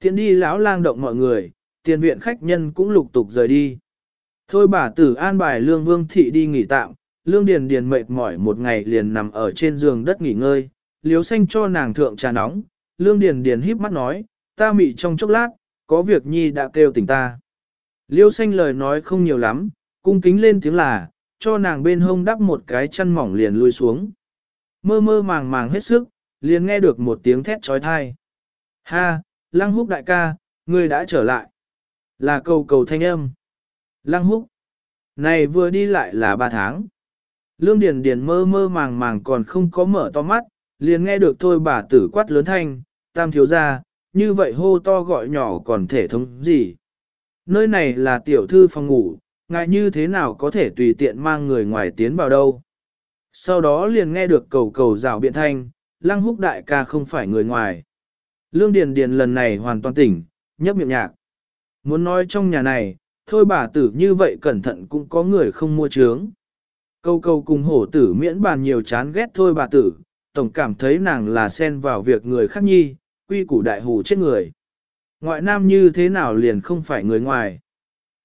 Tiến đi lão lang động mọi người, tiền viện khách nhân cũng lục tục rời đi. Thôi bà tử an bài lương vương thị đi nghỉ tạm, lương điền điền mệt mỏi một ngày liền nằm ở trên giường đất nghỉ ngơi, liếu xanh cho nàng thượng trà nóng, lương điền điền híp mắt nói, ta mị trong chốc lát, có việc nhi đã kêu tỉnh ta. Liêu xanh lời nói không nhiều lắm, cung kính lên tiếng là, cho nàng bên hông đắp một cái chăn mỏng liền lui xuống. Mơ mơ màng màng hết sức, liền nghe được một tiếng thét trói thai. Ha, lăng húc đại ca, ngươi đã trở lại. Là cầu cầu thanh âm. Lăng húc. Này vừa đi lại là ba tháng. Lương Điền Điền mơ mơ màng màng còn không có mở to mắt, liền nghe được thôi bà tử quát lớn thanh, tam thiếu gia, như vậy hô to gọi nhỏ còn thể thống gì. Nơi này là tiểu thư phòng ngủ, ngại như thế nào có thể tùy tiện mang người ngoài tiến vào đâu. Sau đó liền nghe được cầu cầu rào biện thanh, lăng húc đại ca không phải người ngoài. Lương Điền Điền lần này hoàn toàn tỉnh, nhấp miệng nhạc. Muốn nói trong nhà này, thôi bà tử như vậy cẩn thận cũng có người không mua trướng. Câu câu cùng hổ tử miễn bàn nhiều chán ghét thôi bà tử, tổng cảm thấy nàng là xen vào việc người khác nhi, quy củ đại hủ chết người. Ngoại nam như thế nào liền không phải người ngoài.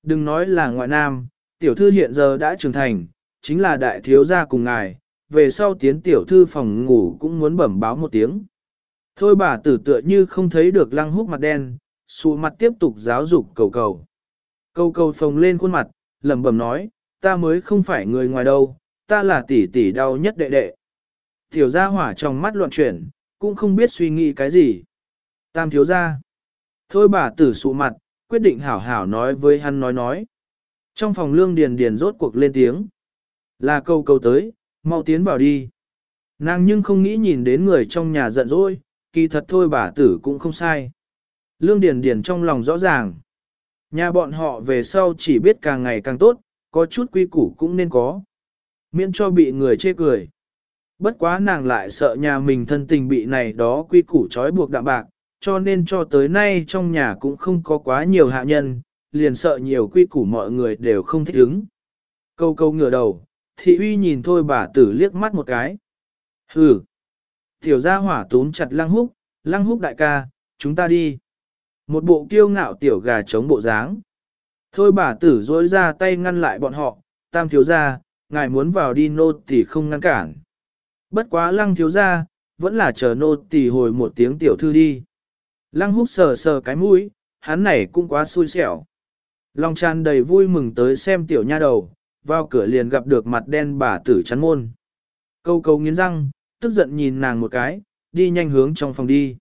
Đừng nói là ngoại nam, tiểu thư hiện giờ đã trưởng thành, chính là đại thiếu gia cùng ngài, về sau tiến tiểu thư phòng ngủ cũng muốn bẩm báo một tiếng. Thôi bà tử tựa như không thấy được lăng húc mặt đen, xù mặt tiếp tục giáo dục cầu cầu. Cầu cầu phồng lên khuôn mặt, lẩm bẩm nói, ta mới không phải người ngoài đâu, ta là tỷ tỷ đau nhất đệ đệ. Tiểu gia hỏa trong mắt loạn chuyển, cũng không biết suy nghĩ cái gì. Tam thiếu gia. Thôi bà tử sụ mặt, quyết định hảo hảo nói với hắn nói nói. Trong phòng lương điền điền rốt cuộc lên tiếng. Là câu câu tới, mau tiến vào đi. Nàng nhưng không nghĩ nhìn đến người trong nhà giận dỗi, kỳ thật thôi bà tử cũng không sai. Lương điền điền trong lòng rõ ràng. Nhà bọn họ về sau chỉ biết càng ngày càng tốt, có chút quy củ cũng nên có. Miễn cho bị người chê cười. Bất quá nàng lại sợ nhà mình thân tình bị này đó quy củ trói buộc đạm bạc, cho nên cho tới nay trong nhà cũng không có quá nhiều hạ nhân, liền sợ nhiều quy củ mọi người đều không thích ứng. Câu câu ngửa đầu, thị uy nhìn thôi bà tử liếc mắt một cái. Hừ. Tiểu gia hỏa túm chặt lăng húc, lăng húc đại ca, chúng ta đi. Một bộ kiêu ngạo tiểu gà chống bộ dáng. Thôi bà tử dối ra tay ngăn lại bọn họ, tam thiếu gia, ngài muốn vào đi nô thì không ngăn cản. Bất quá lăng thiếu gia, vẫn là chờ nô tỳ hồi một tiếng tiểu thư đi. Lăng húc sờ sờ cái mũi, hắn này cũng quá xui xẻo. Long tràn đầy vui mừng tới xem tiểu nha đầu, vào cửa liền gặp được mặt đen bà tử chắn môn. Câu câu nghiến răng, tức giận nhìn nàng một cái, đi nhanh hướng trong phòng đi.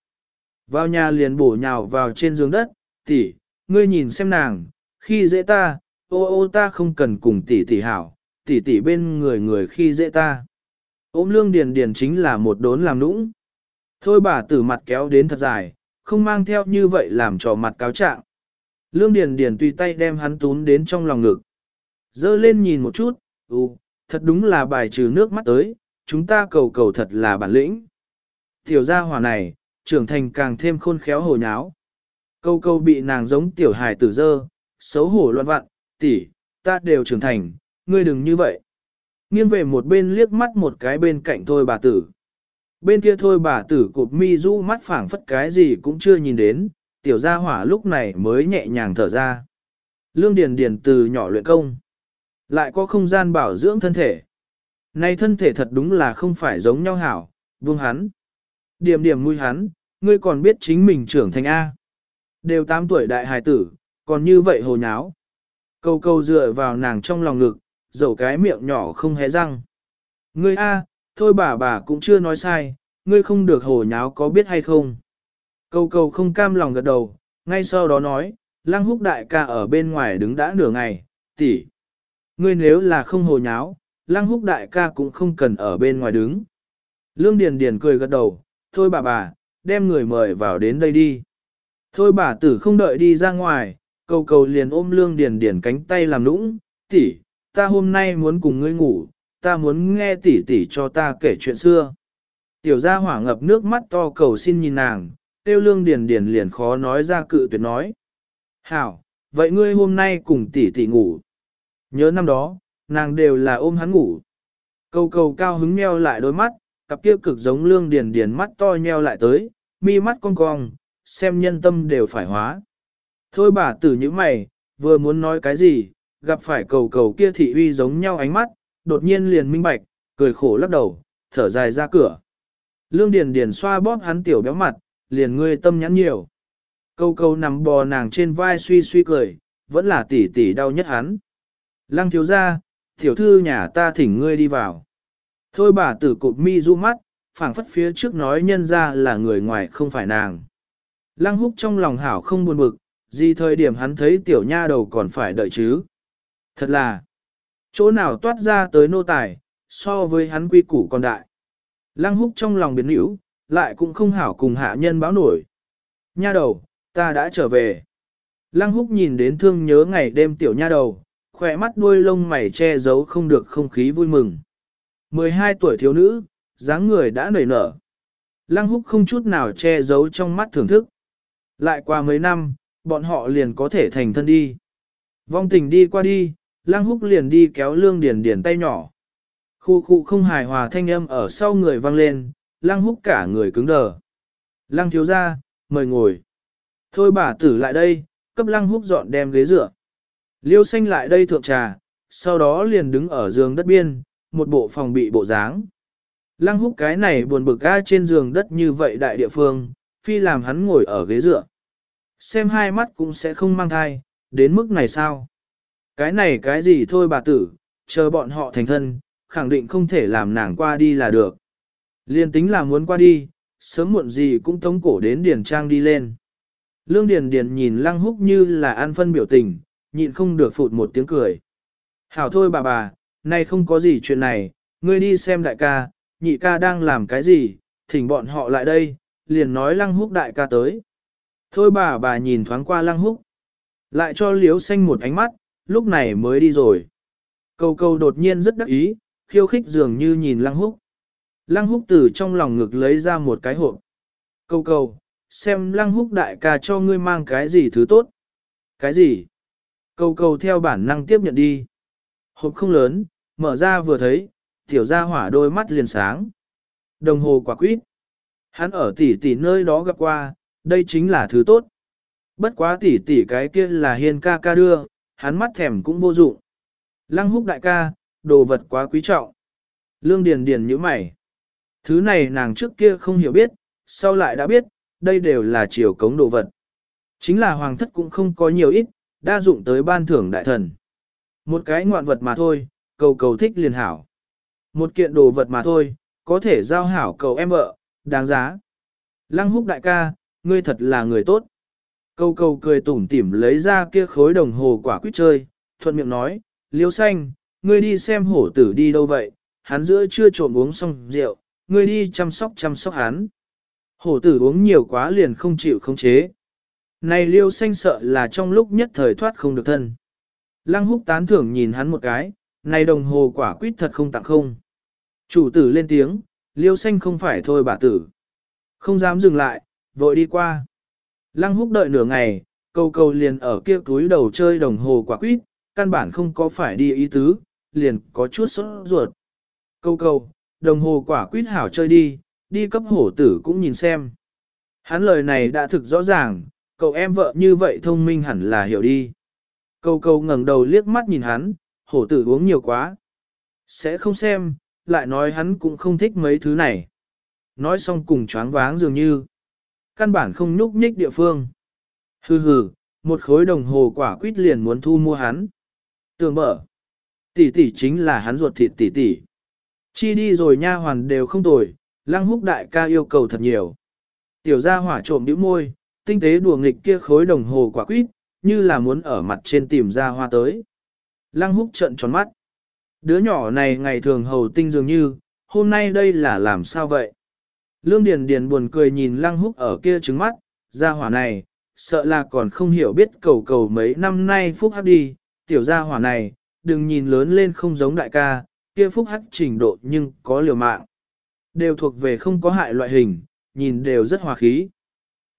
Vào nhà liền bổ nhào vào trên giường đất, tỷ, ngươi nhìn xem nàng, khi dễ ta, ô ô ta không cần cùng tỷ tỷ hảo, tỷ tỷ bên người người khi dễ ta. Ôm lương điền điền chính là một đốn làm nũng. Thôi bà tử mặt kéo đến thật dài, không mang theo như vậy làm trò mặt cáo trạng. Lương điền điền tùy tay đem hắn tún đến trong lòng ngực. Dơ lên nhìn một chút, ừ, thật đúng là bài trừ nước mắt tới, chúng ta cầu cầu thật là bản lĩnh. Tiểu gia hỏa này, trưởng thành càng thêm khôn khéo hồ nháo. Câu câu bị nàng giống tiểu hài tử dơ, xấu hổ loạn vặn, tỷ, ta đều trưởng thành, ngươi đừng như vậy. Nghiêng về một bên liếc mắt một cái bên cạnh thôi bà tử. Bên kia thôi bà tử cụp mi du mắt phảng phất cái gì cũng chưa nhìn đến, tiểu gia hỏa lúc này mới nhẹ nhàng thở ra. Lương Điền Điền từ nhỏ luyện công, lại có không gian bảo dưỡng thân thể. Này thân thể thật đúng là không phải giống nhau hảo, vương hắn. Điểm điểm nuôi hắn, ngươi còn biết chính mình trưởng thành A. Đều 8 tuổi đại hài tử, còn như vậy hồ nháo. Câu câu dựa vào nàng trong lòng ngực, dầu cái miệng nhỏ không hé răng. Ngươi A, thôi bà bà cũng chưa nói sai, ngươi không được hồ nháo có biết hay không. Câu câu không cam lòng gật đầu, ngay sau đó nói, lăng húc đại ca ở bên ngoài đứng đã nửa ngày, tỷ, Ngươi nếu là không hồ nháo, lăng húc đại ca cũng không cần ở bên ngoài đứng. Lương Điền Điền cười gật đầu, thôi bà bà, đem người mời vào đến đây đi. Thôi bà tử không đợi đi ra ngoài, cầu cầu liền ôm Lương Điền Điền cánh tay làm nũng, tỷ, ta hôm nay muốn cùng ngươi ngủ, ta muốn nghe tỷ tỷ cho ta kể chuyện xưa. Tiểu gia hỏa ngập nước mắt to cầu xin nhìn nàng, tiêu lương điền điền liền khó nói ra cự tuyệt nói. Hảo, vậy ngươi hôm nay cùng tỷ tỷ ngủ. Nhớ năm đó, nàng đều là ôm hắn ngủ. Cầu cầu cao hứng meo lại đôi mắt, cặp kia cực giống lương điền điền mắt to nheo lại tới, mi mắt cong cong, xem nhân tâm đều phải hóa. Thôi bà tử như mày, vừa muốn nói cái gì, gặp phải cầu cầu kia thị uy giống nhau ánh mắt, đột nhiên liền minh bạch, cười khổ lắc đầu, thở dài ra cửa. Lương Điền Điền xoa bóp hắn tiểu béo mặt, liền ngươi tâm nhắn nhiều. cầu cầu nằm bò nàng trên vai suy suy cười, vẫn là tỷ tỷ đau nhất hắn. Lăng thiếu gia, tiểu thư nhà ta thỉnh ngươi đi vào. Thôi bà tử cụp mi du mắt, phảng phất phía trước nói nhân ra là người ngoài không phải nàng. Lăng húc trong lòng hảo không buồn bực, gì thời điểm hắn thấy tiểu nha đầu còn phải đợi chứ. Thật là, chỗ nào toát ra tới nô tài, so với hắn quy củ còn đại. Lăng húc trong lòng biến hữu, lại cũng không hảo cùng hạ nhân báo nổi. Nha đầu, ta đã trở về. Lăng húc nhìn đến thương nhớ ngày đêm tiểu nha đầu, khỏe mắt đuôi lông mày che giấu không được không khí vui mừng. 12 tuổi thiếu nữ, dáng người đã nảy nở. Lăng húc không chút nào che giấu trong mắt thưởng thức. Lại qua mấy năm, bọn họ liền có thể thành thân đi. Vong tình đi qua đi, lăng húc liền đi kéo lương điền điền tay nhỏ. Khu khu không hài hòa thanh âm ở sau người vang lên, lăng húc cả người cứng đờ. Lăng thiếu gia mời ngồi. Thôi bà tử lại đây, cấp lăng húc dọn đem ghế dựa. Liêu xanh lại đây thượng trà, sau đó liền đứng ở giường đất biên, một bộ phòng bị bộ dáng. Lăng húc cái này buồn bực ga trên giường đất như vậy đại địa phương, phi làm hắn ngồi ở ghế dựa. Xem hai mắt cũng sẽ không mang thai, đến mức này sao? Cái này cái gì thôi bà tử, chờ bọn họ thành thân, khẳng định không thể làm nàng qua đi là được. Liên tính là muốn qua đi, sớm muộn gì cũng tống cổ đến Điền Trang đi lên. Lương Điền Điền nhìn Lăng Húc như là an phân biểu tình, nhịn không được phụt một tiếng cười. Hảo thôi bà bà, nay không có gì chuyện này, ngươi đi xem đại ca, nhị ca đang làm cái gì, thỉnh bọn họ lại đây, liền nói Lăng Húc đại ca tới. Thôi bà bà nhìn thoáng qua Lăng Húc, lại cho Liếu Xanh một ánh mắt, lúc này mới đi rồi. Cầu cầu đột nhiên rất đắc ý, khiêu khích dường như nhìn Lăng Húc. Lăng Húc từ trong lòng ngực lấy ra một cái hộp. Cầu cầu, xem Lăng Húc đại ca cho ngươi mang cái gì thứ tốt. Cái gì? Cầu cầu theo bản năng tiếp nhận đi. Hộp không lớn, mở ra vừa thấy, tiểu gia hỏa đôi mắt liền sáng. Đồng hồ quả quýt. Hắn ở tỷ tỷ nơi đó gặp qua, đây chính là thứ tốt. Bất quá tỷ tỷ cái kia là hiên ca ca đưa, hắn mắt thèm cũng vô dụng. Lăng húc đại ca, đồ vật quá quý trọng. Lương Điền Điền như mày. Thứ này nàng trước kia không hiểu biết, sau lại đã biết, đây đều là chiều cống đồ vật. Chính là hoàng thất cũng không có nhiều ít, đa dụng tới ban thưởng đại thần. Một cái ngoạn vật mà thôi, cầu cầu thích liền hảo. Một kiện đồ vật mà thôi, có thể giao hảo cầu em vợ, đáng giá. Lăng húc đại ca, ngươi thật là người tốt. Cầu cầu cười tủm tỉm lấy ra kia khối đồng hồ quả quýt chơi, thuận miệng nói, liêu xanh, ngươi đi xem hổ tử đi đâu vậy, hắn giữa chưa trộm uống xong rượu, ngươi đi chăm sóc chăm sóc hắn. Hổ tử uống nhiều quá liền không chịu không chế. Này liêu xanh sợ là trong lúc nhất thời thoát không được thân. Lăng húc tán thưởng nhìn hắn một cái, này đồng hồ quả quyết thật không tặng không. Chủ tử lên tiếng, liêu xanh không phải thôi bà tử. Không dám dừng lại, vội đi qua. Lăng húc đợi nửa ngày, câu câu liền ở kia túi đầu chơi đồng hồ quả quyết, căn bản không có phải đi ý tứ, liền có chút sốt ruột. Câu câu, đồng hồ quả quyết hảo chơi đi, đi cấp hổ tử cũng nhìn xem. Hắn lời này đã thực rõ ràng, cậu em vợ như vậy thông minh hẳn là hiểu đi. Câu câu ngẩng đầu liếc mắt nhìn hắn, hổ tử uống nhiều quá. Sẽ không xem, lại nói hắn cũng không thích mấy thứ này. Nói xong cùng choáng váng dường như. Căn bản không nhúc nhích địa phương. Hừ hừ, một khối đồng hồ quả quýt liền muốn thu mua hắn. Tường mở. Tỷ tỷ chính là hắn ruột thịt tỷ tỷ. Chi đi rồi nha hoàn đều không tồi, lăng húc đại ca yêu cầu thật nhiều. Tiểu gia hỏa trộm đĩu môi, tinh tế đùa nghịch kia khối đồng hồ quả quýt, như là muốn ở mặt trên tìm ra hoa tới. Lăng húc trợn tròn mắt. Đứa nhỏ này ngày thường hầu tinh dường như, hôm nay đây là làm sao vậy? Lương Điền Điền buồn cười nhìn Lăng Húc ở kia trứng mắt, gia hỏa này, sợ là còn không hiểu biết cầu cầu mấy năm nay phúc hắc đi, tiểu gia hỏa này, đừng nhìn lớn lên không giống đại ca, kia phúc hắc trình độ nhưng có liều mạng. Đều thuộc về không có hại loại hình, nhìn đều rất hòa khí.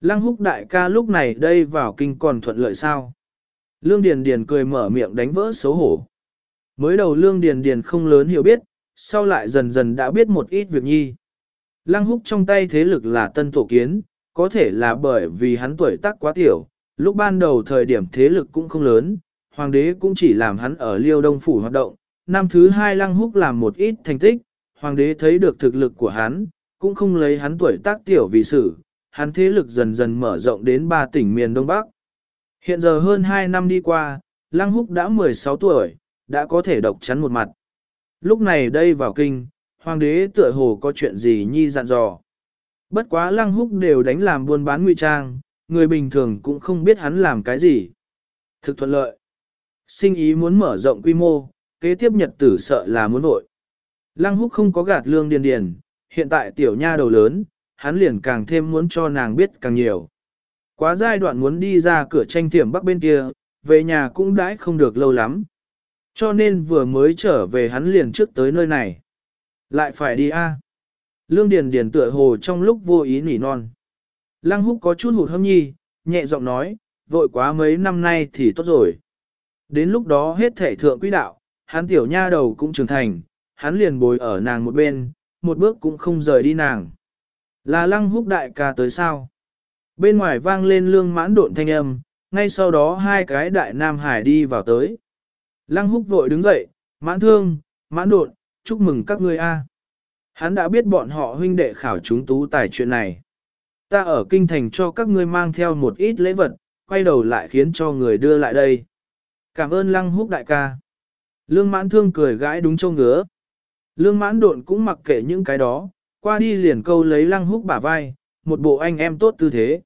Lăng húc đại ca lúc này đây vào kinh còn thuận lợi sao? Lương Điền Điền cười mở miệng đánh vỡ xấu hổ. Mới đầu Lương Điền Điền không lớn hiểu biết, sau lại dần dần đã biết một ít việc nhi. Lăng húc trong tay thế lực là tân tổ kiến, có thể là bởi vì hắn tuổi tác quá tiểu, lúc ban đầu thời điểm thế lực cũng không lớn, hoàng đế cũng chỉ làm hắn ở liêu đông phủ hoạt động, năm thứ hai lăng húc làm một ít thành tích, hoàng đế thấy được thực lực của hắn, cũng không lấy hắn tuổi tác tiểu vì sự, hắn thế lực dần dần mở rộng đến ba tỉnh miền Đông Bắc. Hiện giờ hơn 2 năm đi qua, lăng húc đã 16 tuổi, đã có thể độc chắn một mặt. Lúc này đây vào kinh, hoàng đế tựa hồ có chuyện gì nhi dặn dò. Bất quá lăng húc đều đánh làm buôn bán ngụy trang, người bình thường cũng không biết hắn làm cái gì. Thực thuận lợi. Sinh ý muốn mở rộng quy mô, kế tiếp nhật tử sợ là muốn vội. Lăng húc không có gạt lương điền điền, hiện tại tiểu nha đầu lớn, hắn liền càng thêm muốn cho nàng biết càng nhiều. Quá giai đoạn muốn đi ra cửa tranh tiệm bắc bên kia, về nhà cũng đãi không được lâu lắm. Cho nên vừa mới trở về hắn liền trước tới nơi này. Lại phải đi a. Lương Điền Điền tựa hồ trong lúc vô ý nỉ non. Lăng húc có chút hụt hâm nhi, nhẹ giọng nói, vội quá mấy năm nay thì tốt rồi. Đến lúc đó hết thể thượng quý đạo, hắn tiểu nha đầu cũng trưởng thành, hắn liền bồi ở nàng một bên, một bước cũng không rời đi nàng. Là lăng húc đại ca tới sao? Bên ngoài vang lên lương mãn độn thanh âm, ngay sau đó hai cái đại nam hải đi vào tới. Lăng húc vội đứng dậy, mãn thương, mãn độn, chúc mừng các ngươi a. Hắn đã biết bọn họ huynh đệ khảo chúng tú tài chuyện này. Ta ở kinh thành cho các ngươi mang theo một ít lễ vật, quay đầu lại khiến cho người đưa lại đây. Cảm ơn lăng húc đại ca. Lương mãn thương cười gãi đúng châu ngứa. Lương mãn độn cũng mặc kệ những cái đó, qua đi liền câu lấy lăng húc bả vai, một bộ anh em tốt tư thế.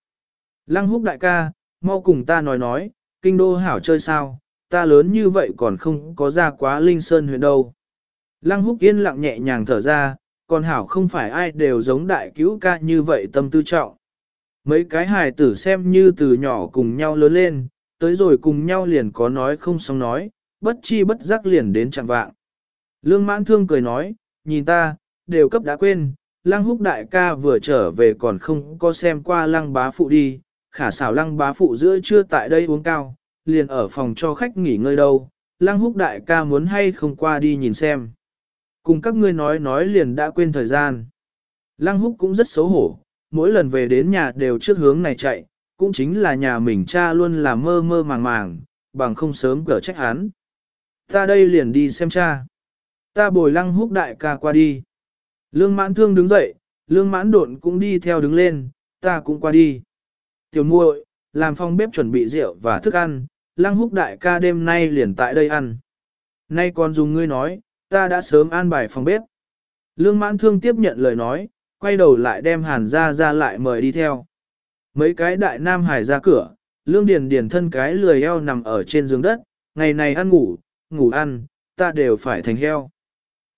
Lăng húc đại ca, mau cùng ta nói nói, kinh đô hảo chơi sao, ta lớn như vậy còn không có ra quá linh sơn huyện đâu. Lăng húc yên lặng nhẹ nhàng thở ra, còn hảo không phải ai đều giống đại cứu ca như vậy tâm tư trọng. Mấy cái hài tử xem như từ nhỏ cùng nhau lớn lên, tới rồi cùng nhau liền có nói không xong nói, bất chi bất giác liền đến chẳng vạng. Lương mãn thương cười nói, nhìn ta, đều cấp đã quên, lăng húc đại ca vừa trở về còn không có xem qua lăng bá phụ đi, khả xảo lăng bá phụ giữa trưa tại đây uống cao, liền ở phòng cho khách nghỉ ngơi đâu, lăng húc đại ca muốn hay không qua đi nhìn xem. Cùng các ngươi nói nói liền đã quên thời gian. Lăng húc cũng rất xấu hổ, mỗi lần về đến nhà đều trước hướng này chạy, cũng chính là nhà mình cha luôn là mơ mơ màng màng, bằng không sớm cở trách hắn. Ta đây liền đi xem cha. Ta bồi lăng húc đại ca qua đi. Lương mãn thương đứng dậy, lương mãn độn cũng đi theo đứng lên, ta cũng qua đi. Tiểu muội, làm phòng bếp chuẩn bị rượu và thức ăn, lăng húc đại ca đêm nay liền tại đây ăn. Nay còn dùng ngươi nói, ta đã sớm an bài phòng bếp. Lương mãn thương tiếp nhận lời nói, quay đầu lại đem hàn ra ra lại mời đi theo. Mấy cái đại nam hải ra cửa, lương điền điền thân cái lười eo nằm ở trên giường đất, ngày này ăn ngủ, ngủ ăn, ta đều phải thành heo.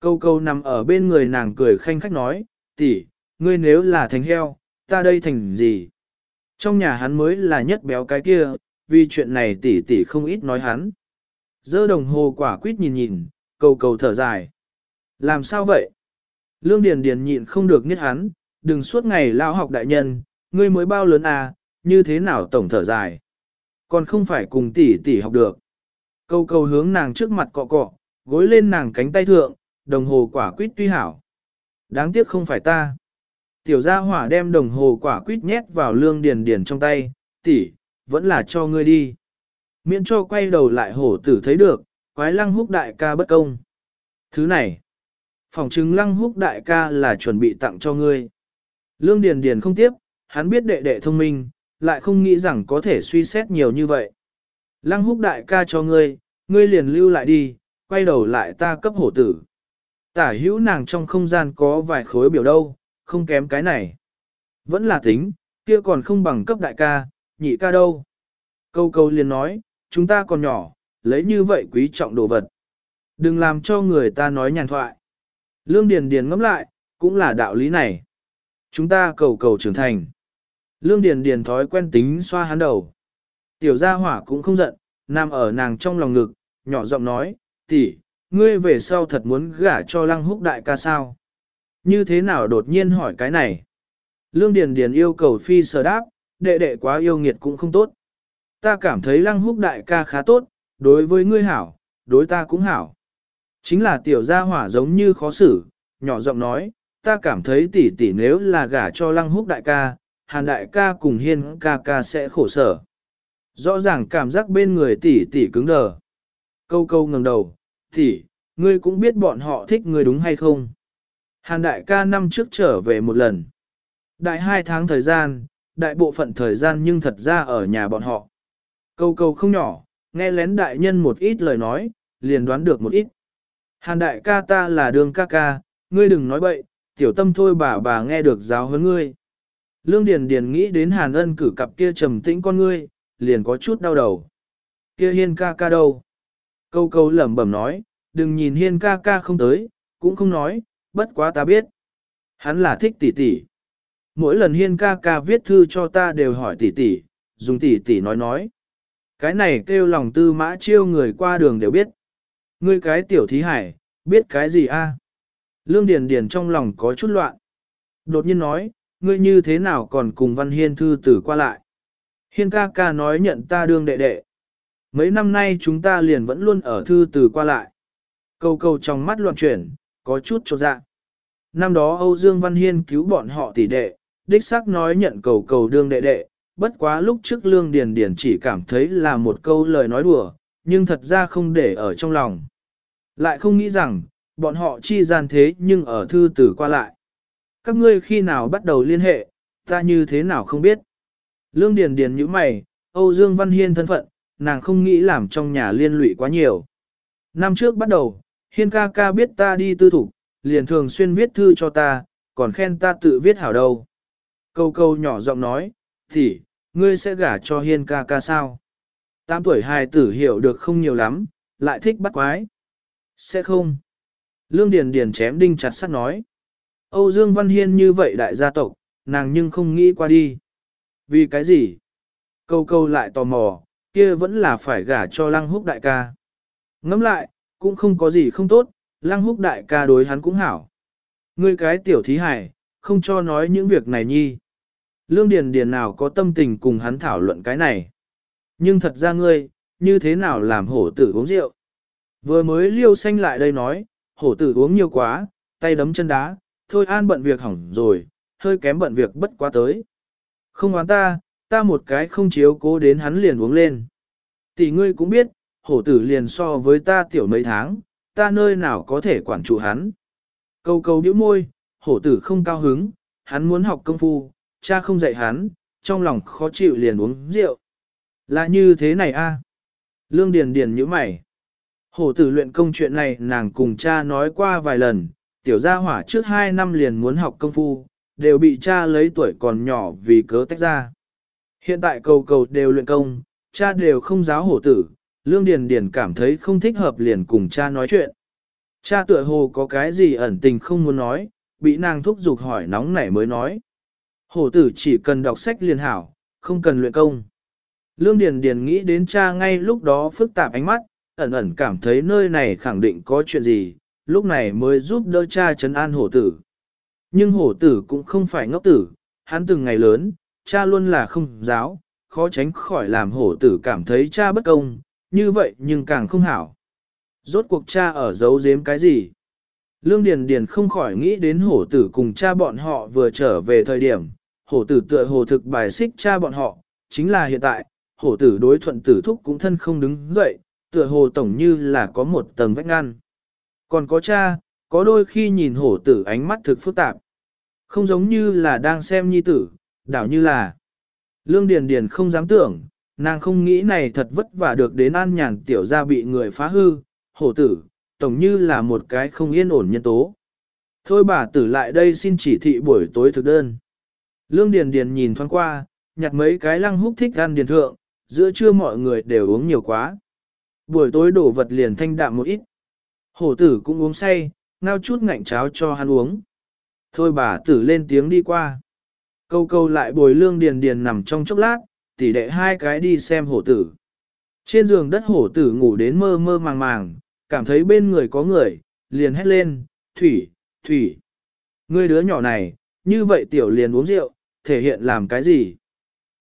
Câu câu nằm ở bên người nàng cười khanh khách nói, tỷ, ngươi nếu là thành heo, ta đây thành gì? Trong nhà hắn mới là nhất béo cái kia, vì chuyện này tỷ tỷ không ít nói hắn. Dơ đồng hồ quả quýt nhìn nhìn, cầu cầu thở dài. Làm sao vậy? Lương Điền Điền nhịn không được nhất hắn, đừng suốt ngày lao học đại nhân, ngươi mới bao lớn à, như thế nào tổng thở dài. Còn không phải cùng tỷ tỷ học được. Câu câu hướng nàng trước mặt cọ cọ, gối lên nàng cánh tay thượng, đồng hồ quả quýt tuy hảo. Đáng tiếc không phải ta. Tiểu gia hỏa đem đồng hồ quả quýt nhét vào lương điền điền trong tay, tỷ, vẫn là cho ngươi đi. Miễn cho quay đầu lại hổ tử thấy được, quái lăng húc đại ca bất công. Thứ này, phòng chứng lăng húc đại ca là chuẩn bị tặng cho ngươi. Lương Điền Điền không tiếp, hắn biết đệ đệ thông minh, lại không nghĩ rằng có thể suy xét nhiều như vậy. Lăng húc đại ca cho ngươi, ngươi liền lưu lại đi, quay đầu lại ta cấp hổ tử. Tả hữu nàng trong không gian có vài khối biểu đâu, không kém cái này. Vẫn là tính, kia còn không bằng cấp đại ca, nhị ca đâu. Câu câu liền nói, chúng ta còn nhỏ, lấy như vậy quý trọng đồ vật. Đừng làm cho người ta nói nhàn thoại. Lương Điền Điền ngẫm lại, cũng là đạo lý này. Chúng ta cầu cầu trưởng thành. Lương Điền Điền thói quen tính xoa hắn đầu. Tiểu gia hỏa cũng không giận, nằm ở nàng trong lòng ngực, nhỏ giọng nói, tỷ, ngươi về sau thật muốn gả cho lăng húc đại ca sao? Như thế nào đột nhiên hỏi cái này? Lương Điền Điền yêu cầu phi sở đáp, đệ đệ quá yêu nghiệt cũng không tốt. Ta cảm thấy lăng húc đại ca khá tốt, đối với ngươi hảo, đối ta cũng hảo. Chính là tiểu gia hỏa giống như khó xử, nhỏ giọng nói, ta cảm thấy tỷ tỷ nếu là gả cho lăng húc đại ca, hàn đại ca cùng hiên ca ca sẽ khổ sở. Rõ ràng cảm giác bên người tỷ tỷ cứng đờ. Câu câu ngẩng đầu, thì ngươi cũng biết bọn họ thích ngươi đúng hay không? Hàn đại ca năm trước trở về một lần. Đại hai tháng thời gian, đại bộ phận thời gian nhưng thật ra ở nhà bọn họ. Câu câu không nhỏ, nghe lén đại nhân một ít lời nói, liền đoán được một ít. Hàn đại ca ta là đường ca ca, ngươi đừng nói bậy, tiểu tâm thôi bà bà nghe được giáo huấn ngươi. Lương Điền Điền nghĩ đến Hàn ân cử cặp kia trầm tĩnh con ngươi, liền có chút đau đầu. Kia hiên ca ca đâu? Câu câu lẩm bẩm nói, đừng nhìn hiên ca ca không tới, cũng không nói, bất quá ta biết. Hắn là thích tỷ tỷ. Mỗi lần hiên ca ca viết thư cho ta đều hỏi tỷ tỷ, dùng tỷ tỷ nói nói. Cái này kêu lòng tư mã chiêu người qua đường đều biết. Ngươi cái tiểu thí hải, biết cái gì a? Lương Điền Điền trong lòng có chút loạn. Đột nhiên nói, ngươi như thế nào còn cùng Văn Hiên thư tử qua lại. Hiên ca ca nói nhận ta đương đệ đệ. Mấy năm nay chúng ta liền vẫn luôn ở thư từ qua lại. Câu câu trong mắt loạn chuyển, có chút cho dạ. Năm đó Âu Dương Văn Hiên cứu bọn họ tỷ đệ, đích xác nói nhận cầu cầu đương đệ đệ, bất quá lúc trước Lương Điền Điền chỉ cảm thấy là một câu lời nói đùa, nhưng thật ra không để ở trong lòng. Lại không nghĩ rằng, bọn họ chi gian thế nhưng ở thư tử qua lại. Các ngươi khi nào bắt đầu liên hệ, ta như thế nào không biết. Lương Điền Điền như mày, Âu Dương Văn Hiên thân phận, nàng không nghĩ làm trong nhà liên lụy quá nhiều. Năm trước bắt đầu, Hiên ca ca biết ta đi tư thủ, liền thường xuyên viết thư cho ta, còn khen ta tự viết hảo đâu. Câu câu nhỏ giọng nói, thì, ngươi sẽ gả cho Hiên ca ca sao? Tám tuổi hài tử hiểu được không nhiều lắm, lại thích bắt quái. Sẽ không. Lương Điền Điền chém đinh chặt sắt nói. Âu Dương Văn Hiên như vậy đại gia tộc, nàng nhưng không nghĩ qua đi. Vì cái gì? Câu câu lại tò mò, kia vẫn là phải gả cho lăng húc đại ca. Ngẫm lại, cũng không có gì không tốt, lăng húc đại ca đối hắn cũng hảo. Ngươi cái tiểu thí hải, không cho nói những việc này nhi. Lương Điền Điền nào có tâm tình cùng hắn thảo luận cái này. Nhưng thật ra ngươi, như thế nào làm hổ tử uống rượu? Vừa mới liêu xanh lại đây nói, hổ tử uống nhiều quá, tay đấm chân đá, thôi an bận việc hỏng rồi, hơi kém bận việc bất quá tới. Không oán ta, ta một cái không chiếu cố đến hắn liền uống lên. Tỷ ngươi cũng biết, hổ tử liền so với ta tiểu mấy tháng, ta nơi nào có thể quản trụ hắn. Câu câu điểu môi, hổ tử không cao hứng, hắn muốn học công phu, cha không dạy hắn, trong lòng khó chịu liền uống rượu. Là như thế này a Lương Điền Điền như mày. Hổ tử luyện công chuyện này nàng cùng cha nói qua vài lần, tiểu gia hỏa trước hai năm liền muốn học công phu, đều bị cha lấy tuổi còn nhỏ vì cớ tách ra. Hiện tại cầu cầu đều luyện công, cha đều không giáo hổ tử, Lương Điền Điền cảm thấy không thích hợp liền cùng cha nói chuyện. Cha tựa hồ có cái gì ẩn tình không muốn nói, bị nàng thúc giục hỏi nóng nảy mới nói. Hổ tử chỉ cần đọc sách liền hảo, không cần luyện công. Lương Điền Điền nghĩ đến cha ngay lúc đó phức tạp ánh mắt, ẩn ẩn cảm thấy nơi này khẳng định có chuyện gì, lúc này mới giúp đỡ cha trấn an hổ tử. Nhưng hổ tử cũng không phải ngốc tử, hắn từng ngày lớn, cha luôn là không giáo, khó tránh khỏi làm hổ tử cảm thấy cha bất công, như vậy nhưng càng không hảo. Rốt cuộc cha ở giấu giếm cái gì? Lương Điền Điền không khỏi nghĩ đến hổ tử cùng cha bọn họ vừa trở về thời điểm, hổ tử tựa hồ thực bài xích cha bọn họ, chính là hiện tại, hổ tử đối thuận tử thúc cũng thân không đứng dậy, tựa hồ tổng như là có một tầng vách ngăn. Còn có cha, có đôi khi nhìn hổ tử ánh mắt thực phức tạp. Không giống như là đang xem nhi tử, đảo như là. Lương Điền Điền không dám tưởng, nàng không nghĩ này thật vất vả được đến an nhàn tiểu gia bị người phá hư, hổ tử, tổng như là một cái không yên ổn nhân tố. Thôi bà tử lại đây xin chỉ thị buổi tối thực đơn. Lương Điền Điền nhìn thoáng qua, nhặt mấy cái lăng húc thích ăn điền thượng, giữa trưa mọi người đều uống nhiều quá. Buổi tối đổ vật liền thanh đạm một ít. Hổ tử cũng uống say, ngao chút ngạnh cháo cho hắn uống. Thôi bà tử lên tiếng đi qua. Câu câu lại bồi lương điền điền nằm trong chốc lát, tỉ đệ hai cái đi xem hổ tử. Trên giường đất hổ tử ngủ đến mơ mơ màng màng, cảm thấy bên người có người, liền hét lên, thủy, thủy. Ngươi đứa nhỏ này, như vậy tiểu liền uống rượu, thể hiện làm cái gì?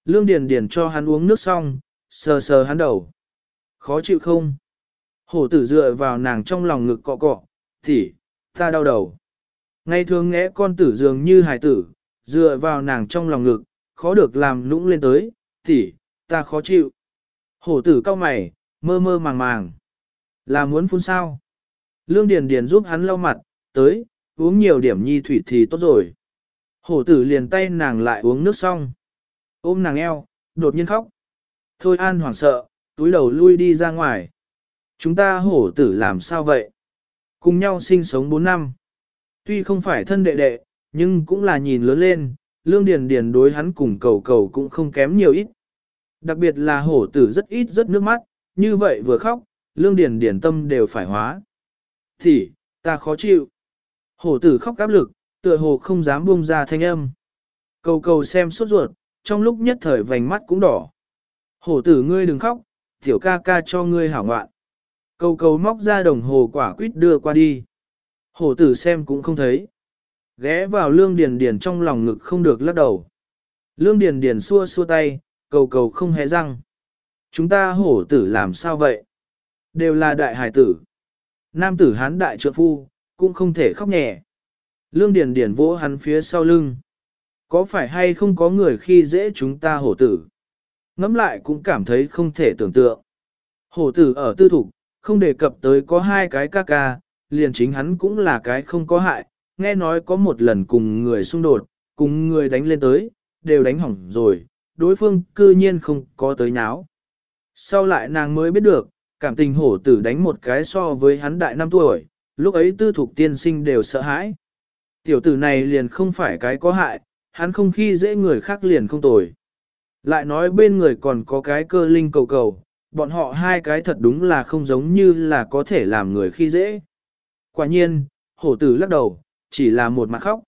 Lương Điền Điền cho hắn uống nước xong, sờ sờ hắn đầu. Khó chịu không? Hổ tử dựa vào nàng trong lòng ngực cọ cọ, thỉ, ta đau đầu. Ngày thường nghe con tử dường như hài tử, dựa vào nàng trong lòng ngực, khó được làm lũng lên tới, tỷ, ta khó chịu. Hổ tử cao mày, mơ mơ màng màng. Là muốn phun sao? Lương Điền Điền giúp hắn lau mặt, tới, uống nhiều điểm nhi thủy thì tốt rồi. Hổ tử liền tay nàng lại uống nước xong. Ôm nàng eo, đột nhiên khóc. Thôi an hoảng sợ, túi đầu lui đi ra ngoài. Chúng ta hổ tử làm sao vậy? Cùng nhau sinh sống 4 năm. Tuy không phải thân đệ đệ, nhưng cũng là nhìn lớn lên, lương điền điền đối hắn cùng cầu cầu cũng không kém nhiều ít. Đặc biệt là hổ tử rất ít rất nước mắt, như vậy vừa khóc, lương điền điền tâm đều phải hóa. Thì, ta khó chịu. Hổ tử khóc áp lực, tựa hồ không dám buông ra thanh âm. Cầu cầu xem sốt ruột, trong lúc nhất thời vành mắt cũng đỏ. Hổ tử ngươi đừng khóc, tiểu ca ca cho ngươi hảo ngoạn. Cầu cầu móc ra đồng hồ quả quýt đưa qua đi. Hổ tử xem cũng không thấy. Ghé vào lương điền điền trong lòng ngực không được lắc đầu. Lương điền điền xua xua tay, cầu cầu không hé răng. Chúng ta hổ tử làm sao vậy? Đều là đại hải tử. Nam tử hán đại trượng phu, cũng không thể khóc nhẹ. Lương điền điền vỗ hắn phía sau lưng. Có phải hay không có người khi dễ chúng ta hổ tử? Ngắm lại cũng cảm thấy không thể tưởng tượng. Hổ tử ở tư thục, không đề cập tới có hai cái ca ca, liền chính hắn cũng là cái không có hại, nghe nói có một lần cùng người xung đột, cùng người đánh lên tới, đều đánh hỏng rồi, đối phương cư nhiên không có tới nháo. Sau lại nàng mới biết được, cảm tình hổ tử đánh một cái so với hắn đại năm tuổi, lúc ấy tư thục tiên sinh đều sợ hãi. Tiểu tử này liền không phải cái có hại, hắn không khi dễ người khác liền không tồi. Lại nói bên người còn có cái cơ linh cầu cầu, bọn họ hai cái thật đúng là không giống như là có thể làm người khi dễ. Quả nhiên, hổ tử lắc đầu, chỉ là một mặt khóc.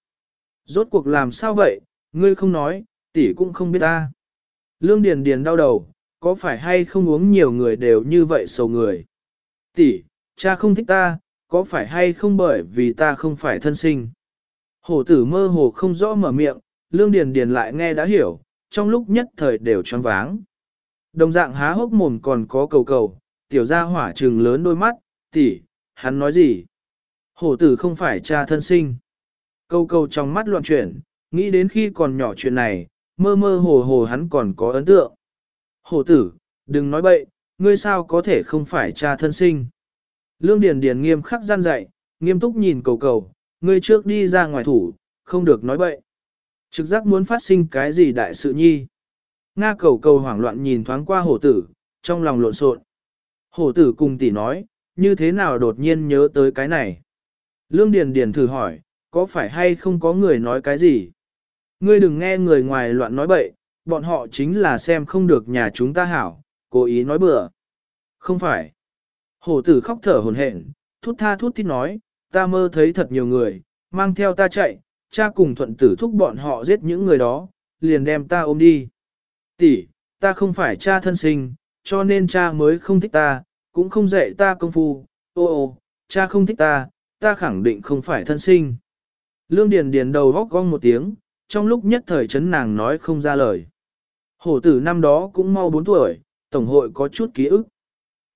Rốt cuộc làm sao vậy, ngươi không nói, tỷ cũng không biết ta. Lương Điền Điền đau đầu, có phải hay không uống nhiều người đều như vậy sầu người. Tỷ, cha không thích ta, có phải hay không bởi vì ta không phải thân sinh. Hổ tử mơ hồ không rõ mở miệng, Lương Điền Điền lại nghe đã hiểu, trong lúc nhất thời đều choáng váng. Đồng dạng há hốc mồm còn có cầu cầu, tiểu gia hỏa trừng lớn đôi mắt, tỷ, hắn nói gì? Hổ tử không phải cha thân sinh. Cầu cầu trong mắt loạn chuyển, nghĩ đến khi còn nhỏ chuyện này, mơ mơ hồ hồ hắn còn có ấn tượng. Hổ tử, đừng nói bậy, ngươi sao có thể không phải cha thân sinh. Lương Điền Điền nghiêm khắc gian dạy, nghiêm túc nhìn cầu cầu, ngươi trước đi ra ngoài thủ, không được nói bậy. Trực giác muốn phát sinh cái gì đại sự nhi. Nga cầu cầu hoảng loạn nhìn thoáng qua hổ tử, trong lòng lộn xộn. Hổ tử cùng tỷ nói, như thế nào đột nhiên nhớ tới cái này. Lương Điền Điền thử hỏi, có phải hay không có người nói cái gì? Ngươi đừng nghe người ngoài loạn nói bậy, bọn họ chính là xem không được nhà chúng ta hảo, cố ý nói bừa. Không phải. Hổ tử khóc thở hổn hển, thút tha thút thít nói, ta mơ thấy thật nhiều người, mang theo ta chạy, cha cùng thuận tử thúc bọn họ giết những người đó, liền đem ta ôm đi. Tỷ, ta không phải cha thân sinh, cho nên cha mới không thích ta, cũng không dạy ta công phu, ô ô, cha không thích ta, ta khẳng định không phải thân sinh. Lương Điền Điền đầu góc cong một tiếng, trong lúc nhất thời chấn nàng nói không ra lời. Hổ tử năm đó cũng mau 4 tuổi, tổng hội có chút ký ức.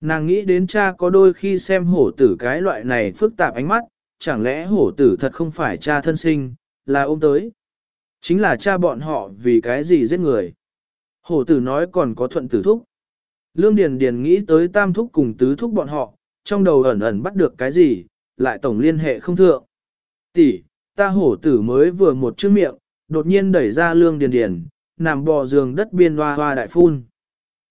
Nàng nghĩ đến cha có đôi khi xem hổ tử cái loại này phức tạp ánh mắt, chẳng lẽ hổ tử thật không phải cha thân sinh, là ôm tới. Chính là cha bọn họ vì cái gì giết người. Hổ tử nói còn có thuận tử thúc. Lương Điền Điền nghĩ tới tam thúc cùng tứ thúc bọn họ, trong đầu ẩn ẩn bắt được cái gì, lại tổng liên hệ không thượng. Tỷ, ta hổ tử mới vừa một chữ miệng, đột nhiên đẩy ra Lương Điền Điền, nằm bò giường đất biên hoa hoa đại phun.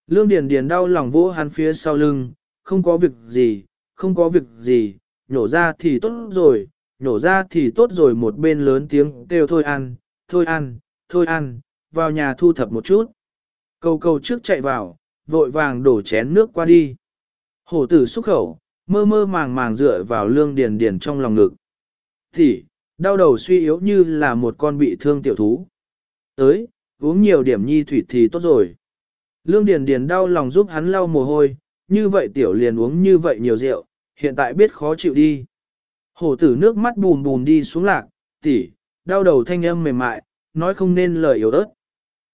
Lương Điền Điền đau lòng vỗ hắn phía sau lưng, không có việc gì, không có việc gì, nhổ ra thì tốt rồi, nhổ ra thì tốt rồi một bên lớn tiếng kêu thôi ăn, thôi ăn, thôi ăn, vào nhà thu thập một chút. Cầu cầu trước chạy vào, vội vàng đổ chén nước qua đi. Hổ tử xúc khẩu, mơ mơ màng màng dựa vào lương điền điền trong lòng ngực. Thì, đau đầu suy yếu như là một con bị thương tiểu thú. Tới, uống nhiều điểm nhi thủy thì tốt rồi. Lương điền điền đau lòng giúp hắn lau mồ hôi, như vậy tiểu liền uống như vậy nhiều rượu, hiện tại biết khó chịu đi. Hổ tử nước mắt bùn bùn đi xuống lạc, tỉ, đau đầu thanh âm mềm mại, nói không nên lời yếu ớt.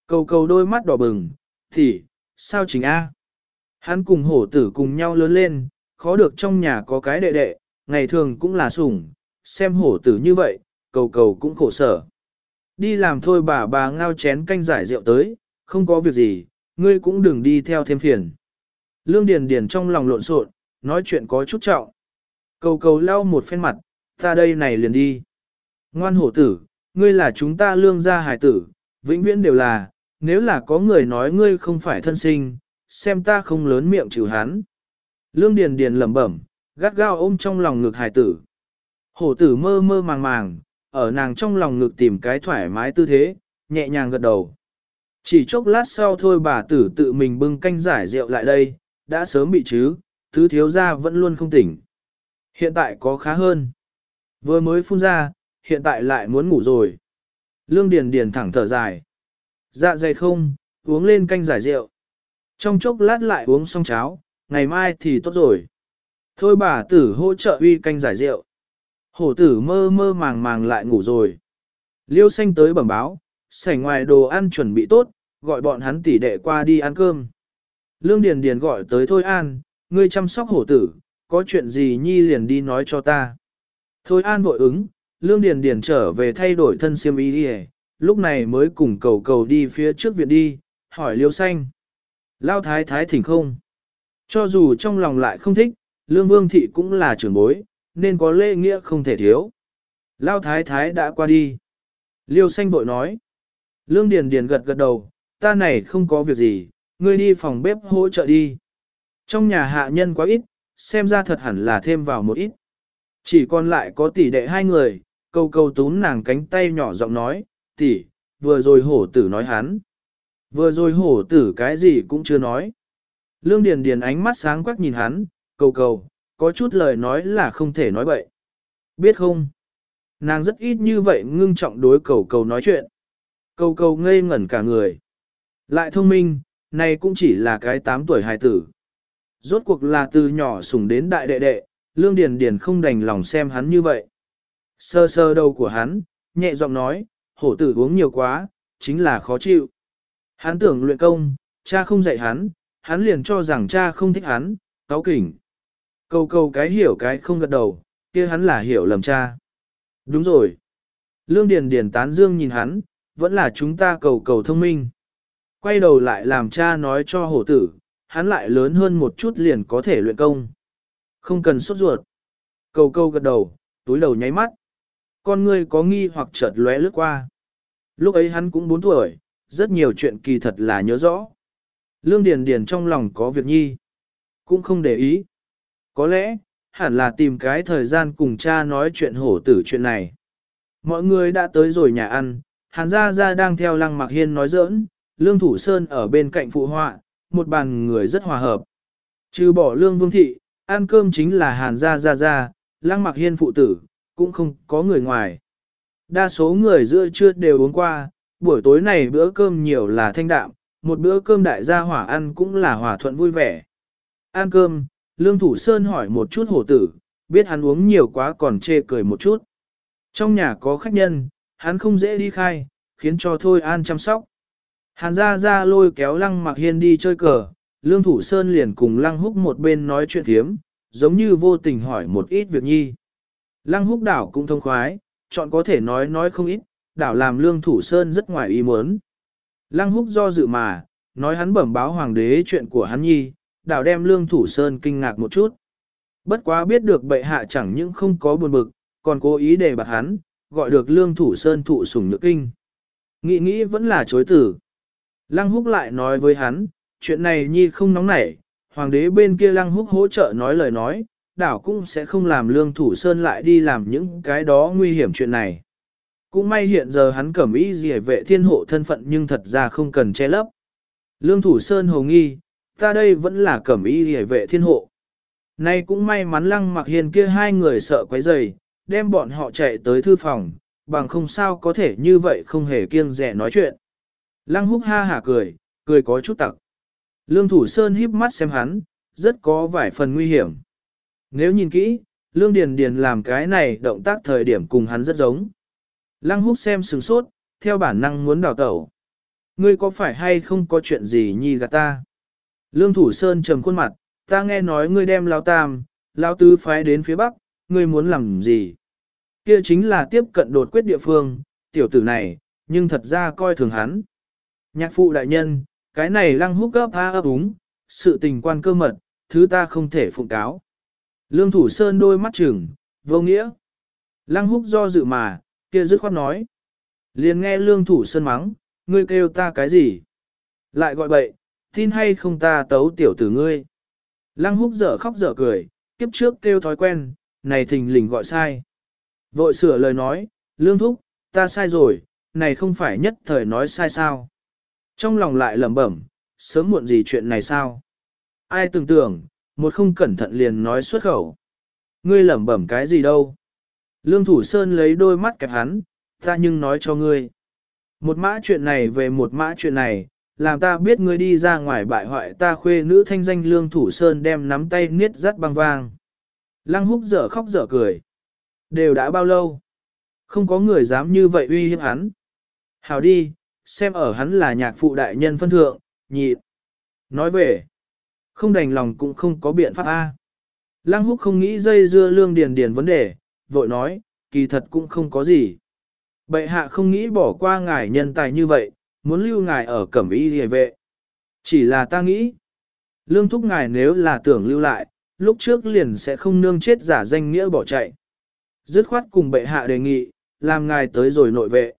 Cầu cầu đôi mắt đỏ bừng, tỉ, sao chính A? Hắn cùng hổ tử cùng nhau lớn lên, khó được trong nhà có cái đệ đệ, ngày thường cũng là sủng, xem hổ tử như vậy, cầu cầu cũng khổ sở. đi làm thôi bà bà ngao chén canh giải rượu tới, không có việc gì, ngươi cũng đừng đi theo thêm phiền. Lương Điền Điền trong lòng lộn xộn, nói chuyện có chút trọng. Cầu cầu lau một phen mặt, ta đây này liền đi. Ngoan hổ tử, ngươi là chúng ta lương gia hải tử, vĩnh viễn đều là, nếu là có người nói ngươi không phải thân sinh, xem ta không lớn miệng trừ hắn. Lương Điền Điền lẩm bẩm, gắt gao ôm trong lòng ngực hải tử. Hổ tử mơ mơ màng màng, ở nàng trong lòng ngực tìm cái thoải mái tư thế, nhẹ nhàng gật đầu. Chỉ chốc lát sau thôi bà tử tự mình bưng canh giải rượu lại đây, đã sớm bị chứ, thứ thiếu gia vẫn luôn không tỉnh. Hiện tại có khá hơn. Vừa mới phun ra, hiện tại lại muốn ngủ rồi. Lương Điền Điền thẳng thở dài. Dạ dày không, uống lên canh giải rượu. Trong chốc lát lại uống xong cháo, ngày mai thì tốt rồi. Thôi bà tử hỗ trợ uy canh giải rượu. Hổ tử mơ mơ màng màng lại ngủ rồi. Liêu xanh tới bẩm báo, sảnh ngoài đồ ăn chuẩn bị tốt, gọi bọn hắn tỉ đệ qua đi ăn cơm. Lương Điền Điền gọi tới Thôi An, ngươi chăm sóc hổ tử, có chuyện gì nhi liền đi nói cho ta. Thôi An vội ứng, Lương Điền Điền trở về thay đổi thân siêm y đi lúc này mới cùng cầu cầu đi phía trước viện đi, hỏi Liêu Xanh. Lao thái thái thỉnh không? Cho dù trong lòng lại không thích, Lương Vương Thị cũng là trưởng bối, nên có lễ nghĩa không thể thiếu. Lao thái thái đã qua đi. Liêu Xanh vội nói. Lương Điền Điền gật gật đầu, ta này không có việc gì, ngươi đi phòng bếp hỗ trợ đi. Trong nhà hạ nhân quá ít, xem ra thật hẳn là thêm vào một ít. Chỉ còn lại có tỷ đệ hai người, câu câu túm nàng cánh tay nhỏ giọng nói, tỷ, vừa rồi hổ tử nói hắn. Vừa rồi hổ tử cái gì cũng chưa nói. Lương Điền Điền ánh mắt sáng quắc nhìn hắn, cầu cầu, có chút lời nói là không thể nói bậy. Biết không? Nàng rất ít như vậy ngưng trọng đối cầu cầu nói chuyện. Cầu cầu ngây ngẩn cả người. Lại thông minh, này cũng chỉ là cái 8 tuổi hài tử. Rốt cuộc là từ nhỏ sủng đến đại đệ đệ, Lương Điền Điền không đành lòng xem hắn như vậy. Sơ sơ đầu của hắn, nhẹ giọng nói, hổ tử uống nhiều quá, chính là khó chịu. Hắn tưởng luyện công, cha không dạy hắn, hắn liền cho rằng cha không thích hắn, cáo kỉnh. Câu câu cái hiểu cái không gật đầu, kia hắn là hiểu lầm cha. Đúng rồi. Lương Điền Điền tán dương nhìn hắn, vẫn là chúng ta cầu cầu thông minh. Quay đầu lại làm cha nói cho hổ tử, hắn lại lớn hơn một chút liền có thể luyện công. Không cần sốt ruột. Cầu câu gật đầu, túi đầu nháy mắt. Con ngươi có nghi hoặc chợt lóe lướt qua. Lúc ấy hắn cũng 4 tuổi, rất nhiều chuyện kỳ thật là nhớ rõ. Lương Điền Điền trong lòng có việc nhi. Cũng không để ý. Có lẽ, hẳn là tìm cái thời gian cùng cha nói chuyện hổ tử chuyện này. Mọi người đã tới rồi nhà ăn, Hàn Gia Gia đang theo Lăng Mạc Hiên nói giỡn, Lương Thủ Sơn ở bên cạnh phụ họa, một bàn người rất hòa hợp. Trừ bỏ Lương Vương Thị, ăn cơm chính là Hàn Gia Gia Gia, Lăng Mạc Hiên phụ tử, cũng không có người ngoài. Đa số người giữa trưa đều uống qua, buổi tối này bữa cơm nhiều là thanh đạm, một bữa cơm đại gia hỏa ăn cũng là hòa thuận vui vẻ. Ăn cơm, Lương Thủ Sơn hỏi một chút hổ tử, biết hắn uống nhiều quá còn chê cười một chút. Trong nhà có khách nhân, hắn không dễ đi khai, khiến cho Thôi An chăm sóc. Hàn ra ra lôi kéo Lăng Mặc Hiên đi chơi cờ, Lương Thủ Sơn liền cùng Lăng Húc một bên nói chuyện thiếm, giống như vô tình hỏi một ít việc nhi. Lăng Húc đảo cũng thông khoái, chọn có thể nói nói không ít, đảo làm Lương Thủ Sơn rất ngoài ý muốn. Lăng Húc do dự mà, nói hắn bẩm báo hoàng đế chuyện của hắn nhi, đảo đem Lương Thủ Sơn kinh ngạc một chút. Bất quá biết được bệ hạ chẳng những không có buồn bực, còn cố ý để bạc hắn, gọi được Lương Thủ Sơn thụ sủng nhược kinh. Nghĩ nghĩ vẫn là chối tử. Lăng húc lại nói với hắn, chuyện này nhi không nóng nảy, hoàng đế bên kia lăng húc hỗ trợ nói lời nói, đảo cũng sẽ không làm lương thủ sơn lại đi làm những cái đó nguy hiểm chuyện này. Cũng may hiện giờ hắn cẩm ý gì vệ thiên hộ thân phận nhưng thật ra không cần che lấp. Lương thủ sơn hồ nghi, ta đây vẫn là cẩm ý gì vệ thiên hộ. Nay cũng may mắn lăng mặc hiền kia hai người sợ quấy rầy, đem bọn họ chạy tới thư phòng, bằng không sao có thể như vậy không hề kiêng dè nói chuyện. Lăng húc ha hả cười, cười có chút tặc. Lương Thủ Sơn híp mắt xem hắn, rất có vài phần nguy hiểm. Nếu nhìn kỹ, Lương Điền Điền làm cái này động tác thời điểm cùng hắn rất giống. Lăng húc xem sừng sốt, theo bản năng muốn đào tẩu. Ngươi có phải hay không có chuyện gì nhi gạt ta? Lương Thủ Sơn trầm khuôn mặt, ta nghe nói ngươi đem Lão Tam, Lão Tứ phái đến phía Bắc, ngươi muốn làm gì? Kia chính là tiếp cận đột quyết địa phương, tiểu tử này, nhưng thật ra coi thường hắn. Nhạc phụ đại nhân, cái này lăng húc gấp tha ấp úng, sự tình quan cơ mật, thứ ta không thể phụng cáo. Lương thủ sơn đôi mắt trừng, vô nghĩa. Lăng húc do dự mà, kia dứt khoát nói. Liền nghe lương thủ sơn mắng, ngươi kêu ta cái gì? Lại gọi bậy, tin hay không ta tấu tiểu tử ngươi? Lăng húc dở khóc dở cười, kiếp trước kêu thói quen, này thình lình gọi sai. Vội sửa lời nói, lương thúc, ta sai rồi, này không phải nhất thời nói sai sao. Trong lòng lại lẩm bẩm, sớm muộn gì chuyện này sao? Ai tưởng tưởng, một không cẩn thận liền nói xuất khẩu. Ngươi lẩm bẩm cái gì đâu? Lương Thủ Sơn lấy đôi mắt kẹp hắn, ta nhưng nói cho ngươi. Một mã chuyện này về một mã chuyện này, làm ta biết ngươi đi ra ngoài bại hoại ta khuê nữ thanh danh Lương Thủ Sơn đem nắm tay niết rắt băng vang. Lăng húc dở khóc dở cười. Đều đã bao lâu? Không có người dám như vậy uy hiếp hắn. Hào đi, xem ở hắn là nhạc phụ đại nhân phân thượng, nhị. Nói về, không đành lòng cũng không có biện pháp A. Lăng húc không nghĩ dây dưa lương điền điền vấn đề, vội nói, kỳ thật cũng không có gì. Bệ hạ không nghĩ bỏ qua ngài nhân tài như vậy, muốn lưu ngài ở cẩm y hề vệ. Chỉ là ta nghĩ, lương thúc ngài nếu là tưởng lưu lại, lúc trước liền sẽ không nương chết giả danh nghĩa bỏ chạy. Dứt khoát cùng bệ hạ đề nghị, làm ngài tới rồi nội vệ.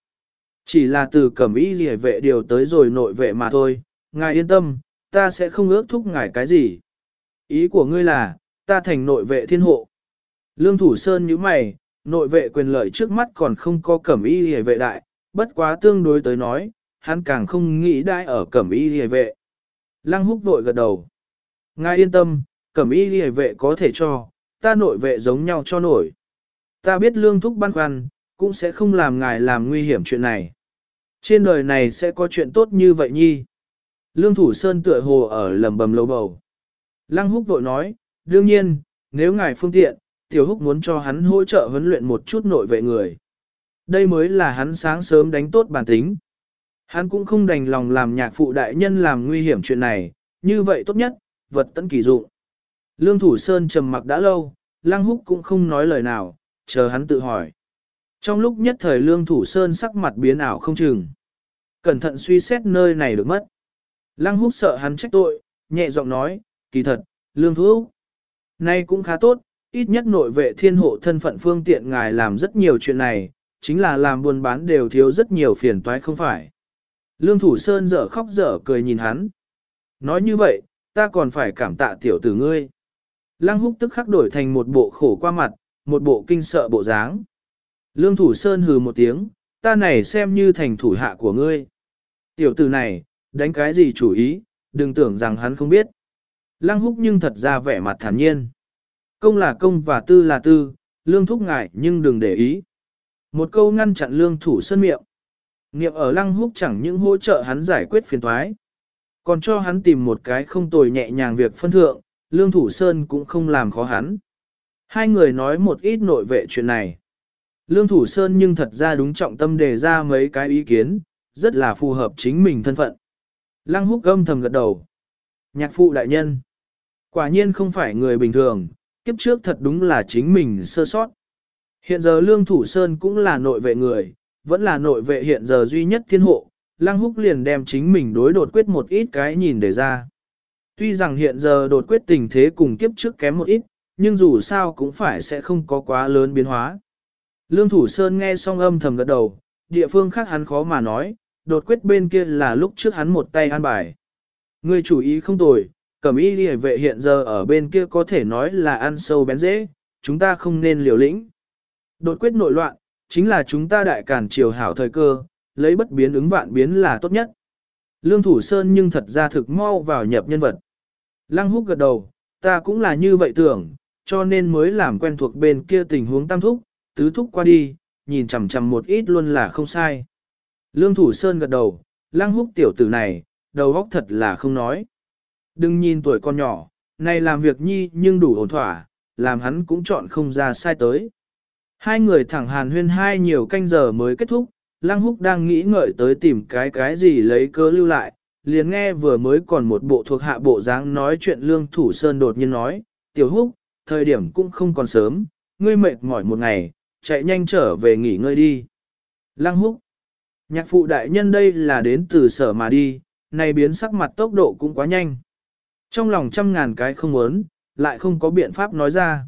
Chỉ là từ cẩm y hề vệ điều tới rồi nội vệ mà thôi, ngài yên tâm, ta sẽ không ước thúc ngài cái gì. Ý của ngươi là, ta thành nội vệ thiên hộ. Lương Thủ Sơn như mày, nội vệ quyền lợi trước mắt còn không có cẩm y hề vệ đại, bất quá tương đối tới nói, hắn càng không nghĩ đãi ở cẩm y hề vệ. Lăng húc vội gật đầu. Ngài yên tâm, cẩm y hề vệ có thể cho, ta nội vệ giống nhau cho nổi. Ta biết lương thúc băn khoăn, cũng sẽ không làm ngài làm nguy hiểm chuyện này. Trên đời này sẽ có chuyện tốt như vậy nhi. Lương Thủ Sơn tựa hồ ở lầm bầm lâu bầu. Lăng húc vội nói, đương nhiên, nếu ngài phương tiện, tiểu húc muốn cho hắn hỗ trợ huấn luyện một chút nội vệ người. Đây mới là hắn sáng sớm đánh tốt bản tính. Hắn cũng không đành lòng làm nhạc phụ đại nhân làm nguy hiểm chuyện này, như vậy tốt nhất, vật tận kỳ dụng. Lương Thủ Sơn trầm mặc đã lâu, Lăng Húc cũng không nói lời nào, chờ hắn tự hỏi. Trong lúc nhất thời Lương Thủ Sơn sắc mặt biến ảo không chừng. Cẩn thận suy xét nơi này được mất. Lăng Húc sợ hắn trách tội, nhẹ giọng nói, kỳ thật, Lương Thủ Nay cũng khá tốt, ít nhất nội vệ thiên hộ thân phận phương tiện ngài làm rất nhiều chuyện này, chính là làm buôn bán đều thiếu rất nhiều phiền toái không phải. Lương Thủ Sơn dở khóc dở cười nhìn hắn. Nói như vậy, ta còn phải cảm tạ tiểu tử ngươi. Lăng húc tức khắc đổi thành một bộ khổ qua mặt, một bộ kinh sợ bộ dáng. Lương Thủ Sơn hừ một tiếng, ta này xem như thành thủ hạ của ngươi. Tiểu tử này, đánh cái gì chủ ý, đừng tưởng rằng hắn không biết. Lăng húc nhưng thật ra vẻ mặt thản nhiên. Công là công và tư là tư, lương thúc ngại nhưng đừng để ý. Một câu ngăn chặn lương thủ sơn miệng. Niệm ở lăng húc chẳng những hỗ trợ hắn giải quyết phiền toái, còn cho hắn tìm một cái không tồi nhẹ nhàng việc phân thượng, lương thủ sơn cũng không làm khó hắn. Hai người nói một ít nội vệ chuyện này. Lương thủ sơn nhưng thật ra đúng trọng tâm đề ra mấy cái ý kiến, rất là phù hợp chính mình thân phận. Lăng húc gâm thầm gật đầu. Nhạc phụ đại nhân. Quả nhiên không phải người bình thường, kiếp trước thật đúng là chính mình sơ sót. Hiện giờ Lương Thủ Sơn cũng là nội vệ người, vẫn là nội vệ hiện giờ duy nhất thiên hộ, Lăng Húc liền đem chính mình đối đột quyết một ít cái nhìn để ra. Tuy rằng hiện giờ đột quyết tình thế cùng kiếp trước kém một ít, nhưng dù sao cũng phải sẽ không có quá lớn biến hóa. Lương Thủ Sơn nghe xong âm thầm gật đầu, địa phương khác hắn khó mà nói, đột quyết bên kia là lúc trước hắn một tay an bài. Người chủ ý không tồi, cẩm y lìa vệ hiện giờ ở bên kia có thể nói là ăn sâu bén dễ, chúng ta không nên liều lĩnh. Đột quyết nội loạn, chính là chúng ta đại cản triều hảo thời cơ, lấy bất biến ứng vạn biến là tốt nhất. Lương Thủ Sơn nhưng thật ra thực mau vào nhập nhân vật. Lăng húc gật đầu, ta cũng là như vậy tưởng, cho nên mới làm quen thuộc bên kia tình huống tam thúc, tứ thúc qua đi, nhìn chằm chằm một ít luôn là không sai. Lương Thủ Sơn gật đầu, lăng húc tiểu tử này, đầu óc thật là không nói. Đừng nhìn tuổi con nhỏ, này làm việc nhi nhưng đủ ổn thỏa, làm hắn cũng chọn không ra sai tới. Hai người thẳng hàn huyên hai nhiều canh giờ mới kết thúc, Lăng Húc đang nghĩ ngợi tới tìm cái cái gì lấy cớ lưu lại, liền nghe vừa mới còn một bộ thuộc hạ bộ dáng nói chuyện Lương Thủ Sơn đột nhiên nói, Tiểu Húc, thời điểm cũng không còn sớm, ngươi mệt mỏi một ngày, chạy nhanh trở về nghỉ ngơi đi. Lăng Húc, Nhạc phụ đại nhân đây là đến từ sở mà đi, này biến sắc mặt tốc độ cũng quá nhanh. Trong lòng trăm ngàn cái không muốn, lại không có biện pháp nói ra.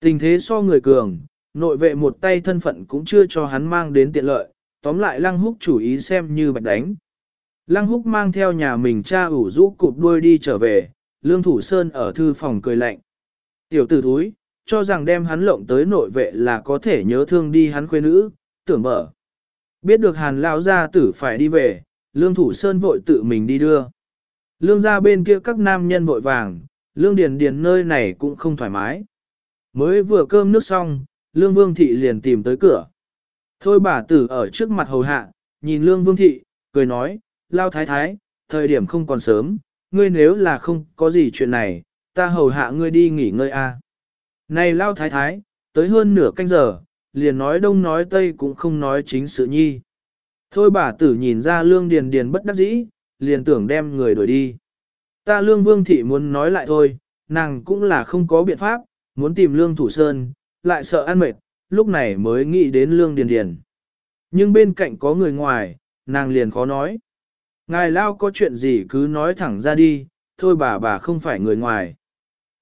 Tình thế so người cường, nội vệ một tay thân phận cũng chưa cho hắn mang đến tiện lợi, tóm lại lăng húc chủ ý xem như bạch đánh. Lăng húc mang theo nhà mình cha ủ rũ cụp đuôi đi trở về, lương thủ sơn ở thư phòng cười lạnh. Tiểu tử thúi, cho rằng đem hắn lộng tới nội vệ là có thể nhớ thương đi hắn khuê nữ, tưởng mở. Biết được hàn lao gia tử phải đi về, lương thủ sơn vội tự mình đi đưa. Lương ra bên kia các nam nhân vội vàng, lương điền điền nơi này cũng không thoải mái. Mới vừa cơm nước xong, lương vương thị liền tìm tới cửa. Thôi bà tử ở trước mặt hầu hạ, nhìn lương vương thị, cười nói, lao thái thái, thời điểm không còn sớm, ngươi nếu là không có gì chuyện này, ta hầu hạ ngươi đi nghỉ ngơi a. Này lao thái thái, tới hơn nửa canh giờ, liền nói đông nói tây cũng không nói chính sự nhi. Thôi bà tử nhìn ra lương điền điền bất đắc dĩ, liền tưởng đem người đuổi đi. Ta lương vương thị muốn nói lại thôi, nàng cũng là không có biện pháp, muốn tìm lương thủ sơn, lại sợ ăn mệt, lúc này mới nghĩ đến lương điền điền. Nhưng bên cạnh có người ngoài, nàng liền khó nói. Ngài lao có chuyện gì cứ nói thẳng ra đi, thôi bà bà không phải người ngoài.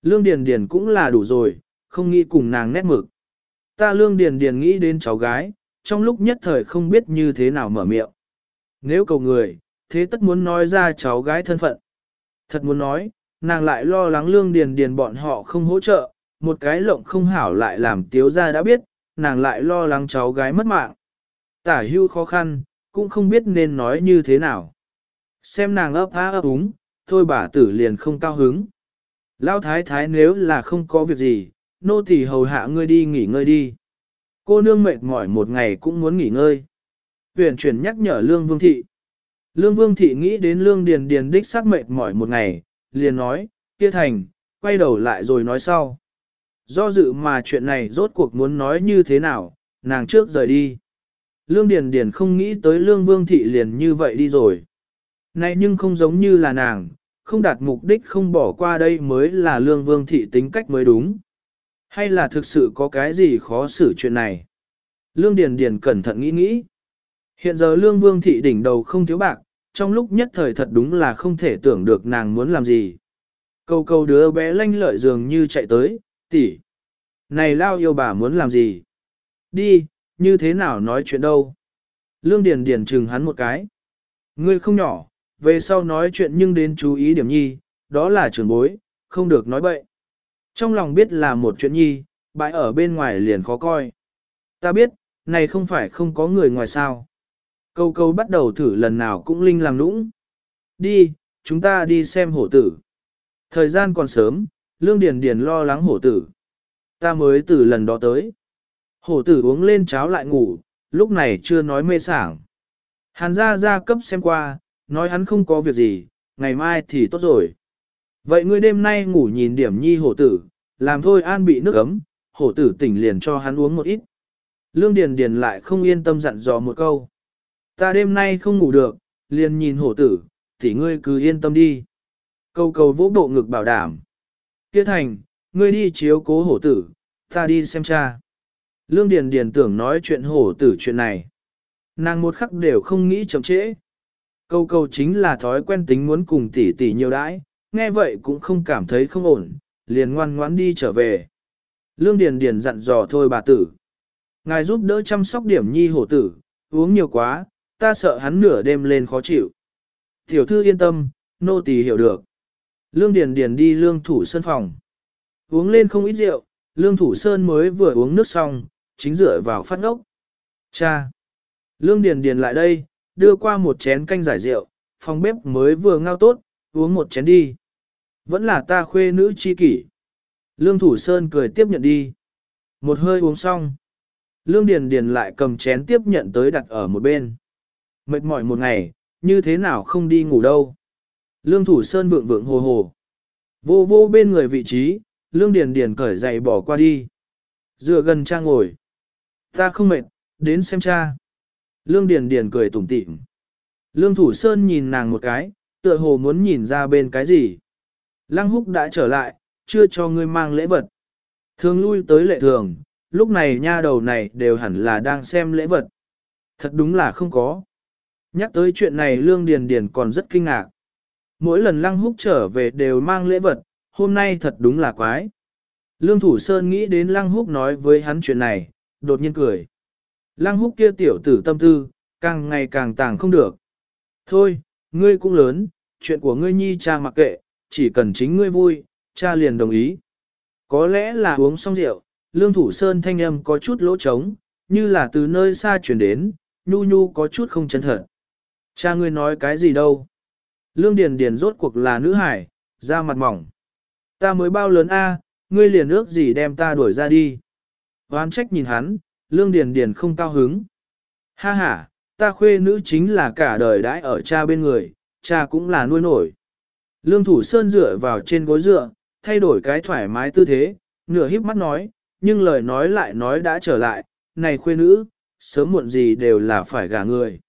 Lương điền điền cũng là đủ rồi, không nghĩ cùng nàng nét mực. Ta lương điền điền nghĩ đến cháu gái, trong lúc nhất thời không biết như thế nào mở miệng. Nếu cầu người, thế tất muốn nói ra cháu gái thân phận. Thật muốn nói, nàng lại lo lắng lương điền điền bọn họ không hỗ trợ, một cái lộng không hảo lại làm tiếu gia đã biết, nàng lại lo lắng cháu gái mất mạng. Tả hưu khó khăn, cũng không biết nên nói như thế nào. Xem nàng ấp há ấp úng, thôi bà tử liền không cao hứng. Lão thái thái nếu là không có việc gì, nô tỳ hầu hạ ngươi đi nghỉ ngơi đi. Cô nương mệt mỏi một ngày cũng muốn nghỉ ngơi. Huyền chuyển nhắc nhở Lương Vương Thị. Lương Vương Thị nghĩ đến Lương Điền Điền đích xác mệt mỏi một ngày, liền nói, kia thành, quay đầu lại rồi nói sau. Do dự mà chuyện này rốt cuộc muốn nói như thế nào, nàng trước rời đi. Lương Điền Điền không nghĩ tới Lương Vương Thị liền như vậy đi rồi. Này nhưng không giống như là nàng, không đạt mục đích không bỏ qua đây mới là Lương Vương Thị tính cách mới đúng. Hay là thực sự có cái gì khó xử chuyện này? Lương Điền Điền cẩn thận nghĩ nghĩ. Hiện giờ Lương Vương Thị đỉnh đầu không thiếu bạc, trong lúc nhất thời thật đúng là không thể tưởng được nàng muốn làm gì. Câu câu đứa bé lanh lợi dường như chạy tới, tỷ, Này lao yêu bà muốn làm gì? Đi, như thế nào nói chuyện đâu? Lương Điền Điền chừng hắn một cái. Ngươi không nhỏ, về sau nói chuyện nhưng đến chú ý điểm nhi, đó là trưởng bối, không được nói bậy. Trong lòng biết là một chuyện nhi, bãi ở bên ngoài liền khó coi. Ta biết, này không phải không có người ngoài sao. Câu câu bắt đầu thử lần nào cũng linh làm nũng. Đi, chúng ta đi xem hổ tử. Thời gian còn sớm, Lương Điền Điền lo lắng hổ tử. Ta mới từ lần đó tới. Hổ tử uống lên cháo lại ngủ, lúc này chưa nói mê sảng. Hàn gia gia cấp xem qua, nói hắn không có việc gì, ngày mai thì tốt rồi. Vậy ngươi đêm nay ngủ nhìn điểm nhi hổ tử, làm thôi an bị nước ấm, hổ tử tỉnh liền cho hắn uống một ít. Lương Điền Điền lại không yên tâm dặn dò một câu. Ta đêm nay không ngủ được, liền nhìn hổ tử, thì ngươi cứ yên tâm đi. Câu cầu vỗ bộ ngực bảo đảm. Kia thành, ngươi đi chiếu cố hổ tử, ta đi xem cha. Lương Điền Điền tưởng nói chuyện hổ tử chuyện này. Nàng một khắc đều không nghĩ chậm trễ. Câu câu chính là thói quen tính muốn cùng tỷ tỷ nhiều đãi, nghe vậy cũng không cảm thấy không ổn, liền ngoan ngoãn đi trở về. Lương Điền Điền dặn dò thôi bà tử. Ngài giúp đỡ chăm sóc điểm nhi hổ tử, uống nhiều quá, ta sợ hắn nửa đêm lên khó chịu. Tiểu thư yên tâm, nô tỳ hiểu được. Lương Điền Điền đi lương thủ sơn phòng. Uống lên không ít rượu, lương thủ sơn mới vừa uống nước xong, chính dựa vào phát ngốc. Cha! Lương Điền Điền lại đây, đưa qua một chén canh giải rượu, phòng bếp mới vừa ngao tốt, uống một chén đi. Vẫn là ta khuê nữ chi kỷ. Lương Thủ Sơn cười tiếp nhận đi. Một hơi uống xong. Lương Điền Điền lại cầm chén tiếp nhận tới đặt ở một bên. Mệt mỏi một ngày, như thế nào không đi ngủ đâu. Lương Thủ Sơn vượng vượng hồ hồ. Vô vô bên người vị trí, Lương Điền Điền cởi giày bỏ qua đi. Dựa gần cha ngồi. Ta không mệt, đến xem cha. Lương Điền Điền cười tủm tỉm. Lương Thủ Sơn nhìn nàng một cái, tựa hồ muốn nhìn ra bên cái gì. Lăng húc đã trở lại, chưa cho ngươi mang lễ vật. Thường lui tới lệ thường, lúc này nha đầu này đều hẳn là đang xem lễ vật. Thật đúng là không có. Nhắc tới chuyện này Lương Điền Điền còn rất kinh ngạc. Mỗi lần Lăng Húc trở về đều mang lễ vật, hôm nay thật đúng là quái. Lương Thủ Sơn nghĩ đến Lăng Húc nói với hắn chuyện này, đột nhiên cười. Lăng Húc kia tiểu tử tâm tư, càng ngày càng tàng không được. Thôi, ngươi cũng lớn, chuyện của ngươi nhi cha mặc kệ, chỉ cần chính ngươi vui, cha liền đồng ý. Có lẽ là uống xong rượu, Lương Thủ Sơn thanh âm có chút lỗ trống, như là từ nơi xa truyền đến, nhu nhu có chút không chân thật. Cha ngươi nói cái gì đâu? Lương Điền Điền rốt cuộc là nữ hải, da mặt mỏng. Ta mới bao lớn a, ngươi liền ước gì đem ta đuổi ra đi. Hoán trách nhìn hắn, Lương Điền Điền không cao hứng. Ha ha, ta khuê nữ chính là cả đời đãi ở cha bên người, cha cũng là nuôi nổi. Lương Thủ Sơn dựa vào trên gối dựa, thay đổi cái thoải mái tư thế, nửa híp mắt nói, nhưng lời nói lại nói đã trở lại, này khuê nữ, sớm muộn gì đều là phải gả người.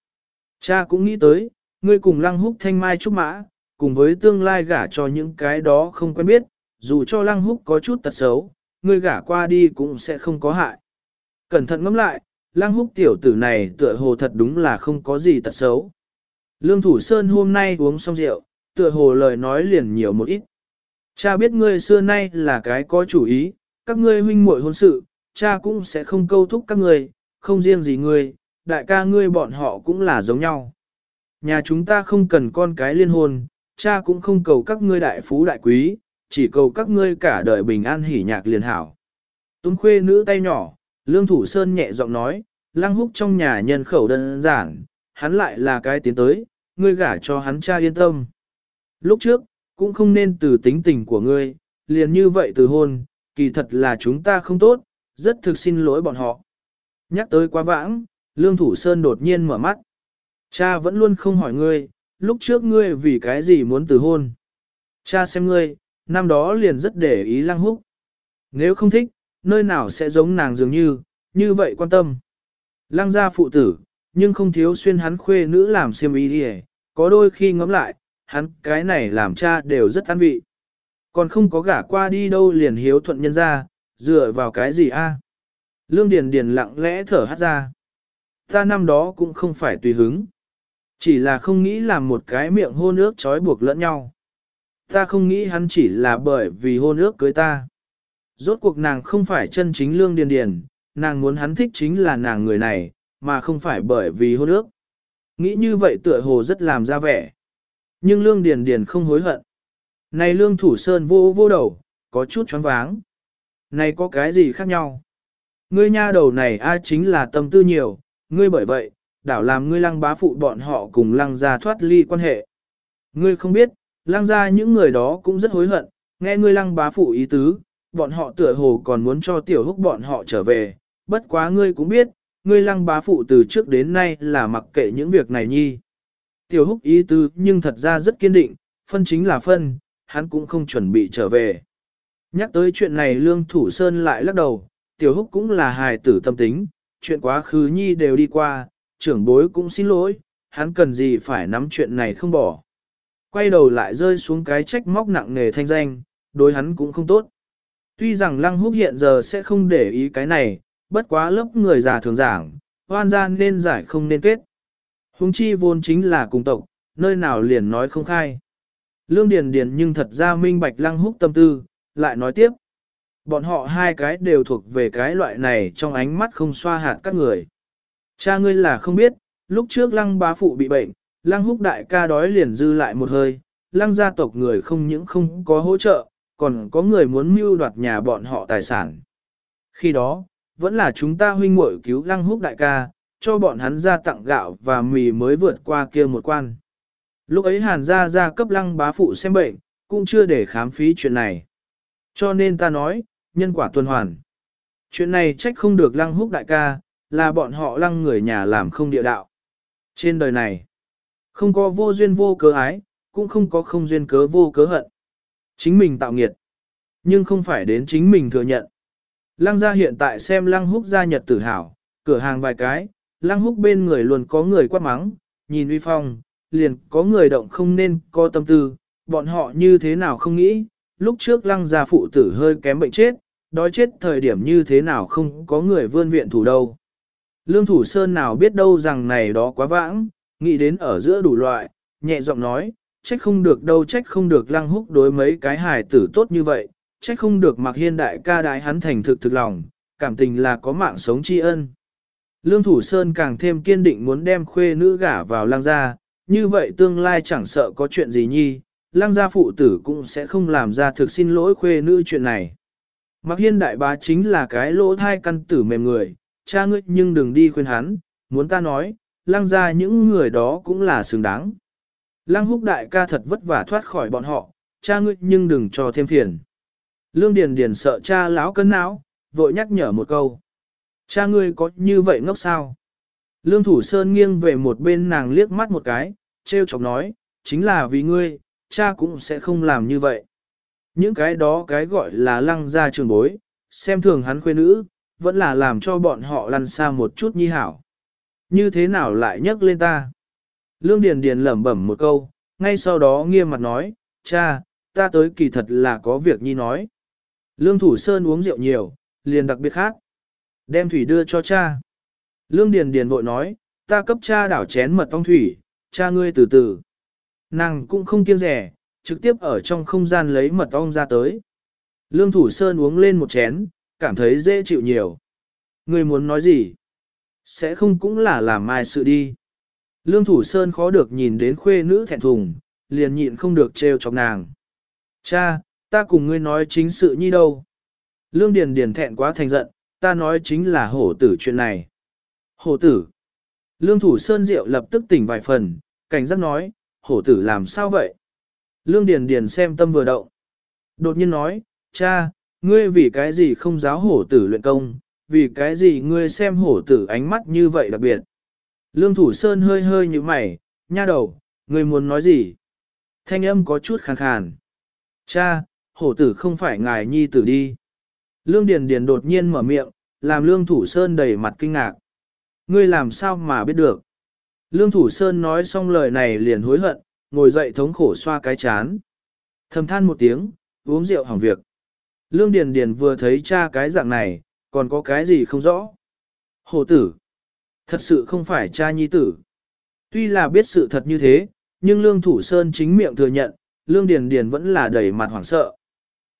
Cha cũng nghĩ tới, ngươi cùng lăng húc thanh mai trúc mã, cùng với tương lai gả cho những cái đó không quen biết, dù cho lăng húc có chút tật xấu, ngươi gả qua đi cũng sẽ không có hại. Cẩn thận ngẫm lại, lăng húc tiểu tử này tựa hồ thật đúng là không có gì tật xấu. Lương Thủ Sơn hôm nay uống xong rượu, tựa hồ lời nói liền nhiều một ít. Cha biết ngươi xưa nay là cái có chủ ý, các ngươi huynh muội hôn sự, cha cũng sẽ không câu thúc các ngươi, không riêng gì ngươi, đại ca ngươi bọn họ cũng là giống nhau. Nhà chúng ta không cần con cái liên hôn, cha cũng không cầu các ngươi đại phú đại quý, chỉ cầu các ngươi cả đời bình an hỉ nhạc liền hảo. Tuấn khuê nữ tay nhỏ, lương thủ sơn nhẹ giọng nói, lăng húc trong nhà nhân khẩu đơn giản, hắn lại là cái tiến tới, ngươi gả cho hắn cha yên tâm. Lúc trước, cũng không nên từ tính tình của ngươi, liền như vậy từ hôn, kỳ thật là chúng ta không tốt, rất thực xin lỗi bọn họ. Nhắc tới quá vãng, Lương Thủ Sơn đột nhiên mở mắt. Cha vẫn luôn không hỏi ngươi, lúc trước ngươi vì cái gì muốn từ hôn. Cha xem ngươi, năm đó liền rất để ý lăng húc. Nếu không thích, nơi nào sẽ giống nàng dường như, như vậy quan tâm. Lăng gia phụ tử, nhưng không thiếu xuyên hắn khuê nữ làm siêm y đi có đôi khi ngẫm lại, hắn cái này làm cha đều rất an vị. Còn không có gả qua đi đâu liền hiếu thuận nhân ra, dựa vào cái gì a? Lương Điền Điền lặng lẽ thở hắt ra. Ta năm đó cũng không phải tùy hứng. Chỉ là không nghĩ làm một cái miệng hôn ước trói buộc lẫn nhau. Ta không nghĩ hắn chỉ là bởi vì hôn ước cưới ta. Rốt cuộc nàng không phải chân chính Lương Điền Điền, nàng muốn hắn thích chính là nàng người này, mà không phải bởi vì hôn ước. Nghĩ như vậy tựa hồ rất làm ra vẻ. Nhưng Lương Điền Điền không hối hận. Này Lương Thủ Sơn vô vô đầu, có chút choáng váng. Này có cái gì khác nhau? Ngươi nha đầu này a chính là tâm tư nhiều, ngươi bởi vậy, đảo làm ngươi lăng bá phụ bọn họ cùng lăng gia thoát ly quan hệ. Ngươi không biết, lăng gia những người đó cũng rất hối hận, nghe ngươi lăng bá phụ ý tứ, bọn họ tựa hồ còn muốn cho tiểu húc bọn họ trở về, bất quá ngươi cũng biết, ngươi lăng bá phụ từ trước đến nay là mặc kệ những việc này nhi. Tiểu húc ý tứ nhưng thật ra rất kiên định, phân chính là phân, hắn cũng không chuẩn bị trở về. Nhắc tới chuyện này Lương Thủ Sơn lại lắc đầu, Tiểu Húc cũng là hài tử tâm tính, chuyện quá khứ nhi đều đi qua, trưởng bối cũng xin lỗi, hắn cần gì phải nắm chuyện này không bỏ. Quay đầu lại rơi xuống cái trách móc nặng nề thanh danh, đối hắn cũng không tốt. Tuy rằng Lăng Húc hiện giờ sẽ không để ý cái này, bất quá lớp người già thường giảng, hoan gian nên giải không nên kết. Hùng chi vốn chính là cùng tộc, nơi nào liền nói không khai. Lương Điền Điền nhưng thật ra minh bạch Lăng Húc tâm tư, lại nói tiếp. Bọn họ hai cái đều thuộc về cái loại này trong ánh mắt không xoa hạt các người. Cha ngươi là không biết, lúc trước lăng bá phụ bị bệnh, lăng húc đại ca đói liền dư lại một hơi, lăng gia tộc người không những không có hỗ trợ, còn có người muốn mưu đoạt nhà bọn họ tài sản. Khi đó, vẫn là chúng ta huynh muội cứu lăng húc đại ca, cho bọn hắn ra tặng gạo và mì mới vượt qua kia một quan. Lúc ấy hàn gia gia cấp lăng bá phụ xem bệnh, cũng chưa để khám phí chuyện này. Cho nên ta nói, nhân quả tuần hoàn. Chuyện này trách không được lăng húc đại ca, là bọn họ lăng người nhà làm không địa đạo. Trên đời này, không có vô duyên vô cớ ái, cũng không có không duyên cớ vô cớ hận. Chính mình tạo nghiệt, nhưng không phải đến chính mình thừa nhận. Lăng gia hiện tại xem lăng húc gia nhật tử hảo, cửa hàng vài cái, lăng húc bên người luôn có người quát mắng, nhìn uy phong, liền có người động không nên có tâm tư, bọn họ như thế nào không nghĩ, lúc trước lăng gia phụ tử hơi kém bệnh chết, đói chết thời điểm như thế nào không có người vươn viện thủ đâu. Lương thủ sơn nào biết đâu rằng này đó quá vãng, nghĩ đến ở giữa đủ loại, nhẹ giọng nói, trách không được đâu trách không được lăng húc đối mấy cái hài tử tốt như vậy, trách không được mặc hiên đại ca đại hắn thành thực thực lòng, cảm tình là có mạng sống tri ân. Lương Thủ Sơn càng thêm kiên định muốn đem khuê nữ gả vào lăng gia, như vậy tương lai chẳng sợ có chuyện gì nhi, lăng gia phụ tử cũng sẽ không làm ra thực xin lỗi khuê nữ chuyện này. Mặc hiên đại bá chính là cái lỗ thai căn tử mềm người, cha ngươi nhưng đừng đi khuyên hắn, muốn ta nói, lăng gia những người đó cũng là xứng đáng. Lăng húc đại ca thật vất vả thoát khỏi bọn họ, cha ngươi nhưng đừng cho thêm phiền. Lương Điền Điền sợ cha lão cân não, vội nhắc nhở một câu. Cha ngươi có như vậy ngốc sao? Lương Thủ Sơn nghiêng về một bên nàng liếc mắt một cái, treo chọc nói, chính là vì ngươi, cha cũng sẽ không làm như vậy. Những cái đó cái gọi là lăng ra trường bối, xem thường hắn khuê nữ, vẫn là làm cho bọn họ lăn xa một chút nhi hảo. Như thế nào lại nhắc lên ta? Lương Điền Điền lẩm bẩm một câu, ngay sau đó nghiêm mặt nói, cha, ta tới kỳ thật là có việc nhi nói. Lương Thủ Sơn uống rượu nhiều, liền đặc biệt khác. Đem thủy đưa cho cha. Lương Điền Điền vội nói, ta cấp cha đảo chén mật ong thủy, cha ngươi từ từ. Nàng cũng không kiêng rẻ, trực tiếp ở trong không gian lấy mật ong ra tới. Lương Thủ Sơn uống lên một chén, cảm thấy dễ chịu nhiều. Người muốn nói gì? Sẽ không cũng là làm mai sự đi. Lương Thủ Sơn khó được nhìn đến khuê nữ thẹn thùng, liền nhịn không được trêu chọc nàng. Cha, ta cùng ngươi nói chính sự nhi đâu. Lương Điền Điền thẹn quá thành giận, ta nói chính là hổ tử chuyện này. Hổ tử. Lương Thủ Sơn Diệu lập tức tỉnh vài phần, cảnh giác nói, hổ tử làm sao vậy? Lương Điền Điền xem tâm vừa động. Đột nhiên nói, cha, ngươi vì cái gì không giáo hổ tử luyện công, vì cái gì ngươi xem hổ tử ánh mắt như vậy đặc biệt. Lương Thủ Sơn hơi hơi như mày, nha đầu, ngươi muốn nói gì? Thanh âm có chút khàn khàn. Cha, hổ tử không phải ngài nhi tử đi. Lương Điền Điền đột nhiên mở miệng, làm Lương Thủ Sơn đầy mặt kinh ngạc. Ngươi làm sao mà biết được? Lương Thủ Sơn nói xong lời này liền hối hận, ngồi dậy thống khổ xoa cái chán. Thầm than một tiếng, uống rượu hỏng việc. Lương Điền Điền vừa thấy cha cái dạng này, còn có cái gì không rõ. Hổ tử. Thật sự không phải cha nhi tử. Tuy là biết sự thật như thế, nhưng Lương Thủ Sơn chính miệng thừa nhận, Lương Điền Điền vẫn là đầy mặt hoảng sợ.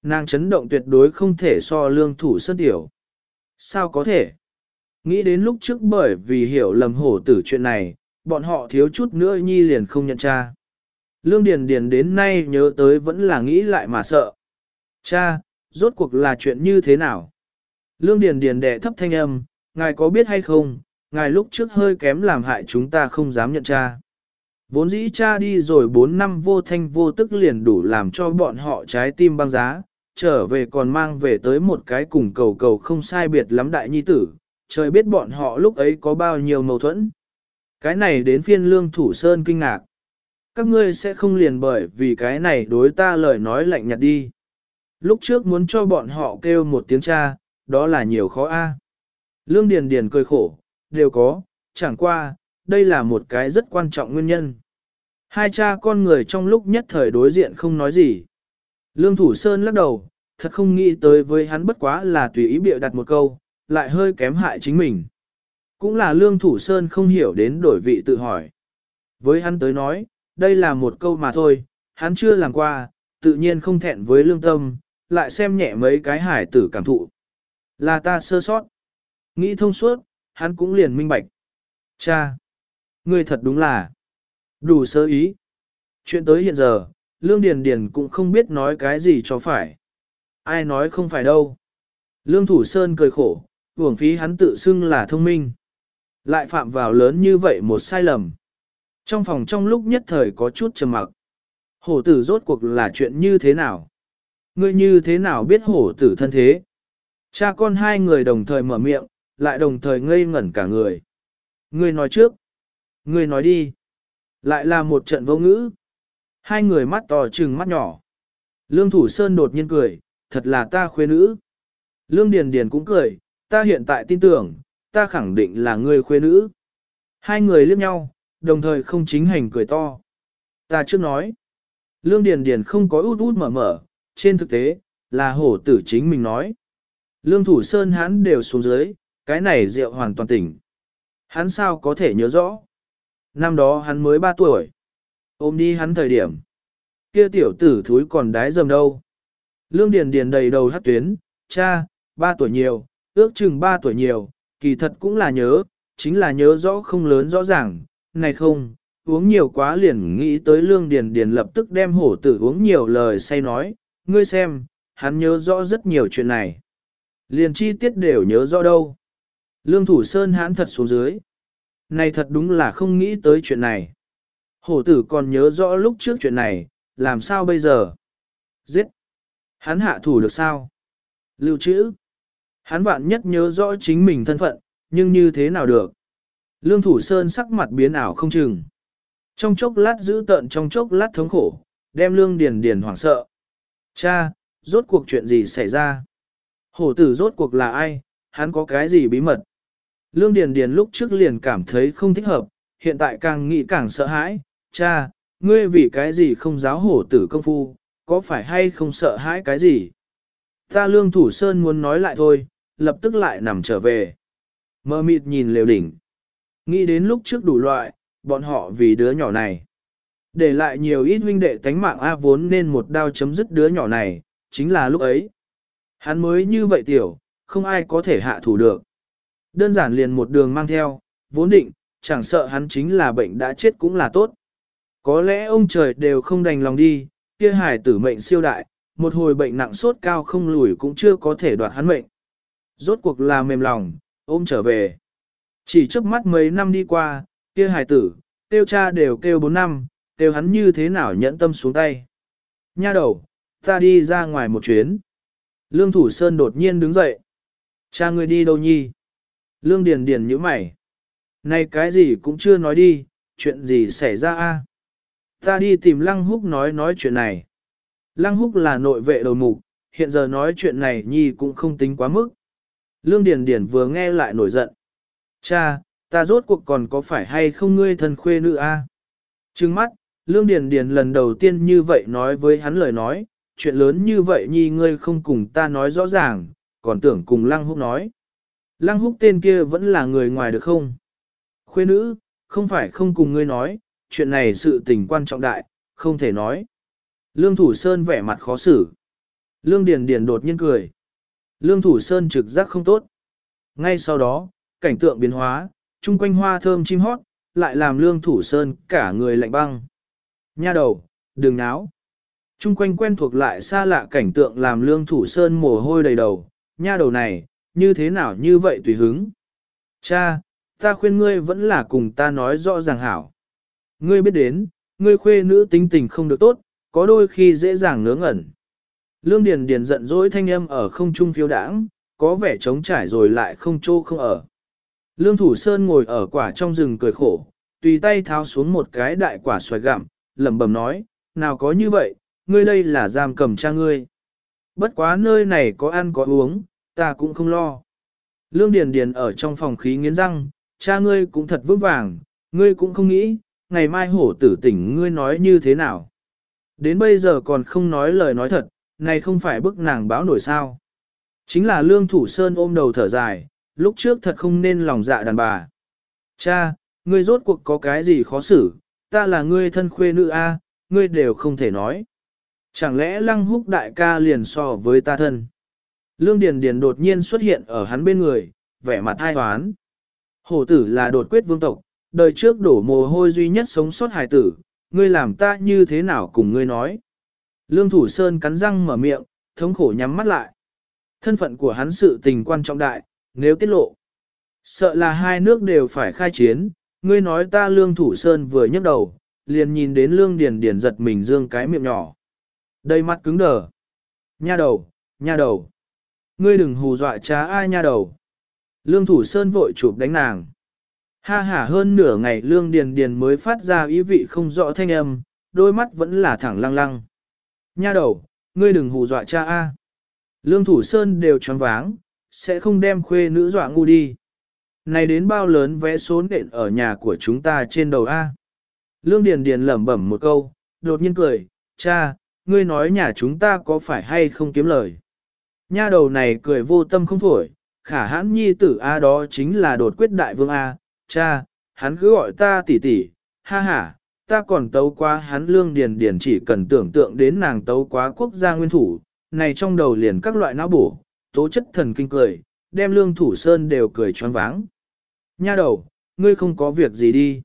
Nàng chấn động tuyệt đối không thể so Lương Thủ Sơn tiểu. Sao có thể? Nghĩ đến lúc trước bởi vì hiểu lầm hổ tử chuyện này, bọn họ thiếu chút nữa nhi liền không nhận cha. Lương Điền Điền đến nay nhớ tới vẫn là nghĩ lại mà sợ. Cha, rốt cuộc là chuyện như thế nào? Lương Điền Điền đệ thấp thanh âm, ngài có biết hay không, ngài lúc trước hơi kém làm hại chúng ta không dám nhận cha. Vốn dĩ cha đi rồi 4 năm vô thanh vô tức liền đủ làm cho bọn họ trái tim băng giá, trở về còn mang về tới một cái cùng cầu cầu không sai biệt lắm đại nhi tử, trời biết bọn họ lúc ấy có bao nhiêu mâu thuẫn. Cái này đến phiên lương thủ sơn kinh ngạc. Các ngươi sẽ không liền bởi vì cái này đối ta lời nói lạnh nhạt đi. Lúc trước muốn cho bọn họ kêu một tiếng cha, đó là nhiều khó a. Lương Điền Điền cười khổ, đều có, chẳng qua, đây là một cái rất quan trọng nguyên nhân. Hai cha con người trong lúc nhất thời đối diện không nói gì. Lương Thủ Sơn lắc đầu, thật không nghĩ tới với hắn bất quá là tùy ý bịa đặt một câu, lại hơi kém hại chính mình. Cũng là Lương Thủ Sơn không hiểu đến đổi vị tự hỏi. Với hắn tới nói, đây là một câu mà thôi, hắn chưa làm qua, tự nhiên không thẹn với lương tâm, lại xem nhẹ mấy cái hải tử cảm thụ. Là ta sơ sót. Nghĩ thông suốt, hắn cũng liền minh bạch. Cha! Ngươi thật đúng là đủ sơ ý. Chuyện tới hiện giờ, Lương Điền Điền cũng không biết nói cái gì cho phải. Ai nói không phải đâu. Lương Thủ Sơn cười khổ, uổng phí hắn tự xưng là thông minh. Lại phạm vào lớn như vậy một sai lầm. Trong phòng trong lúc nhất thời có chút trầm mặc. Hổ tử rốt cuộc là chuyện như thế nào? Ngươi như thế nào biết hổ tử thân thế? Cha con hai người đồng thời mở miệng, lại đồng thời ngây ngẩn cả người. Ngươi nói trước. Ngươi nói đi. Lại là một trận vô ngữ. Hai người mắt to trừng mắt nhỏ. Lương Thủ Sơn đột nhiên cười, thật là ta khuê nữ. Lương Điền Điền cũng cười, ta hiện tại tin tưởng, ta khẳng định là ngươi khuê nữ. Hai người liếc nhau, đồng thời không chính hành cười to. Ta trước nói, Lương Điền Điền không có út út mở mở, trên thực tế, là hổ tử chính mình nói. Lương Thủ Sơn hắn đều xuống dưới, cái này rượu hoàn toàn tỉnh. Hắn sao có thể nhớ rõ? Năm đó hắn mới 3 tuổi. Ôm đi hắn thời điểm. Kia tiểu tử thúi còn đái dầm đâu. Lương Điền Điền đầy đầu hát tuyến, cha, 3 tuổi nhiều, ước chừng 3 tuổi nhiều, kỳ thật cũng là nhớ, chính là nhớ rõ không lớn rõ ràng, này không, uống nhiều quá liền nghĩ tới Lương Điền Điền lập tức đem hổ tử uống nhiều lời say nói, ngươi xem, hắn nhớ rõ rất nhiều chuyện này. Liền chi tiết đều nhớ rõ đâu. Lương Thủ Sơn hãn thật xuống dưới. Này thật đúng là không nghĩ tới chuyện này. Hổ tử còn nhớ rõ lúc trước chuyện này, làm sao bây giờ? Giết! Hắn hạ thủ được sao? Lưu trữ! Hắn vạn nhất nhớ rõ chính mình thân phận, nhưng như thế nào được? Lương Thủ Sơn sắc mặt biến ảo không chừng. Trong chốc lát giữ tợn trong chốc lát thống khổ, đem Lương Điền Điền hoảng sợ. Cha, rốt cuộc chuyện gì xảy ra? Hổ tử rốt cuộc là ai? Hắn có cái gì bí mật? Lương Điền Điền lúc trước liền cảm thấy không thích hợp, hiện tại càng nghĩ càng sợ hãi. Cha, ngươi vì cái gì không giáo hổ tử công phu, có phải hay không sợ hãi cái gì? Ta Lương Thủ Sơn muốn nói lại thôi, lập tức lại nằm trở về. Mơ mịt nhìn lều đỉnh. Nghĩ đến lúc trước đủ loại, bọn họ vì đứa nhỏ này. Để lại nhiều ít huynh đệ tánh mạng A vốn nên một đao chấm dứt đứa nhỏ này, chính là lúc ấy. Hắn mới như vậy tiểu, không ai có thể hạ thủ được. Đơn giản liền một đường mang theo, vốn định, chẳng sợ hắn chính là bệnh đã chết cũng là tốt. Có lẽ ông trời đều không đành lòng đi, kia hải tử mệnh siêu đại, một hồi bệnh nặng sốt cao không lùi cũng chưa có thể đoạt hắn mệnh. Rốt cuộc là mềm lòng, ôm trở về. Chỉ trước mắt mấy năm đi qua, kia hải tử, tiêu cha đều kêu bốn năm, tiêu hắn như thế nào nhẫn tâm xuống tay. Nha đầu, ta đi ra ngoài một chuyến. Lương Thủ Sơn đột nhiên đứng dậy. Cha ngươi đi đâu nhi? Lương Điền Điền nhíu mày. Này cái gì cũng chưa nói đi, chuyện gì xảy ra a? Ta đi tìm Lăng Húc nói nói chuyện này. Lăng Húc là nội vệ đầu mục, hiện giờ nói chuyện này nhi cũng không tính quá mức. Lương Điền Điền vừa nghe lại nổi giận. Cha, ta rốt cuộc còn có phải hay không ngươi thân khuê nữ a? Trừng mắt, Lương Điền Điền lần đầu tiên như vậy nói với hắn lời nói, chuyện lớn như vậy nhi ngươi không cùng ta nói rõ ràng, còn tưởng cùng Lăng Húc nói. Lăng Húc tên kia vẫn là người ngoài được không? Khuê nữ, không phải không cùng ngươi nói, chuyện này sự tình quan trọng đại, không thể nói. Lương Thủ Sơn vẻ mặt khó xử. Lương Điền Điền đột nhiên cười. Lương Thủ Sơn trực giác không tốt. Ngay sau đó, cảnh tượng biến hóa, chung quanh hoa thơm chim hót, lại làm Lương Thủ Sơn cả người lạnh băng. Nha đầu, đừng náo. Trung quanh quen thuộc lại xa lạ cảnh tượng làm lương thủ sơn mồ hôi đầy đầu, nha đầu này, như thế nào như vậy tùy hứng. Cha, ta khuyên ngươi vẫn là cùng ta nói rõ ràng hảo. Ngươi biết đến, ngươi khuê nữ tính tình không được tốt, có đôi khi dễ dàng ngớ ngẩn. Lương Điền Điền giận dỗi thanh âm ở không trung phiêu đãng, có vẻ trống trải rồi lại không trô không ở. Lương Thủ Sơn ngồi ở quả trong rừng cười khổ, tùy tay tháo xuống một cái đại quả xoài gặm, lẩm bẩm nói, nào có như vậy, ngươi đây là giam cầm cha ngươi. Bất quá nơi này có ăn có uống, ta cũng không lo. Lương Điền Điền ở trong phòng khí nghiến răng, cha ngươi cũng thật vững vàng, ngươi cũng không nghĩ, ngày mai hổ tử tỉnh ngươi nói như thế nào. Đến bây giờ còn không nói lời nói thật, này không phải bức nàng báo nổi sao. Chính là Lương Thủ Sơn ôm đầu thở dài, lúc trước thật không nên lòng dạ đàn bà. Cha, ngươi rốt cuộc có cái gì khó xử, ta là ngươi thân khuê nữ a, ngươi đều không thể nói. Chẳng lẽ lăng húc đại ca liền so với ta thân? Lương Điền Điền đột nhiên xuất hiện ở hắn bên người, vẻ mặt ai hoán. Hổ tử là đột quyết vương tộc, đời trước đổ mồ hôi duy nhất sống sót hài tử, ngươi làm ta như thế nào cùng ngươi nói. Lương Thủ Sơn cắn răng mở miệng, thống khổ nhắm mắt lại. Thân phận của hắn sự tình quan trọng đại, nếu tiết lộ. Sợ là hai nước đều phải khai chiến, ngươi nói ta Lương Thủ Sơn vừa nhấc đầu, liền nhìn đến Lương Điền Điền giật mình dương cái miệng nhỏ. Đầy mắt cứng đờ. Nha đầu, nha đầu. Ngươi đừng hù dọa cha ai nha đầu. Lương Thủ Sơn vội chụp đánh nàng. Ha hả hơn nửa ngày Lương Điền Điền mới phát ra ý vị không rõ thanh âm, đôi mắt vẫn là thẳng lăng lăng. Nha đầu, ngươi đừng hù dọa cha a. Lương Thủ Sơn đều choáng váng, sẽ không đem khuê nữ dọa ngu đi. Này đến bao lớn vẽ số nện ở nhà của chúng ta trên đầu a. Lương Điền Điền lẩm bẩm một câu, đột nhiên cười, cha, ngươi nói nhà chúng ta có phải hay không kiếm lời. Nha đầu này cười vô tâm không phổi, khả hãn nhi tử A đó chính là đột quyết đại vương A, cha, hắn cứ gọi ta tỷ tỷ, ha ha, ta còn tấu quá hắn lương điền điền chỉ cần tưởng tượng đến nàng tấu quá quốc gia nguyên thủ, này trong đầu liền các loại não bổ, tố chất thần kinh cười, đem lương thủ sơn đều cười choáng váng. Nha đầu, ngươi không có việc gì đi.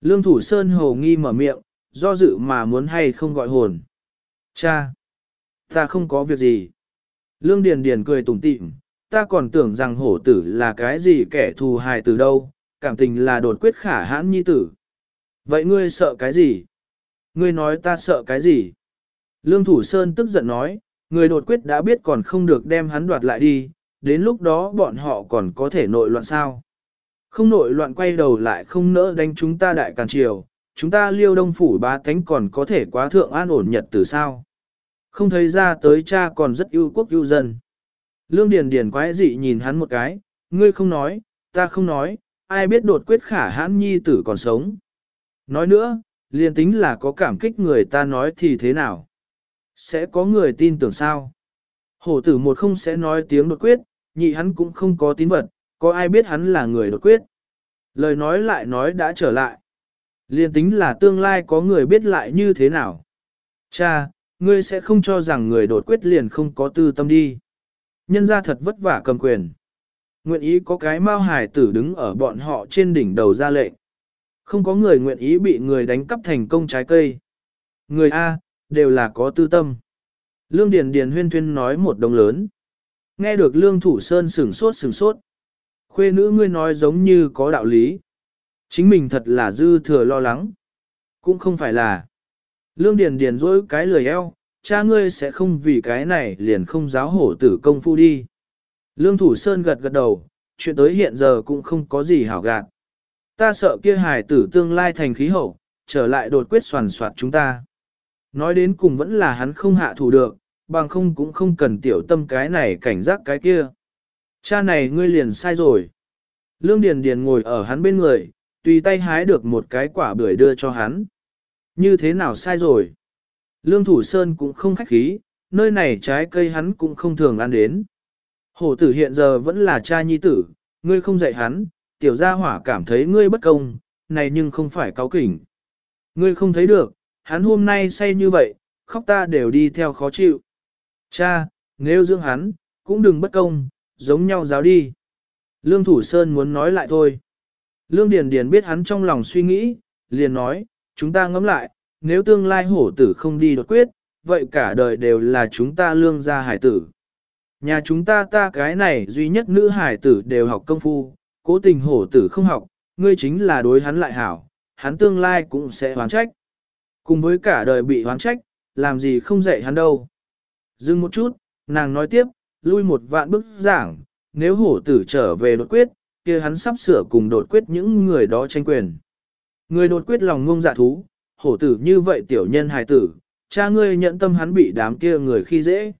Lương thủ sơn hồ nghi mở miệng, do dự mà muốn hay không gọi hồn. Cha! Ta không có việc gì. Lương Điền Điền cười tủm tỉm, ta còn tưởng rằng hổ tử là cái gì kẻ thù hài từ đâu, cảm tình là đột quyết khả hãn nhi tử. Vậy ngươi sợ cái gì? Ngươi nói ta sợ cái gì? Lương Thủ Sơn tức giận nói, người đột quyết đã biết còn không được đem hắn đoạt lại đi, đến lúc đó bọn họ còn có thể nội loạn sao? Không nội loạn quay đầu lại không nỡ đánh chúng ta đại càn triều, chúng ta liêu đông phủ ba thánh còn có thể quá thượng an ổn nhật từ sao? Không thấy ra tới cha còn rất yêu quốc yêu dân. Lương Điền Điền quái dị nhìn hắn một cái, ngươi không nói, ta không nói, ai biết đột quyết khả hãn nhi tử còn sống. Nói nữa, liền tính là có cảm kích người ta nói thì thế nào? Sẽ có người tin tưởng sao? Hổ tử một không sẽ nói tiếng đột quyết, nhị hắn cũng không có tín vật, có ai biết hắn là người đột quyết. Lời nói lại nói đã trở lại. Liên tính là tương lai có người biết lại như thế nào. Cha, ngươi sẽ không cho rằng người đột quyết liền không có tư tâm đi. Nhân ra thật vất vả cầm quyền. Nguyện ý có cái mao hải tử đứng ở bọn họ trên đỉnh đầu ra lệnh. Không có người nguyện ý bị người đánh cắp thành công trái cây. Người A, đều là có tư tâm. Lương Điền Điền huyên thuyên nói một đồng lớn. Nghe được Lương Thủ Sơn sửng sốt sửng sốt. Khuê nữ ngươi nói giống như có đạo lý. Chính mình thật là dư thừa lo lắng. Cũng không phải là. Lương Điền Điền dối cái lười eo, cha ngươi sẽ không vì cái này liền không giáo hổ tử công phu đi. Lương Thủ Sơn gật gật đầu, chuyện tới hiện giờ cũng không có gì hảo gạt. Ta sợ kia hài tử tương lai thành khí hậu, trở lại đột quyết soàn soạt chúng ta. Nói đến cùng vẫn là hắn không hạ thủ được, bằng không cũng không cần tiểu tâm cái này cảnh giác cái kia. Cha này ngươi liền sai rồi. Lương Điền Điền ngồi ở hắn bên người, tùy tay hái được một cái quả bưởi đưa cho hắn. Như thế nào sai rồi? Lương Thủ Sơn cũng không khách khí, nơi này trái cây hắn cũng không thường ăn đến. Hổ tử hiện giờ vẫn là cha nhi tử, ngươi không dạy hắn, tiểu gia hỏa cảm thấy ngươi bất công, này nhưng không phải cáo kỉnh. Ngươi không thấy được, hắn hôm nay say như vậy, khóc ta đều đi theo khó chịu. Cha, nếu dưỡng hắn, cũng đừng bất công, giống nhau giáo đi. Lương Thủ Sơn muốn nói lại thôi. Lương Điền Điền biết hắn trong lòng suy nghĩ, liền nói, chúng ta ngẫm lại, nếu tương lai hổ tử không đi đột quyết, vậy cả đời đều là chúng ta lương gia hải tử. Nhà chúng ta ta cái này duy nhất nữ hải tử đều học công phu, cố tình hổ tử không học, ngươi chính là đối hắn lại hảo, hắn tương lai cũng sẽ hoán trách. Cùng với cả đời bị hoán trách, làm gì không dạy hắn đâu. Dừng một chút, nàng nói tiếp, lui một vạn bức giảng, nếu hổ tử trở về đột quyết, kia hắn sắp sửa cùng đột quyết những người đó tranh quyền. Người đột quyết lòng ngông dạ thú, hổ tử như vậy tiểu nhân hài tử, cha ngươi nhận tâm hắn bị đám kia người khi dễ.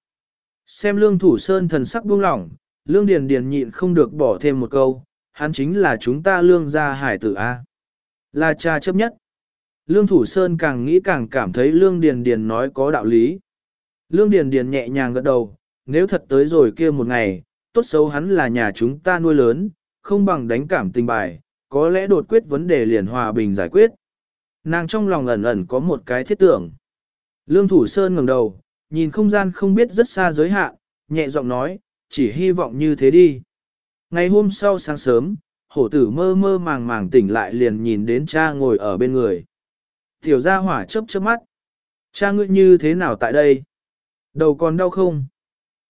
Xem lương thủ sơn thần sắc buông lỏng, lương điền điền nhịn không được bỏ thêm một câu, hắn chính là chúng ta lương gia hải tử A. Là cha chấp nhất. Lương thủ sơn càng nghĩ càng cảm thấy lương điền điền nói có đạo lý. Lương điền điền nhẹ nhàng gật đầu, nếu thật tới rồi kia một ngày, tốt xấu hắn là nhà chúng ta nuôi lớn, không bằng đánh cảm tình bài, có lẽ đột quyết vấn đề liền hòa bình giải quyết. Nàng trong lòng ẩn ẩn có một cái thiết tưởng. Lương Thủ Sơn ngẩng đầu, nhìn không gian không biết rất xa giới hạn, nhẹ giọng nói, chỉ hy vọng như thế đi. Ngày hôm sau sáng sớm, hổ tử mơ mơ màng màng tỉnh lại liền nhìn đến cha ngồi ở bên người. Tiểu gia hỏa chớp chớp mắt. Cha ngươi như thế nào tại đây? Đầu còn đau không?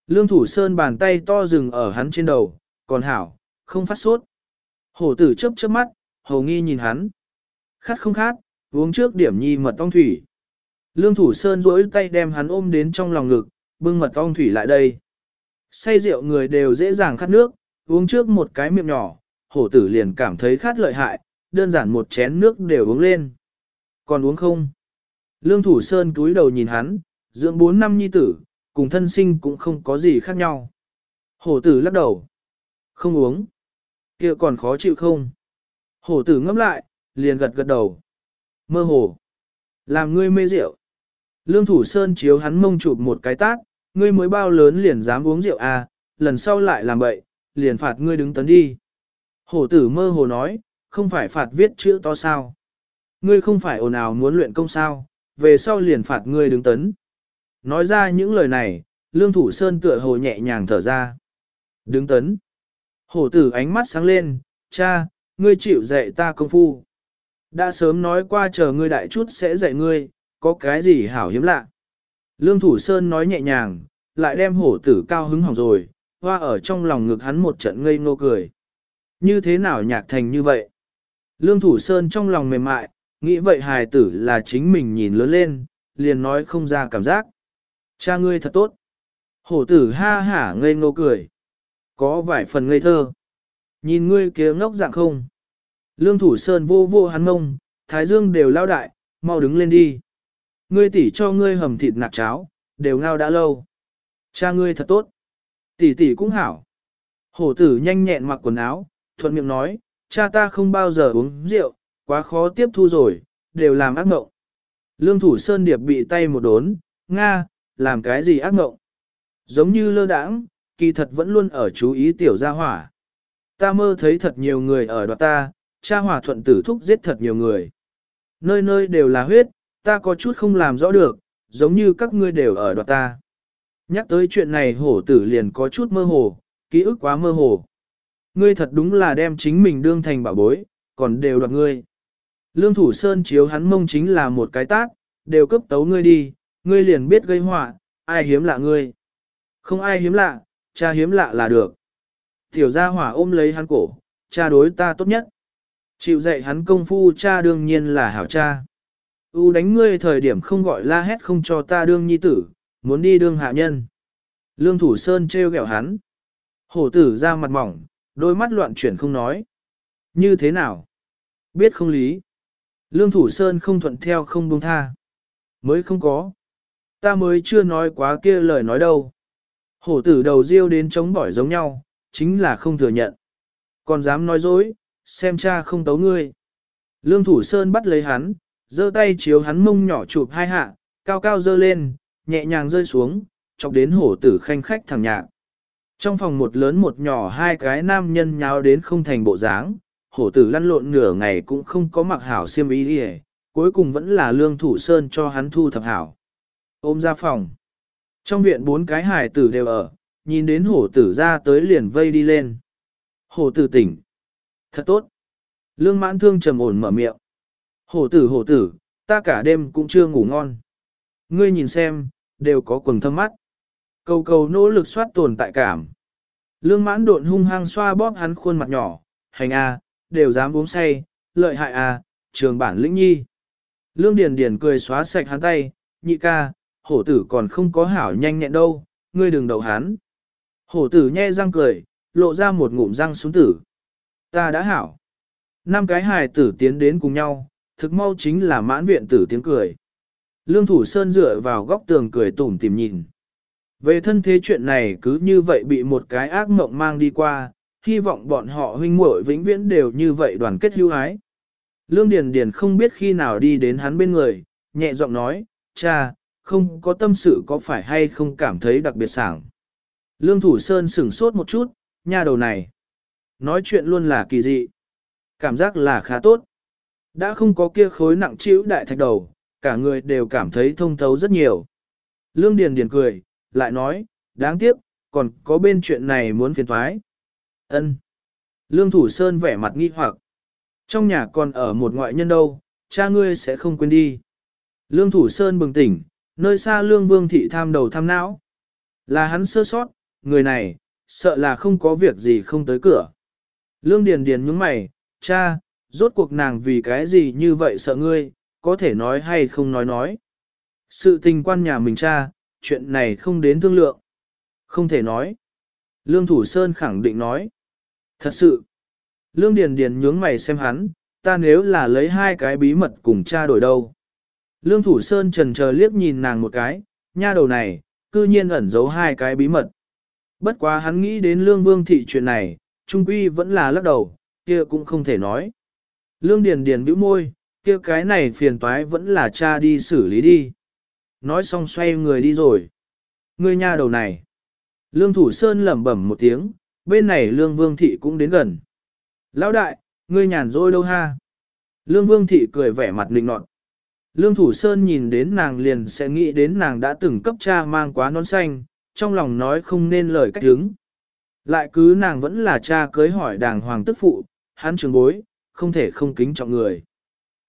Lương Thủ Sơn bàn tay to dừng ở hắn trên đầu, còn hảo, không phát sốt. Hổ tử chớp chớp mắt, hầu nghi nhìn hắn. Khát không khát, uống trước điểm nhi mật ong thủy. Lương Thủ Sơn duỗi tay đem hắn ôm đến trong lòng ngực, bưng mật ong thủy lại đây. Say rượu người đều dễ dàng khát nước, uống trước một cái miệng nhỏ, hổ tử liền cảm thấy khát lợi hại, đơn giản một chén nước đều uống lên. Còn uống không? Lương Thủ Sơn cúi đầu nhìn hắn, dưỡng 4 năm nhi tử, cùng thân sinh cũng không có gì khác nhau. Hổ tử lắc đầu. Không uống. kia còn khó chịu không? Hổ tử ngâm lại, liền gật gật đầu. Mơ hồ. Làm ngươi mê rượu. Lương Thủ Sơn chiếu hắn mông chụp một cái tát, ngươi mới bao lớn liền dám uống rượu à, lần sau lại làm bậy, liền phạt ngươi đứng tấn đi. Hổ tử mơ hồ nói, không phải phạt viết chữ to sao ngươi không phải ồn ào muốn luyện công sao, về sau liền phạt ngươi đứng tấn. Nói ra những lời này, Lương Thủ Sơn tựa hồ nhẹ nhàng thở ra. Đứng tấn. Hổ tử ánh mắt sáng lên, cha, ngươi chịu dạy ta công phu. Đã sớm nói qua chờ ngươi đại chút sẽ dạy ngươi, có cái gì hảo hiếm lạ. Lương Thủ Sơn nói nhẹ nhàng, lại đem hổ tử cao hứng hỏng rồi, hoa ở trong lòng ngực hắn một trận ngây ngô cười. Như thế nào nhạc thành như vậy? Lương Thủ Sơn trong lòng mềm mại, nghĩ vậy hài tử là chính mình nhìn lớn lên, liền nói không ra cảm giác. Cha ngươi thật tốt. Hổ tử ha hả ngây ngô cười. Có vài phần ngây thơ. Nhìn ngươi kia ngốc dạng không. Lương Thủ Sơn vô vô hắn ngông, thái dương đều lao đại, mau đứng lên đi. Ngươi tỉ cho ngươi hầm thịt nạc cháo, đều ngao đã lâu. Cha ngươi thật tốt. Tỷ tỷ cũng hảo. Hổ tử nhanh nhẹn mặc quần áo, thuận miệng nói, cha ta không bao giờ uống rượu, quá khó tiếp thu rồi, đều làm ác mộng. Lương thủ Sơn Điệp bị tay một đốn, Nga, làm cái gì ác mộng? Giống như lơ đãng, kỳ thật vẫn luôn ở chú ý tiểu gia hỏa. Ta mơ thấy thật nhiều người ở đoạt ta, cha hỏa thuận tử thúc giết thật nhiều người. Nơi nơi đều là huyết, ta có chút không làm rõ được, giống như các ngươi đều ở đoạt ta. Nhắc tới chuyện này hổ tử liền có chút mơ hồ, ký ức quá mơ hồ. Ngươi thật đúng là đem chính mình đương thành bảo bối, còn đều đoạt ngươi. Lương Thủ Sơn chiếu hắn mông chính là một cái tác, đều cấp tấu ngươi đi, ngươi liền biết gây họa, ai hiếm lạ ngươi. Không ai hiếm lạ, cha hiếm lạ là được. Tiểu gia hỏa ôm lấy hắn cổ, cha đối ta tốt nhất. Chịu dạy hắn công phu cha đương nhiên là hảo cha. U đánh ngươi thời điểm không gọi la hét không cho ta đương nhi tử, muốn đi đương hạ nhân. Lương Thủ Sơn trêu ghẹo hắn. Hổ tử ra mặt mỏng, đôi mắt loạn chuyển không nói. Như thế nào? Biết không lý. Lương Thủ Sơn không thuận theo không buông tha. Mới không có. Ta mới chưa nói quá kia lời nói đâu. Hổ tử đầu riêu đến chống bỏi giống nhau, chính là không thừa nhận. Còn dám nói dối, xem cha không tấu ngươi. Lương Thủ Sơn bắt lấy hắn, giơ tay chiếu hắn mông nhỏ chụp hai hạ, cao cao dơ lên, nhẹ nhàng rơi xuống, chọc đến hổ tử khanh khách thẳng nhạc. Trong phòng một lớn một nhỏ hai cái nam nhân nháo đến không thành bộ dáng, hổ tử lăn lộn nửa ngày cũng không có mặc hảo xiêm y đi cuối cùng vẫn là lương thủ sơn cho hắn thu thập hảo. Ôm ra phòng. Trong viện bốn cái hải tử đều ở, nhìn đến hổ tử ra tới liền vây đi lên. Hổ tử tỉnh. Thật tốt. Lương mãn thương trầm ổn mở miệng. Hổ tử hổ tử, ta cả đêm cũng chưa ngủ ngon. Ngươi nhìn xem, đều có quần thâm mắt. Cầu cầu nỗ lực soát tồn tại cảm. Lương mãn độn hung hăng xoa bóp hắn khuôn mặt nhỏ, hành a, đều dám uống say, lợi hại à, trường bản lĩnh nhi. Lương Điền Điền cười xóa sạch hắn tay, nhị ca, hổ tử còn không có hảo nhanh nhẹn đâu, ngươi đừng đầu hắn. Hổ tử nhe răng cười, lộ ra một ngụm răng xuống tử. Ta đã hảo. Năm cái hài tử tiến đến cùng nhau, thực mau chính là mãn viện tử tiếng cười. Lương Thủ Sơn dựa vào góc tường cười tủm tỉm nhìn. Về thân thế chuyện này cứ như vậy bị một cái ác mộng mang đi qua, hy vọng bọn họ huynh muội vĩnh viễn đều như vậy đoàn kết hữu ái. Lương Điền Điền không biết khi nào đi đến hắn bên người, nhẹ giọng nói, cha, không có tâm sự có phải hay không cảm thấy đặc biệt sảng. Lương Thủ Sơn sững sốt một chút, nha đầu này. Nói chuyện luôn là kỳ dị. Cảm giác là khá tốt. Đã không có kia khối nặng chịu đại thạch đầu, cả người đều cảm thấy thông thấu rất nhiều. Lương Điền Điền cười, lại nói, đáng tiếc, còn có bên chuyện này muốn phiền thoái. Ân. Lương Thủ Sơn vẻ mặt nghi hoặc. Trong nhà còn ở một ngoại nhân đâu, cha ngươi sẽ không quên đi. Lương Thủ Sơn bừng tỉnh, nơi xa Lương Vương Thị tham đầu tham não. Là hắn sơ sót, người này, sợ là không có việc gì không tới cửa. Lương Điền Điền nhướng mày, cha, rốt cuộc nàng vì cái gì như vậy sợ ngươi, có thể nói hay không nói nói. Sự tình quan nhà mình cha, chuyện này không đến thương lượng. Không thể nói. Lương Thủ Sơn khẳng định nói. Thật sự. Lương Điền Điền nhướng mày xem hắn, ta nếu là lấy hai cái bí mật cùng cha đổi đâu. Lương Thủ Sơn trần chờ liếc nhìn nàng một cái, nha đầu này, cư nhiên ẩn giấu hai cái bí mật. Bất quá hắn nghĩ đến Lương Vương Thị chuyện này, trung quy vẫn là lắc đầu, kia cũng không thể nói. Lương Điền Điền bĩu môi, kia cái này phiền toái vẫn là cha đi xử lý đi. Nói xong xoay người đi rồi. Ngươi nha đầu này. Lương Thủ Sơn lẩm bẩm một tiếng, bên này Lương Vương Thị cũng đến gần. Lão đại, ngươi nhàn rỗi đâu ha? Lương Vương Thị cười vẻ mặt nịnh nọt. Lương Thủ Sơn nhìn đến nàng liền sẽ nghĩ đến nàng đã từng cấp cha mang quá nón xanh, trong lòng nói không nên lời cách hướng. Lại cứ nàng vẫn là cha cưới hỏi đàng hoàng tức phụ, hắn trường bối, không thể không kính trọng người.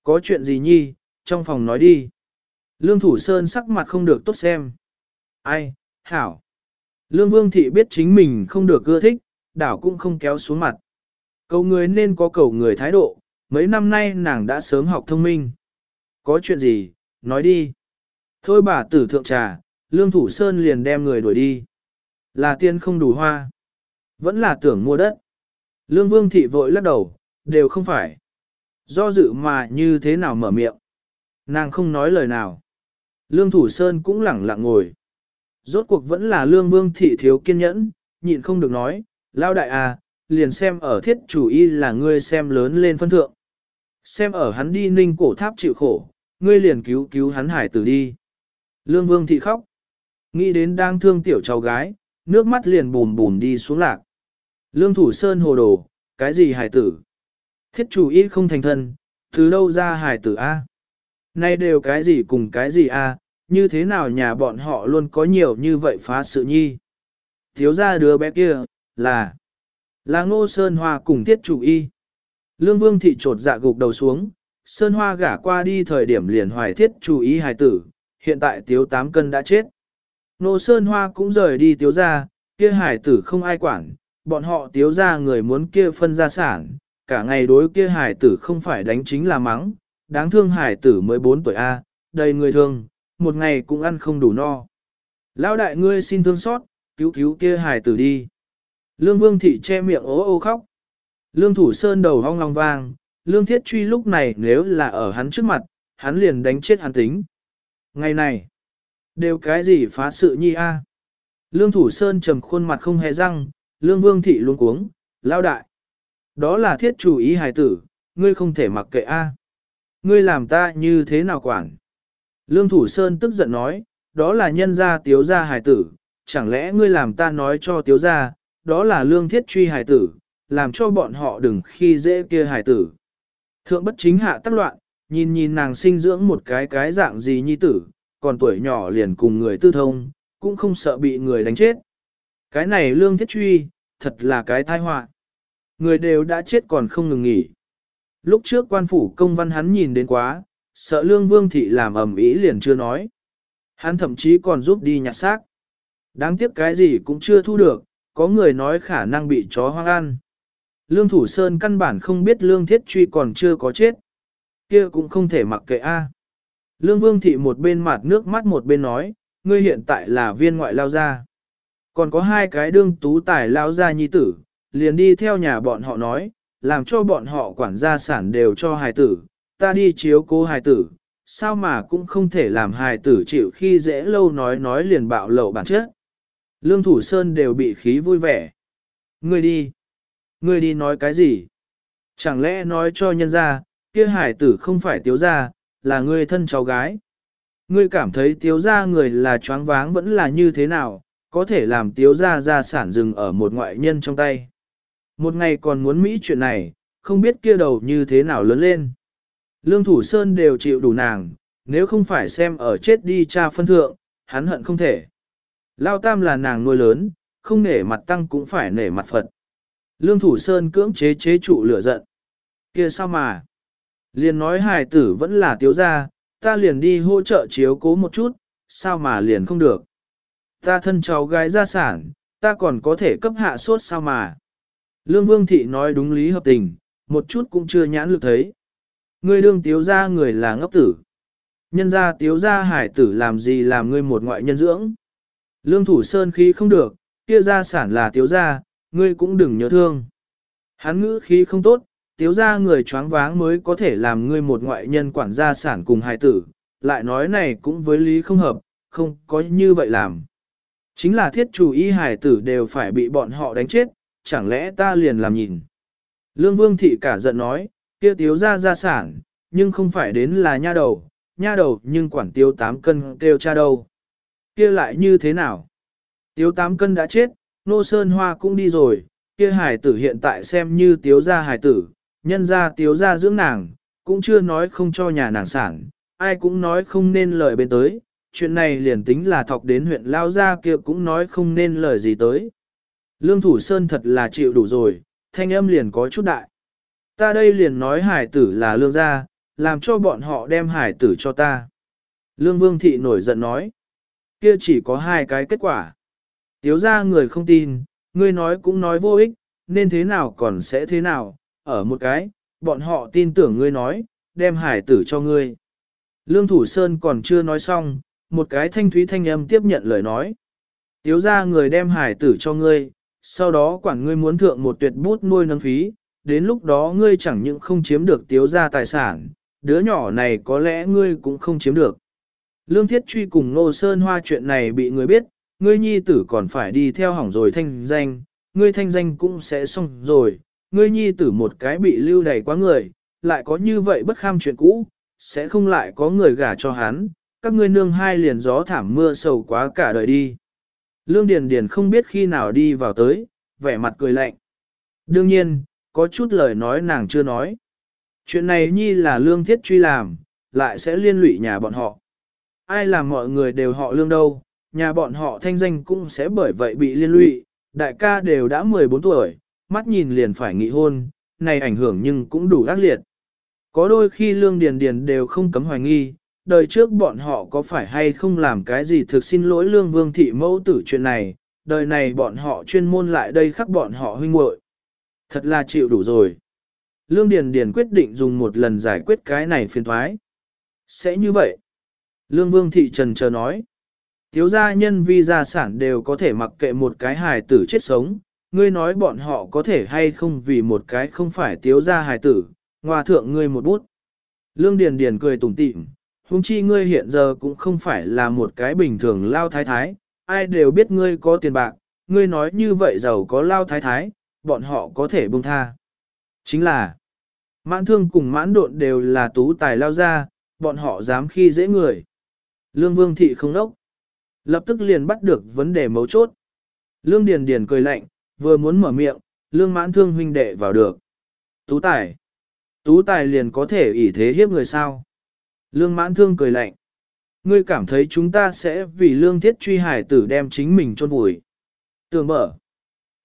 Có chuyện gì nhi, trong phòng nói đi. Lương Thủ Sơn sắc mặt không được tốt xem. Ai, hảo. Lương Vương Thị biết chính mình không được ưa thích, đảo cũng không kéo xuống mặt. Cầu người nên có cầu người thái độ, mấy năm nay nàng đã sớm học thông minh. Có chuyện gì, nói đi. Thôi bà tử thượng trà, Lương Thủ Sơn liền đem người đuổi đi. Là tiên không đủ hoa. Vẫn là tưởng mua đất. Lương Vương Thị vội lắc đầu, đều không phải. Do dự mà như thế nào mở miệng. Nàng không nói lời nào. Lương Thủ Sơn cũng lẳng lặng ngồi. Rốt cuộc vẫn là Lương Vương Thị thiếu kiên nhẫn, nhịn không được nói, lao đại à, liền xem ở thiết chủ y là ngươi xem lớn lên phân thượng. Xem ở hắn đi ninh cổ tháp chịu khổ, ngươi liền cứu cứu hắn hải tử đi. Lương Vương Thị khóc. Nghĩ đến đang thương tiểu cháu gái, nước mắt liền bùn bùn đi xuống lạc. Lương Thủ Sơn hồ đồ, cái gì hải tử? Thiết chủ y không thành thân, từ đâu ra hải tử A? Nay đều cái gì cùng cái gì A, như thế nào nhà bọn họ luôn có nhiều như vậy phá sự nhi? Thiếu ra đứa bé kia, là, là ngô Sơn Hoa cùng thiết chủ y. Lương Vương Thị trột dạ gục đầu xuống, Sơn Hoa gả qua đi thời điểm liền hoài thiết chủ y hài tử, hiện tại tiếu Tám cân đã chết. Ngô Sơn Hoa cũng rời đi tiếu ra, kia hải tử không ai quản, bọn họ tiếu ra người muốn kia phân gia sản, cả ngày đối kia hải tử không phải đánh chính là mắng, đáng thương hải tử mới bốn tuổi A, đầy người thương, một ngày cũng ăn không đủ no. Lão đại ngươi xin thương xót, cứu cứu kia hải tử đi. Lương Vương Thị che miệng ố ô khóc. Lương Thủ Sơn đầu hong long vang, Lương Thiết Truy lúc này nếu là ở hắn trước mặt, hắn liền đánh chết hắn tính. Ngày này, đều cái gì phá sự nhi a? Lương Thủ Sơn trầm khuôn mặt không hề răng, Lương Vương Thị luôn cuống, lao đại. Đó là thiết chủ ý hài tử, ngươi không thể mặc kệ a. Ngươi làm ta như thế nào quản? Lương Thủ Sơn tức giận nói, đó là nhân gia tiếu gia hài tử, chẳng lẽ ngươi làm ta nói cho tiếu gia, đó là lương thiết truy hài tử, làm cho bọn họ đừng khi dễ kia hài tử. Thượng bất chính hạ tắc loạn, nhìn nhìn nàng sinh dưỡng một cái cái dạng gì nhi tử, còn tuổi nhỏ liền cùng người tư thông, cũng không sợ bị người đánh chết. Cái này lương thiết truy, thật là cái tai họa. Người đều đã chết còn không ngừng nghỉ. Lúc trước quan phủ công văn hắn nhìn đến quá, sợ lương vương thị làm ầm ĩ liền chưa nói. Hắn thậm chí còn giúp đi nhặt xác. Đáng tiếc cái gì cũng chưa thu được, có người nói khả năng bị chó hoang ăn. Lương Thủ Sơn căn bản không biết Lương Thiết Truy còn chưa có chết. kia cũng không thể mặc kệ a. Lương Vương Thị một bên mặt nước mắt một bên nói, ngươi hiện tại là viên ngoại lao gia. Còn có hai cái đương tú tài lao gia nhi tử, liền đi theo nhà bọn họ nói, làm cho bọn họ quản gia sản đều cho hài tử, ta đi chiếu cố hài tử, sao mà cũng không thể làm hài tử chịu khi dễ lâu nói nói liền bạo lậu bản chất. Lương Thủ Sơn đều bị khí vui vẻ. Ngươi đi. Ngươi đi nói cái gì? Chẳng lẽ nói cho nhân ra, kia hải tử không phải tiếu gia, là ngươi thân cháu gái. Ngươi cảm thấy tiếu gia người là choáng váng vẫn là như thế nào, có thể làm tiếu gia gia sản dừng ở một ngoại nhân trong tay. Một ngày còn muốn Mỹ chuyện này, không biết kia đầu như thế nào lớn lên. Lương Thủ Sơn đều chịu đủ nàng, nếu không phải xem ở chết đi cha phân thượng, hắn hận không thể. Lao Tam là nàng nuôi lớn, không nể mặt tăng cũng phải nể mặt Phật. Lương Thủ Sơn cưỡng chế chế trụ lửa giận. kia sao mà? Liền nói hài tử vẫn là tiếu gia, ta liền đi hỗ trợ chiếu cố một chút, sao mà liền không được? Ta thân cháu gái gia sản, ta còn có thể cấp hạ suốt sao mà? Lương Vương Thị nói đúng lý hợp tình, một chút cũng chưa nhãn lực thấy. Ngươi đương tiếu gia người là ngốc tử. Nhân gia tiếu gia hải tử làm gì làm ngươi một ngoại nhân dưỡng. Lương Thủ Sơn khí không được, kia gia sản là tiếu gia, ngươi cũng đừng nhớ thương. Hắn ngữ khí không tốt, tiếu gia người choáng váng mới có thể làm ngươi một ngoại nhân quản gia sản cùng hài tử, lại nói này cũng với lý không hợp, không có như vậy làm. Chính là thiết chủ y hài tử đều phải bị bọn họ đánh chết, chẳng lẽ ta liền làm nhìn. Lương Vương Thị cả giận nói, kia tiếu ra gia sản, nhưng không phải đến là nha đầu, nha đầu nhưng quản tiêu 8 cân kêu cha đâu. Kia lại như thế nào? Tiếu Tám cân đã chết, Nô Sơn Hoa cũng đi rồi, kia hải tử hiện tại xem như tiếu gia hải tử, nhân gia tiếu gia dưỡng nàng, cũng chưa nói không cho nhà nàng sản, ai cũng nói không nên lời bên tới, chuyện này liền tính là thọc đến huyện Lao Gia kia cũng nói không nên lời gì tới. Lương Thủ Sơn thật là chịu đủ rồi, thanh âm liền có chút đại. Ta đây liền nói hải tử là lương gia, làm cho bọn họ đem hải tử cho ta. Lương Vương Thị nổi giận nói, kia chỉ có hai cái kết quả. Tiếu ra người không tin, ngươi nói cũng nói vô ích, nên thế nào còn sẽ thế nào, ở một cái, bọn họ tin tưởng ngươi nói, đem hải tử cho ngươi. Lương Thủ Sơn còn chưa nói xong, một cái thanh thúy thanh âm tiếp nhận lời nói. Tiếu ra người đem hải tử cho ngươi, sau đó quản ngươi muốn thượng một tuyệt bút nuôi nâng phí, đến lúc đó ngươi chẳng những không chiếm được tiếu ra tài sản, đứa nhỏ này có lẽ ngươi cũng không chiếm được. Lương Thiết Truy cùng Nô Sơn Hoa chuyện này bị người biết, ngươi nhi tử còn phải đi theo hỏng rồi thanh danh, ngươi thanh danh cũng sẽ xong rồi, ngươi nhi tử một cái bị lưu đầy quá người, lại có như vậy bất kham chuyện cũ, sẽ không lại có người gả cho hắn, các ngươi nương hai liền gió thảm mưa sầu quá cả đời đi. Lương Điền Điền không biết khi nào đi vào tới, vẻ mặt cười lạnh. Đương nhiên, có chút lời nói nàng chưa nói. Chuyện này nhi là lương thiết truy làm, lại sẽ liên lụy nhà bọn họ. Ai làm mọi người đều họ lương đâu, nhà bọn họ thanh danh cũng sẽ bởi vậy bị liên lụy, đại ca đều đã 14 tuổi, mắt nhìn liền phải nghị hôn, này ảnh hưởng nhưng cũng đủ ác liệt. Có đôi khi lương điền điền đều không cấm hoài nghi, đời trước bọn họ có phải hay không làm cái gì thực xin lỗi lương vương thị mẫu tử chuyện này, đời này bọn họ chuyên môn lại đây khắc bọn họ huynh muội. Thật là chịu đủ rồi. Lương Điền Điền quyết định dùng một lần giải quyết cái này phiền thoái. Sẽ như vậy. Lương Vương Thị Trần chờ nói. Thiếu gia nhân vi gia sản đều có thể mặc kệ một cái hài tử chết sống. Ngươi nói bọn họ có thể hay không vì một cái không phải thiếu gia hài tử, ngoa thượng ngươi một bút. Lương Điền Điền cười tủm tỉm, huống chi ngươi hiện giờ cũng không phải là một cái bình thường lao thái thái, ai đều biết ngươi có tiền bạc, ngươi nói như vậy giàu có lao thái thái, bọn họ có thể buông tha. Chính là, mãn thương cùng mãn độn đều là tú tài lao ra, bọn họ dám khi dễ người. Lương Vương Thị không đốc. Lập tức liền bắt được vấn đề mấu chốt. Lương Điền Điền cười lạnh, vừa muốn mở miệng, Lương mãn thương huynh đệ vào được. Tú tài. Tú tài liền có thể ỷ thế hiếp người sao. Lương mãn thương cười lạnh. Ngươi cảm thấy chúng ta sẽ vì lương thiết truy hải tử đem chính mình chôn vùi. Tường mở.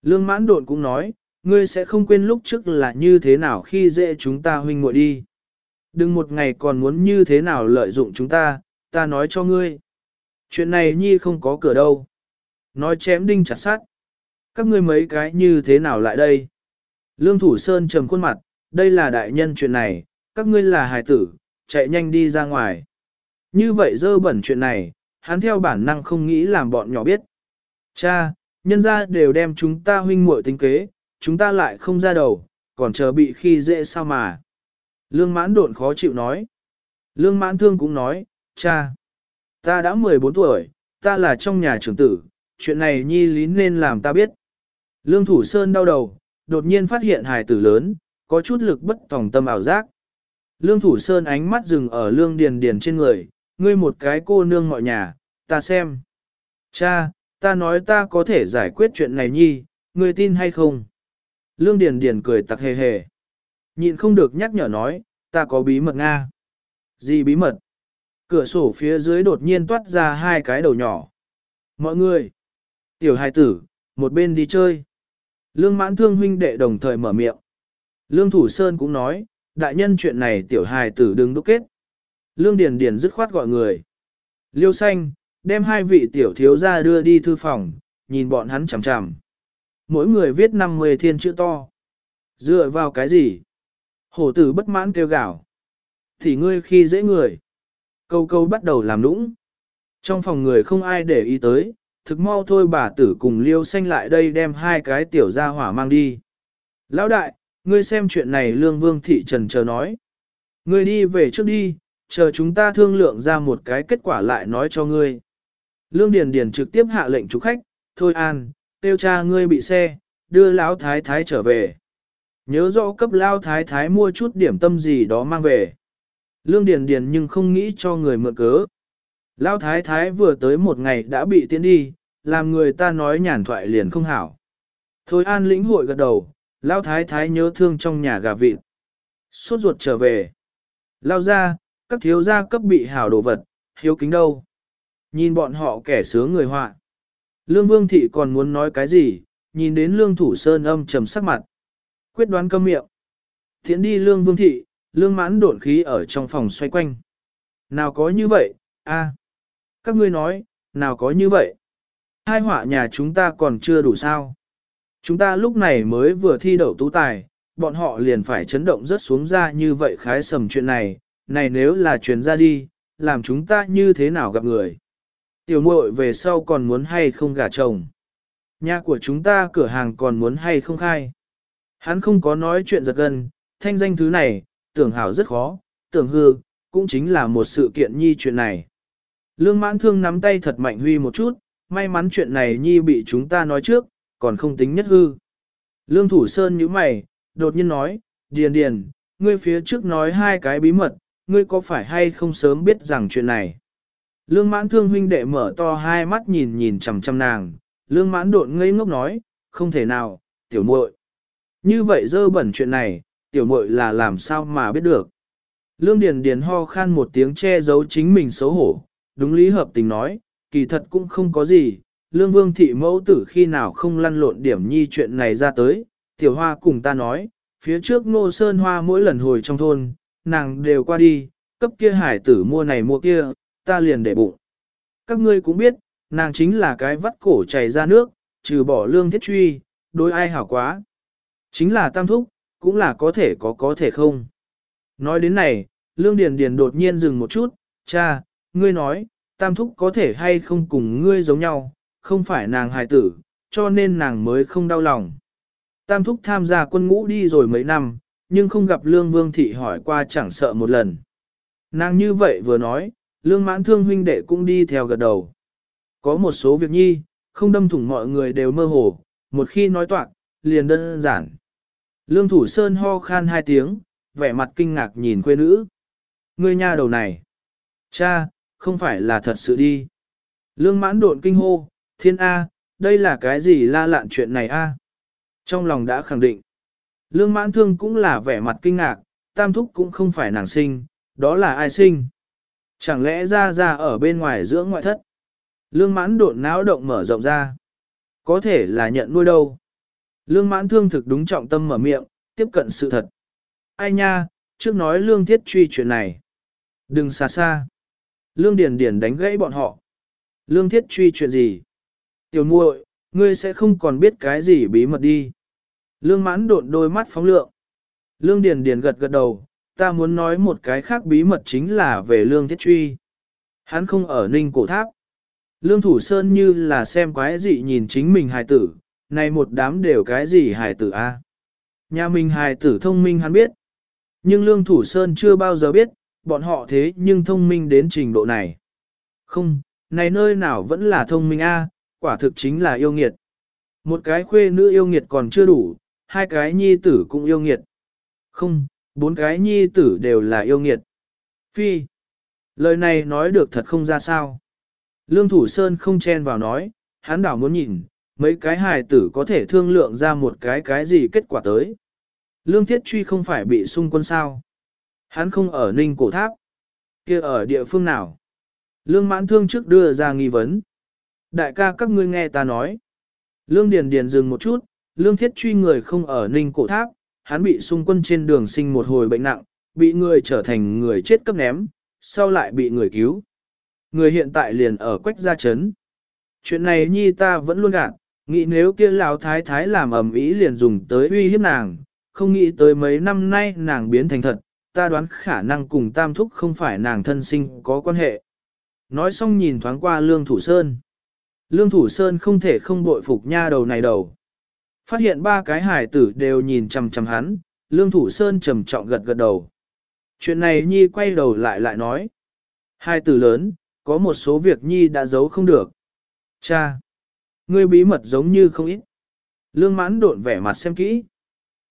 Lương mãn độn cũng nói, ngươi sẽ không quên lúc trước là như thế nào khi dễ chúng ta huynh muội đi. Đừng một ngày còn muốn như thế nào lợi dụng chúng ta, ta nói cho ngươi. Chuyện này nhi không có cửa đâu. Nói chém đinh chặt sát. Các ngươi mấy cái như thế nào lại đây? Lương Thủ Sơn trầm khuôn mặt, đây là đại nhân chuyện này, các ngươi là hài tử, chạy nhanh đi ra ngoài. Như vậy dơ bẩn chuyện này, hắn theo bản năng không nghĩ làm bọn nhỏ biết. Cha, nhân ra đều đem chúng ta huynh muội tính kế, chúng ta lại không ra đầu, còn chờ bị khi dễ sao mà. Lương mãn độn khó chịu nói. Lương mãn thương cũng nói, cha, ta đã 14 tuổi, ta là trong nhà trưởng tử, chuyện này nhi lý nên làm ta biết. Lương thủ sơn đau đầu, đột nhiên phát hiện hài tử lớn, có chút lực bất tòng tâm ảo giác. Lương thủ sơn ánh mắt dừng ở lương điền điền trên người, ngươi một cái cô nương mọi nhà, ta xem. Cha, ta nói ta có thể giải quyết chuyện này nhi, ngươi tin hay không? Lương Điền Điền cười tặc hề hề. Nhịn không được nhắc nhở nói, ta có bí mật Nga. Gì bí mật? Cửa sổ phía dưới đột nhiên toát ra hai cái đầu nhỏ. Mọi người! Tiểu hài tử, một bên đi chơi. Lương mãn thương huynh đệ đồng thời mở miệng. Lương Thủ Sơn cũng nói, đại nhân chuyện này tiểu hài tử đừng đúc kết. Lương Điền Điền dứt khoát gọi người. Liêu xanh, đem hai vị tiểu thiếu gia đưa đi thư phòng, nhìn bọn hắn chằm chằm. Mỗi người viết 50 thiên chữ to. Dựa vào cái gì? Hổ tử bất mãn kêu gào. Thì ngươi khi dễ người. Câu câu bắt đầu làm nũng. Trong phòng người không ai để ý tới, thực mau thôi bà tử cùng liêu xanh lại đây đem hai cái tiểu gia hỏa mang đi. Lão đại, ngươi xem chuyện này lương vương thị trần chờ nói. Ngươi đi về trước đi, chờ chúng ta thương lượng ra một cái kết quả lại nói cho ngươi. Lương Điền Điền trực tiếp hạ lệnh chủ khách, thôi an, tiêu cha ngươi bị xe, đưa lão thái thái trở về. Nhớ rõ cấp lão thái thái mua chút điểm tâm gì đó mang về. Lương Điền Điền nhưng không nghĩ cho người mượn cớ. Lão thái thái vừa tới một ngày đã bị tiến đi, làm người ta nói nhàn thoại liền không hảo. Thôi an lĩnh hội gật đầu, lão thái thái nhớ thương trong nhà gà vịt. Suốt ruột trở về. Lao ra, các thiếu gia cấp bị hảo đồ vật, hiếu kính đâu. Nhìn bọn họ kẻ sướng người họa. Lương Vương Thị còn muốn nói cái gì, nhìn đến Lương Thủ Sơn âm trầm sắc mặt. Quyết đoán câm miệng. Thiện đi Lương Vương Thị, Lương mãn độn khí ở trong phòng xoay quanh. Nào có như vậy, a Các ngươi nói, nào có như vậy? Hai họa nhà chúng ta còn chưa đủ sao? Chúng ta lúc này mới vừa thi đậu tú tài, bọn họ liền phải chấn động rất xuống ra như vậy khái sầm chuyện này, này nếu là truyền ra đi, làm chúng ta như thế nào gặp người? Tiểu muội về sau còn muốn hay không gả chồng? Nhà của chúng ta cửa hàng còn muốn hay không khai? Hắn không có nói chuyện giật gân, thanh danh thứ này, tưởng hảo rất khó, tưởng hư, cũng chính là một sự kiện nhi chuyện này. Lương mãn thương nắm tay thật mạnh huy một chút, may mắn chuyện này nhi bị chúng ta nói trước, còn không tính nhất hư. Lương thủ sơn nhíu mày, đột nhiên nói, điền điền, ngươi phía trước nói hai cái bí mật, ngươi có phải hay không sớm biết rằng chuyện này. Lương mãn thương huynh đệ mở to hai mắt nhìn nhìn chằm chằm nàng, lương mãn đột ngây ngốc nói, không thể nào, tiểu muội. Như vậy dơ bẩn chuyện này, tiểu muội là làm sao mà biết được. Lương Điền Điền ho khan một tiếng che giấu chính mình xấu hổ, đúng lý hợp tình nói, kỳ thật cũng không có gì, Lương Vương thị mẫu tử khi nào không lăn lộn điểm nhi chuyện này ra tới, tiểu hoa cùng ta nói, phía trước Ngô Sơn Hoa mỗi lần hồi trong thôn, nàng đều qua đi, cấp kia hải tử mua này mua kia, ta liền để bụng. Các ngươi cũng biết, nàng chính là cái vắt cổ chảy ra nước, trừ bỏ lương thiết truy, đối ai hảo quá. Chính là tam thúc, cũng là có thể có có thể không. Nói đến này, Lương Điền Điền đột nhiên dừng một chút, cha, ngươi nói, tam thúc có thể hay không cùng ngươi giống nhau, không phải nàng hài tử, cho nên nàng mới không đau lòng. Tam thúc tham gia quân ngũ đi rồi mấy năm, nhưng không gặp Lương Vương Thị hỏi qua chẳng sợ một lần. Nàng như vậy vừa nói, Lương mãn thương huynh đệ cũng đi theo gật đầu. Có một số việc nhi, không đâm thủng mọi người đều mơ hồ, một khi nói toạc, liền đơn giản. Lương Thủ Sơn ho khan hai tiếng, vẻ mặt kinh ngạc nhìn quê nữ. Ngươi nha đầu này. Cha, không phải là thật sự đi. Lương mãn độn kinh hô, thiên A, đây là cái gì la lạn chuyện này A. Trong lòng đã khẳng định. Lương mãn thương cũng là vẻ mặt kinh ngạc, tam thúc cũng không phải nàng sinh, đó là ai sinh. Chẳng lẽ ra ra ở bên ngoài dưỡng ngoại thất. Lương mãn độn náo động mở rộng ra. Có thể là nhận nuôi đâu. Lương mãn thương thực đúng trọng tâm mở miệng, tiếp cận sự thật. Ai nha, trước nói lương thiết truy chuyện này. Đừng xa xa. Lương Điền Điền đánh gãy bọn họ. Lương thiết truy chuyện gì? Tiểu muội, ngươi sẽ không còn biết cái gì bí mật đi. Lương mãn độn đôi mắt phóng lượng. Lương Điền Điền gật gật đầu, ta muốn nói một cái khác bí mật chính là về lương thiết truy. Hắn không ở ninh cổ tháp. Lương Thủ Sơn như là xem quái dị nhìn chính mình hài tử, này một đám đều cái gì hài tử a? Nhà mình hài tử thông minh hắn biết. Nhưng Lương Thủ Sơn chưa bao giờ biết, bọn họ thế nhưng thông minh đến trình độ này. Không, này nơi nào vẫn là thông minh a, quả thực chính là yêu nghiệt. Một cái khuê nữ yêu nghiệt còn chưa đủ, hai cái nhi tử cũng yêu nghiệt. Không, bốn cái nhi tử đều là yêu nghiệt. Phi, lời này nói được thật không ra sao. Lương Thủ Sơn không chen vào nói, hắn đảo muốn nhìn, mấy cái hài tử có thể thương lượng ra một cái cái gì kết quả tới. Lương Thiết Truy không phải bị xung quân sao. Hắn không ở Ninh Cổ Tháp. kia ở địa phương nào? Lương Mãn Thương trước đưa ra nghi vấn. Đại ca các ngươi nghe ta nói. Lương Điền Điền dừng một chút, Lương Thiết Truy người không ở Ninh Cổ Tháp, hắn bị xung quân trên đường sinh một hồi bệnh nặng, bị người trở thành người chết cấp ném, sau lại bị người cứu. Người hiện tại liền ở quách gia chấn. Chuyện này nhi ta vẫn luôn gạt, nghĩ nếu kia lão thái thái làm ầm ĩ liền dùng tới uy hiếp nàng, không nghĩ tới mấy năm nay nàng biến thành thật, ta đoán khả năng cùng tam thúc không phải nàng thân sinh có quan hệ. Nói xong nhìn thoáng qua Lương Thủ Sơn. Lương Thủ Sơn không thể không bội phục nha đầu này đầu. Phát hiện ba cái hải tử đều nhìn chằm chằm hắn, Lương Thủ Sơn trầm trọng gật gật đầu. Chuyện này Nhi quay đầu lại lại nói. Hai tử lớn, có một số việc Nhi đã giấu không được. Cha! Ngươi bí mật giống như không ít. Lương mãn độn vẻ mặt xem kỹ.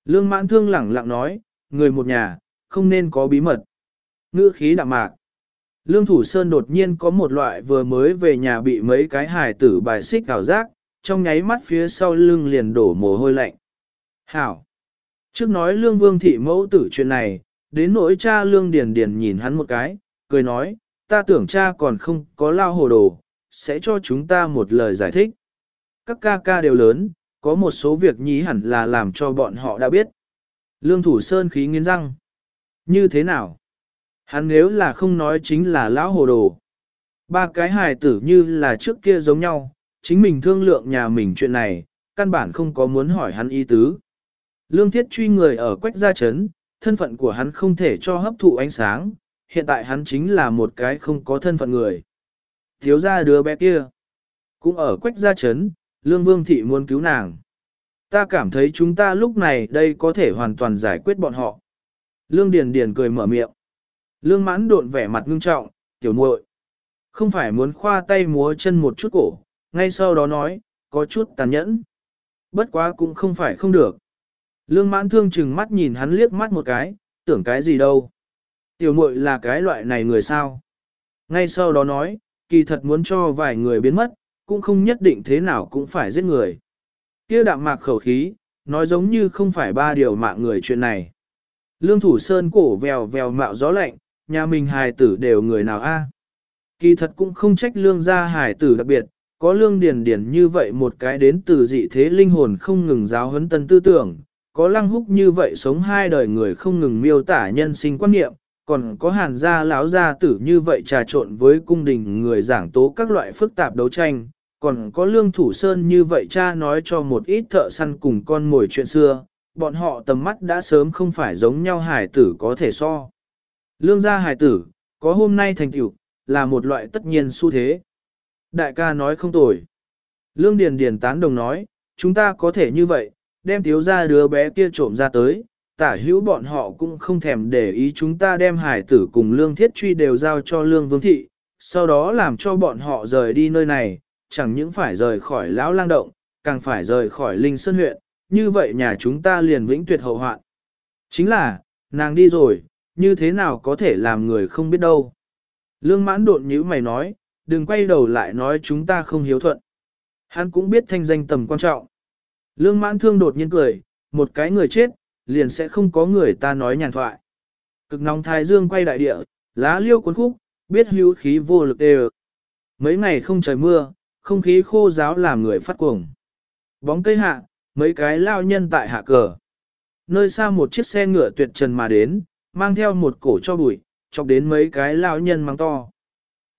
Lương mãn thương lẳng lặng nói, người một nhà, không nên có bí mật. Ngữ khí đạm mạc. Lương Thủ Sơn đột nhiên có một loại vừa mới về nhà bị mấy cái hài tử bài xích cào giác, trong nháy mắt phía sau lưng liền đổ mồ hôi lạnh. Hảo! Trước nói Lương Vương Thị mẫu tử chuyện này, đến nỗi cha lương điền điền nhìn hắn một cái, cười nói, ta tưởng cha còn không có lao hồ đồ, sẽ cho chúng ta một lời giải thích. Các ca ca đều lớn, có một số việc nhí hẳn là làm cho bọn họ đã biết. Lương thủ sơn khí nghiến răng. Như thế nào? Hắn nếu là không nói chính là lão hồ đồ. Ba cái hài tử như là trước kia giống nhau, chính mình thương lượng nhà mình chuyện này, căn bản không có muốn hỏi hắn ý tứ. Lương thiết truy người ở quách gia chấn, thân phận của hắn không thể cho hấp thụ ánh sáng, hiện tại hắn chính là một cái không có thân phận người. Thiếu gia đứa bé kia, cũng ở quách gia chấn, lương vương thị muốn cứu nàng. Ta cảm thấy chúng ta lúc này đây có thể hoàn toàn giải quyết bọn họ. Lương Điền Điền cười mở miệng. Lương mãn độn vẻ mặt ngưng trọng, tiểu muội, Không phải muốn khoa tay múa chân một chút cổ, ngay sau đó nói, có chút tàn nhẫn. Bất quá cũng không phải không được. Lương mãn thương chừng mắt nhìn hắn liếc mắt một cái, tưởng cái gì đâu. Tiểu muội là cái loại này người sao. Ngay sau đó nói, kỳ thật muốn cho vài người biến mất, cũng không nhất định thế nào cũng phải giết người. Kia đạm mạc khẩu khí, nói giống như không phải ba điều mạng người chuyện này. Lương thủ sơn cổ vèo vèo mạo gió lạnh, nhà mình hài tử đều người nào a? Kỳ thật cũng không trách lương gia hài tử đặc biệt, có lương điền điền như vậy một cái đến từ dị thế linh hồn không ngừng giáo huấn tân tư tưởng, có lăng húc như vậy sống hai đời người không ngừng miêu tả nhân sinh quan niệm, còn có hàn gia lão gia tử như vậy trà trộn với cung đình người giảng tố các loại phức tạp đấu tranh, còn có lương thủ sơn như vậy cha nói cho một ít thợ săn cùng con mồi chuyện xưa, bọn họ tầm mắt đã sớm không phải giống nhau hải tử có thể so. Lương gia hải tử, có hôm nay thành tựu là một loại tất nhiên xu thế. Đại ca nói không tồi. Lương Điền Điền tán đồng nói, chúng ta có thể như vậy, đem thiếu gia đứa bé kia trộm ra tới, tả hữu bọn họ cũng không thèm để ý chúng ta đem hải tử cùng lương thiết truy đều giao cho lương vương thị, sau đó làm cho bọn họ rời đi nơi này, chẳng những phải rời khỏi lão lang động, càng phải rời khỏi linh sơn huyện, như vậy nhà chúng ta liền vĩnh tuyệt hậu hoạn. Chính là, nàng đi rồi, như thế nào có thể làm người không biết đâu. Lương mãn đột như mày nói, đừng quay đầu lại nói chúng ta không hiếu thuận. Hắn cũng biết thanh danh tầm quan trọng. Lương mãn thương đột nhiên cười, một cái người chết, liền sẽ không có người ta nói nhàn thoại. Cực nóng thái dương quay đại địa, lá liêu cuốn khúc, biết hữu khí vô lực đều. Mấy ngày không trời mưa, không khí khô giáo làm người phát cuồng. Bóng cây hạ, mấy cái lao nhân tại hạ cờ. Nơi xa một chiếc xe ngựa tuyệt trần mà đến, mang theo một cổ cho bụi, chọc đến mấy cái lao nhân mang to.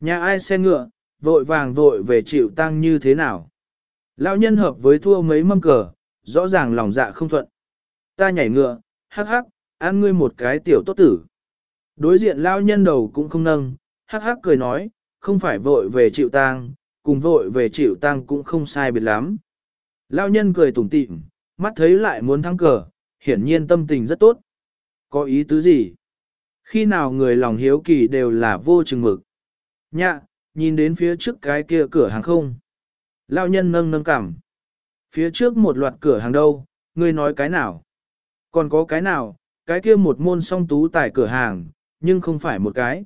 Nhà ai xe ngựa, vội vàng vội về chịu tăng như thế nào. Lao nhân hợp với thua mấy mâm cờ, rõ ràng lòng dạ không thuận. Ta nhảy ngựa, hắc hắc, ăn ngươi một cái tiểu tốt tử. Đối diện lao nhân đầu cũng không nâng, hắc hắc cười nói, không phải vội về chịu tang, cùng vội về chịu tang cũng không sai biệt lắm. Lao nhân cười tủm tỉm, mắt thấy lại muốn thắng cờ, hiển nhiên tâm tình rất tốt. Có ý tứ gì? Khi nào người lòng hiếu kỳ đều là vô chừng mực. Nhạ, nhìn đến phía trước cái kia cửa hàng không? Lao nhân nâng nâng cảm. Phía trước một loạt cửa hàng đâu, ngươi nói cái nào? Còn có cái nào, cái kia một môn song tú tại cửa hàng, nhưng không phải một cái.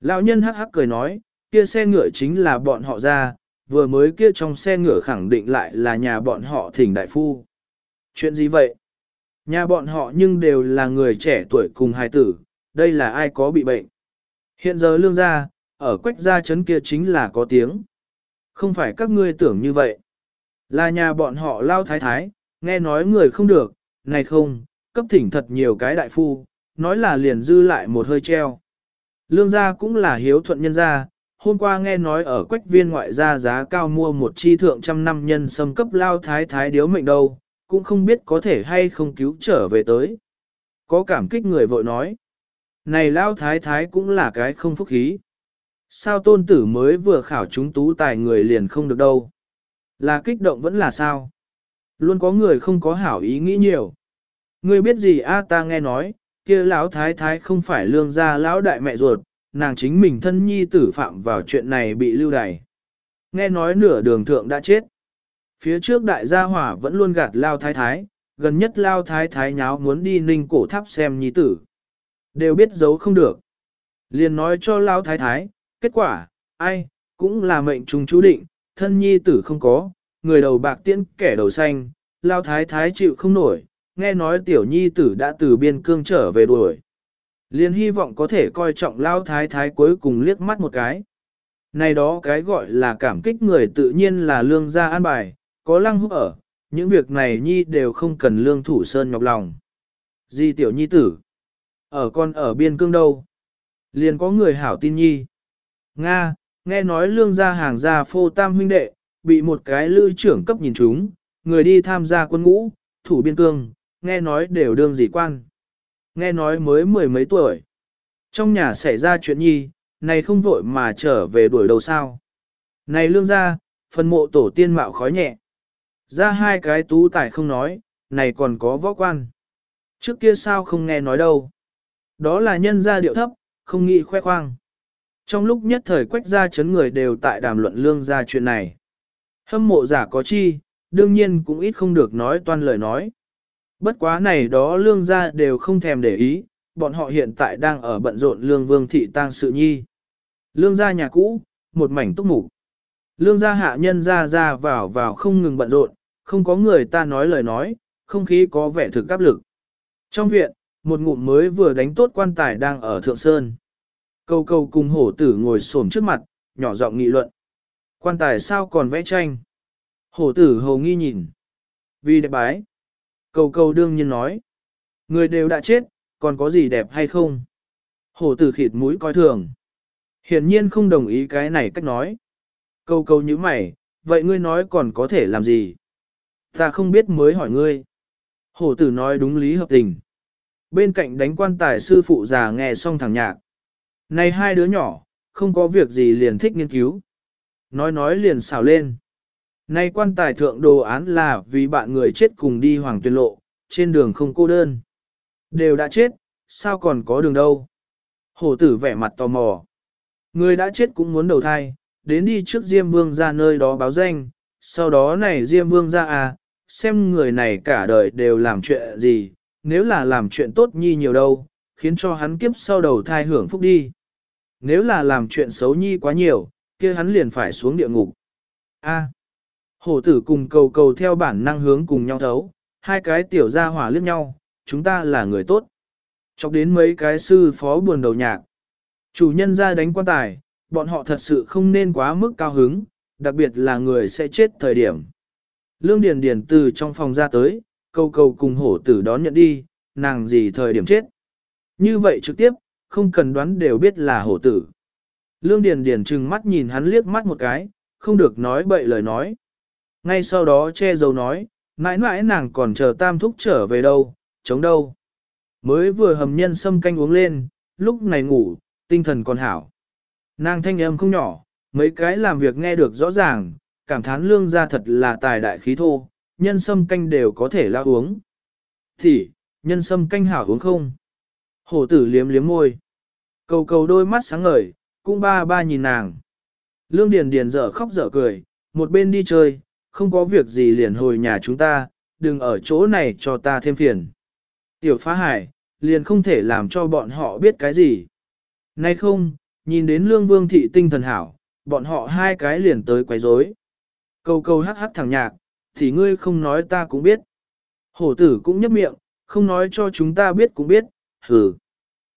Lão nhân hắc hắc cười nói, kia xe ngựa chính là bọn họ ra, vừa mới kia trong xe ngựa khẳng định lại là nhà bọn họ thỉnh đại phu. Chuyện gì vậy? Nhà bọn họ nhưng đều là người trẻ tuổi cùng hài tử, đây là ai có bị bệnh. Hiện giờ lương gia, ở quách gia trấn kia chính là có tiếng. Không phải các ngươi tưởng như vậy. Là nhà bọn họ lao thái thái, nghe nói người không được, này không, cấp thỉnh thật nhiều cái đại phu, nói là liền dư lại một hơi treo. Lương gia cũng là hiếu thuận nhân gia, hôm qua nghe nói ở quách viên ngoại gia giá cao mua một chi thượng trăm năm nhân xâm cấp lao thái thái điếu mệnh đâu, cũng không biết có thể hay không cứu trở về tới. Có cảm kích người vội nói, này lao thái thái cũng là cái không phúc khí. Sao tôn tử mới vừa khảo chúng tú tài người liền không được đâu. Là kích động vẫn là sao? Luôn có người không có hảo ý nghĩ nhiều. Ngươi biết gì a ta nghe nói, kia lão thái thái không phải lương gia lão đại mẹ ruột, nàng chính mình thân nhi tử phạm vào chuyện này bị lưu đày. Nghe nói nửa đường thượng đã chết. Phía trước đại gia hỏa vẫn luôn gạt lao thái thái, gần nhất lao thái thái nháo muốn đi ninh cổ tháp xem nhi tử. Đều biết giấu không được. Liền nói cho lao thái thái, kết quả, ai, cũng là mệnh trùng chú định, thân nhi tử không có, người đầu bạc tiễn kẻ đầu xanh, lao thái thái chịu không nổi, nghe nói tiểu nhi tử đã từ biên cương trở về đuổi. Liền hy vọng có thể coi trọng lao thái thái cuối cùng liếc mắt một cái. Này đó cái gọi là cảm kích người tự nhiên là lương gia an bài, có lăng húc ở, những việc này nhi đều không cần lương thủ sơn nhọc lòng. Di tiểu nhi tử, ở con ở biên cương đâu? Liền có người hảo tin nhi. Nga, nghe nói lương gia hàng gia phô tam huynh đệ, bị một cái lư trưởng cấp nhìn chúng, người đi tham gia quân ngũ, thủ biên cương, nghe nói đều đương dị quan. Nghe nói mới mười mấy tuổi. Trong nhà xảy ra chuyện nhi, này không vội mà trở về đuổi đầu sao. Này lương gia, phần mộ tổ tiên mạo khói nhẹ. Ra hai cái tú tài không nói, này còn có võ quan. Trước kia sao không nghe nói đâu. Đó là nhân gia điệu thấp, không nghĩ khoe khoang. Trong lúc nhất thời quách gia chấn người đều tại đàm luận lương gia chuyện này. Hâm mộ giả có chi, đương nhiên cũng ít không được nói toan lời nói. Bất quá này đó lương gia đều không thèm để ý, bọn họ hiện tại đang ở bận rộn lương vương thị tang sự nhi. Lương gia nhà cũ, một mảnh túc mục. Lương gia hạ nhân ra ra vào vào không ngừng bận rộn, không có người ta nói lời nói, không khí có vẻ thực áp lực. Trong viện, một ngụm mới vừa đánh tốt quan tài đang ở thượng sơn. Câu câu cùng hổ tử ngồi xổm trước mặt, nhỏ giọng nghị luận. Quan tài sao còn vẽ tranh? Hổ tử hầu nghi nhìn. Vì đẹp bái. Câu câu đương nhiên nói. Người đều đã chết, còn có gì đẹp hay không? Hổ tử khịt mũi coi thường. Hiển nhiên không đồng ý cái này cách nói. Câu câu như mày, vậy ngươi nói còn có thể làm gì? Ta không biết mới hỏi ngươi. Hổ tử nói đúng lý hợp tình. Bên cạnh đánh quan tài sư phụ già nghe xong thằng nhạc. Này hai đứa nhỏ, không có việc gì liền thích nghiên cứu. Nói nói liền xào lên nay quan tài thượng đồ án là vì bạn người chết cùng đi hoàng tuyên lộ, trên đường không cô đơn. Đều đã chết, sao còn có đường đâu? Hổ tử vẻ mặt tò mò. Người đã chết cũng muốn đầu thai, đến đi trước Diêm Vương ra nơi đó báo danh, sau đó này Diêm Vương ra à, xem người này cả đời đều làm chuyện gì, nếu là làm chuyện tốt nhi nhiều đâu, khiến cho hắn kiếp sau đầu thai hưởng phúc đi. Nếu là làm chuyện xấu nhi quá nhiều, kia hắn liền phải xuống địa ngục. A hổ tử cùng cầu cầu theo bản năng hướng cùng nhau thấu, hai cái tiểu gia hỏa liếc nhau, chúng ta là người tốt. Chọc đến mấy cái sư phó buồn đầu nhạc. Chủ nhân ra đánh quan tài, bọn họ thật sự không nên quá mức cao hứng, đặc biệt là người sẽ chết thời điểm. Lương Điền Điền từ trong phòng ra tới, cầu cầu cùng hổ tử đón nhận đi, nàng gì thời điểm chết. Như vậy trực tiếp, không cần đoán đều biết là hổ tử. Lương Điền Điền trừng mắt nhìn hắn liếc mắt một cái, không được nói bậy lời nói. Ngay sau đó che dầu nói, mãi mãi nàng còn chờ tam thúc trở về đâu, chống đâu. Mới vừa hầm nhân sâm canh uống lên, lúc này ngủ, tinh thần còn hảo. Nàng thanh âm không nhỏ, mấy cái làm việc nghe được rõ ràng, cảm thán lương gia thật là tài đại khí thô, nhân sâm canh đều có thể la uống. Thì, nhân sâm canh hảo uống không? Hổ tử liếm liếm môi. Cầu cầu đôi mắt sáng ngời, cũng ba ba nhìn nàng. Lương Điền Điền dở khóc dở cười, một bên đi chơi, không có việc gì liền hồi nhà chúng ta, đừng ở chỗ này cho ta thêm phiền. Tiểu phá hải, liền không thể làm cho bọn họ biết cái gì. Nay không, nhìn đến lương vương thị tinh thần hảo, bọn họ hai cái liền tới quấy rối. Cầu cầu hắc hắc thẳng nhạc, thì ngươi không nói ta cũng biết. Hổ tử cũng nhấp miệng, không nói cho chúng ta biết cũng biết, hừ.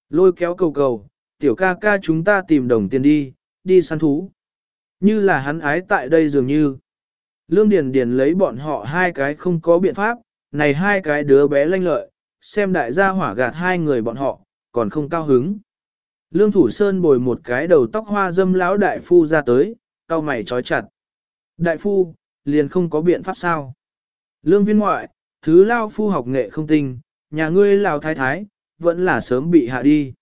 Lôi kéo cầu cầu, tiểu ca ca chúng ta tìm đồng tiền đi, đi săn thú. Như là hắn ái tại đây dường như. Lương Điền Điền lấy bọn họ hai cái không có biện pháp, này hai cái đứa bé lanh lợi, xem đại gia hỏa gạt hai người bọn họ, còn không cao hứng. Lương Thủ Sơn bồi một cái đầu tóc hoa dâm lão đại phu ra tới, cao mày chói chặt. Đại phu, liền không có biện pháp sao. Lương viên ngoại, thứ lao phu học nghệ không tinh, nhà ngươi lào thái thái, vẫn là sớm bị hạ đi.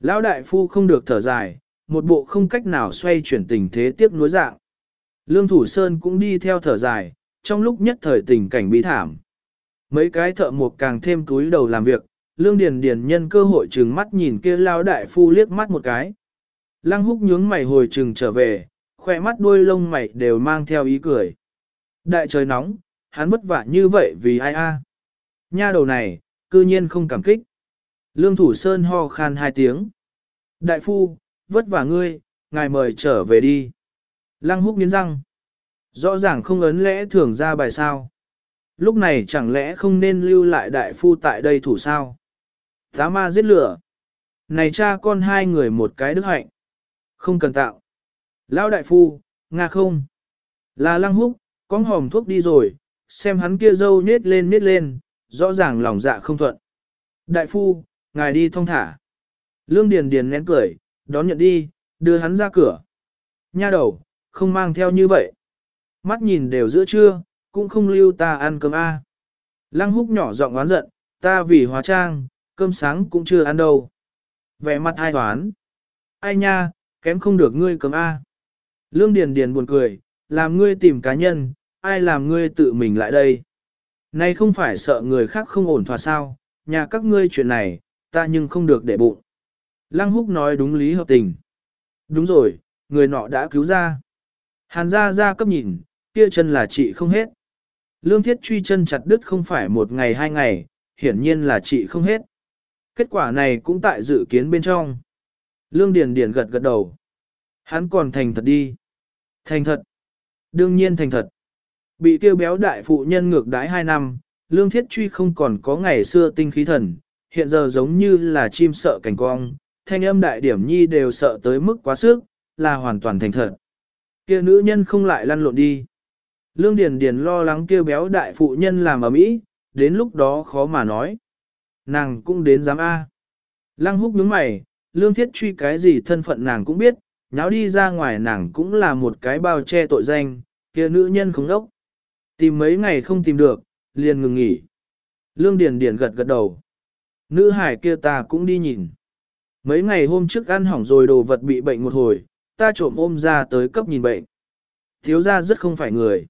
Lão đại phu không được thở dài, một bộ không cách nào xoay chuyển tình thế tiếp nối dạng. Lương Thủ Sơn cũng đi theo thở dài, trong lúc nhất thời tình cảnh bí thảm. Mấy cái thợ mộc càng thêm túi đầu làm việc, Lương Điền Điền nhân cơ hội trừng mắt nhìn kia lao đại phu liếc mắt một cái. Lăng húc nhướng mày hồi trừng trở về, khỏe mắt đuôi lông mày đều mang theo ý cười. Đại trời nóng, hắn vất vả như vậy vì ai a? Nha đầu này, cư nhiên không cảm kích. Lương Thủ Sơn ho khan hai tiếng. Đại phu, vất vả ngươi, ngài mời trở về đi. Lăng húc nghiến răng. Rõ ràng không ấn lẽ thường ra bài sao. Lúc này chẳng lẽ không nên lưu lại đại phu tại đây thủ sao? Tá ma giết lửa. này cha con hai người một cái đức hạnh. Không cần tạo. Lão đại phu, Nga không. Là lăng húc, con hòm thuốc đi rồi, xem hắn kia dâu nết lên nết lên, rõ ràng lòng dạ không thuận. Đại phu, ngài đi thong thả. Lương Điền Điền nén cười, đón nhận đi, đưa hắn ra cửa. Nha đầu, không mang theo như vậy. Mắt nhìn đều giữa trưa, cũng không lưu ta ăn cơm a. Lăng húc nhỏ giọng oán giận, ta vì hóa trang, cơm sáng cũng chưa ăn đâu. Vẻ mặt ai toán. Ai nha, kém không được ngươi cơm a. Lương Điền Điền buồn cười, làm ngươi tìm cá nhân, ai làm ngươi tự mình lại đây. Nay không phải sợ người khác không ổn thỏa sao, nhà các ngươi chuyện này, ta nhưng không được để bụng. Lăng húc nói đúng lý hợp tình. Đúng rồi, người nọ đã cứu ra. Hàn ra ra cấp nhìn, kia chân là chị không hết. Lương thiết truy chân chặt đứt không phải một ngày hai ngày, hiển nhiên là chị không hết. Kết quả này cũng tại dự kiến bên trong. Lương Điền Điền gật gật đầu. Hắn còn thành thật đi. Thành thật. Đương nhiên thành thật. Bị kêu béo đại phụ nhân ngược đãi hai năm, lương thiết truy không còn có ngày xưa tinh khí thần, hiện giờ giống như là chim sợ cảnh cong, thanh âm đại điểm nhi đều sợ tới mức quá sức, là hoàn toàn thành thật. Kia nữ nhân không lại lăn lộn đi. Lương Điền Điền lo lắng kêu béo đại phụ nhân làm ở mỹ, đến lúc đó khó mà nói. Nàng cũng đến dám A. Lăng húc nhướng mày, lương thiết truy cái gì thân phận nàng cũng biết, nháo đi ra ngoài nàng cũng là một cái bao che tội danh, kia nữ nhân không đốc. Tìm mấy ngày không tìm được, liền ngừng nghỉ. Lương Điền Điền gật gật đầu. Nữ hải kia ta cũng đi nhìn. Mấy ngày hôm trước ăn hỏng rồi đồ vật bị bệnh một hồi, ta trộm ôm ra tới cấp nhìn bệnh. Thiếu gia rất không phải người.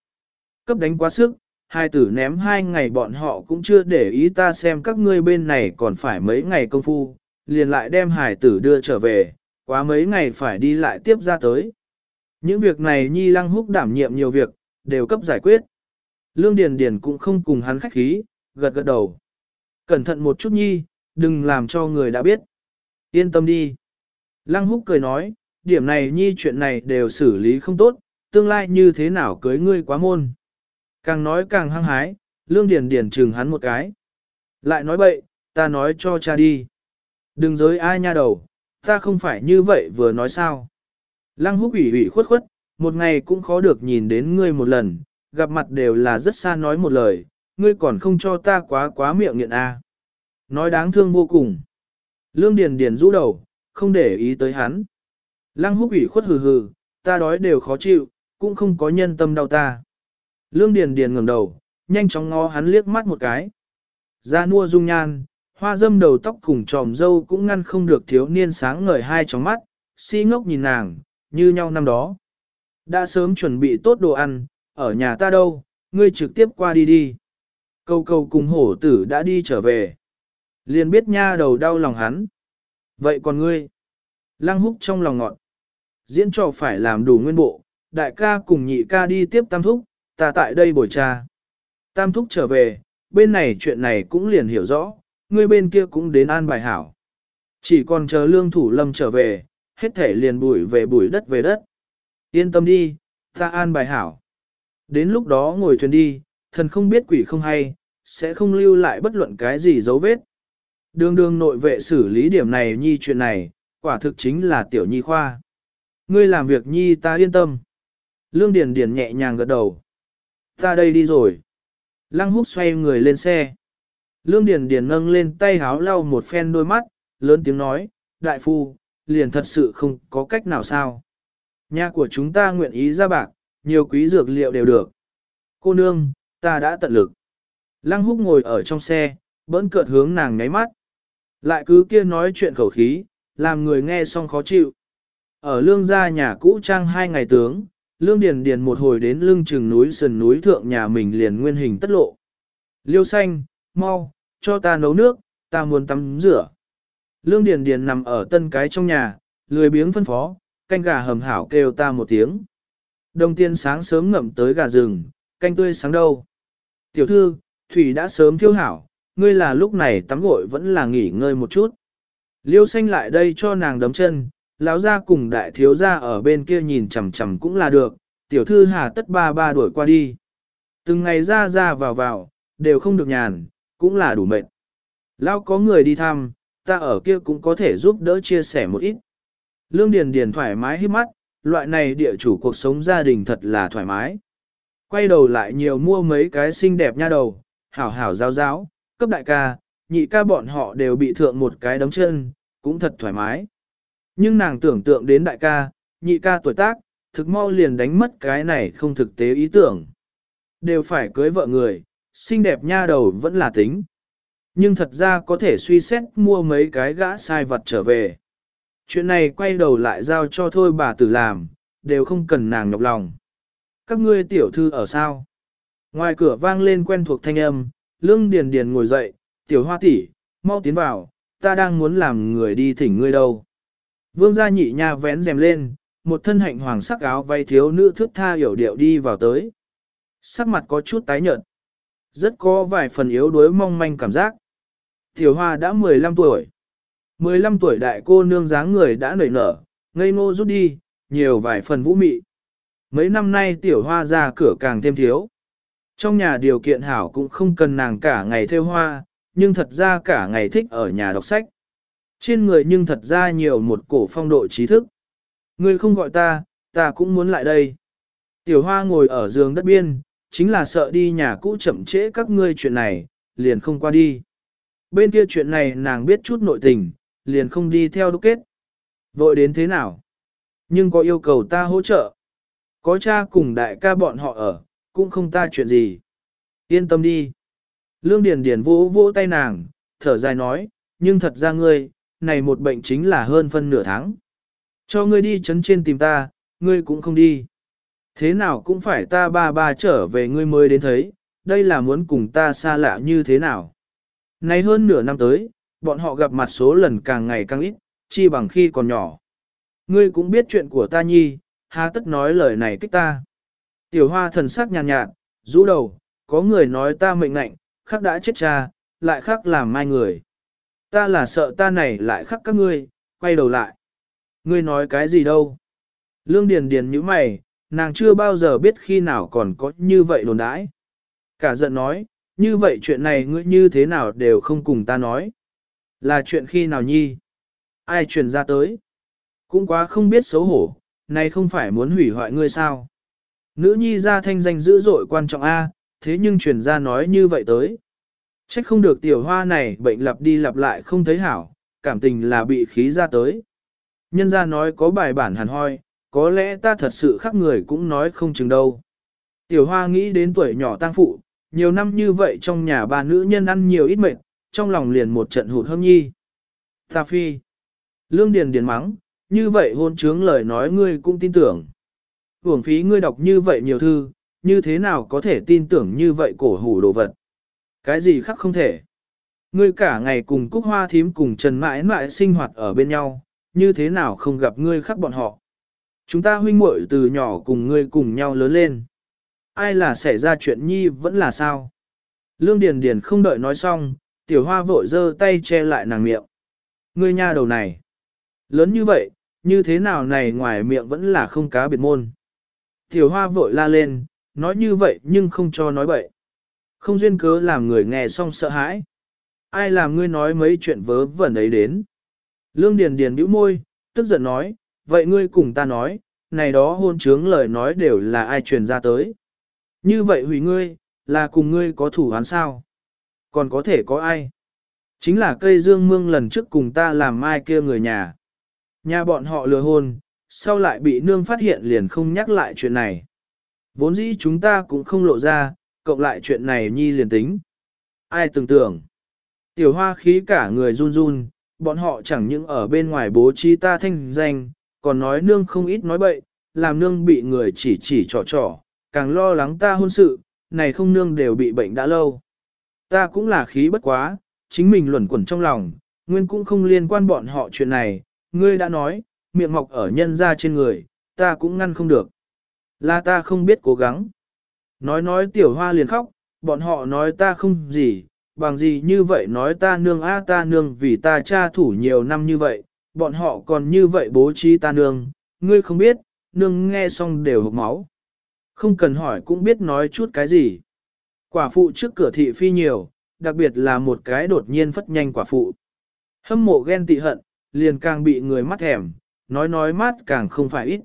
Cấp đánh quá sức, hai tử ném hai ngày bọn họ cũng chưa để ý ta xem các ngươi bên này còn phải mấy ngày công phu, liền lại đem hải tử đưa trở về, quá mấy ngày phải đi lại tiếp ra tới. Những việc này Nhi Lăng Húc đảm nhiệm nhiều việc, đều cấp giải quyết. Lương Điền Điền cũng không cùng hắn khách khí, gật gật đầu. Cẩn thận một chút Nhi, đừng làm cho người đã biết. Yên tâm đi. Lăng Húc cười nói, điểm này Nhi chuyện này đều xử lý không tốt, tương lai như thế nào cưới ngươi quá môn. Càng nói càng hăng hái, Lương Điền Điền chừng hắn một cái. Lại nói bậy, ta nói cho cha đi. Đừng dối ai nha đầu, ta không phải như vậy vừa nói sao. Lăng húc ủy ủy khuất khuất, một ngày cũng khó được nhìn đến ngươi một lần, gặp mặt đều là rất xa nói một lời, ngươi còn không cho ta quá quá miệng nghiện a. À. Nói đáng thương vô cùng. Lương Điền Điền rũ đầu, không để ý tới hắn. Lăng húc ủy khuất hừ hừ, ta đói đều khó chịu, cũng không có nhân tâm đau ta. Lương Điền Điền ngẩng đầu, nhanh chóng ngó hắn liếc mắt một cái. Da nua dung nhan, hoa dâm đầu tóc cùng tròm dâu cũng ngăn không được thiếu niên sáng ngời hai tròng mắt, si ngốc nhìn nàng, như nhau năm đó. Đã sớm chuẩn bị tốt đồ ăn, ở nhà ta đâu, ngươi trực tiếp qua đi đi. Câu câu cùng hổ tử đã đi trở về. Liền biết nha đầu đau lòng hắn. Vậy còn ngươi? Lăng húc trong lòng ngọn. Diễn trò phải làm đủ nguyên bộ, đại ca cùng nhị ca đi tiếp tam thúc, ta tại đây bồi cha. Tam thúc trở về, bên này chuyện này cũng liền hiểu rõ, người bên kia cũng đến an bài hảo. Chỉ còn chờ lương thủ lâm trở về, hết thể liền bụi về bụi đất về đất. Yên tâm đi, ta an bài hảo. Đến lúc đó ngồi thuyền đi, thần không biết quỷ không hay, sẽ không lưu lại bất luận cái gì dấu vết. Đường đường nội vệ xử lý điểm này nhi chuyện này, quả thực chính là tiểu nhi khoa. Ngươi làm việc nhi ta yên tâm. Lương Điền Điền nhẹ nhàng gật đầu. Ta đây đi rồi. Lăng húc xoay người lên xe. Lương Điền Điền nâng lên tay háo lau một phen đôi mắt, lớn tiếng nói, đại phu, liền thật sự không có cách nào sao. Nhà của chúng ta nguyện ý ra bạc, nhiều quý dược liệu đều được. Cô nương, ta đã tận lực. Lăng húc ngồi ở trong xe, bỡn cợt hướng nàng ngáy mắt. Lại cứ kia nói chuyện khẩu khí, làm người nghe xong khó chịu. Ở lương gia nhà cũ trang hai ngày tướng, lương điền điền một hồi đến lương trường núi sườn núi thượng nhà mình liền nguyên hình tất lộ. Liêu xanh, mau, cho ta nấu nước, ta muốn tắm rửa. Lương Điền Điền nằm ở tân cái trong nhà, lười biếng phân phó, canh gà hầm hảo kêu ta một tiếng. Đồng tiên sáng sớm ngậm tới gà rừng, canh tươi sáng đâu. Tiểu thư, thủy đã sớm thiêu hảo, ngươi là lúc này tắm gội vẫn là nghỉ ngơi một chút. Liêu xanh lại đây cho nàng đấm chân, lão gia cùng đại thiếu gia ở bên kia nhìn chằm chằm cũng là được, tiểu thư hà tất ba ba đuổi qua đi. Từng ngày ra ra vào vào, đều không được nhàn, cũng là đủ mệt. Lão có người đi thăm, ta ở kia cũng có thể giúp đỡ chia sẻ một ít. Lương Điền Điền thoải mái hít mắt, loại này địa chủ cuộc sống gia đình thật là thoải mái. Quay đầu lại nhiều mua mấy cái xinh đẹp nha đầu, hảo hảo giáo giáo, cấp đại ca, nhị ca bọn họ đều bị thượng một cái đấm chân, cũng thật thoải mái. Nhưng nàng tưởng tượng đến đại ca, nhị ca tuổi tác, thực mau liền đánh mất cái này không thực tế ý tưởng. Đều phải cưới vợ người, xinh đẹp nha đầu vẫn là tính. Nhưng thật ra có thể suy xét mua mấy cái gã sai vật trở về. Chuyện này quay đầu lại giao cho thôi bà tử làm, đều không cần nàng nhọc lòng. Các ngươi tiểu thư ở sao? Ngoài cửa vang lên quen thuộc thanh âm, lương điền điền ngồi dậy, tiểu hoa tỷ, mau tiến vào, ta đang muốn làm người đi thỉnh ngươi đâu. Vương gia nhị nha vén rèm lên, một thân hạnh hoàng sắc áo vay thiếu nữ thước tha hiểu điệu đi vào tới. Sắc mặt có chút tái nhợt. Rất có vài phần yếu đuối mong manh cảm giác. Tiểu hoa đã 15 tuổi. 15 tuổi đại cô nương dáng người đã nảy nở, ngây ngô rút đi, nhiều vài phần vũ mị. Mấy năm nay tiểu hoa ra cửa càng thêm thiếu. Trong nhà điều kiện hảo cũng không cần nàng cả ngày theo hoa, nhưng thật ra cả ngày thích ở nhà đọc sách. Trên người nhưng thật ra nhiều một cổ phong độ trí thức. Ngươi không gọi ta, ta cũng muốn lại đây. Tiểu hoa ngồi ở giường đất biên, chính là sợ đi nhà cũ chậm trễ các ngươi chuyện này, liền không qua đi. Bên kia chuyện này nàng biết chút nội tình, liền không đi theo đúc kết. Vội đến thế nào? Nhưng có yêu cầu ta hỗ trợ. Có cha cùng đại ca bọn họ ở, cũng không ta chuyện gì. Yên tâm đi. Lương Điền Điền vỗ vỗ tay nàng, thở dài nói, nhưng thật ra ngươi, này một bệnh chính là hơn phân nửa tháng. Cho ngươi đi chấn trên tìm ta, ngươi cũng không đi. Thế nào cũng phải ta ba ba trở về ngươi mới đến thấy, đây là muốn cùng ta xa lạ như thế nào. Này hơn nửa năm tới, bọn họ gặp mặt số lần càng ngày càng ít, chi bằng khi còn nhỏ. Ngươi cũng biết chuyện của ta nhi, há tất nói lời này kích ta. Tiểu hoa thần sắc nhàn nhạt, nhạt, rũ đầu, có người nói ta mệnh lạnh, khắc đã chết cha, lại khắc làm mai người. Ta là sợ ta này lại khắc các ngươi, quay đầu lại. Ngươi nói cái gì đâu? Lương Điền Điền như mày, nàng chưa bao giờ biết khi nào còn có như vậy đồn đãi. Cả giận nói, như vậy chuyện này ngươi như thế nào đều không cùng ta nói. Là chuyện khi nào nhi? Ai truyền ra tới? Cũng quá không biết xấu hổ, này không phải muốn hủy hoại ngươi sao? Nữ nhi ra thanh danh dữ dội quan trọng A, thế nhưng truyền ra nói như vậy tới. Trách không được tiểu hoa này bệnh lặp đi lặp lại không thấy hảo, cảm tình là bị khí ra tới. Nhân ra nói có bài bản hàn hoi, có lẽ ta thật sự khác người cũng nói không chừng đâu. Tiểu hoa nghĩ đến tuổi nhỏ tăng phụ, nhiều năm như vậy trong nhà bà nữ nhân ăn nhiều ít mệt, trong lòng liền một trận hụt hâm nhi. Ta phi. Lương Điền Điền mắng, như vậy hôn trướng lời nói ngươi cũng tin tưởng. Hưởng phí ngươi đọc như vậy nhiều thư, như thế nào có thể tin tưởng như vậy cổ hủ đồ vật. Cái gì khác không thể. Ngươi cả ngày cùng Cúc Hoa Thím cùng Trần Mãi Mãi sinh hoạt ở bên nhau, như thế nào không gặp ngươi khác bọn họ. Chúng ta huynh muội từ nhỏ cùng ngươi cùng nhau lớn lên. Ai là xảy ra chuyện nhi vẫn là sao? Lương Điền Điền không đợi nói xong, tiểu hoa vội giơ tay che lại nàng miệng. Ngươi nha đầu này. Lớn như vậy, như thế nào này ngoài miệng vẫn là không cá biệt môn. Tiểu hoa vội la lên, nói như vậy nhưng không cho nói bậy. Không duyên cớ làm người nghe xong sợ hãi. Ai làm ngươi nói mấy chuyện vớ vẩn ấy đến. Lương Điền Điền bĩu môi, tức giận nói, vậy ngươi cùng ta nói, này đó hôn trướng lời nói đều là ai truyền ra tới. Như vậy hủy ngươi, là cùng ngươi có thủ án sao? Còn có thể có ai? Chính là cây dương mương lần trước cùng ta làm mai kia người nhà. Nhà bọn họ lừa hôn, sau lại bị nương phát hiện liền không nhắc lại chuyện này. Vốn dĩ chúng ta cũng không lộ ra, cộng lại chuyện này nhi liền tính. Ai tưởng tưởng. Tiểu hoa khí cả người run run, bọn họ chẳng những ở bên ngoài bố trí ta thanh danh, còn nói nương không ít nói bậy, làm nương bị người chỉ chỉ trò trò, càng lo lắng ta hôn sự, này không nương đều bị bệnh đã lâu. Ta cũng là khí bất quá, chính mình luẩn quẩn trong lòng, nguyên cũng không liên quan bọn họ chuyện này, ngươi đã nói, miệng mọc ở nhân ra trên người, ta cũng ngăn không được. Là ta không biết cố gắng. Nói nói tiểu hoa liền khóc, bọn họ nói ta không gì, bằng gì như vậy nói ta nương a ta nương vì ta cha thủ nhiều năm như vậy, bọn họ còn như vậy bố trí ta nương, ngươi không biết, nương nghe xong đều hộc máu. Không cần hỏi cũng biết nói chút cái gì. Quả phụ trước cửa thị phi nhiều, đặc biệt là một cái đột nhiên phất nhanh quả phụ. Hâm mộ ghen tị hận, liền càng bị người mắt thèm, nói nói mát càng không phải ít.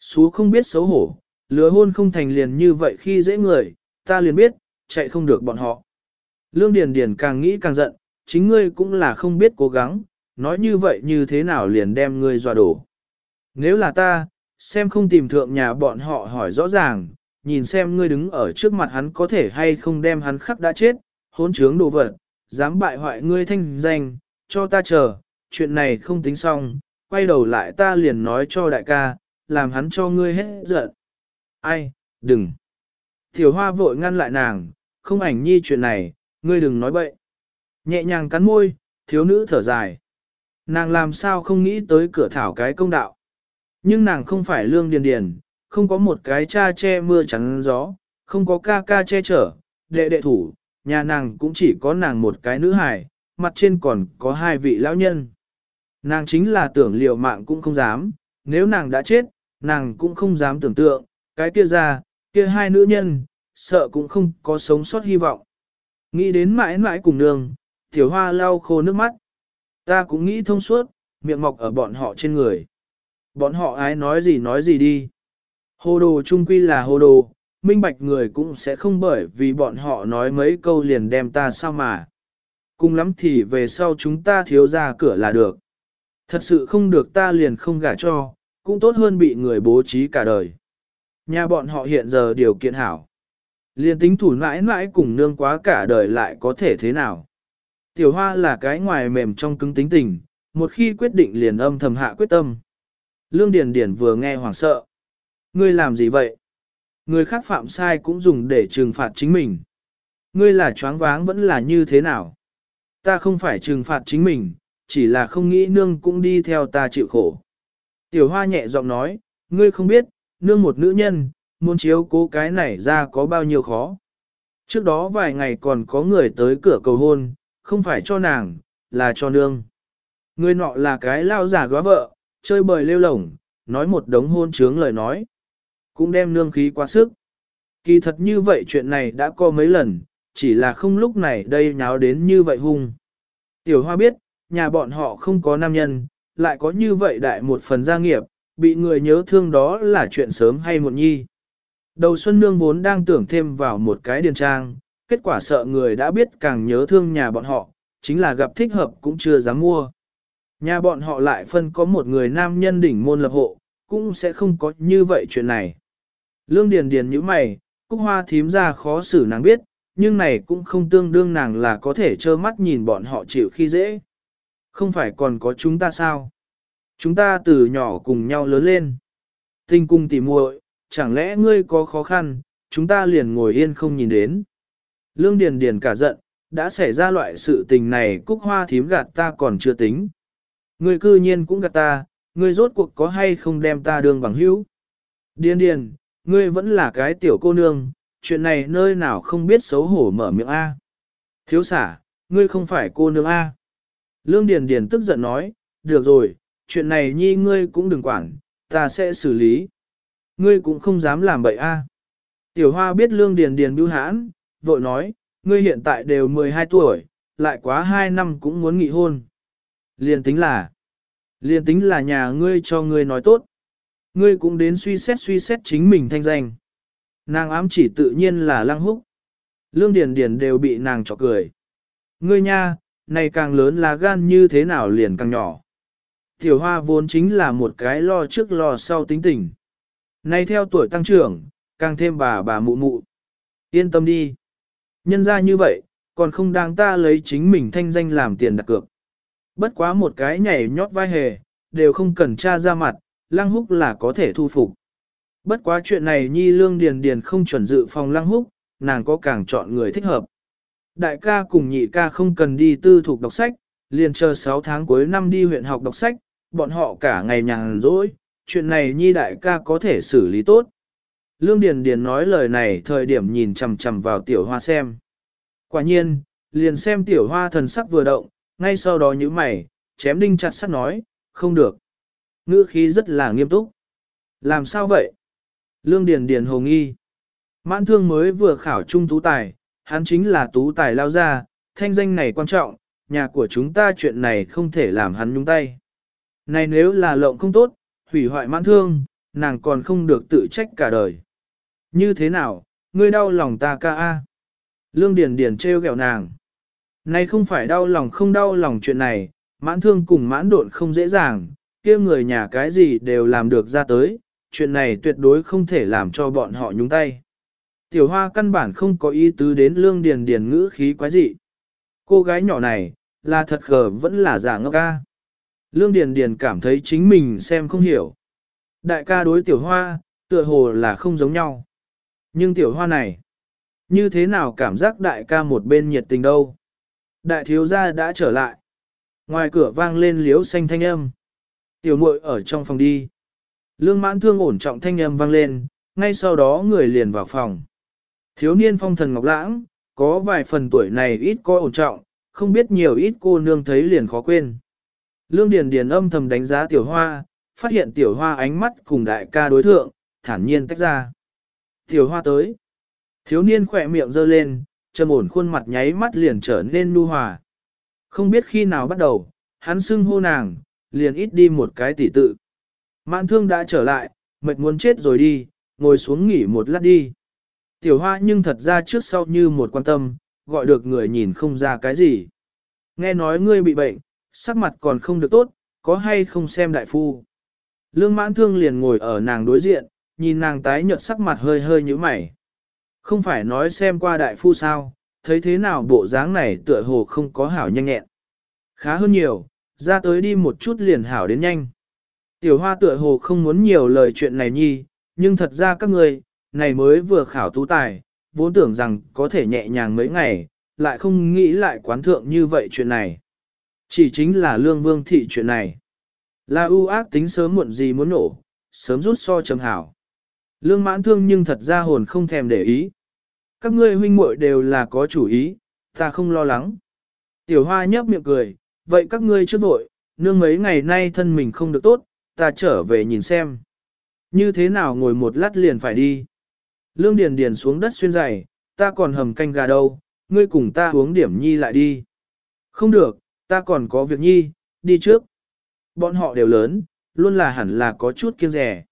Xú không biết xấu hổ, lứa hôn không thành liền như vậy khi dễ người, ta liền biết, chạy không được bọn họ. Lương Điền Điền càng nghĩ càng giận, chính ngươi cũng là không biết cố gắng, nói như vậy như thế nào liền đem ngươi dọa đổ. Nếu là ta, xem không tìm thượng nhà bọn họ hỏi rõ ràng, nhìn xem ngươi đứng ở trước mặt hắn có thể hay không đem hắn khắc đã chết, hỗn trướng đồ vật, dám bại hoại ngươi thanh danh, cho ta chờ, chuyện này không tính xong, quay đầu lại ta liền nói cho đại ca, làm hắn cho ngươi hết giận. Ai, đừng. Tiểu hoa vội ngăn lại nàng, không ảnh nhi chuyện này, ngươi đừng nói bậy. Nhẹ nhàng cắn môi, thiếu nữ thở dài. Nàng làm sao không nghĩ tới cửa thảo cái công đạo. Nhưng nàng không phải lương điền điền, không có một cái cha che mưa chắn gió, không có ca ca che chở, đệ đệ thủ, nhà nàng cũng chỉ có nàng một cái nữ hài, mặt trên còn có hai vị lão nhân. Nàng chính là tưởng liều mạng cũng không dám, nếu nàng đã chết, nàng cũng không dám tưởng tượng, cái kia già, kia hai nữ nhân, sợ cũng không có sống sót hy vọng. Nghĩ đến mãi mãi cùng đường, tiểu hoa lau khô nước mắt. Ta cũng nghĩ thông suốt, miệng mọc ở bọn họ trên người. Bọn họ ai nói gì nói gì đi. Hồ đồ trung quy là hồ đồ, minh bạch người cũng sẽ không bởi vì bọn họ nói mấy câu liền đem ta sao mà. Cùng lắm thì về sau chúng ta thiếu ra cửa là được. Thật sự không được ta liền không gả cho, cũng tốt hơn bị người bố trí cả đời. Nhà bọn họ hiện giờ điều kiện hảo. liên tính thủ mãi mãi cùng nương quá cả đời lại có thể thế nào. Tiểu hoa là cái ngoài mềm trong cứng tính tình, một khi quyết định liền âm thầm hạ quyết tâm. Lương Điền Điền vừa nghe hoảng sợ. Ngươi làm gì vậy? Người khác phạm sai cũng dùng để trừng phạt chính mình. Ngươi là choáng váng vẫn là như thế nào? Ta không phải trừng phạt chính mình, chỉ là không nghĩ nương cũng đi theo ta chịu khổ. Tiểu hoa nhẹ giọng nói, ngươi không biết, nương một nữ nhân, muốn chiếu cố cái này ra có bao nhiêu khó. Trước đó vài ngày còn có người tới cửa cầu hôn, không phải cho nàng, là cho nương. Người nọ là cái lao giả góa vợ, chơi bời lêu lổng, nói một đống hôn trướng lời nói. Cũng đem nương khí quá sức. Kỳ thật như vậy chuyện này đã có mấy lần, chỉ là không lúc này đây nháo đến như vậy hung. Tiểu hoa biết, nhà bọn họ không có nam nhân, lại có như vậy đại một phần gia nghiệp, bị người nhớ thương đó là chuyện sớm hay muộn nhi. Đầu xuân nương vốn đang tưởng thêm vào một cái điền trang, kết quả sợ người đã biết càng nhớ thương nhà bọn họ, chính là gặp thích hợp cũng chưa dám mua. Nhà bọn họ lại phân có một người nam nhân đỉnh môn lập hộ, cũng sẽ không có như vậy chuyện này. Lương Điền Điền như mày, Cúc Hoa thím ra khó xử nàng biết, nhưng này cũng không tương đương nàng là có thể trơ mắt nhìn bọn họ chịu khi dễ. Không phải còn có chúng ta sao? Chúng ta từ nhỏ cùng nhau lớn lên. Tình cung tỉ muội, chẳng lẽ ngươi có khó khăn, chúng ta liền ngồi yên không nhìn đến. Lương Điền Điền cả giận, đã xảy ra loại sự tình này cúc hoa thím gạt ta còn chưa tính. Ngươi cư nhiên cũng gạt ta, ngươi rốt cuộc có hay không đem ta đường bằng hữu. Điền Điền, ngươi vẫn là cái tiểu cô nương, chuyện này nơi nào không biết xấu hổ mở miệng A. Thiếu xả, ngươi không phải cô nương A. Lương Điền Điền tức giận nói, được rồi, chuyện này nhi ngươi cũng đừng quản, ta sẽ xử lý. Ngươi cũng không dám làm bậy a. Tiểu Hoa biết Lương Điền Điền bưu hãn, vội nói, ngươi hiện tại đều 12 tuổi, lại quá 2 năm cũng muốn nghị hôn. Liên tính là, liên tính là nhà ngươi cho ngươi nói tốt. Ngươi cũng đến suy xét suy xét chính mình thanh danh. Nàng ám chỉ tự nhiên là lăng húc. Lương Điền Điền đều bị nàng chọc cười. Ngươi nha, này càng lớn là gan như thế nào liền càng nhỏ. Tiểu hoa vốn chính là một cái lo trước lo sau tính tình. Nay theo tuổi tăng trưởng, càng thêm bà bà mụ mụ. Yên tâm đi. Nhân ra như vậy, còn không đáng ta lấy chính mình thanh danh làm tiền đặt cược. Bất quá một cái nhảy nhót vai hề, đều không cần tra ra mặt, lăng húc là có thể thu phục. Bất quá chuyện này nhi lương điền điền không chuẩn dự phòng lăng húc, nàng có càng chọn người thích hợp. Đại ca cùng nhị ca không cần đi tư thuộc đọc sách, liền chờ 6 tháng cuối năm đi huyện học đọc sách, bọn họ cả ngày nhàn rỗi, chuyện này nhi đại ca có thể xử lý tốt. Lương Điền Điền nói lời này thời điểm nhìn chằm chằm vào tiểu hoa xem. Quả nhiên, liền xem tiểu hoa thần sắc vừa động, ngay sau đó nhíu mày, chém đinh chặt sắt nói, không được. Ngữ khí rất là nghiêm túc. Làm sao vậy? Lương Điền Điền hồ nghi. Mãn thương mới vừa khảo trung tú tài, hắn chính là tú tài lao ra, thanh danh này quan trọng, nhà của chúng ta chuyện này không thể làm hắn nhúng tay. Này nếu là lộng không tốt, hủy hoại mãn thương, nàng còn không được tự trách cả đời. Như thế nào, ngươi đau lòng ta ca a? Lương Điền Điền treo gẹo nàng. Này không phải đau lòng không đau lòng chuyện này, mãn thương cùng mãn độn không dễ dàng, kia người nhà cái gì đều làm được ra tới, chuyện này tuyệt đối không thể làm cho bọn họ nhúng tay. Tiểu hoa căn bản không có ý tứ đến lương điền điền ngữ khí quái dị. Cô gái nhỏ này, là thật khờ vẫn là giả ngốc ca. Lương điền điền cảm thấy chính mình xem không hiểu. Đại ca đối tiểu hoa, tựa hồ là không giống nhau. Nhưng tiểu hoa này, như thế nào cảm giác đại ca một bên nhiệt tình đâu? Đại thiếu gia đã trở lại. Ngoài cửa vang lên liếu xanh thanh âm. Tiểu muội ở trong phòng đi. Lương mãn thương ổn trọng thanh âm vang lên, ngay sau đó người liền vào phòng. Thiếu niên phong thần ngọc lãng, có vài phần tuổi này ít có ổn trọng, không biết nhiều ít cô nương thấy liền khó quên. Lương Điền Điền âm thầm đánh giá tiểu hoa, phát hiện tiểu hoa ánh mắt cùng đại ca đối thượng, thản nhiên tách ra. Tiểu hoa tới. Thiếu niên khỏe miệng giơ lên, trầm ổn khuôn mặt nháy mắt liền trở nên nu hòa. Không biết khi nào bắt đầu, hắn xưng hô nàng, liền ít đi một cái tỷ tự. Mạn thương đã trở lại, mệt muốn chết rồi đi, ngồi xuống nghỉ một lát đi. Tiểu hoa nhưng thật ra trước sau như một quan tâm, gọi được người nhìn không ra cái gì. Nghe nói ngươi bị bệnh, sắc mặt còn không được tốt, có hay không xem đại phu. Lương mãn thương liền ngồi ở nàng đối diện, nhìn nàng tái nhợt sắc mặt hơi hơi như mày. Không phải nói xem qua đại phu sao, thấy thế nào bộ dáng này tựa hồ không có hảo nhanh nhẹn. Khá hơn nhiều, ra tới đi một chút liền hảo đến nhanh. Tiểu hoa tựa hồ không muốn nhiều lời chuyện này nhi, nhưng thật ra các người, này mới vừa khảo tú tài, vốn tưởng rằng có thể nhẹ nhàng mấy ngày, lại không nghĩ lại quán thượng như vậy chuyện này. Chỉ chính là lương vương thị chuyện này. Là ưu ác tính sớm muộn gì muốn nổ, sớm rút so chấm hảo. Lương mãn thương nhưng thật ra hồn không thèm để ý. Các ngươi huynh muội đều là có chủ ý, ta không lo lắng. Tiểu hoa nhấp miệng cười, vậy các ngươi chưa vội, nương mấy ngày nay thân mình không được tốt, ta trở về nhìn xem. Như thế nào ngồi một lát liền phải đi. Lương Điền Điền xuống đất xuyên giày, ta còn hầm canh gà đâu, ngươi cùng ta uống điểm nhi lại đi. Không được, ta còn có việc nhi, đi trước. Bọn họ đều lớn, luôn là hẳn là có chút kiêng rẻ.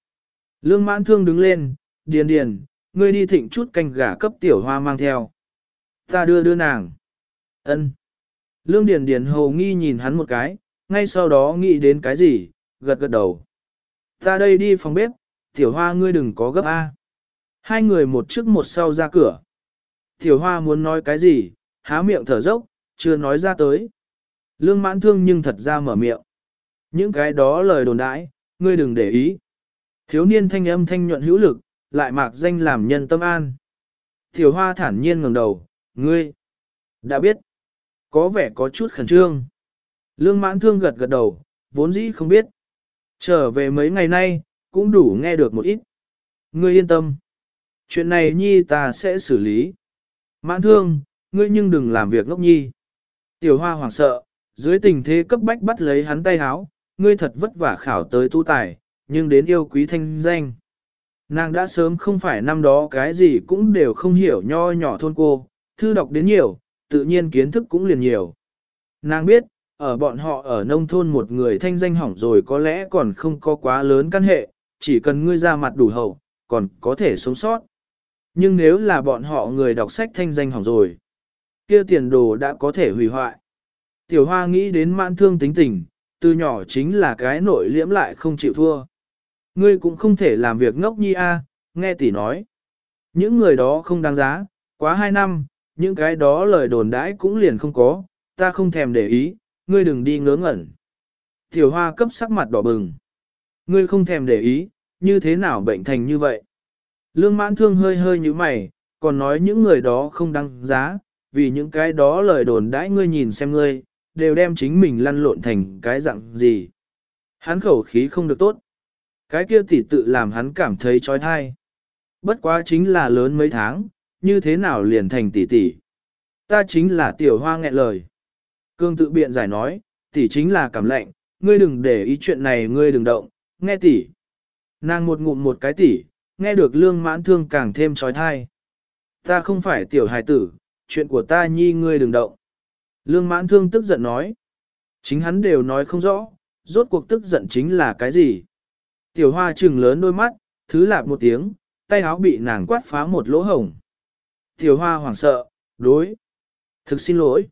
Lương mãn thương đứng lên, Điền Điền, ngươi đi thịnh chút canh gà cấp tiểu hoa mang theo. Ta đưa đưa nàng. Ân. Lương Điền Điền hầu nghi nhìn hắn một cái, ngay sau đó nghĩ đến cái gì, gật gật đầu. Ta đây đi phòng bếp, tiểu hoa ngươi đừng có gấp A. Hai người một trước một sau ra cửa. Tiểu hoa muốn nói cái gì, há miệng thở dốc, chưa nói ra tới. Lương mãn thương nhưng thật ra mở miệng. Những cái đó lời đồn đãi, ngươi đừng để ý. Thiếu niên thanh âm thanh nhuận hữu lực, lại mạc danh làm nhân tâm an. Thiểu hoa thản nhiên ngẩng đầu, ngươi, đã biết, có vẻ có chút khẩn trương. Lương mãn thương gật gật đầu, vốn dĩ không biết. Trở về mấy ngày nay, cũng đủ nghe được một ít. Ngươi yên tâm. Chuyện này nhi ta sẽ xử lý. Mãn thương, ngươi nhưng đừng làm việc ngốc nhi. Tiểu hoa hoảng sợ, dưới tình thế cấp bách bắt lấy hắn tay háo, ngươi thật vất vả khảo tới tu tài, nhưng đến yêu quý thanh danh. Nàng đã sớm không phải năm đó cái gì cũng đều không hiểu nho nhỏ thôn cô, thư đọc đến nhiều, tự nhiên kiến thức cũng liền nhiều. Nàng biết, ở bọn họ ở nông thôn một người thanh danh hỏng rồi có lẽ còn không có quá lớn căn hệ, chỉ cần ngươi ra mặt đủ hậu, còn có thể sống sót. Nhưng nếu là bọn họ người đọc sách thanh danh hỏng rồi, kia tiền đồ đã có thể hủy hoại. Tiểu hoa nghĩ đến mãn thương tính tình, từ nhỏ chính là cái nội liễm lại không chịu thua. Ngươi cũng không thể làm việc ngốc nhi a, nghe tỷ nói. Những người đó không đáng giá, quá hai năm, những cái đó lời đồn đãi cũng liền không có, ta không thèm để ý, ngươi đừng đi ngớ ngẩn. Tiểu hoa cấp sắc mặt đỏ bừng. Ngươi không thèm để ý, như thế nào bệnh thành như vậy? Lương mãn thương hơi hơi như mày, còn nói những người đó không đáng giá, vì những cái đó lời đồn đãi ngươi nhìn xem ngươi, đều đem chính mình lăn lộn thành cái dạng gì. Hắn khẩu khí không được tốt. Cái kia tỷ tự làm hắn cảm thấy trói thai. Bất quá chính là lớn mấy tháng, như thế nào liền thành tỷ tỷ. Ta chính là tiểu hoa nghẹn lời. Cương tự biện giải nói, tỷ chính là cảm lạnh, ngươi đừng để ý chuyện này ngươi đừng động, nghe tỷ. Nàng một ngụm một cái tỷ, nghe được lương mãn thương càng thêm trói thai. Ta không phải tiểu hài tử, chuyện của ta nhi ngươi đừng động. Lương mãn thương tức giận nói. Chính hắn đều nói không rõ, rốt cuộc tức giận chính là cái gì. Tiểu hoa trừng lớn đôi mắt, thứ lạp một tiếng, tay áo bị nàng quát phá một lỗ hổng. Tiểu hoa hoảng sợ, đối. Thực xin lỗi.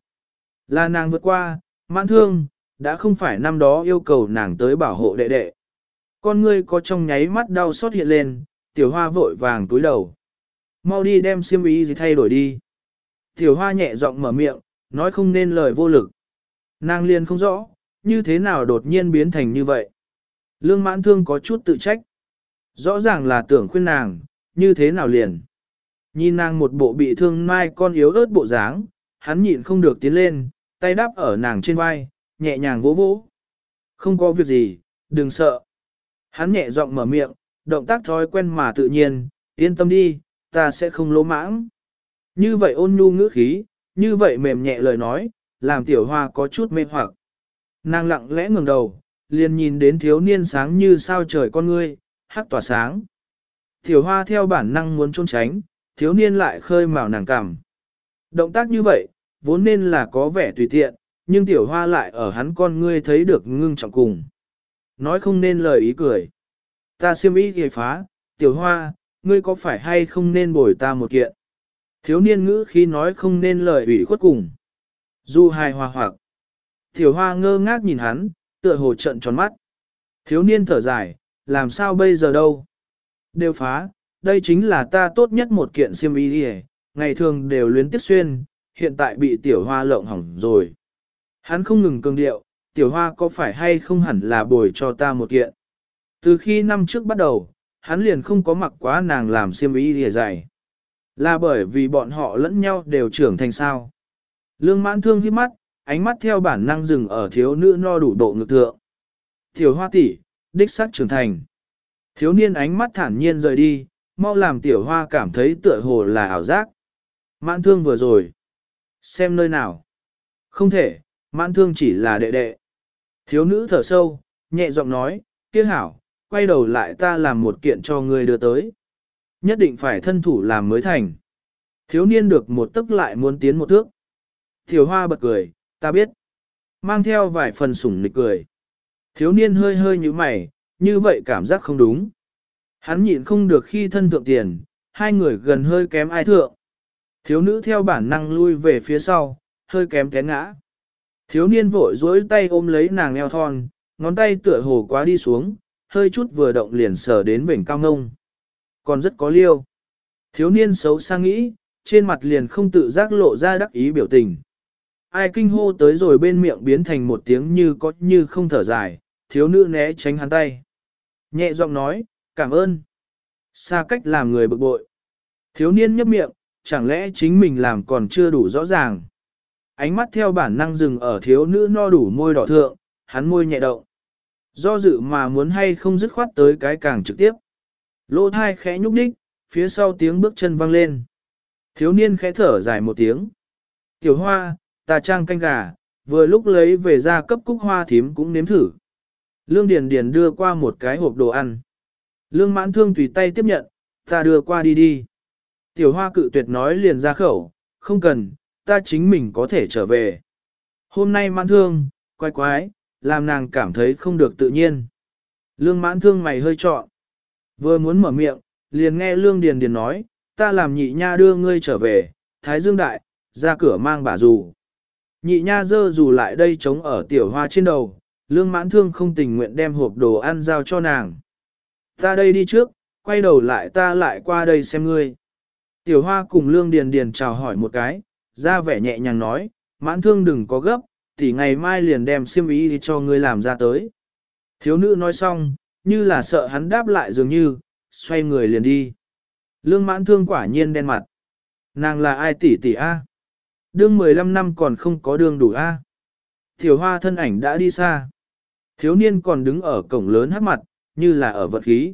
Là nàng vượt qua, mãn thương, đã không phải năm đó yêu cầu nàng tới bảo hộ đệ đệ. Con ngươi có trong nháy mắt đau xót hiện lên, tiểu hoa vội vàng túi đầu. Mau đi đem xiêm y gì thay đổi đi. Tiểu hoa nhẹ giọng mở miệng, nói không nên lời vô lực. Nàng liền không rõ, như thế nào đột nhiên biến thành như vậy. Lương mãn thương có chút tự trách. Rõ ràng là tưởng khuyên nàng, như thế nào liền. Nhìn nàng một bộ bị thương mai con yếu ớt bộ dáng, hắn nhịn không được tiến lên, tay đáp ở nàng trên vai, nhẹ nhàng vỗ vỗ. Không có việc gì, đừng sợ. Hắn nhẹ giọng mở miệng, động tác thói quen mà tự nhiên, yên tâm đi, ta sẽ không lỗ mãng. Như vậy ôn nhu ngữ khí, như vậy mềm nhẹ lời nói, làm tiểu hoa có chút mê hoặc. Nàng lặng lẽ ngừng đầu, liền nhìn đến thiếu niên sáng như sao trời con ngươi, hắc tỏa sáng. Tiểu hoa theo bản năng muốn trốn tránh, thiếu niên lại khơi mào nàng cảm. Động tác như vậy, vốn nên là có vẻ tùy tiện, nhưng tiểu hoa lại ở hắn con ngươi thấy được ngưng trọng cùng. Nói không nên lời ý cười. Ta siêm ý ghề phá, tiểu hoa, ngươi có phải hay không nên bồi ta một kiện? Thiếu niên ngữ khi nói không nên lời ủy khuất cùng. Du hài hòa hoặc. Tiểu hoa ngơ ngác nhìn hắn, tựa hồ trận tròn mắt. Thiếu niên thở dài, làm sao bây giờ đâu? Đều phá, đây chính là ta tốt nhất một kiện xiêm y đi ngày thường đều luyến tiếp xuyên, hiện tại bị tiểu hoa lộng hỏng rồi. Hắn không ngừng cường điệu, tiểu hoa có phải hay không hẳn là bồi cho ta một kiện. Từ khi năm trước bắt đầu, hắn liền không có mặc quá nàng làm xiêm y đi dày. Là bởi vì bọn họ lẫn nhau đều trưởng thành sao. Lương mãn thương hiếp mắt, ánh mắt theo bản năng dừng ở thiếu nữ no đủ độ ngực thượng. Tiểu hoa tỷ, đích xác trưởng thành. Thiếu niên ánh mắt thản nhiên rời đi, mau làm tiểu hoa cảm thấy tựa hồ là ảo giác. Mãn thương vừa rồi. Xem nơi nào. Không thể, mãn thương chỉ là đệ đệ. Thiếu nữ thở sâu, nhẹ giọng nói, kia hảo, quay đầu lại ta làm một kiện cho ngươi đưa tới. Nhất định phải thân thủ làm mới thành. Thiếu niên được một tức lại muốn tiến một thước. Thiều hoa bật cười, ta biết. Mang theo vài phần sủng nịch cười. Thiếu niên hơi hơi như mày, như vậy cảm giác không đúng. Hắn nhịn không được khi thân thượng tiền, hai người gần hơi kém ai thượng. Thiếu nữ theo bản năng lui về phía sau, hơi kém té ngã. Thiếu niên vội dối tay ôm lấy nàng eo thon, ngón tay tựa hồ quá đi xuống, hơi chút vừa động liền sờ đến vỉnh cao ngông. Còn rất có liêu. Thiếu niên xấu xa nghĩ, trên mặt liền không tự giác lộ ra đắc ý biểu tình. Ai kinh hô tới rồi bên miệng biến thành một tiếng như có như không thở dài, thiếu nữ né tránh hắn tay. Nhẹ giọng nói, cảm ơn. Xa cách làm người bực bội. Thiếu niên nhấp miệng, chẳng lẽ chính mình làm còn chưa đủ rõ ràng. Ánh mắt theo bản năng dừng ở thiếu nữ no đủ môi đỏ thượng, hắn môi nhẹ động. Do dự mà muốn hay không dứt khoát tới cái càng trực tiếp. Lỗ thai khẽ nhúc đích, phía sau tiếng bước chân vang lên. Thiếu niên khẽ thở dài một tiếng. Tiểu hoa, ta trang canh gà, vừa lúc lấy về ra cấp cúc hoa thím cũng nếm thử. Lương Điền Điền đưa qua một cái hộp đồ ăn. Lương mãn thương tùy tay tiếp nhận, ta đưa qua đi đi. Tiểu hoa cự tuyệt nói liền ra khẩu, không cần, ta chính mình có thể trở về. Hôm nay mãn thương, quái quái, làm nàng cảm thấy không được tự nhiên. Lương mãn thương mày hơi trọn. Vừa muốn mở miệng, liền nghe Lương Điền Điền nói, ta làm nhị nha đưa ngươi trở về, Thái Dương Đại, ra cửa mang bà dù. Nhị nha dơ dù lại đây chống ở tiểu hoa trên đầu, Lương mãn thương không tình nguyện đem hộp đồ ăn giao cho nàng. Ta đây đi trước, quay đầu lại ta lại qua đây xem ngươi. Tiểu hoa cùng lương điền điền chào hỏi một cái, ra vẻ nhẹ nhàng nói, mãn thương đừng có gấp, thì ngày mai liền đem xiêm ý đi cho ngươi làm ra tới. Thiếu nữ nói xong, như là sợ hắn đáp lại dường như, xoay người liền đi. Lương mãn thương quả nhiên đen mặt. Nàng là ai tỷ tỷ A? Đương 15 năm còn không có đương đủ A. Thiểu hoa thân ảnh đã đi xa. Thiếu niên còn đứng ở cổng lớn hát mặt, như là ở vật khí.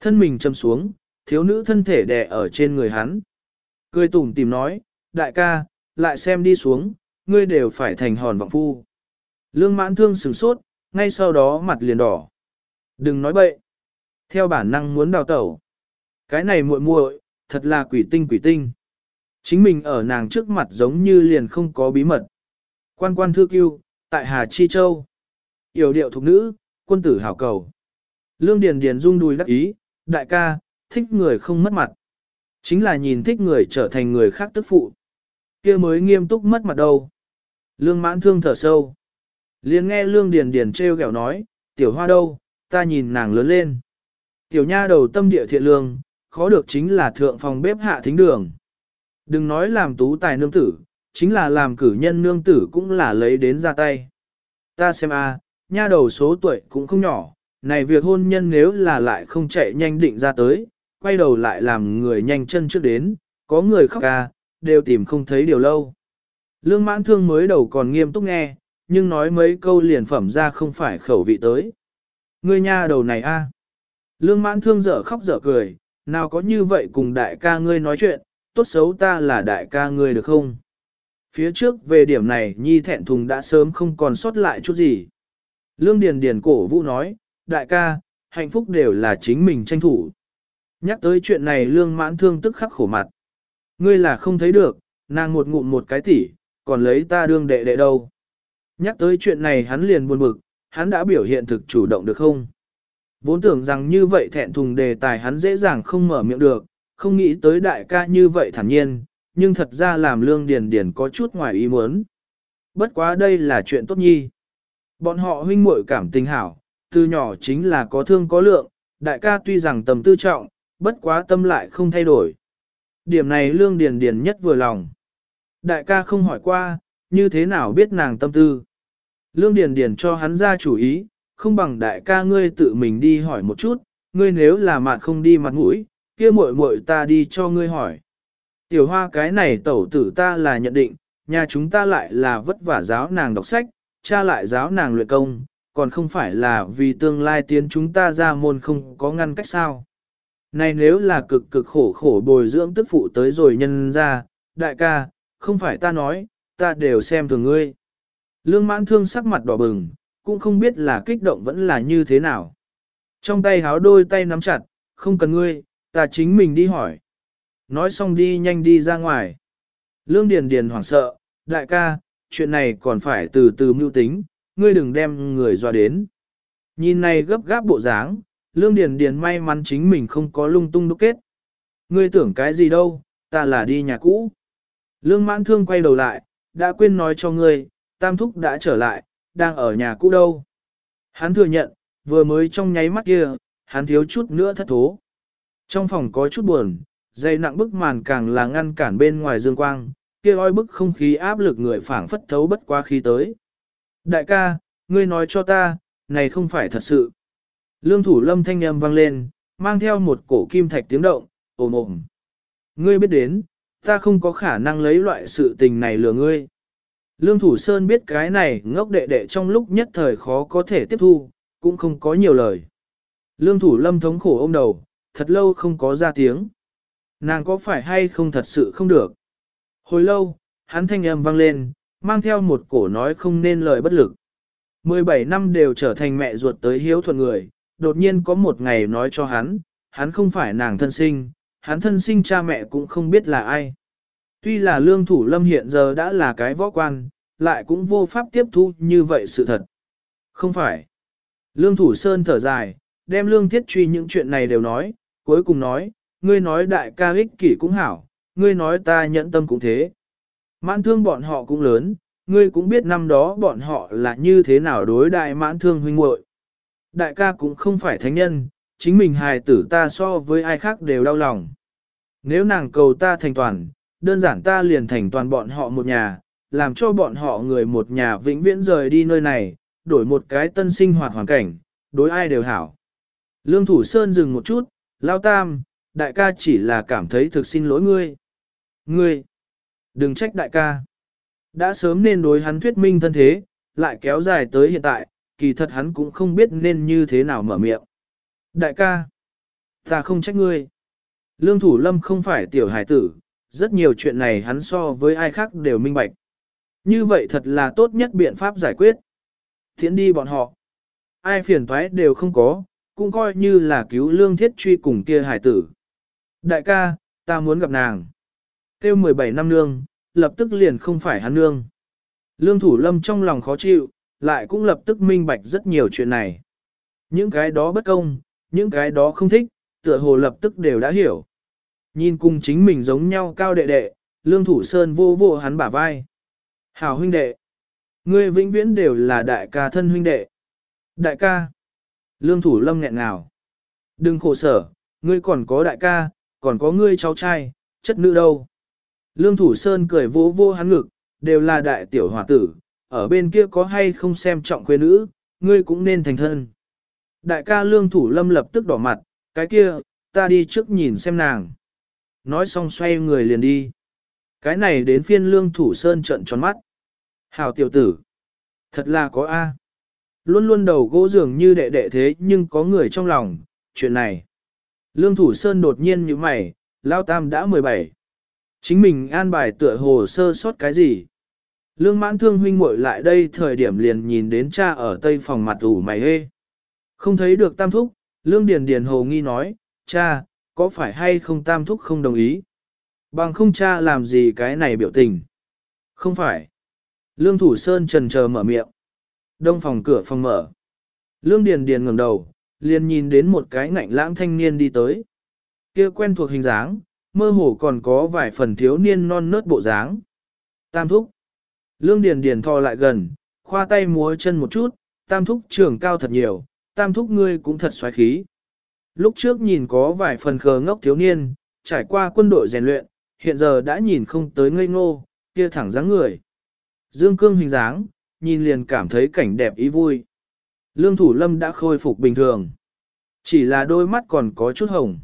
Thân mình châm xuống, thiếu nữ thân thể đè ở trên người hắn. Cười tủm tìm nói, đại ca, lại xem đi xuống, ngươi đều phải thành hòn vọng phu. Lương mãn thương sửng sốt, ngay sau đó mặt liền đỏ. Đừng nói bậy. Theo bản năng muốn đào tẩu. Cái này muội muội, thật là quỷ tinh quỷ tinh. Chính mình ở nàng trước mặt giống như liền không có bí mật. Quan quan thư cưu, tại Hà Chi Châu. Yểu điệu thục nữ, quân tử hảo cầu. Lương Điền Điền rung đùi đắc ý, đại ca, thích người không mất mặt. Chính là nhìn thích người trở thành người khác tức phụ. kia mới nghiêm túc mất mặt đâu. Lương mãn thương thở sâu. liền nghe Lương Điền Điền treo gẹo nói, tiểu hoa đâu, ta nhìn nàng lớn lên. Tiểu nha đầu tâm địa thiện lương, khó được chính là thượng phòng bếp hạ thính đường. Đừng nói làm tú tài nương tử, chính là làm cử nhân nương tử cũng là lấy đến ra tay. Ta xem a, nha đầu số tuổi cũng không nhỏ, này việc hôn nhân nếu là lại không chạy nhanh định ra tới, quay đầu lại làm người nhanh chân trước đến, có người khóc ca, đều tìm không thấy điều lâu. Lương mãn thương mới đầu còn nghiêm túc nghe, nhưng nói mấy câu liền phẩm ra không phải khẩu vị tới. Ngươi nha đầu này a. Lương mãn thương dở khóc dở cười, nào có như vậy cùng đại ca ngươi nói chuyện, tốt xấu ta là đại ca ngươi được không? Phía trước về điểm này nhi thẹn thùng đã sớm không còn sót lại chút gì. Lương Điền Điền cổ vũ nói, đại ca, hạnh phúc đều là chính mình tranh thủ. Nhắc tới chuyện này lương mãn thương tức khắc khổ mặt. Ngươi là không thấy được, nàng một ngụm một cái tỉ, còn lấy ta đương đệ đệ đâu. Nhắc tới chuyện này hắn liền buồn bực, hắn đã biểu hiện thực chủ động được không? Vốn tưởng rằng như vậy thẹn thùng đề tài hắn dễ dàng không mở miệng được, không nghĩ tới đại ca như vậy thản nhiên, nhưng thật ra làm lương điền điền có chút ngoài ý muốn. Bất quá đây là chuyện tốt nhi. Bọn họ huynh muội cảm tình hảo, từ nhỏ chính là có thương có lượng, đại ca tuy rằng tầm tư trọng, bất quá tâm lại không thay đổi. Điểm này lương điền điền nhất vừa lòng. Đại ca không hỏi qua, như thế nào biết nàng tâm tư. Lương điền điền cho hắn ra chủ ý, không bằng đại ca ngươi tự mình đi hỏi một chút, ngươi nếu là mạn không đi mặt mũi, kia muội muội ta đi cho ngươi hỏi. Tiểu hoa cái này tẩu tử ta là nhận định, nhà chúng ta lại là vất vả giáo nàng đọc sách, cha lại giáo nàng luyện công, còn không phải là vì tương lai tiến chúng ta ra môn không có ngăn cách sao. Này nếu là cực cực khổ khổ bồi dưỡng tức phụ tới rồi nhân ra, đại ca, không phải ta nói, ta đều xem thường ngươi. Lương mãn thương sắc mặt đỏ bừng, cũng không biết là kích động vẫn là như thế nào. Trong tay háo đôi tay nắm chặt, không cần ngươi, ta chính mình đi hỏi. Nói xong đi nhanh đi ra ngoài. Lương Điền Điền hoảng sợ, đại ca, chuyện này còn phải từ từ mưu tính, ngươi đừng đem người dọa đến. Nhìn này gấp gáp bộ dáng, Lương Điền Điền may mắn chính mình không có lung tung đúc kết. Ngươi tưởng cái gì đâu, ta là đi nhà cũ. Lương mãn thương quay đầu lại, đã quên nói cho ngươi, tam thúc đã trở lại, đang ở nhà cũ đâu. Hắn thừa nhận, vừa mới trong nháy mắt kia, hắn thiếu chút nữa thất thố. Trong phòng có chút buồn, dây nặng bức màn càng là ngăn cản bên ngoài dương quang, kia oi bức không khí áp lực người phảng phất thấu bất qua khí tới. Đại ca, ngươi nói cho ta, này không phải thật sự. Lương thủ lâm thanh âm vang lên, mang theo một cổ kim thạch tiếng động, ồm ồm. Ngươi biết đến, ta không có khả năng lấy loại sự tình này lừa ngươi. Lương thủ sơn biết cái này ngốc đệ đệ trong lúc nhất thời khó có thể tiếp thu, cũng không có nhiều lời. Lương thủ lâm thống khổ ôm đầu, thật lâu không có ra tiếng. Nàng có phải hay không thật sự không được. Hồi lâu, hắn thanh âm vang lên, mang theo một cổ nói không nên lời bất lực. 17 năm đều trở thành mẹ ruột tới hiếu thuận người, đột nhiên có một ngày nói cho hắn, hắn không phải nàng thân sinh, hắn thân sinh cha mẹ cũng không biết là ai. Tuy là lương thủ lâm hiện giờ đã là cái võ quan, lại cũng vô pháp tiếp thu như vậy sự thật. Không phải. Lương thủ sơn thở dài, đem lương thiết truy những chuyện này đều nói, cuối cùng nói, ngươi nói đại ca ích kỷ cũng hảo, ngươi nói ta nhẫn tâm cũng thế. Mãn thương bọn họ cũng lớn, ngươi cũng biết năm đó bọn họ là như thế nào đối đại mãn thương huynh muội. Đại ca cũng không phải thánh nhân, chính mình hài tử ta so với ai khác đều đau lòng. Nếu nàng cầu ta thành toàn, đơn giản ta liền thành toàn bọn họ một nhà, làm cho bọn họ người một nhà vĩnh viễn rời đi nơi này, đổi một cái tân sinh hoạt hoàn cảnh, đối ai đều hảo. Lương Thủ Sơn dừng một chút, lao tam, đại ca chỉ là cảm thấy thực xin lỗi ngươi. Ngươi, đừng trách đại ca. Đã sớm nên đối hắn thuyết minh thân thế, lại kéo dài tới hiện tại, kỳ thật hắn cũng không biết nên như thế nào mở miệng. Đại ca, ta không trách ngươi. Lương Thủ Lâm không phải tiểu hải tử, rất nhiều chuyện này hắn so với ai khác đều minh bạch. Như vậy thật là tốt nhất biện pháp giải quyết. Thiện đi bọn họ. Ai phiền toái đều không có, cũng coi như là cứu lương thiết truy cùng kia hải tử. Đại ca, ta muốn gặp nàng. Kêu 17 năm nương, lập tức liền không phải hắn nương. Lương Thủ Lâm trong lòng khó chịu, lại cũng lập tức minh bạch rất nhiều chuyện này. Những cái đó bất công, những cái đó không thích, tựa hồ lập tức đều đã hiểu. Nhìn cùng chính mình giống nhau cao đệ đệ, Lương Thủ Sơn vô vô hắn bả vai. Hảo huynh đệ, ngươi vĩnh viễn đều là đại ca thân huynh đệ. Đại ca, Lương Thủ Lâm nghẹn ngào. Đừng khổ sở, ngươi còn có đại ca, còn có ngươi cháu trai, chất nữ đâu. Lương Thủ Sơn cười vô vô hắn ngực, đều là đại tiểu hòa tử, ở bên kia có hay không xem trọng khuê nữ, ngươi cũng nên thành thân. Đại ca Lương Thủ Lâm lập tức đỏ mặt, cái kia, ta đi trước nhìn xem nàng. Nói xong xoay người liền đi. Cái này đến phiên Lương Thủ Sơn trận tròn mắt. Hảo tiểu tử. Thật là có A. Luôn luôn đầu gỗ dường như đệ đệ thế nhưng có người trong lòng, chuyện này. Lương Thủ Sơn đột nhiên như mày, Lao Tam đã 17. Chính mình an bài tựa hồ sơ sót cái gì? Lương mãn thương huynh muội lại đây thời điểm liền nhìn đến cha ở tây phòng mặt ủ mày hê. Không thấy được tam thúc, lương điền điền hồ nghi nói, cha, có phải hay không tam thúc không đồng ý? Bằng không cha làm gì cái này biểu tình? Không phải. Lương thủ sơn trần chờ mở miệng. Đông phòng cửa phòng mở. Lương điền điền ngẩng đầu, liền nhìn đến một cái ngạnh lãng thanh niên đi tới. Kia quen thuộc hình dáng, mơ hồ còn có vài phần thiếu niên non nớt bộ dáng. Tam thúc. Lương Điền Điền thò lại gần, khoa tay múa chân một chút, tam thúc trưởng cao thật nhiều, tam thúc ngươi cũng thật xoáy khí. Lúc trước nhìn có vài phần khờ ngốc thiếu niên, trải qua quân đội rèn luyện, hiện giờ đã nhìn không tới ngây ngô, kia thẳng dáng người. Dương cương hình dáng, nhìn liền cảm thấy cảnh đẹp ý vui. Lương Thủ Lâm đã khôi phục bình thường. Chỉ là đôi mắt còn có chút hồng.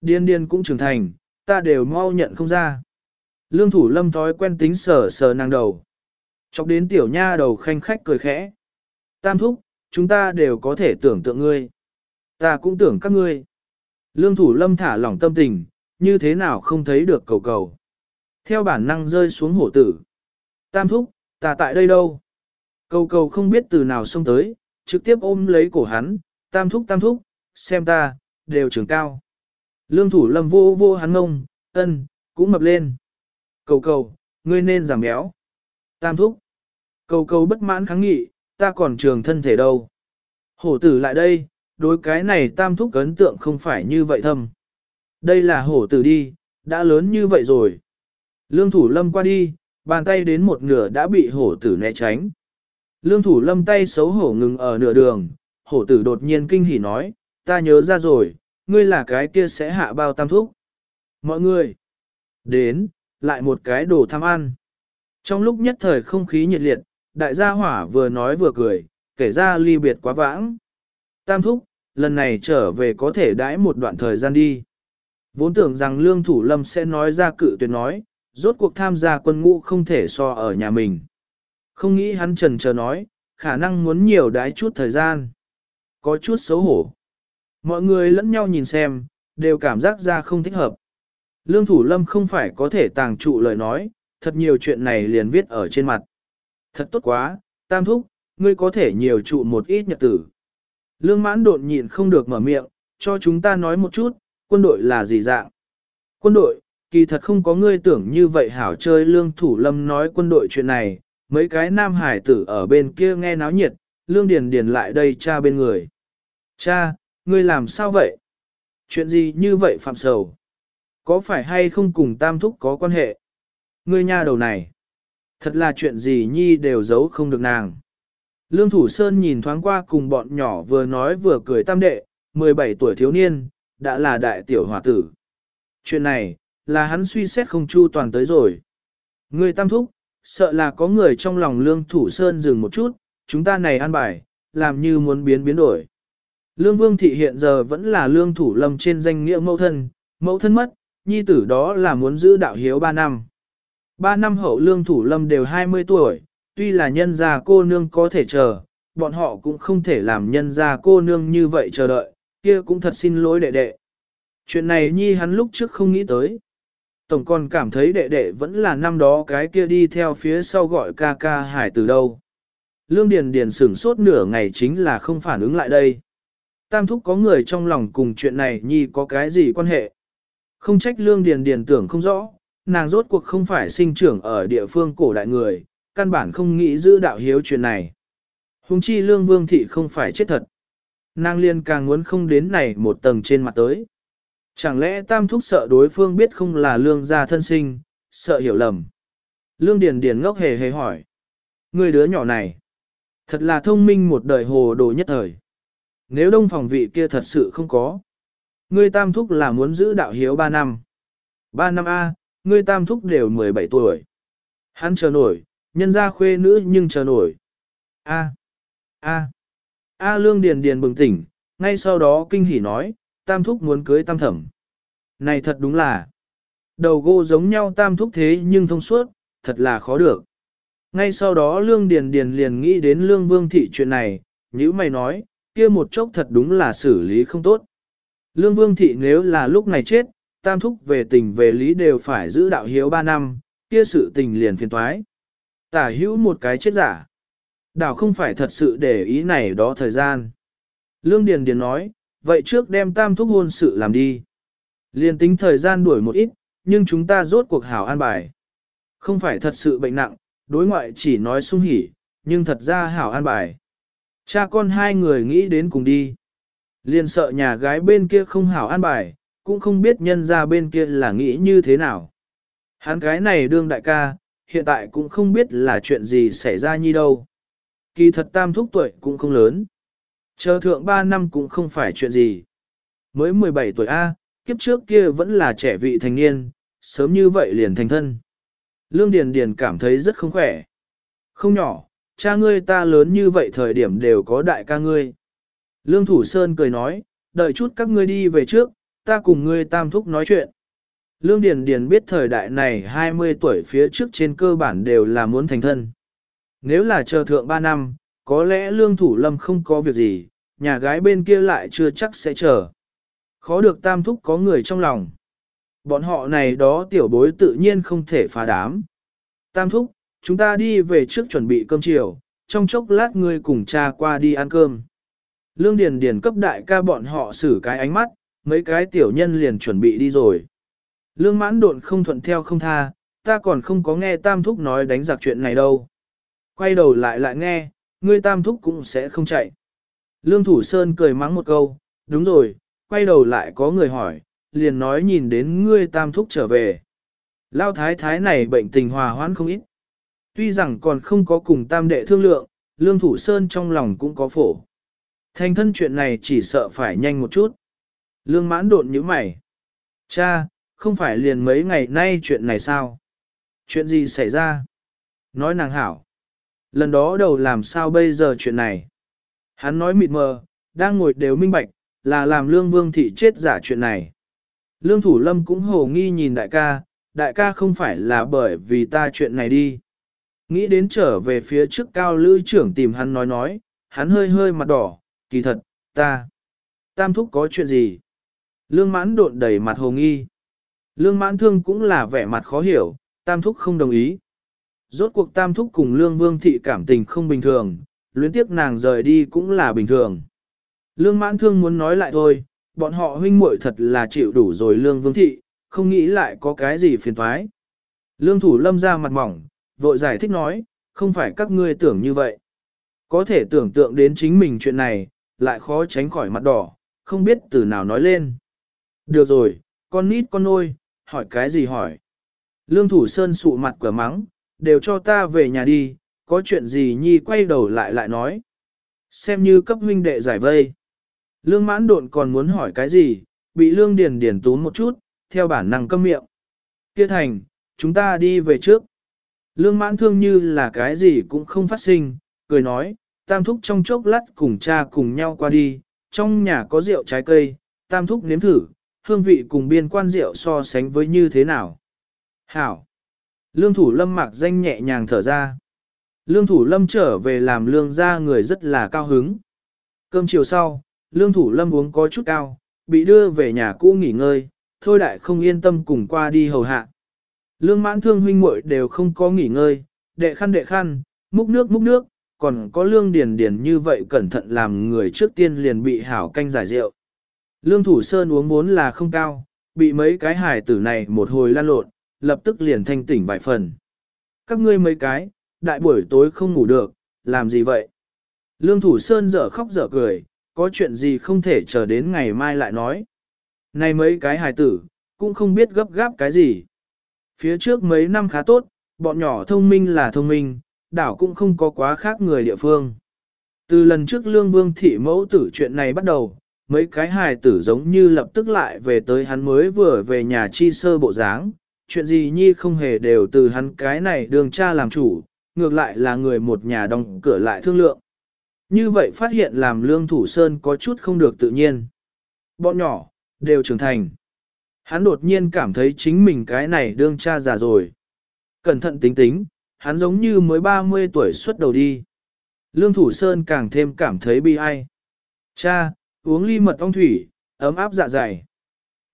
Điên điên cũng trưởng thành, ta đều mau nhận không ra. Lương Thủ Lâm thói quen tính sờ sờ nàng đầu. Chọc đến tiểu nha đầu khanh khách cười khẽ. Tam thúc, chúng ta đều có thể tưởng tượng ngươi. Ta cũng tưởng các ngươi. Lương thủ lâm thả lỏng tâm tình, như thế nào không thấy được cầu cầu. Theo bản năng rơi xuống hổ tử. Tam thúc, ta tại đây đâu? Cầu cầu không biết từ nào xông tới, trực tiếp ôm lấy cổ hắn, tam thúc tam thúc, xem ta, đều trưởng cao. Lương thủ lâm vô vô hắn ngông, ân, cũng mập lên. Cầu cầu, ngươi nên giảm béo. Tam thúc. Cầu cầu bất mãn kháng nghị, ta còn trường thân thể đâu. Hổ tử lại đây, đối cái này tam thúc ấn tượng không phải như vậy thâm. Đây là hổ tử đi, đã lớn như vậy rồi. Lương thủ lâm qua đi, bàn tay đến một nửa đã bị hổ tử né tránh. Lương thủ lâm tay xấu hổ ngừng ở nửa đường, hổ tử đột nhiên kinh hỉ nói, ta nhớ ra rồi, ngươi là cái kia sẽ hạ bao tam thúc. Mọi người, đến, lại một cái đồ tham ăn. Trong lúc nhất thời không khí nhiệt liệt, đại gia hỏa vừa nói vừa cười, kể ra ly biệt quá vãng. Tam thúc, lần này trở về có thể đãi một đoạn thời gian đi. Vốn tưởng rằng lương thủ lâm sẽ nói ra cự tuyệt nói, rốt cuộc tham gia quân ngũ không thể so ở nhà mình. Không nghĩ hắn trần chờ nói, khả năng muốn nhiều đái chút thời gian. Có chút xấu hổ. Mọi người lẫn nhau nhìn xem, đều cảm giác ra không thích hợp. Lương thủ lâm không phải có thể tàng trụ lời nói, thật nhiều chuyện này liền viết ở trên mặt. Thật tốt quá, tam thúc, ngươi có thể nhiều trụ một ít nhật tử. Lương mãn đột nhịn không được mở miệng, cho chúng ta nói một chút, quân đội là gì dạng. Quân đội, kỳ thật không có ngươi tưởng như vậy hảo chơi lương thủ lâm nói quân đội chuyện này, mấy cái nam hải tử ở bên kia nghe náo nhiệt, lương điền điền lại đây cha bên người. Cha, ngươi làm sao vậy? Chuyện gì như vậy phạm sầu? Có phải hay không cùng tam thúc có quan hệ? Ngươi nha đầu này. Thật là chuyện gì nhi đều giấu không được nàng. Lương Thủ Sơn nhìn thoáng qua cùng bọn nhỏ vừa nói vừa cười tam đệ, 17 tuổi thiếu niên, đã là đại tiểu hòa tử. Chuyện này, là hắn suy xét không chu toàn tới rồi. Người tam thúc, sợ là có người trong lòng Lương Thủ Sơn dừng một chút, chúng ta này an bài, làm như muốn biến biến đổi. Lương Vương Thị hiện giờ vẫn là Lương Thủ Lâm trên danh nghĩa mẫu thân, mẫu thân mất, nhi tử đó là muốn giữ đạo hiếu 3 năm. Ba năm hậu lương thủ lâm đều 20 tuổi, tuy là nhân gia cô nương có thể chờ, bọn họ cũng không thể làm nhân gia cô nương như vậy chờ đợi, kia cũng thật xin lỗi đệ đệ. Chuyện này nhi hắn lúc trước không nghĩ tới. Tổng còn cảm thấy đệ đệ vẫn là năm đó cái kia đi theo phía sau gọi ca ca hải từ đâu. Lương Điền Điền sửng sốt nửa ngày chính là không phản ứng lại đây. Tam thúc có người trong lòng cùng chuyện này nhi có cái gì quan hệ. Không trách Lương Điền Điền tưởng không rõ, nàng rốt cuộc không phải sinh trưởng ở địa phương cổ đại người, căn bản không nghĩ giữ đạo hiếu chuyện này. Hùng chi lương vương thị không phải chết thật. Nàng liên càng muốn không đến này một tầng trên mặt tới. Chẳng lẽ tam thúc sợ đối phương biết không là lương gia thân sinh, sợ hiểu lầm. Lương Điền Điền ngốc hề hề hỏi. Người đứa nhỏ này, thật là thông minh một đời hồ đồ nhất thời. Nếu đông phòng vị kia thật sự không có. Ngươi tam thúc là muốn giữ đạo hiếu 3 năm. 3 năm A, ngươi tam thúc đều 17 tuổi. Hắn chờ nổi, nhân gia khuê nữ nhưng chờ nổi. A. A. A Lương Điền Điền bừng tỉnh, ngay sau đó kinh hỉ nói, tam thúc muốn cưới tam thẩm. Này thật đúng là, đầu gô giống nhau tam thúc thế nhưng thông suốt, thật là khó được. Ngay sau đó Lương Điền Điền liền nghĩ đến Lương Vương Thị chuyện này, như mày nói, kia một chốc thật đúng là xử lý không tốt. Lương Vương Thị nếu là lúc này chết, tam thúc về tình về lý đều phải giữ đạo hiếu ba năm, kia sự tình liền phiền toái. Tả hữu một cái chết giả. Đảo không phải thật sự để ý này đó thời gian. Lương Điền Điền nói, vậy trước đem tam thúc hôn sự làm đi. Liên tính thời gian đuổi một ít, nhưng chúng ta rốt cuộc hảo an bài. Không phải thật sự bệnh nặng, đối ngoại chỉ nói sung hỉ, nhưng thật ra hảo an bài. Cha con hai người nghĩ đến cùng đi. Liên sợ nhà gái bên kia không hảo an bài, cũng không biết nhân ra bên kia là nghĩ như thế nào. Hắn gái này đương đại ca, hiện tại cũng không biết là chuyện gì xảy ra như đâu. Kỳ thật tam thúc tuổi cũng không lớn. Chờ thượng 3 năm cũng không phải chuyện gì. Mới 17 tuổi A, kiếp trước kia vẫn là trẻ vị thành niên, sớm như vậy liền thành thân. Lương Điền Điền cảm thấy rất không khỏe. Không nhỏ, cha ngươi ta lớn như vậy thời điểm đều có đại ca ngươi. Lương Thủ Sơn cười nói, đợi chút các ngươi đi về trước, ta cùng ngươi tam thúc nói chuyện. Lương Điền Điền biết thời đại này 20 tuổi phía trước trên cơ bản đều là muốn thành thân. Nếu là chờ thượng 3 năm, có lẽ Lương Thủ Lâm không có việc gì, nhà gái bên kia lại chưa chắc sẽ chờ. Khó được tam thúc có người trong lòng. Bọn họ này đó tiểu bối tự nhiên không thể phá đám. Tam thúc, chúng ta đi về trước chuẩn bị cơm chiều, trong chốc lát ngươi cùng cha qua đi ăn cơm. Lương Điền Điền cấp đại ca bọn họ xử cái ánh mắt, mấy cái tiểu nhân liền chuẩn bị đi rồi. Lương mãn độn không thuận theo không tha, ta còn không có nghe tam thúc nói đánh giặc chuyện này đâu. Quay đầu lại lại nghe, ngươi tam thúc cũng sẽ không chạy. Lương Thủ Sơn cười mắng một câu, đúng rồi, quay đầu lại có người hỏi, liền nói nhìn đến ngươi tam thúc trở về. Lao thái thái này bệnh tình hòa hoãn không ít. Tuy rằng còn không có cùng tam đệ thương lượng, Lương Thủ Sơn trong lòng cũng có phổ. Thành thân chuyện này chỉ sợ phải nhanh một chút. Lương mãn độn như mày. Cha, không phải liền mấy ngày nay chuyện này sao? Chuyện gì xảy ra? Nói nàng hảo. Lần đó đầu làm sao bây giờ chuyện này? Hắn nói mịt mờ, đang ngồi đều minh bạch, là làm lương vương thị chết giả chuyện này. Lương thủ lâm cũng hồ nghi nhìn đại ca, đại ca không phải là bởi vì ta chuyện này đi. Nghĩ đến trở về phía trước cao lữ trưởng tìm hắn nói nói, hắn hơi hơi mặt đỏ, kỳ thật, ta. Tam thúc có chuyện gì? Lương mãn độn đầy mặt hồ nghi. Lương mãn thương cũng là vẻ mặt khó hiểu, tam thúc không đồng ý. Rốt cuộc tam thúc cùng lương vương thị cảm tình không bình thường, luyến tiếc nàng rời đi cũng là bình thường. Lương mãn thương muốn nói lại thôi, bọn họ huynh muội thật là chịu đủ rồi lương vương thị, không nghĩ lại có cái gì phiền thoái. Lương thủ lâm ra mặt mỏng, vội giải thích nói, không phải các ngươi tưởng như vậy. Có thể tưởng tượng đến chính mình chuyện này, lại khó tránh khỏi mặt đỏ, không biết từ nào nói lên. Được rồi, con nít con nôi, hỏi cái gì hỏi. Lương thủ sơn sụ mặt quả mắng, đều cho ta về nhà đi, có chuyện gì nhi quay đầu lại lại nói. Xem như cấp huynh đệ giải vây. Lương mãn độn còn muốn hỏi cái gì, bị lương điền điền tún một chút, theo bản năng câm miệng. Kia thành, chúng ta đi về trước. Lương mãn thương như là cái gì cũng không phát sinh, cười nói, tam thúc trong chốc lát cùng cha cùng nhau qua đi, trong nhà có rượu trái cây, tam thúc nếm thử, hương vị cùng biên quan rượu so sánh với như thế nào. Hảo! Lương thủ lâm mặc danh nhẹ nhàng thở ra. Lương thủ lâm trở về làm lương ra người rất là cao hứng. Cơm chiều sau, lương thủ lâm uống có chút cao, bị đưa về nhà cũ nghỉ ngơi, thôi đại không yên tâm cùng qua đi hầu hạ. Lương mãn thương huynh muội đều không có nghỉ ngơi, đệ khăn đệ khăn, múc nước múc nước, còn có lương điền điền như vậy cẩn thận làm người trước tiên liền bị hảo canh giải rượu. Lương thủ sơn uống vốn là không cao, bị mấy cái hải tử này một hồi lan lộn, lập tức liền thanh tỉnh vài phần. Các ngươi mấy cái, đại buổi tối không ngủ được, làm gì vậy? Lương Thủ Sơn dở khóc dở cười, có chuyện gì không thể chờ đến ngày mai lại nói. Này mấy cái hài tử, cũng không biết gấp gáp cái gì. Phía trước mấy năm khá tốt, bọn nhỏ thông minh là thông minh, đảo cũng không có quá khác người địa phương. Từ lần trước Lương Vương Thị mẫu tử chuyện này bắt đầu, mấy cái hài tử giống như lập tức lại về tới hắn mới vừa về nhà chi sơ bộ dáng, chuyện gì nhi không hề đều từ hắn cái này đường cha làm chủ, ngược lại là người một nhà đóng cửa lại thương lượng. Như vậy phát hiện làm lương thủ sơn có chút không được tự nhiên. Bọn nhỏ, đều trưởng thành. Hắn đột nhiên cảm thấy chính mình cái này đương cha già rồi. Cẩn thận tính tính, hắn giống như mới 30 tuổi xuất đầu đi. Lương Thủ Sơn càng thêm cảm thấy bi ai. Cha, uống ly mật ong thủy, ấm áp dạ dày.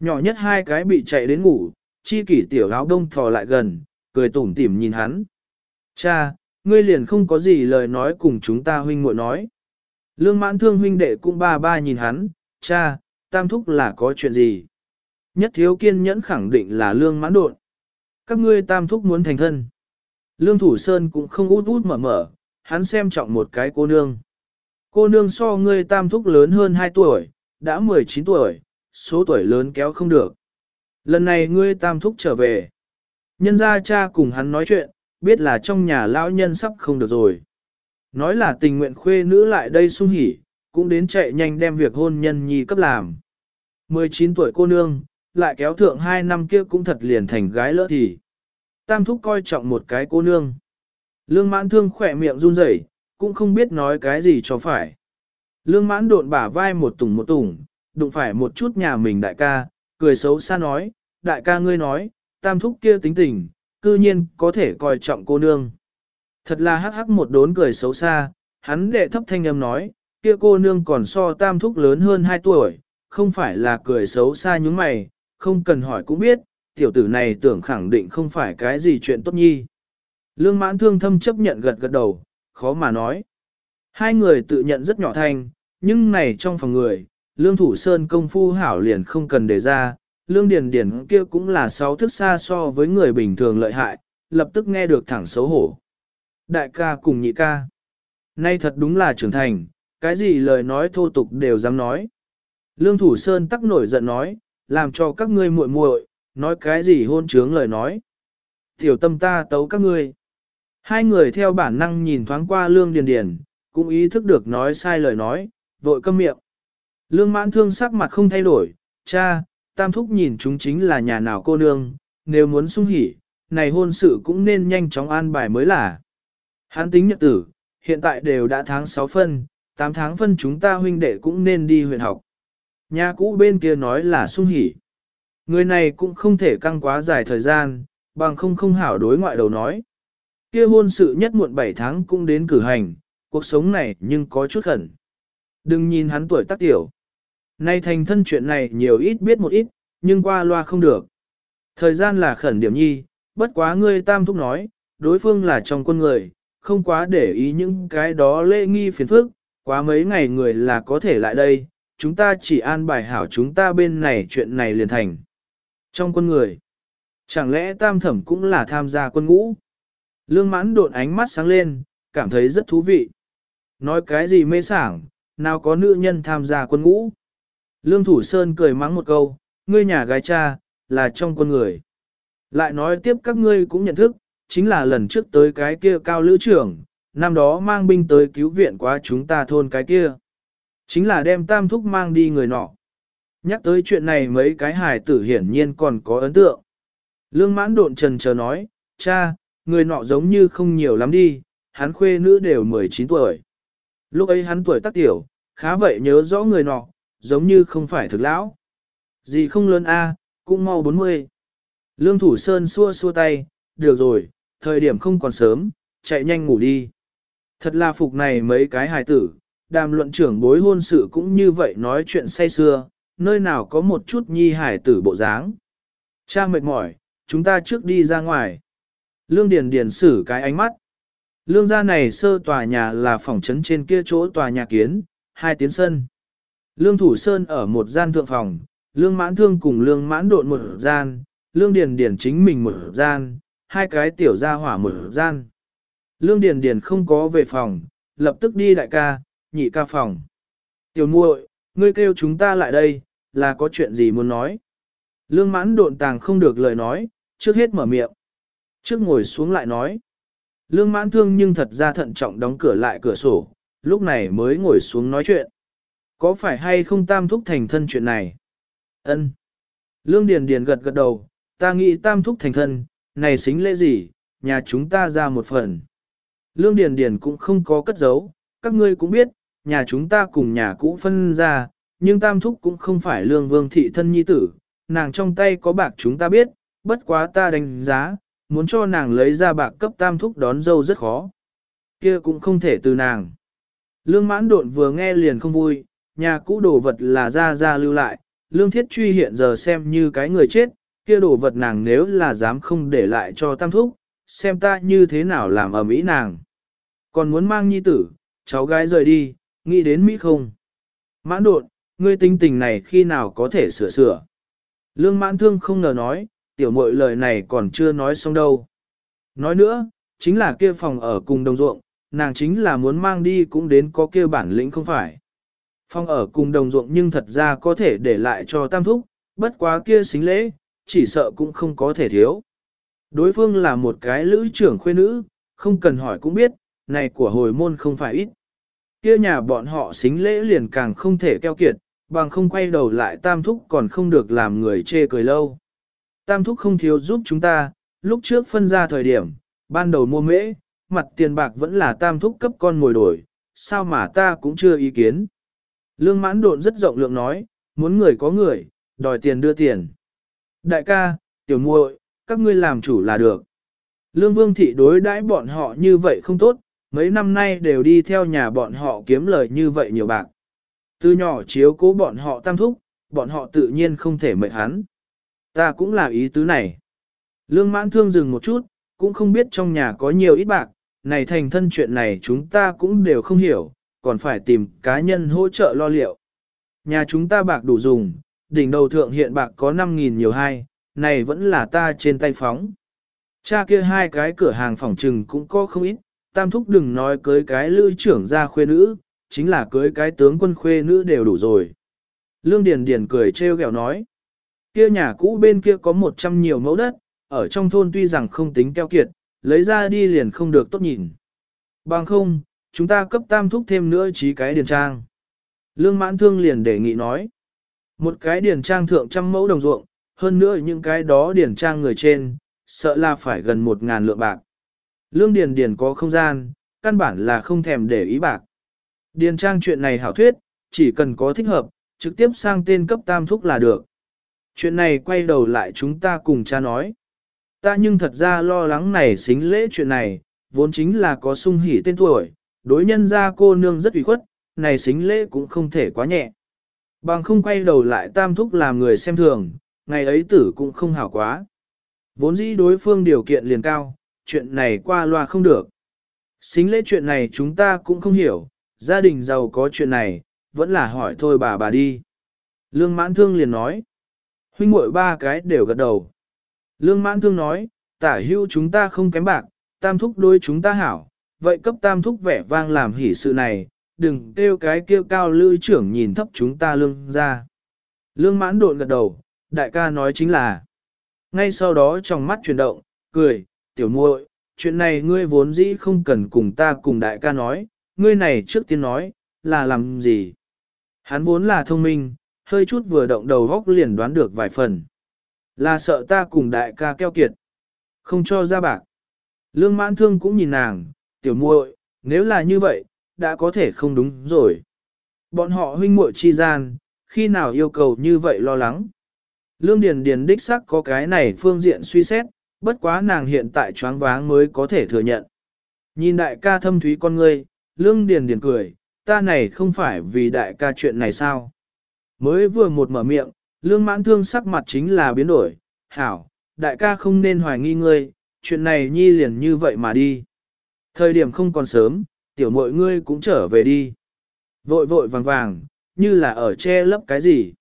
Nhỏ nhất hai cái bị chạy đến ngủ, chi kỷ tiểu áo đông thò lại gần, cười tủm tỉm nhìn hắn. Cha, ngươi liền không có gì lời nói cùng chúng ta huynh muội nói. Lương mãn thương huynh đệ cũng ba ba nhìn hắn, cha, tam thúc là có chuyện gì? Nhất thiếu kiên nhẫn khẳng định là lương mãn đột. Các ngươi tam thúc muốn thành thân. Lương thủ sơn cũng không út út mở mở, hắn xem trọng một cái cô nương. Cô nương so ngươi tam thúc lớn hơn 2 tuổi, đã 19 tuổi, số tuổi lớn kéo không được. Lần này ngươi tam thúc trở về. Nhân gia cha cùng hắn nói chuyện, biết là trong nhà lão nhân sắp không được rồi. Nói là tình nguyện khuê nữ lại đây sung hỉ, cũng đến chạy nhanh đem việc hôn nhân nhi cấp làm. 19 tuổi cô nương, lại kéo thượng 2 năm kia cũng thật liền thành gái lỡ thì. Tam thúc coi trọng một cái cô nương. Lương mãn thương khỏe miệng run rẩy, cũng không biết nói cái gì cho phải. Lương mãn độn bả vai một tùng một tùng, đụng phải một chút nhà mình đại ca, cười xấu xa nói, đại ca ngươi nói, tam thúc kia tính tình, cư nhiên có thể coi trọng cô nương. Thật là hắc hắc một đốn cười xấu xa, hắn đệ thấp thanh âm nói, kia cô nương còn so tam thúc lớn hơn 2 tuổi, không phải là cười xấu xa những mày, không cần hỏi cũng biết, tiểu tử này tưởng khẳng định không phải cái gì chuyện tốt nhi. Lương mãn thương thâm chấp nhận gật gật đầu, khó mà nói. Hai người tự nhận rất nhỏ thanh, nhưng này trong phòng người, lương thủ sơn công phu hảo liền không cần đề ra, lương điền điền kia cũng là sáu thức xa so với người bình thường lợi hại, lập tức nghe được thẳng xấu hổ. Đại ca cùng nhị ca. Nay thật đúng là trưởng thành, cái gì lời nói thô tục đều dám nói. Lương Thủ Sơn tắc nổi giận nói, làm cho các ngươi muội muội nói cái gì hôn trướng lời nói. Tiểu tâm ta tấu các ngươi. Hai người theo bản năng nhìn thoáng qua Lương Điền Điền, cũng ý thức được nói sai lời nói, vội câm miệng. Lương mãn thương sắc mặt không thay đổi, cha, tam thúc nhìn chúng chính là nhà nào cô nương, nếu muốn sung hỉ, này hôn sự cũng nên nhanh chóng an bài mới là. hán tính nhật tử, hiện tại đều đã tháng 6 phân, 8 tháng phân chúng ta huynh đệ cũng nên đi huyện học. Nhà cũ bên kia nói là sung hỉ. Người này cũng không thể căng quá dài thời gian, bằng không không hảo đối ngoại đầu nói. Kia hôn sự nhất muộn 7 tháng cũng đến cử hành, cuộc sống này nhưng có chút khẩn. Đừng nhìn hắn tuổi tác tiểu. Nay thành thân chuyện này nhiều ít biết một ít, nhưng qua loa không được. Thời gian là khẩn điểm nhi, bất quá ngươi tam thúc nói, đối phương là trong quân người, không quá để ý những cái đó lễ nghi phiền phức, quá mấy ngày người là có thể lại đây, chúng ta chỉ an bài hảo chúng ta bên này chuyện này liền thành. Trong quân người, chẳng lẽ tam thẩm cũng là tham gia quân ngũ? Lương mãn đột ánh mắt sáng lên, cảm thấy rất thú vị. Nói cái gì mê sảng, nào có nữ nhân tham gia quân ngũ? Lương Thủ Sơn cười mắng một câu, ngươi nhà gái cha, là trong quân người. Lại nói tiếp các ngươi cũng nhận thức, chính là lần trước tới cái kia cao lữ trưởng, năm đó mang binh tới cứu viện qua chúng ta thôn cái kia. Chính là đem tam thúc mang đi người nọ. Nhắc tới chuyện này mấy cái hài tử hiển nhiên còn có ấn tượng. Lương mãn độn trần chờ nói, cha, người nọ giống như không nhiều lắm đi, hắn khuê nữ đều 19 tuổi. Lúc ấy hắn tuổi tác tiểu, khá vậy nhớ rõ người nọ, giống như không phải thực lão. Gì không lớn a, cũng mau 40. Lương Thủ Sơn xua xua tay, được rồi, thời điểm không còn sớm, chạy nhanh ngủ đi. Thật là phục này mấy cái hài tử, đàm luận trưởng bối hôn sự cũng như vậy nói chuyện say xưa, nơi nào có một chút nhi hài tử bộ dáng. Cha mệt mỏi, chúng ta trước đi ra ngoài. Lương Điền Điền xử cái ánh mắt. Lương gia này sơ tòa nhà là phòng trấn trên kia chỗ tòa nhà kiến, hai tiến sân. Lương Thủ Sơn ở một gian thượng phòng, Lương Mãn Thương cùng Lương Mãn Độn một gian, Lương Điền Điền chính mình một gian, hai cái tiểu gia hỏa một gian. Lương Điền Điền không có về phòng, lập tức đi đại ca, nhị ca phòng. Tiểu muội, ngươi kêu chúng ta lại đây, là có chuyện gì muốn nói. Lương mãn độn tàng không được lời nói, trước hết mở miệng. Trước ngồi xuống lại nói. Lương mãn thương nhưng thật ra thận trọng đóng cửa lại cửa sổ, lúc này mới ngồi xuống nói chuyện. Có phải hay không tam thúc thành thân chuyện này? Ân. Lương Điền Điền gật gật đầu, ta nghĩ tam thúc thành thân, này xính lễ gì, nhà chúng ta ra một phần. Lương Điền Điền cũng không có cất giấu, các ngươi cũng biết, nhà chúng ta cùng nhà cũ phân ra, nhưng tam thúc cũng không phải lương vương thị thân nhi tử, nàng trong tay có bạc chúng ta biết, bất quá ta đánh giá, muốn cho nàng lấy ra bạc cấp tam thúc đón dâu rất khó. Kia cũng không thể từ nàng. Lương mãn độn vừa nghe liền không vui, nhà cũ đồ vật là ra ra lưu lại, lương thiết truy hiện giờ xem như cái người chết, kia đồ vật nàng nếu là dám không để lại cho tam thúc, xem ta như thế nào làm ở mỹ nàng. Còn muốn mang nhi tử, cháu gái rời đi, nghĩ đến Mỹ không? Mãn độn, ngươi tinh tình này khi nào có thể sửa sửa? Lương mãn thương không ngờ nói, tiểu muội lời này còn chưa nói xong đâu. Nói nữa, chính là kia phòng ở cùng đồng ruộng, nàng chính là muốn mang đi cũng đến có kia bản lĩnh không phải. Phòng ở cùng đồng ruộng nhưng thật ra có thể để lại cho tam thúc, bất quá kia xính lễ, chỉ sợ cũng không có thể thiếu. Đối phương là một cái lữ trưởng khuê nữ, không cần hỏi cũng biết, này của hồi môn không phải ít. Kia nhà bọn họ xính lễ liền càng không thể keo kiệt, bằng không quay đầu lại tam thúc còn không được làm người chê cười lâu. Tam thúc không thiếu giúp chúng ta, lúc trước phân ra thời điểm, ban đầu mua mễ, mặt tiền bạc vẫn là tam thúc cấp con ngồi đổi, sao mà ta cũng chưa ý kiến. Lương mãn độn rất rộng lượng nói, muốn người có người, đòi tiền đưa tiền. Đại ca, tiểu muội, các ngươi làm chủ là được. Lương vương thị đối đãi bọn họ như vậy không tốt, mấy năm nay đều đi theo nhà bọn họ kiếm lời như vậy nhiều bạc. Từ nhỏ chiếu cố bọn họ tam thúc, bọn họ tự nhiên không thể mệt hắn. Ta cũng là ý tứ này. Lương mãn thương dừng một chút, cũng không biết trong nhà có nhiều ít bạc, này thành thân chuyện này chúng ta cũng đều không hiểu, còn phải tìm cá nhân hỗ trợ lo liệu. Nhà chúng ta bạc đủ dùng, đỉnh đầu thượng hiện bạc có 5.000 nhiều hai, này vẫn là ta trên tay phóng. Cha kia hai cái cửa hàng phòng trừng cũng có không ít, tam thúc đừng nói cưới cái lữ trưởng gia khuê nữ, chính là cưới cái tướng quân khuê nữ đều đủ rồi. Lương Điền Điền cười treo gẹo nói, kia nhà cũ bên kia có một trăm nhiều mẫu đất, ở trong thôn tuy rằng không tính keo kiệt, lấy ra đi liền không được tốt nhìn. Bằng không, chúng ta cấp tam thúc thêm nữa trí cái điền trang. Lương mãn thương liền đề nghị nói, một cái điền trang thượng trăm mẫu đồng ruộng, hơn nữa những cái đó điền trang người trên, sợ là phải gần một ngàn lượng bạc. Lương Điền Điền có không gian, căn bản là không thèm để ý bạc. Điền trang chuyện này hảo thuyết, chỉ cần có thích hợp, trực tiếp sang tên cấp tam thúc là được. Chuyện này quay đầu lại chúng ta cùng cha nói. Ta nhưng thật ra lo lắng này xính lễ chuyện này, vốn chính là có sung hỉ tên tuổi, đối nhân gia cô nương rất ủy khuất, này xính lễ cũng không thể quá nhẹ. Bằng không quay đầu lại tam thúc làm người xem thường, ngày ấy tử cũng không hảo quá. Vốn dĩ đối phương điều kiện liền cao, chuyện này qua loa không được. Xính lễ chuyện này chúng ta cũng không hiểu, gia đình giàu có chuyện này, vẫn là hỏi thôi bà bà đi. Lương mãn thương liền nói. Huynh muội ba cái đều gật đầu. Lương mãn thương nói, tả hưu chúng ta không kém bạc, tam thúc đôi chúng ta hảo, vậy cấp tam thúc vẻ vang làm hỉ sự này, đừng kêu cái kêu cao lư trưởng nhìn thấp chúng ta lương ra. Lương mãn độn gật đầu, đại ca nói chính là. Ngay sau đó trong mắt chuyển động, cười, tiểu muội, chuyện này ngươi vốn dĩ không cần cùng ta cùng đại ca nói, ngươi này trước tiên nói, là làm gì? Hắn vốn là thông minh, hơi chút vừa động đầu góc liền đoán được vài phần. Là sợ ta cùng đại ca keo kiệt, không cho ra bạc. Lương mãn thương cũng nhìn nàng, tiểu muội, nếu là như vậy, đã có thể không đúng rồi. Bọn họ huynh muội chi gian, khi nào yêu cầu như vậy lo lắng. Lương Điền Điền đích sắc có cái này phương diện suy xét, bất quá nàng hiện tại choáng váng mới có thể thừa nhận. Nhìn đại ca thâm thúy con ngươi, Lương Điền Điền cười, ta này không phải vì đại ca chuyện này sao. Mới vừa một mở miệng, Lương mãn thương sắc mặt chính là biến đổi, hảo, đại ca không nên hoài nghi ngươi, chuyện này nhi liền như vậy mà đi. Thời điểm không còn sớm, tiểu muội ngươi cũng trở về đi. Vội vội vàng vàng, như là ở che lấp cái gì.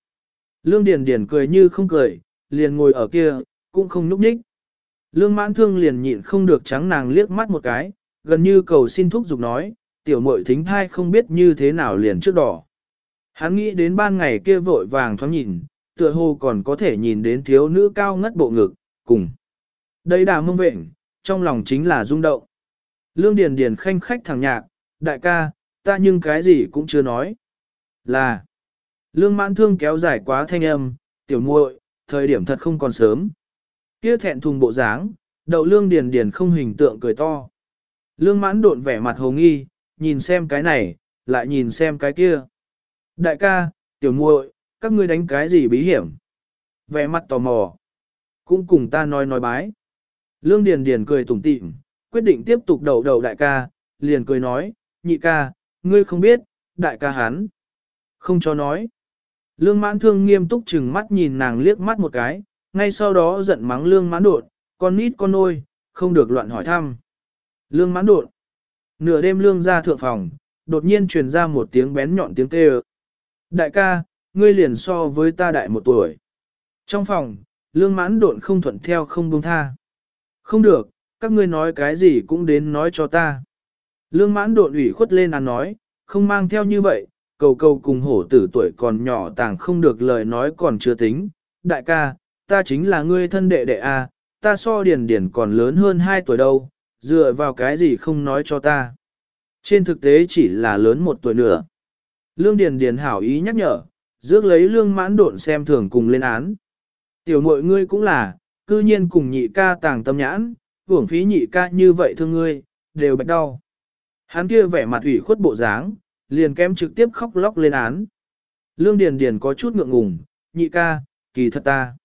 Lương Điền Điền cười như không cười, liền ngồi ở kia, cũng không núp nhích. Lương mãn thương liền nhịn không được trắng nàng liếc mắt một cái, gần như cầu xin thúc giục nói, tiểu muội thính thai không biết như thế nào liền trước đỏ. Hắn nghĩ đến ban ngày kia vội vàng thoáng nhìn, tựa hồ còn có thể nhìn đến thiếu nữ cao ngất bộ ngực, cùng. Đây đà mông vệnh, trong lòng chính là rung động. Lương Điền Điền khanh khách thẳng nhạc, đại ca, ta nhưng cái gì cũng chưa nói. Là, lương mãn thương kéo dài quá thanh âm, tiểu muội, thời điểm thật không còn sớm. Kia thẹn thùng bộ dáng, đậu lương điền điền không hình tượng cười to. Lương mãn độn vẻ mặt hồ nghi, nhìn xem cái này, lại nhìn xem cái kia. Đại ca, tiểu muội, các ngươi đánh cái gì bí hiểm? Vẻ mặt tò mò. Cũng cùng ta nói nói bái. Lương Điền Điền cười tủm tỉm, quyết định tiếp tục đầu đầu đại ca, liền cười nói, nhị ca, ngươi không biết, đại ca hắn. Không cho nói. Lương mãn thương nghiêm túc chừng mắt nhìn nàng liếc mắt một cái, ngay sau đó giận mắng lương mãn đột, con nít con nôi, không được loạn hỏi thăm. Lương mãn đột. Nửa đêm lương ra thượng phòng, đột nhiên truyền ra một tiếng bén nhọn tiếng kêu. Đại ca, ngươi liền so với ta đại một tuổi. Trong phòng, lương mãn đột không thuận theo không buông tha. Không được, các ngươi nói cái gì cũng đến nói cho ta. Lương mãn đột ủy khuất lên ăn nói, không mang theo như vậy, cầu cầu cùng hổ tử tuổi còn nhỏ tàng không được lời nói còn chưa tính. Đại ca, ta chính là ngươi thân đệ đệ a, ta so điền điền còn lớn hơn 2 tuổi đâu, dựa vào cái gì không nói cho ta. Trên thực tế chỉ là lớn một tuổi nữa. Lương Điền Điền hảo ý nhắc nhở, dước lấy lương mãn độn xem thường cùng lên án. Tiểu muội ngươi cũng là, cư nhiên cùng nhị ca tàng tâm nhãn, hưởng phí nhị ca như vậy thương ngươi, đều bạch đau. Hắn kia vẻ mặt ủy khuất bộ dáng, liền kém trực tiếp khóc lóc lên án. Lương Điền Điền có chút ngượng ngùng, nhị ca, kỳ thật ta.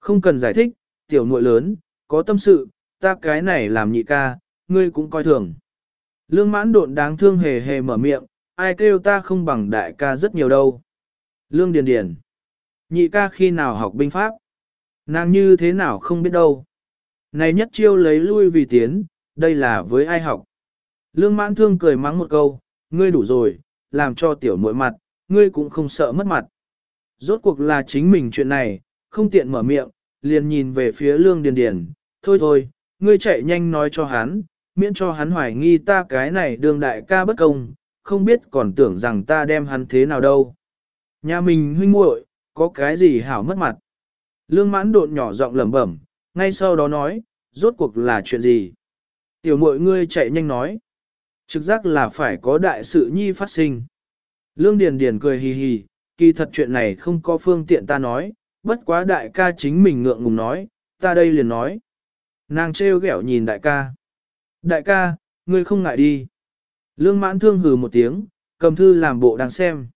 Không cần giải thích, tiểu muội lớn, có tâm sự, ta cái này làm nhị ca, ngươi cũng coi thường. Lương mãn độn đáng thương hề hề mở miệng, ai kêu ta không bằng đại ca rất nhiều đâu. Lương Điền Điền. Nhị ca khi nào học binh pháp? Nàng như thế nào không biết đâu. Này nhất chiêu lấy lui vì tiến, đây là với ai học? Lương mãn thương cười mắng một câu, ngươi đủ rồi, làm cho tiểu muội mặt, ngươi cũng không sợ mất mặt. Rốt cuộc là chính mình chuyện này, không tiện mở miệng, liền nhìn về phía lương điền điền, thôi thôi, ngươi chạy nhanh nói cho hắn, miễn cho hắn hoài nghi ta cái này đường đại ca bất công, không biết còn tưởng rằng ta đem hắn thế nào đâu. Nhà mình huynh muội, có cái gì hảo mất mặt. Lương mãn độn nhỏ giọng lẩm bẩm, ngay sau đó nói, rốt cuộc là chuyện gì. Tiểu muội ngươi chạy nhanh nói. Trực giác là phải có đại sự nhi phát sinh. Lương Điền Điền cười hì hì, kỳ thật chuyện này không có phương tiện ta nói, bất quá đại ca chính mình ngượng ngùng nói, ta đây liền nói. Nàng trêu ghẹo nhìn đại ca. Đại ca, ngươi không ngại đi. Lương mãn thương hừ một tiếng, cầm thư làm bộ đang xem.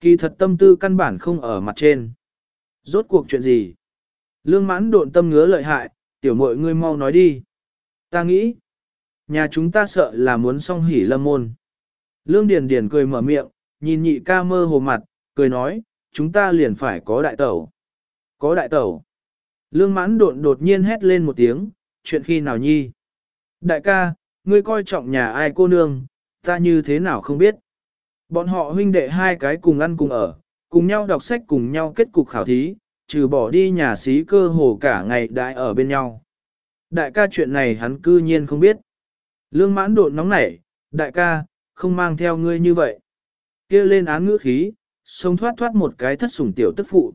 Kỳ thật tâm tư căn bản không ở mặt trên. Rốt cuộc chuyện gì? Lương mãn độn tâm ngứa lợi hại, tiểu mội ngươi mau nói đi. Ta nghĩ, nhà chúng ta sợ là muốn song hỉ lâm môn. Lương Điền Điền cười mở miệng, nhìn nhị ca mơ hồ mặt, cười nói, chúng ta liền phải có đại tẩu. Có đại tẩu. Lương mãn độn đột nhiên hét lên một tiếng, chuyện khi nào nhi. Đại ca, ngươi coi trọng nhà ai cô nương, ta như thế nào không biết. Bọn họ huynh đệ hai cái cùng ăn cùng ở, cùng nhau đọc sách cùng nhau kết cục khảo thí, trừ bỏ đi nhà xí cơ hồ cả ngày đại ở bên nhau. Đại ca chuyện này hắn cư nhiên không biết. Lương mãn độn nóng nảy, đại ca, không mang theo ngươi như vậy. kia lên án ngữ khí, sống thoát thoát một cái thất sủng tiểu tức phụ.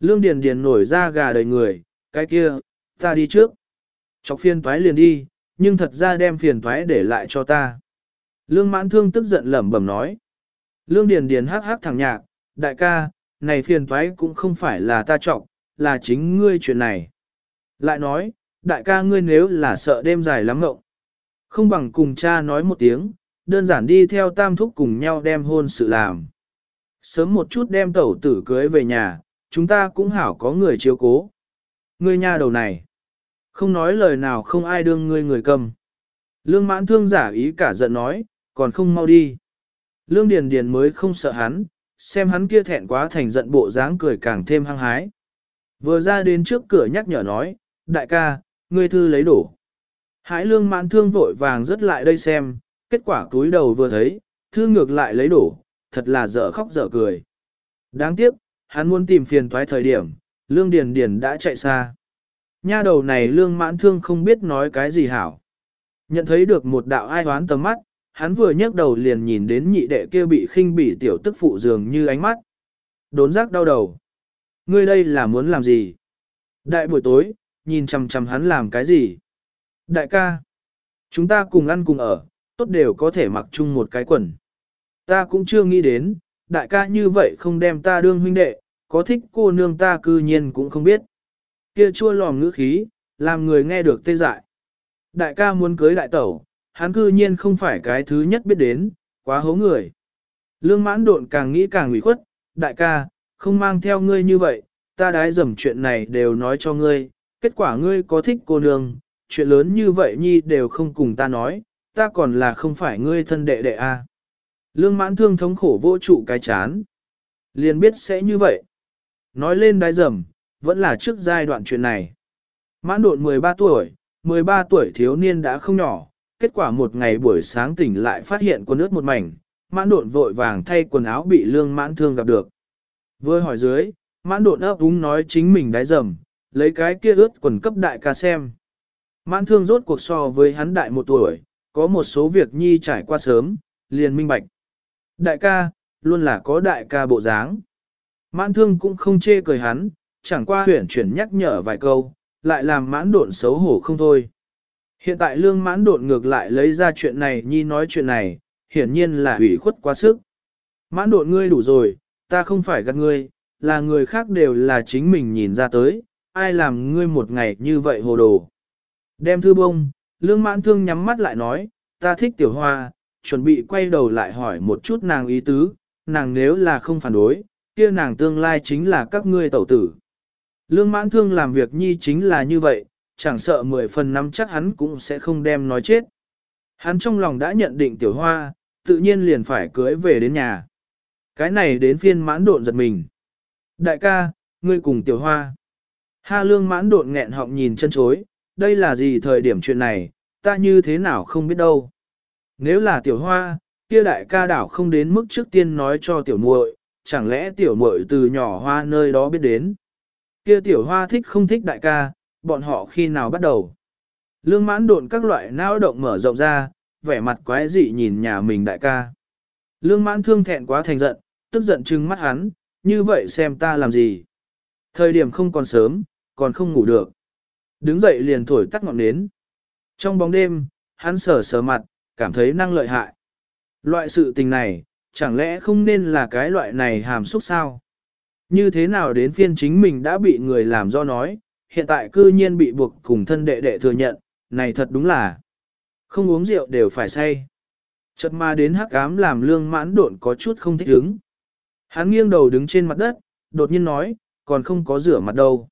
Lương Điền Điền nổi ra gà đầy người, cái kia, ta đi trước. Chọc phiền toái liền đi, nhưng thật ra đem phiền toái để lại cho ta. Lương mãn thương tức giận lẩm bẩm nói. Lương Điền Điền hắc hắc thẳng nhạc, đại ca, này phiền toái cũng không phải là ta trọng, là chính ngươi chuyện này. Lại nói, đại ca ngươi nếu là sợ đêm dài lắm ngộng. Không bằng cùng cha nói một tiếng, đơn giản đi theo tam thúc cùng nhau đem hôn sự làm. Sớm một chút đem tẩu tử cưới về nhà, chúng ta cũng hảo có người chiếu cố. Ngươi nha đầu này, không nói lời nào không ai đương ngươi người cầm. Lương mãn thương giả ý cả giận nói, còn không mau đi. Lương Điền Điền mới không sợ hắn, xem hắn kia thẹn quá thành giận bộ dáng cười càng thêm hăng hái. Vừa ra đến trước cửa nhắc nhở nói, đại ca, ngươi thư lấy đổ. Hải lương mãn thương vội vàng rất lại đây xem, kết quả túi đầu vừa thấy, thư ngược lại lấy đổ, thật là dở khóc dở cười. Đáng tiếc, hắn muốn tìm phiền toái thời điểm, lương điền điền đã chạy xa. Nha đầu này lương mãn thương không biết nói cái gì hảo. Nhận thấy được một đạo ai hoán tầm mắt, hắn vừa nhấc đầu liền nhìn đến nhị đệ kia bị khinh bỉ tiểu tức phụ dường như ánh mắt. Đốn giác đau đầu. Ngươi đây là muốn làm gì? Đại buổi tối, nhìn chằm chằm hắn làm cái gì? Đại ca, chúng ta cùng ăn cùng ở, tốt đều có thể mặc chung một cái quần. Ta cũng chưa nghĩ đến, đại ca như vậy không đem ta đương huynh đệ, có thích cô nương ta cư nhiên cũng không biết. Kia chua lòm ngữ khí, làm người nghe được tê dại. Đại ca muốn cưới đại tẩu, hắn cư nhiên không phải cái thứ nhất biết đến, quá hố người. Lương mãn độn càng nghĩ càng ủy khuất, đại ca, không mang theo ngươi như vậy, ta đái dầm chuyện này đều nói cho ngươi, kết quả ngươi có thích cô nương, chuyện lớn như vậy nhi đều không cùng ta nói, ta còn là không phải ngươi thân đệ đệ a. À. Lương mãn thương thống khổ vô trụ cái chán. Liền biết sẽ như vậy. Nói lên đái dầm, vẫn là trước giai đoạn chuyện này. Mãn độn 13 tuổi, 13 tuổi thiếu niên đã không nhỏ, kết quả một ngày buổi sáng tỉnh lại phát hiện quần ướt một mảnh, mãn độn vội vàng thay quần áo bị lương mãn thương gặp được. Vừa hỏi dưới, mãn độn ấp úng nói chính mình đái dầm, lấy cái kia ướt quần cấp đại ca xem. Mãn thương rốt cuộc so với hắn đại một tuổi, có một số việc nhi trải qua sớm, liền minh bạch. Đại ca, luôn là có đại ca bộ dáng. Mãn thương cũng không chê cười hắn, chẳng qua huyển chuyển nhắc nhở vài câu, lại làm mãn độn xấu hổ không thôi. Hiện tại lương mãn đột ngược lại lấy ra chuyện này nhi nói chuyện này, hiển nhiên là ủy khuất quá sức. Mãn đột ngươi đủ rồi, ta không phải gạt ngươi, là người khác đều là chính mình nhìn ra tới, ai làm ngươi một ngày như vậy hồ đồ. Đem thư bông, lương mãn thương nhắm mắt lại nói, ta thích tiểu hoa, chuẩn bị quay đầu lại hỏi một chút nàng ý tứ, nàng nếu là không phản đối, kia nàng tương lai chính là các ngươi tẩu tử. Lương mãn thương làm việc nhi chính là như vậy, chẳng sợ mười phần năm chắc hắn cũng sẽ không đem nói chết. Hắn trong lòng đã nhận định tiểu hoa, tự nhiên liền phải cưới về đến nhà. Cái này đến phiên mãn độn giật mình. Đại ca, ngươi cùng tiểu hoa. Ha lương mãn độn nghẹn họng nhìn chân chối, đây là gì thời điểm chuyện này, ta như thế nào không biết đâu. Nếu là tiểu hoa, kia đại ca đảo không đến mức trước tiên nói cho tiểu muội, chẳng lẽ tiểu muội từ nhỏ hoa nơi đó biết đến. Kia tiểu hoa thích không thích đại ca, bọn họ khi nào bắt đầu. Lương mãn độn các loại não động mở rộng ra, vẻ mặt quái dị nhìn nhà mình đại ca. Lương mãn thương thẹn quá thành giận, tức giận trừng mắt hắn, như vậy xem ta làm gì. Thời điểm không còn sớm, còn không ngủ được. Đứng dậy liền thổi tắt ngọn nến. Trong bóng đêm, hắn sờ sờ mặt, cảm thấy năng lợi hại. Loại sự tình này, chẳng lẽ không nên là cái loại này hàm xúc sao? Như thế nào đến phiên chính mình đã bị người làm do nói, hiện tại cư nhiên bị buộc cùng thân đệ đệ thừa nhận, này thật đúng là không uống rượu đều phải say. Chợt mà đến hắc ám làm lương mãn độn có chút không thích ứng. Hắn nghiêng đầu đứng trên mặt đất, đột nhiên nói, còn không có rửa mặt đâu.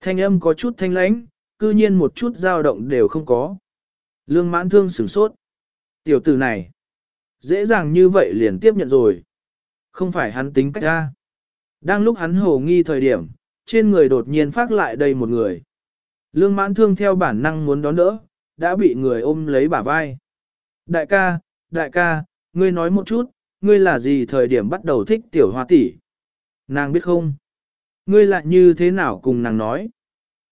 Thanh âm có chút thanh lãnh, cư nhiên một chút dao động đều không có. Lương mãn thương sửng sốt. Tiểu tử này, dễ dàng như vậy liền tiếp nhận rồi. Không phải hắn tính cách ra. Đang lúc hắn hồ nghi thời điểm, trên người đột nhiên phát lại đây một người. Lương mãn thương theo bản năng muốn đón đỡ, đã bị người ôm lấy bả vai. Đại ca, đại ca, ngươi nói một chút, ngươi là gì thời điểm bắt đầu thích tiểu hoa tỷ? Nàng biết không? Ngươi lại như thế nào cùng nàng nói?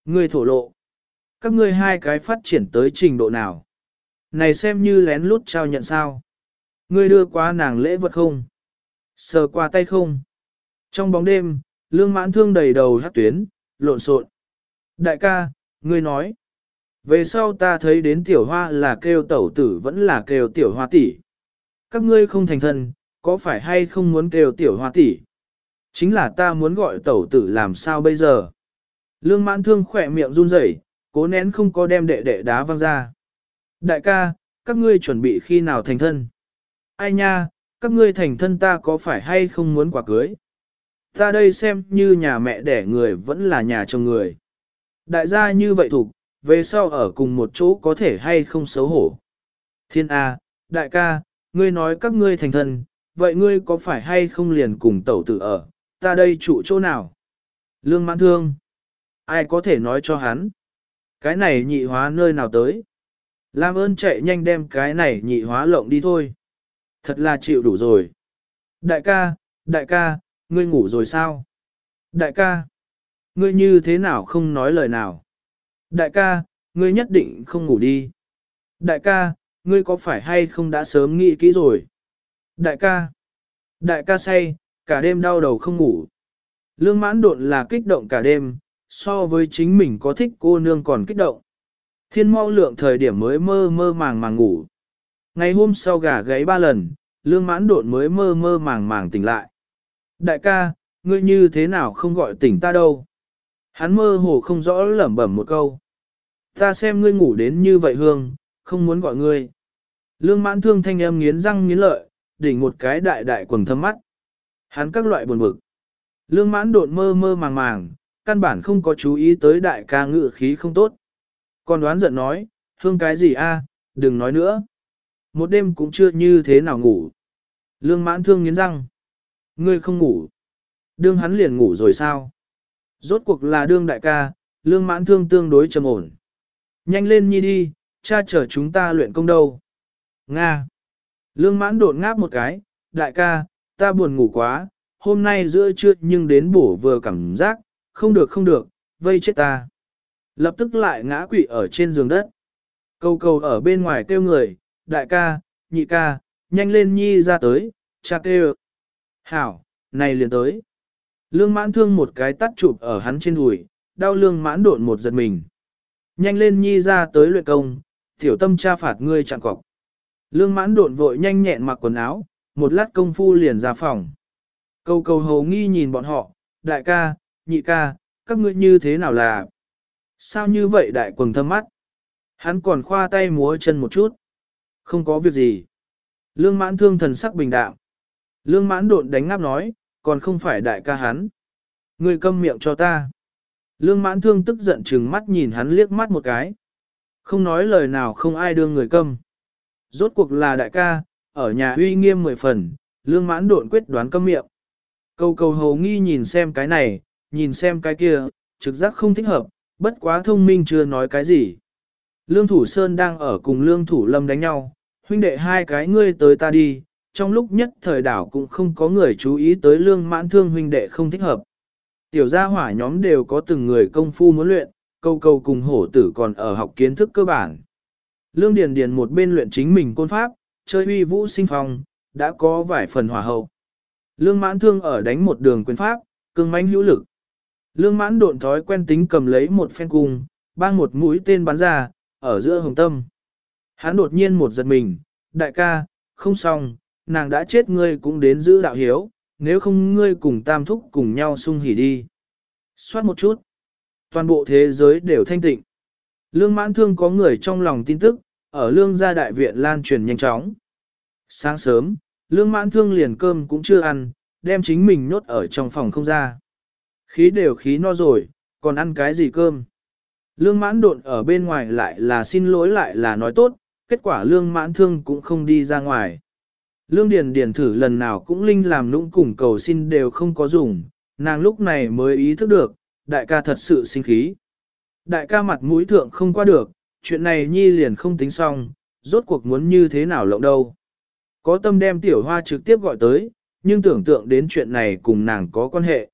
Ngươi thổ lộ. Các ngươi hai cái phát triển tới trình độ nào? Này xem như lén lút trao nhận sao? Ngươi đưa qua nàng lễ vật không? Sờ qua tay không? Trong bóng đêm, lương mãn thương đầy đầu hát tuyến, lộn xộn. Đại ca, ngươi nói. Về sau ta thấy đến tiểu hoa là kêu tẩu tử vẫn là kêu tiểu hoa tỷ. Các ngươi không thành thân, có phải hay không muốn kêu tiểu hoa tỷ? Chính là ta muốn gọi tẩu tử làm sao bây giờ? Lương mãn thương khỏe miệng run rẩy, cố nén không có đem đệ đệ đá văng ra. Đại ca, các ngươi chuẩn bị khi nào thành thân? Ai nha, các ngươi thành thân ta có phải hay không muốn quả cưới? Ta đây xem như nhà mẹ đẻ người vẫn là nhà chồng người. Đại gia như vậy thuộc, về sau ở cùng một chỗ có thể hay không xấu hổ. Thiên A, đại ca, ngươi nói các ngươi thành thân, vậy ngươi có phải hay không liền cùng tẩu tử ở, ta đây trụ chỗ nào? Lương mãn thương. Ai có thể nói cho hắn? Cái này nhị hóa nơi nào tới? Làm ơn chạy nhanh đem cái này nhị hóa lộng đi thôi. Thật là chịu đủ rồi. Đại ca, đại ca, ngươi ngủ rồi sao? Đại ca, ngươi như thế nào không nói lời nào? Đại ca, ngươi nhất định không ngủ đi. Đại ca, ngươi có phải hay không đã sớm nghĩ kỹ rồi? Đại ca, đại ca say, cả đêm đau đầu không ngủ. Lương mãn độn là kích động cả đêm, so với chính mình có thích cô nương còn kích động. Thiên mau lượng thời điểm mới mơ mơ màng màng ngủ. Ngày hôm sau gà gáy ba lần, lương mãn độn mới mơ mơ màng màng tỉnh lại. Đại ca, ngươi như thế nào không gọi tỉnh ta đâu? Hắn mơ hồ không rõ lẩm bẩm một câu. Ta xem ngươi ngủ đến như vậy hương, không muốn gọi ngươi. Lương mãn thương thanh em nghiến răng nghiến lợi, đỉnh một cái đại đại quần thâm mắt. Hắn các loại buồn bực. Lương mãn đột mơ mơ màng màng, căn bản không có chú ý tới đại ca ngự khí không tốt. Còn đoán giận nói, hương cái gì a, đừng nói nữa. Một đêm cũng chưa như thế nào ngủ. Lương mãn thương nghiến răng. Ngươi không ngủ. Đương hắn liền ngủ rồi sao? Rốt cuộc là đương đại ca, lương mãn thương tương đối trầm ổn. Nhanh lên nhi đi, cha chờ chúng ta luyện công đâu. Nga. Lương mãn đột ngáp một cái, đại ca, ta buồn ngủ quá, hôm nay giữa trưa nhưng đến bổ vừa cảm giác, không được không được, vây chết ta. Lập tức lại ngã quỵ ở trên giường đất. Câu cầu ở bên ngoài kêu người, đại ca, nhị ca, nhanh lên nhi ra tới, cha kêu. Hảo, này liền tới. Lương mãn thương một cái tắt chụp ở hắn trên đùi, đau lương mãn độn một giật mình. Nhanh lên nhi ra tới luyện công, tiểu tâm tra phạt ngươi chặn cọc. Lương mãn độn vội nhanh nhẹn mặc quần áo, một lát công phu liền ra phòng. Câu cầu hầu nghi nhìn bọn họ, đại ca, nhị ca, các ngươi như thế nào là? Sao như vậy đại quần thâm mắt? Hắn còn khoa tay múa chân một chút. Không có việc gì. Lương mãn thương thần sắc bình đạm. Lương mãn độn đánh ngáp nói, còn không phải đại ca hắn. Ngươi câm miệng cho ta. Lương mãn thương tức giận chừng mắt nhìn hắn liếc mắt một cái. Không nói lời nào không ai đưa người câm. Rốt cuộc là đại ca, ở nhà uy nghiêm mười phần, lương mãn độn quyết đoán câm miệng. Câu cầu hầu nghi nhìn xem cái này, nhìn xem cái kia, trực giác không thích hợp, bất quá thông minh chưa nói cái gì. Lương Thủ Sơn đang ở cùng Lương Thủ Lâm đánh nhau, huynh đệ hai cái ngươi tới ta đi, trong lúc nhất thời đảo cũng không có người chú ý tới Lương Mãn Thương huynh đệ không thích hợp. Tiểu gia hỏa nhóm đều có từng người công phu muốn luyện, câu câu cùng hổ tử còn ở học kiến thức cơ bản. Lương Điền Điền một bên luyện chính mình côn pháp, chơi huy vũ sinh phong, đã có vài phần hỏa hậu. Lương mãn thương ở đánh một đường quyền pháp, cương mãnh hữu lực. Lương mãn độn thói quen tính cầm lấy một phen cung, bang một mũi tên bắn ra, ở giữa hồng tâm. Hắn đột nhiên một giật mình, đại ca, không xong, nàng đã chết ngươi cũng đến giữ đạo hiếu, nếu không ngươi cùng tam thúc cùng nhau sung hỉ đi. Xoát một chút. Toàn bộ thế giới đều thanh tịnh. Lương mãn thương có người trong lòng tin tức, ở lương gia đại viện lan truyền nhanh chóng. Sáng sớm, lương mãn thương liền cơm cũng chưa ăn, đem chính mình nhốt ở trong phòng không ra. Khí đều khí no rồi, còn ăn cái gì cơm? Lương mãn độn ở bên ngoài lại là xin lỗi lại là nói tốt, kết quả lương mãn thương cũng không đi ra ngoài. Lương Điền Điền thử lần nào cũng linh làm nũng cùng cầu xin đều không có dùng, nàng lúc này mới ý thức được, đại ca thật sự sinh khí. Đại ca mặt mũi thượng không qua được, chuyện này nhi liền không tính xong, rốt cuộc muốn như thế nào lộng đâu. Có tâm đem tiểu hoa trực tiếp gọi tới, nhưng tưởng tượng đến chuyện này cùng nàng có quan hệ.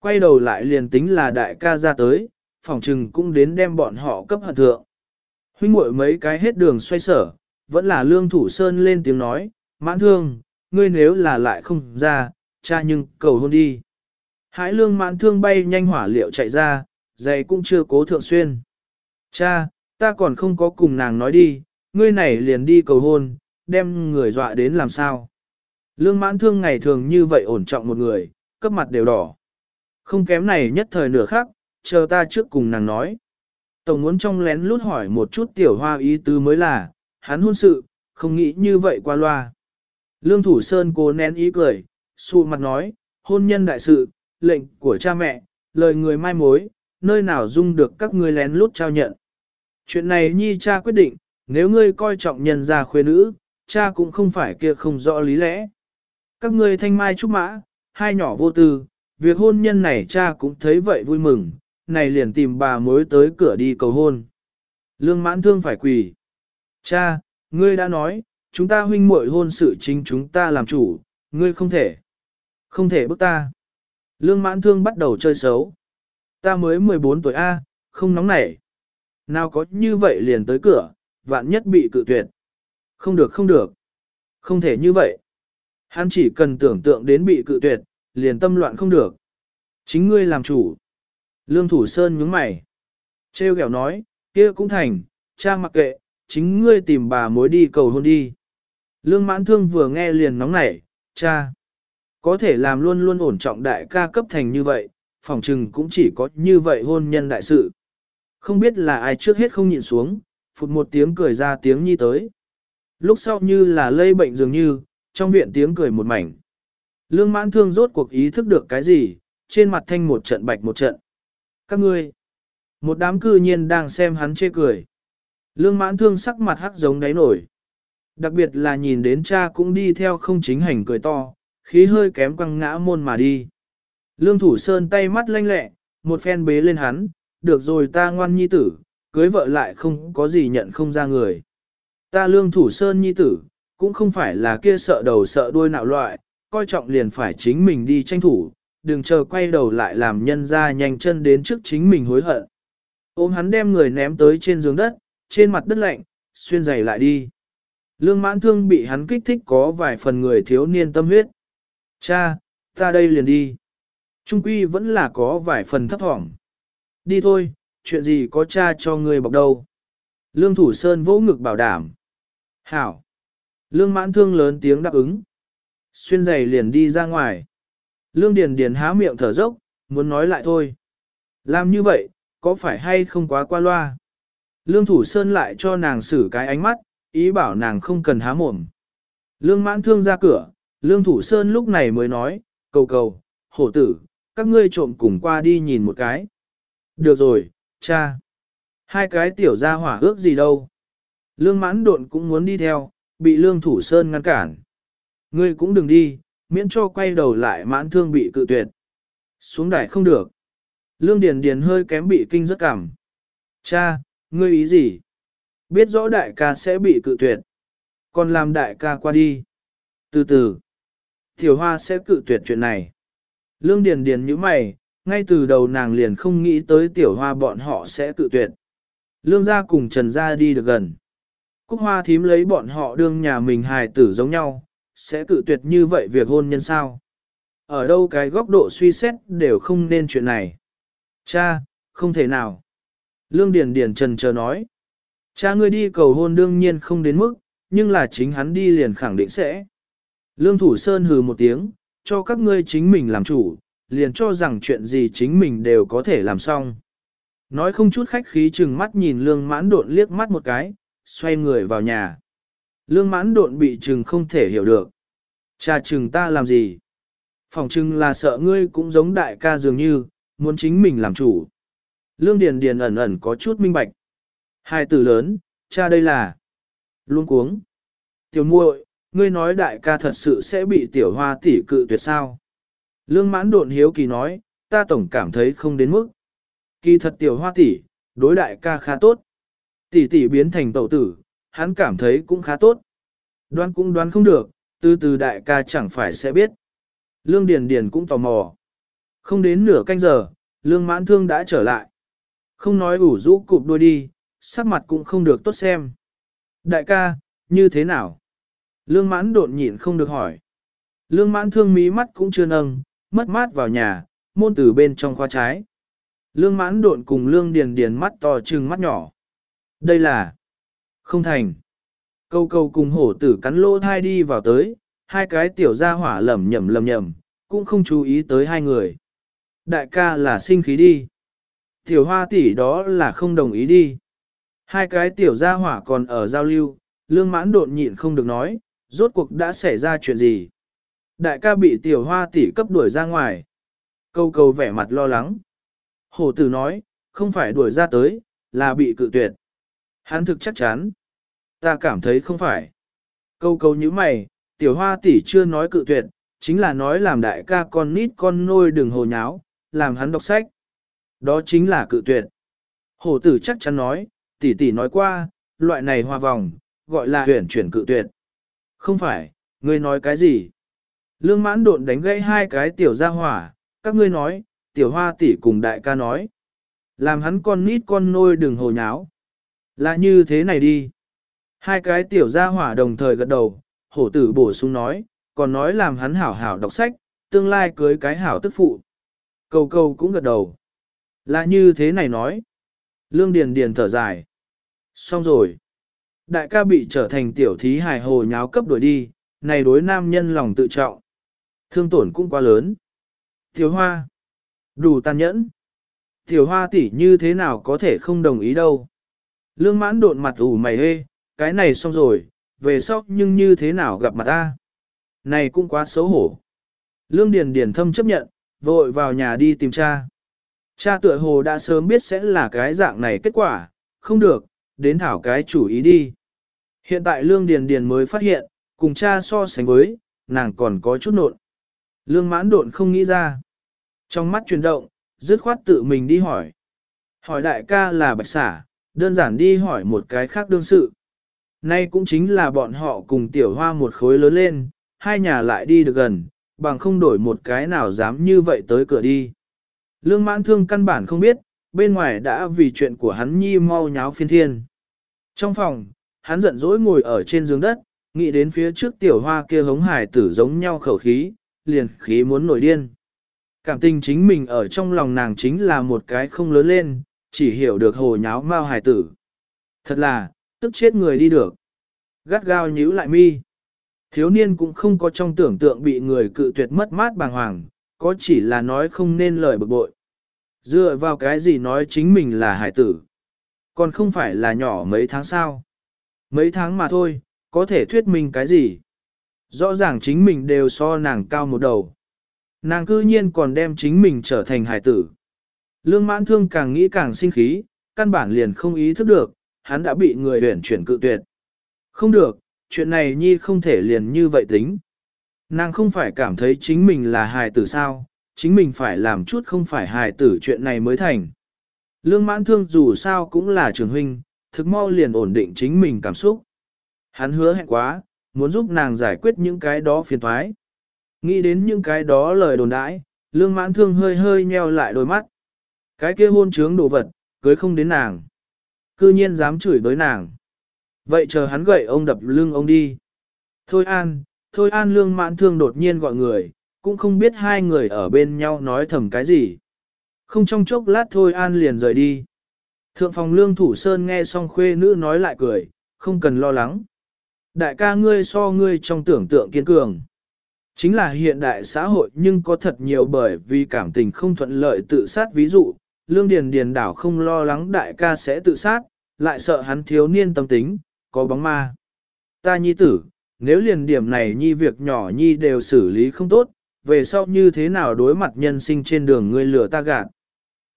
Quay đầu lại liền tính là đại ca ra tới, phòng trừng cũng đến đem bọn họ cấp hận thượng. Huynh muội mấy cái hết đường xoay sở, vẫn là lương thủ sơn lên tiếng nói, mãn thương, ngươi nếu là lại không ra, cha nhưng cầu hôn đi. Hải lương mãn thương bay nhanh hỏa liệu chạy ra, giày cũng chưa cố thượng xuyên. Cha, ta còn không có cùng nàng nói đi, ngươi này liền đi cầu hôn, đem người dọa đến làm sao. Lương mãn thương ngày thường như vậy ổn trọng một người, cấp mặt đều đỏ. Không kém này nhất thời nửa khác, chờ ta trước cùng nàng nói. Tổng muốn trong lén lút hỏi một chút tiểu hoa ý tứ mới là, hắn hôn sự, không nghĩ như vậy qua loa. Lương Thủ Sơn cố nén ý cười, xù mặt nói, hôn nhân đại sự, lệnh của cha mẹ, lời người mai mối, nơi nào dung được các ngươi lén lút trao nhận. Chuyện này nhi cha quyết định, nếu ngươi coi trọng nhân gia khuê nữ, cha cũng không phải kia không rõ lý lẽ. Các ngươi thanh mai trúc mã, hai nhỏ vô tư, việc hôn nhân này cha cũng thấy vậy vui mừng, này liền tìm bà mối tới cửa đi cầu hôn. Lương mãn thương phải quỳ. Cha, ngươi đã nói, chúng ta huynh muội hôn sự chính chúng ta làm chủ, ngươi không thể. Không thể bức ta. Lương mãn thương bắt đầu chơi xấu. Ta mới 14 tuổi A, không nóng nảy. Nào có như vậy liền tới cửa, vạn nhất bị cự tuyệt. Không được không được. Không thể như vậy. Hắn chỉ cần tưởng tượng đến bị cự tuyệt, liền tâm loạn không được. Chính ngươi làm chủ. Lương Thủ Sơn nhướng mày. Trêu ghẹo nói, kia cũng thành, cha mặc kệ, chính ngươi tìm bà mối đi cầu hôn đi. Lương mãn thương vừa nghe liền nóng nảy, cha. Có thể làm luôn luôn ổn trọng đại ca cấp thành như vậy, phòng trừng cũng chỉ có như vậy hôn nhân đại sự. Không biết là ai trước hết không nhìn xuống, phụt một tiếng cười ra tiếng nhi tới. Lúc sau như là lây bệnh dường như, trong viện tiếng cười một mảnh. Lương mãn thương rốt cuộc ý thức được cái gì, trên mặt thanh một trận bạch một trận. Các ngươi, một đám cư nhiên đang xem hắn chê cười. Lương mãn thương sắc mặt hắc giống đáy nổi. Đặc biệt là nhìn đến cha cũng đi theo không chính hành cười to, khí hơi kém quăng ngã môn mà đi. Lương thủ sơn tay mắt lanh lẹ, một phen bế lên hắn, được rồi ta ngoan nhi tử, cưới vợ lại không có gì nhận không ra người. Ta lương thủ sơn nhi tử, cũng không phải là kia sợ đầu sợ đuôi nạo loại, coi trọng liền phải chính mình đi tranh thủ, đừng chờ quay đầu lại làm nhân ra nhanh chân đến trước chính mình hối hận. Ôm hắn đem người ném tới trên giường đất, trên mặt đất lạnh, xuyên giày lại đi. Lương mãn thương bị hắn kích thích có vài phần người thiếu niên tâm huyết. Cha, ta đây liền đi. Trung quy vẫn là có vài phần thấp thỏm. Đi thôi, chuyện gì có cha cho người bọc đâu. Lương Thủ Sơn vỗ ngực bảo đảm. Hảo. Lương mãn thương lớn tiếng đáp ứng. Xuyên giày liền đi ra ngoài. Lương Điền Điền há miệng thở dốc, muốn nói lại thôi. Làm như vậy, có phải hay không quá qua loa? Lương Thủ Sơn lại cho nàng xử cái ánh mắt, ý bảo nàng không cần há mồm. Lương mãn thương ra cửa, Lương Thủ Sơn lúc này mới nói, cầu cầu, hổ tử, các ngươi trộm cùng qua đi nhìn một cái. Được rồi, cha. Hai cái tiểu gia hỏa ước gì đâu. Lương mãn độn cũng muốn đi theo, bị Lương Thủ Sơn ngăn cản. Ngươi cũng đừng đi, miễn cho quay đầu lại mãn thương bị cự tuyệt. Xuống đài không được. Lương Điền Điền hơi kém bị kinh rất cảm. Cha, ngươi ý gì? Biết rõ đại ca sẽ bị cự tuyệt. Còn làm đại ca qua đi. Từ từ. Tiểu hoa sẽ cự tuyệt chuyện này. Lương Điền Điền như mày, ngay từ đầu nàng liền không nghĩ tới tiểu hoa bọn họ sẽ cự tuyệt. Lương gia cùng Trần gia đi được gần. Cúc hoa thím lấy bọn họ đương nhà mình hài tử giống nhau, sẽ cự tuyệt như vậy việc hôn nhân sao. Ở đâu cái góc độ suy xét đều không nên chuyện này. Cha, không thể nào. Lương Điền Điền trần chờ nói. Cha ngươi đi cầu hôn đương nhiên không đến mức, nhưng là chính hắn đi liền khẳng định sẽ. Lương Thủ Sơn hừ một tiếng, cho các ngươi chính mình làm chủ, liền cho rằng chuyện gì chính mình đều có thể làm xong. Nói không chút khách khí chừng mắt nhìn lương mãn độn liếc mắt một cái, xoay người vào nhà. Lương mãn độn bị chừng không thể hiểu được. Cha chừng ta làm gì? Phòng chừng là sợ ngươi cũng giống đại ca dường như, muốn chính mình làm chủ. Lương Điền Điền ẩn ẩn có chút minh bạch. Hai từ lớn, cha đây là. Luôn cuống. Tiểu muội, ngươi nói đại ca thật sự sẽ bị tiểu hoa tỷ cự tuyệt sao? Lương mãn độn hiếu kỳ nói, ta tổng cảm thấy không đến mức. Kỳ thật tiểu hoa tỷ, đối đại ca khá tốt. Tỷ tỷ biến thành tẩu tử, hắn cảm thấy cũng khá tốt. Đoán cũng đoán không được, từ từ đại ca chẳng phải sẽ biết. Lương Điền Điền cũng tò mò. Không đến nửa canh giờ, Lương Mãn Thương đã trở lại. Không nói ủ rũ cụp đuôi đi, sắc mặt cũng không được tốt xem. Đại ca, như thế nào? Lương Mãn đột nhịn không được hỏi. Lương Mãn Thương mí mắt cũng chưa nâng, mất mát vào nhà, môn từ bên trong khoa trái. Lương Mãn độn cùng Lương Điền Điền mắt to trừng mắt nhỏ. Đây là không thành. Câu câu cùng hổ tử cắn lỗ thai đi vào tới, hai cái tiểu gia hỏa lầm nhầm lầm nhầm, cũng không chú ý tới hai người. Đại ca là sinh khí đi. Tiểu hoa tỷ đó là không đồng ý đi. Hai cái tiểu gia hỏa còn ở giao lưu, lương mãn độn nhịn không được nói, rốt cuộc đã xảy ra chuyện gì. Đại ca bị tiểu hoa tỷ cấp đuổi ra ngoài. Câu câu vẻ mặt lo lắng. Hổ tử nói, không phải đuổi ra tới, là bị cự tuyệt. Hắn thực chắc chắn. Ta cảm thấy không phải. Câu câu như mày, tiểu hoa tỷ chưa nói cự tuyệt, chính là nói làm đại ca con nít con nôi đừng hồ nháo, làm hắn đọc sách. Đó chính là cự tuyệt. Hổ tử chắc chắn nói, tỷ tỷ nói qua, loại này hoa vòng, gọi là huyển chuyển cự tuyệt. Không phải, ngươi nói cái gì? Lương mãn độn đánh gãy hai cái tiểu gia hỏa, các ngươi nói, tiểu hoa tỷ cùng đại ca nói. Làm hắn con nít con nôi đừng hồ nháo. Là như thế này đi. Hai cái tiểu gia hỏa đồng thời gật đầu, hổ tử bổ sung nói, còn nói làm hắn hảo hảo đọc sách, tương lai cưới cái hảo tức phụ. Cầu cầu cũng gật đầu. Là như thế này nói. Lương Điền Điền thở dài. Xong rồi. Đại ca bị trở thành tiểu thí hài hồ nháo cấp đuổi đi, này đối nam nhân lòng tự trọng. Thương tổn cũng quá lớn. Tiểu hoa. Đủ tàn nhẫn. Tiểu hoa tỷ như thế nào có thể không đồng ý đâu. Lương mãn độn mặt ủ mày hê, cái này xong rồi, về sau nhưng như thế nào gặp mặt ta. Này cũng quá xấu hổ. Lương Điền Điền thâm chấp nhận, vội vào nhà đi tìm cha. Cha tựa hồ đã sớm biết sẽ là cái dạng này kết quả, không được, đến thảo cái chủ ý đi. Hiện tại Lương Điền Điền mới phát hiện, cùng cha so sánh với, nàng còn có chút nộn. Lương mãn độn không nghĩ ra. Trong mắt chuyển động, dứt khoát tự mình đi hỏi. Hỏi đại ca là bạch xả, đơn giản đi hỏi một cái khác đương sự. Nay cũng chính là bọn họ cùng tiểu hoa một khối lớn lên, hai nhà lại đi được gần, bằng không đổi một cái nào dám như vậy tới cửa đi. Lương mãn thương căn bản không biết, bên ngoài đã vì chuyện của hắn nhi mau nháo phiên thiên. Trong phòng, hắn giận dỗi ngồi ở trên giường đất, nghĩ đến phía trước tiểu hoa kia hống hải tử giống nhau khẩu khí, liền khí muốn nổi điên. Cảm tình chính mình ở trong lòng nàng chính là một cái không lớn lên, chỉ hiểu được hồ nháo mau hải tử. Thật là, tức chết người đi được. Gắt gao nhíu lại mi. Thiếu niên cũng không có trong tưởng tượng bị người cự tuyệt mất mát bàng hoàng, có chỉ là nói không nên lời bực bội. Dựa vào cái gì nói chính mình là hải tử. Còn không phải là nhỏ mấy tháng sao. Mấy tháng mà thôi, có thể thuyết minh cái gì. Rõ ràng chính mình đều so nàng cao một đầu. Nàng cư nhiên còn đem chính mình trở thành hải tử. Lương mãn thương càng nghĩ càng sinh khí, căn bản liền không ý thức được, hắn đã bị người huyển chuyển cự tuyệt. Không được, chuyện này nhi không thể liền như vậy tính. Nàng không phải cảm thấy chính mình là hài tử sao, chính mình phải làm chút không phải hài tử chuyện này mới thành. Lương mãn thương dù sao cũng là trường huynh, thực mau liền ổn định chính mình cảm xúc. Hắn hứa hẹn quá, muốn giúp nàng giải quyết những cái đó phiền thoái. Nghĩ đến những cái đó lời đồn đãi, lương mãn thương hơi hơi nheo lại đôi mắt. Cái kia hôn trướng đồ vật, cưới không đến nàng. Cư nhiên dám chửi đối nàng. Vậy chờ hắn gậy ông đập lưng ông đi. Thôi an, thôi an lương mãn thương đột nhiên gọi người, cũng không biết hai người ở bên nhau nói thầm cái gì. Không trong chốc lát thôi an liền rời đi. Thượng phòng lương thủ sơn nghe xong khuê nữ nói lại cười, không cần lo lắng. Đại ca ngươi so ngươi trong tưởng tượng kiên cường. Chính là hiện đại xã hội nhưng có thật nhiều bởi vì cảm tình không thuận lợi tự sát ví dụ, lương điền điền đảo không lo lắng đại ca sẽ tự sát, lại sợ hắn thiếu niên tâm tính, có bóng ma. Ta nhi tử, nếu liền điểm này nhi việc nhỏ nhi đều xử lý không tốt, về sau như thế nào đối mặt nhân sinh trên đường ngươi lừa ta gạt.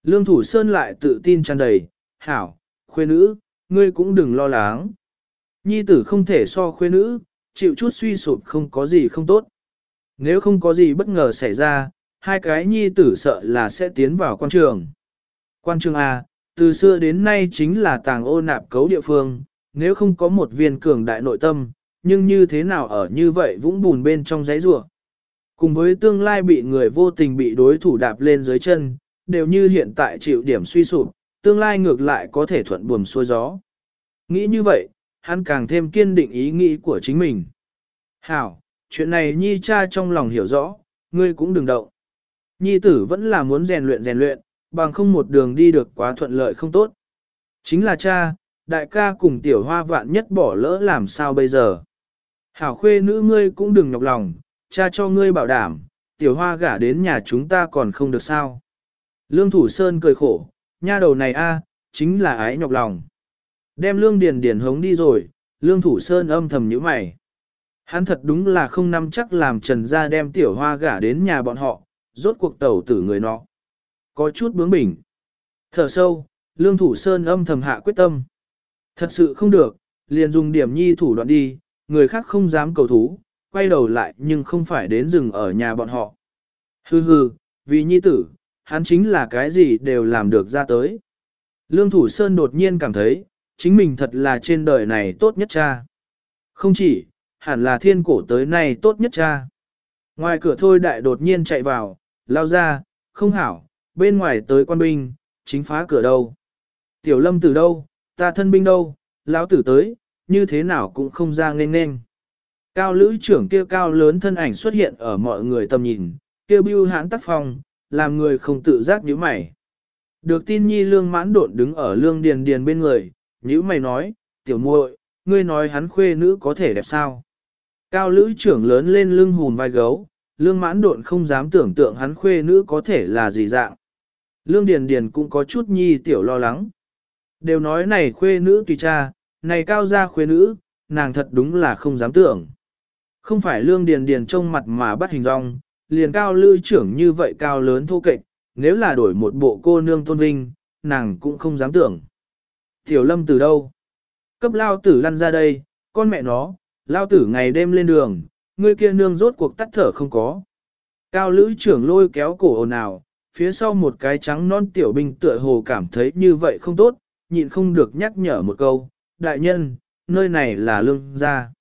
Lương Thủ Sơn lại tự tin tràn đầy, hảo, khuê nữ, ngươi cũng đừng lo lắng. Nhi tử không thể so khuê nữ, chịu chút suy sụp không có gì không tốt. Nếu không có gì bất ngờ xảy ra, hai cái nhi tử sợ là sẽ tiến vào quan trường. Quan trường A, từ xưa đến nay chính là tàng ô nạp cấu địa phương, nếu không có một viên cường đại nội tâm, nhưng như thế nào ở như vậy vũng bùn bên trong giấy ruộng. Cùng với tương lai bị người vô tình bị đối thủ đạp lên dưới chân, đều như hiện tại chịu điểm suy sụp, tương lai ngược lại có thể thuận buồm xuôi gió. Nghĩ như vậy, hắn càng thêm kiên định ý nghĩ của chính mình. Hảo, chuyện này nhi cha trong lòng hiểu rõ, ngươi cũng đừng động. Nhi tử vẫn là muốn rèn luyện rèn luyện, bằng không một đường đi được quá thuận lợi không tốt. Chính là cha, đại ca cùng tiểu hoa vạn nhất bỏ lỡ làm sao bây giờ. Hảo khuê nữ ngươi cũng đừng nhọc lòng, cha cho ngươi bảo đảm, tiểu hoa gả đến nhà chúng ta còn không được sao. Lương Thủ Sơn cười khổ, nha đầu này a, chính là ái nhọc lòng. Đem Lương Điền Điền hống đi rồi, Lương Thủ Sơn âm thầm nhíu mày. Hắn thật đúng là không nắm chắc làm Trần gia đem tiểu hoa gả đến nhà bọn họ, rốt cuộc tẩu tử người nọ. Có chút bướng bỉnh. Thở sâu, Lương Thủ Sơn âm thầm hạ quyết tâm. Thật sự không được, liền dùng điểm nhi thủ đoạn đi, người khác không dám cầu thú, quay đầu lại nhưng không phải đến rừng ở nhà bọn họ. Hừ hừ, vì nhi tử, hắn chính là cái gì đều làm được ra tới. Lương Thủ Sơn đột nhiên cảm thấy, chính mình thật là trên đời này tốt nhất cha. Không chỉ, hẳn là thiên cổ tới nay tốt nhất cha. Ngoài cửa thôi đại đột nhiên chạy vào, lao ra, không hảo, bên ngoài tới quan binh, chính phá cửa đâu. Tiểu lâm từ đâu, ta thân binh đâu, lão tử tới, như thế nào cũng không ra nên nên. Cao lữ trưởng kia cao lớn thân ảnh xuất hiện ở mọi người tầm nhìn, kêu bưu hãn tác phong, làm người không tự giác nhíu mày. Được tin nhi lương mãn độn đứng ở lương điền điền bên người, nhíu mày nói, tiểu muội, ngươi nói hắn khuê nữ có thể đẹp sao? Cao lữ trưởng lớn lên lưng hùn vai gấu, lương mãn độn không dám tưởng tượng hắn khuê nữ có thể là gì dạng. Lương điền điền cũng có chút nhi tiểu lo lắng. Đều nói này khuê nữ tùy cha, này cao gia khuê nữ, nàng thật đúng là không dám tưởng. Không phải lương điền điền trông mặt mà bắt hình dong, liền cao lữ trưởng như vậy cao lớn thô kệch, nếu là đổi một bộ cô nương tôn vinh, nàng cũng không dám tưởng. Tiểu lâm từ đâu? Cấp lao tử lăn ra đây, con mẹ nó, lao tử ngày đêm lên đường, ngươi kia nương rốt cuộc tắt thở không có. Cao lữ trưởng lôi kéo cổ ồn ào, phía sau một cái trắng non tiểu binh tựa hồ cảm thấy như vậy không tốt, nhịn không được nhắc nhở một câu, đại nhân, nơi này là lương gia.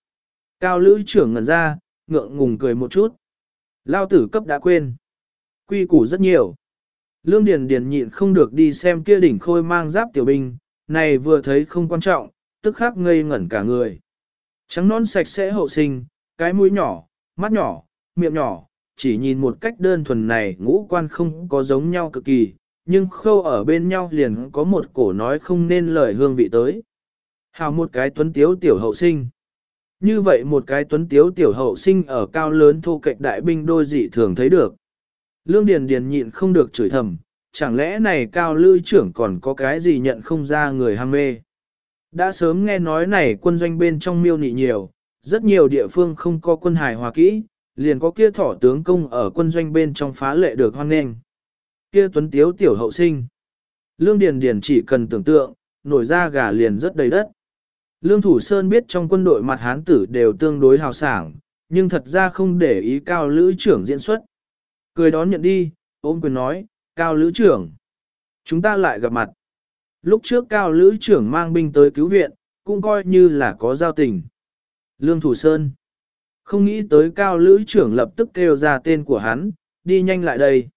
Cao lữ trưởng ngẩn ra, ngượng ngùng cười một chút. Lao tử cấp đã quên. Quy củ rất nhiều. Lương Điền Điền nhịn không được đi xem kia đỉnh khôi mang giáp tiểu binh, này vừa thấy không quan trọng, tức khắc ngây ngẩn cả người. Trắng non sạch sẽ hậu sinh, cái mũi nhỏ, mắt nhỏ, miệng nhỏ, chỉ nhìn một cách đơn thuần này ngũ quan không có giống nhau cực kỳ, nhưng khâu ở bên nhau liền có một cổ nói không nên lời hương vị tới. Hào một cái tuấn tiếu tiểu hậu sinh. Như vậy một cái tuấn tiếu tiểu hậu sinh ở cao lớn thô kệch đại binh đôi dị thường thấy được. Lương Điền Điền nhịn không được chửi thầm, chẳng lẽ này cao lư trưởng còn có cái gì nhận không ra người ham mê. Đã sớm nghe nói này quân doanh bên trong miêu nị nhiều, rất nhiều địa phương không có quân hài hòa kỹ, liền có kia thỏ tướng công ở quân doanh bên trong phá lệ được hoan nghênh. Kia tuấn tiếu tiểu hậu sinh. Lương Điền Điền chỉ cần tưởng tượng, nổi ra gà liền rất đầy đất. Lương Thủ Sơn biết trong quân đội mặt hán tử đều tương đối hào sảng, nhưng thật ra không để ý cao lữ trưởng diễn xuất. Cười đón nhận đi, ôm quyền nói, cao lữ trưởng. Chúng ta lại gặp mặt. Lúc trước cao lữ trưởng mang binh tới cứu viện, cũng coi như là có giao tình. Lương Thủ Sơn. Không nghĩ tới cao lữ trưởng lập tức kêu ra tên của hắn, đi nhanh lại đây.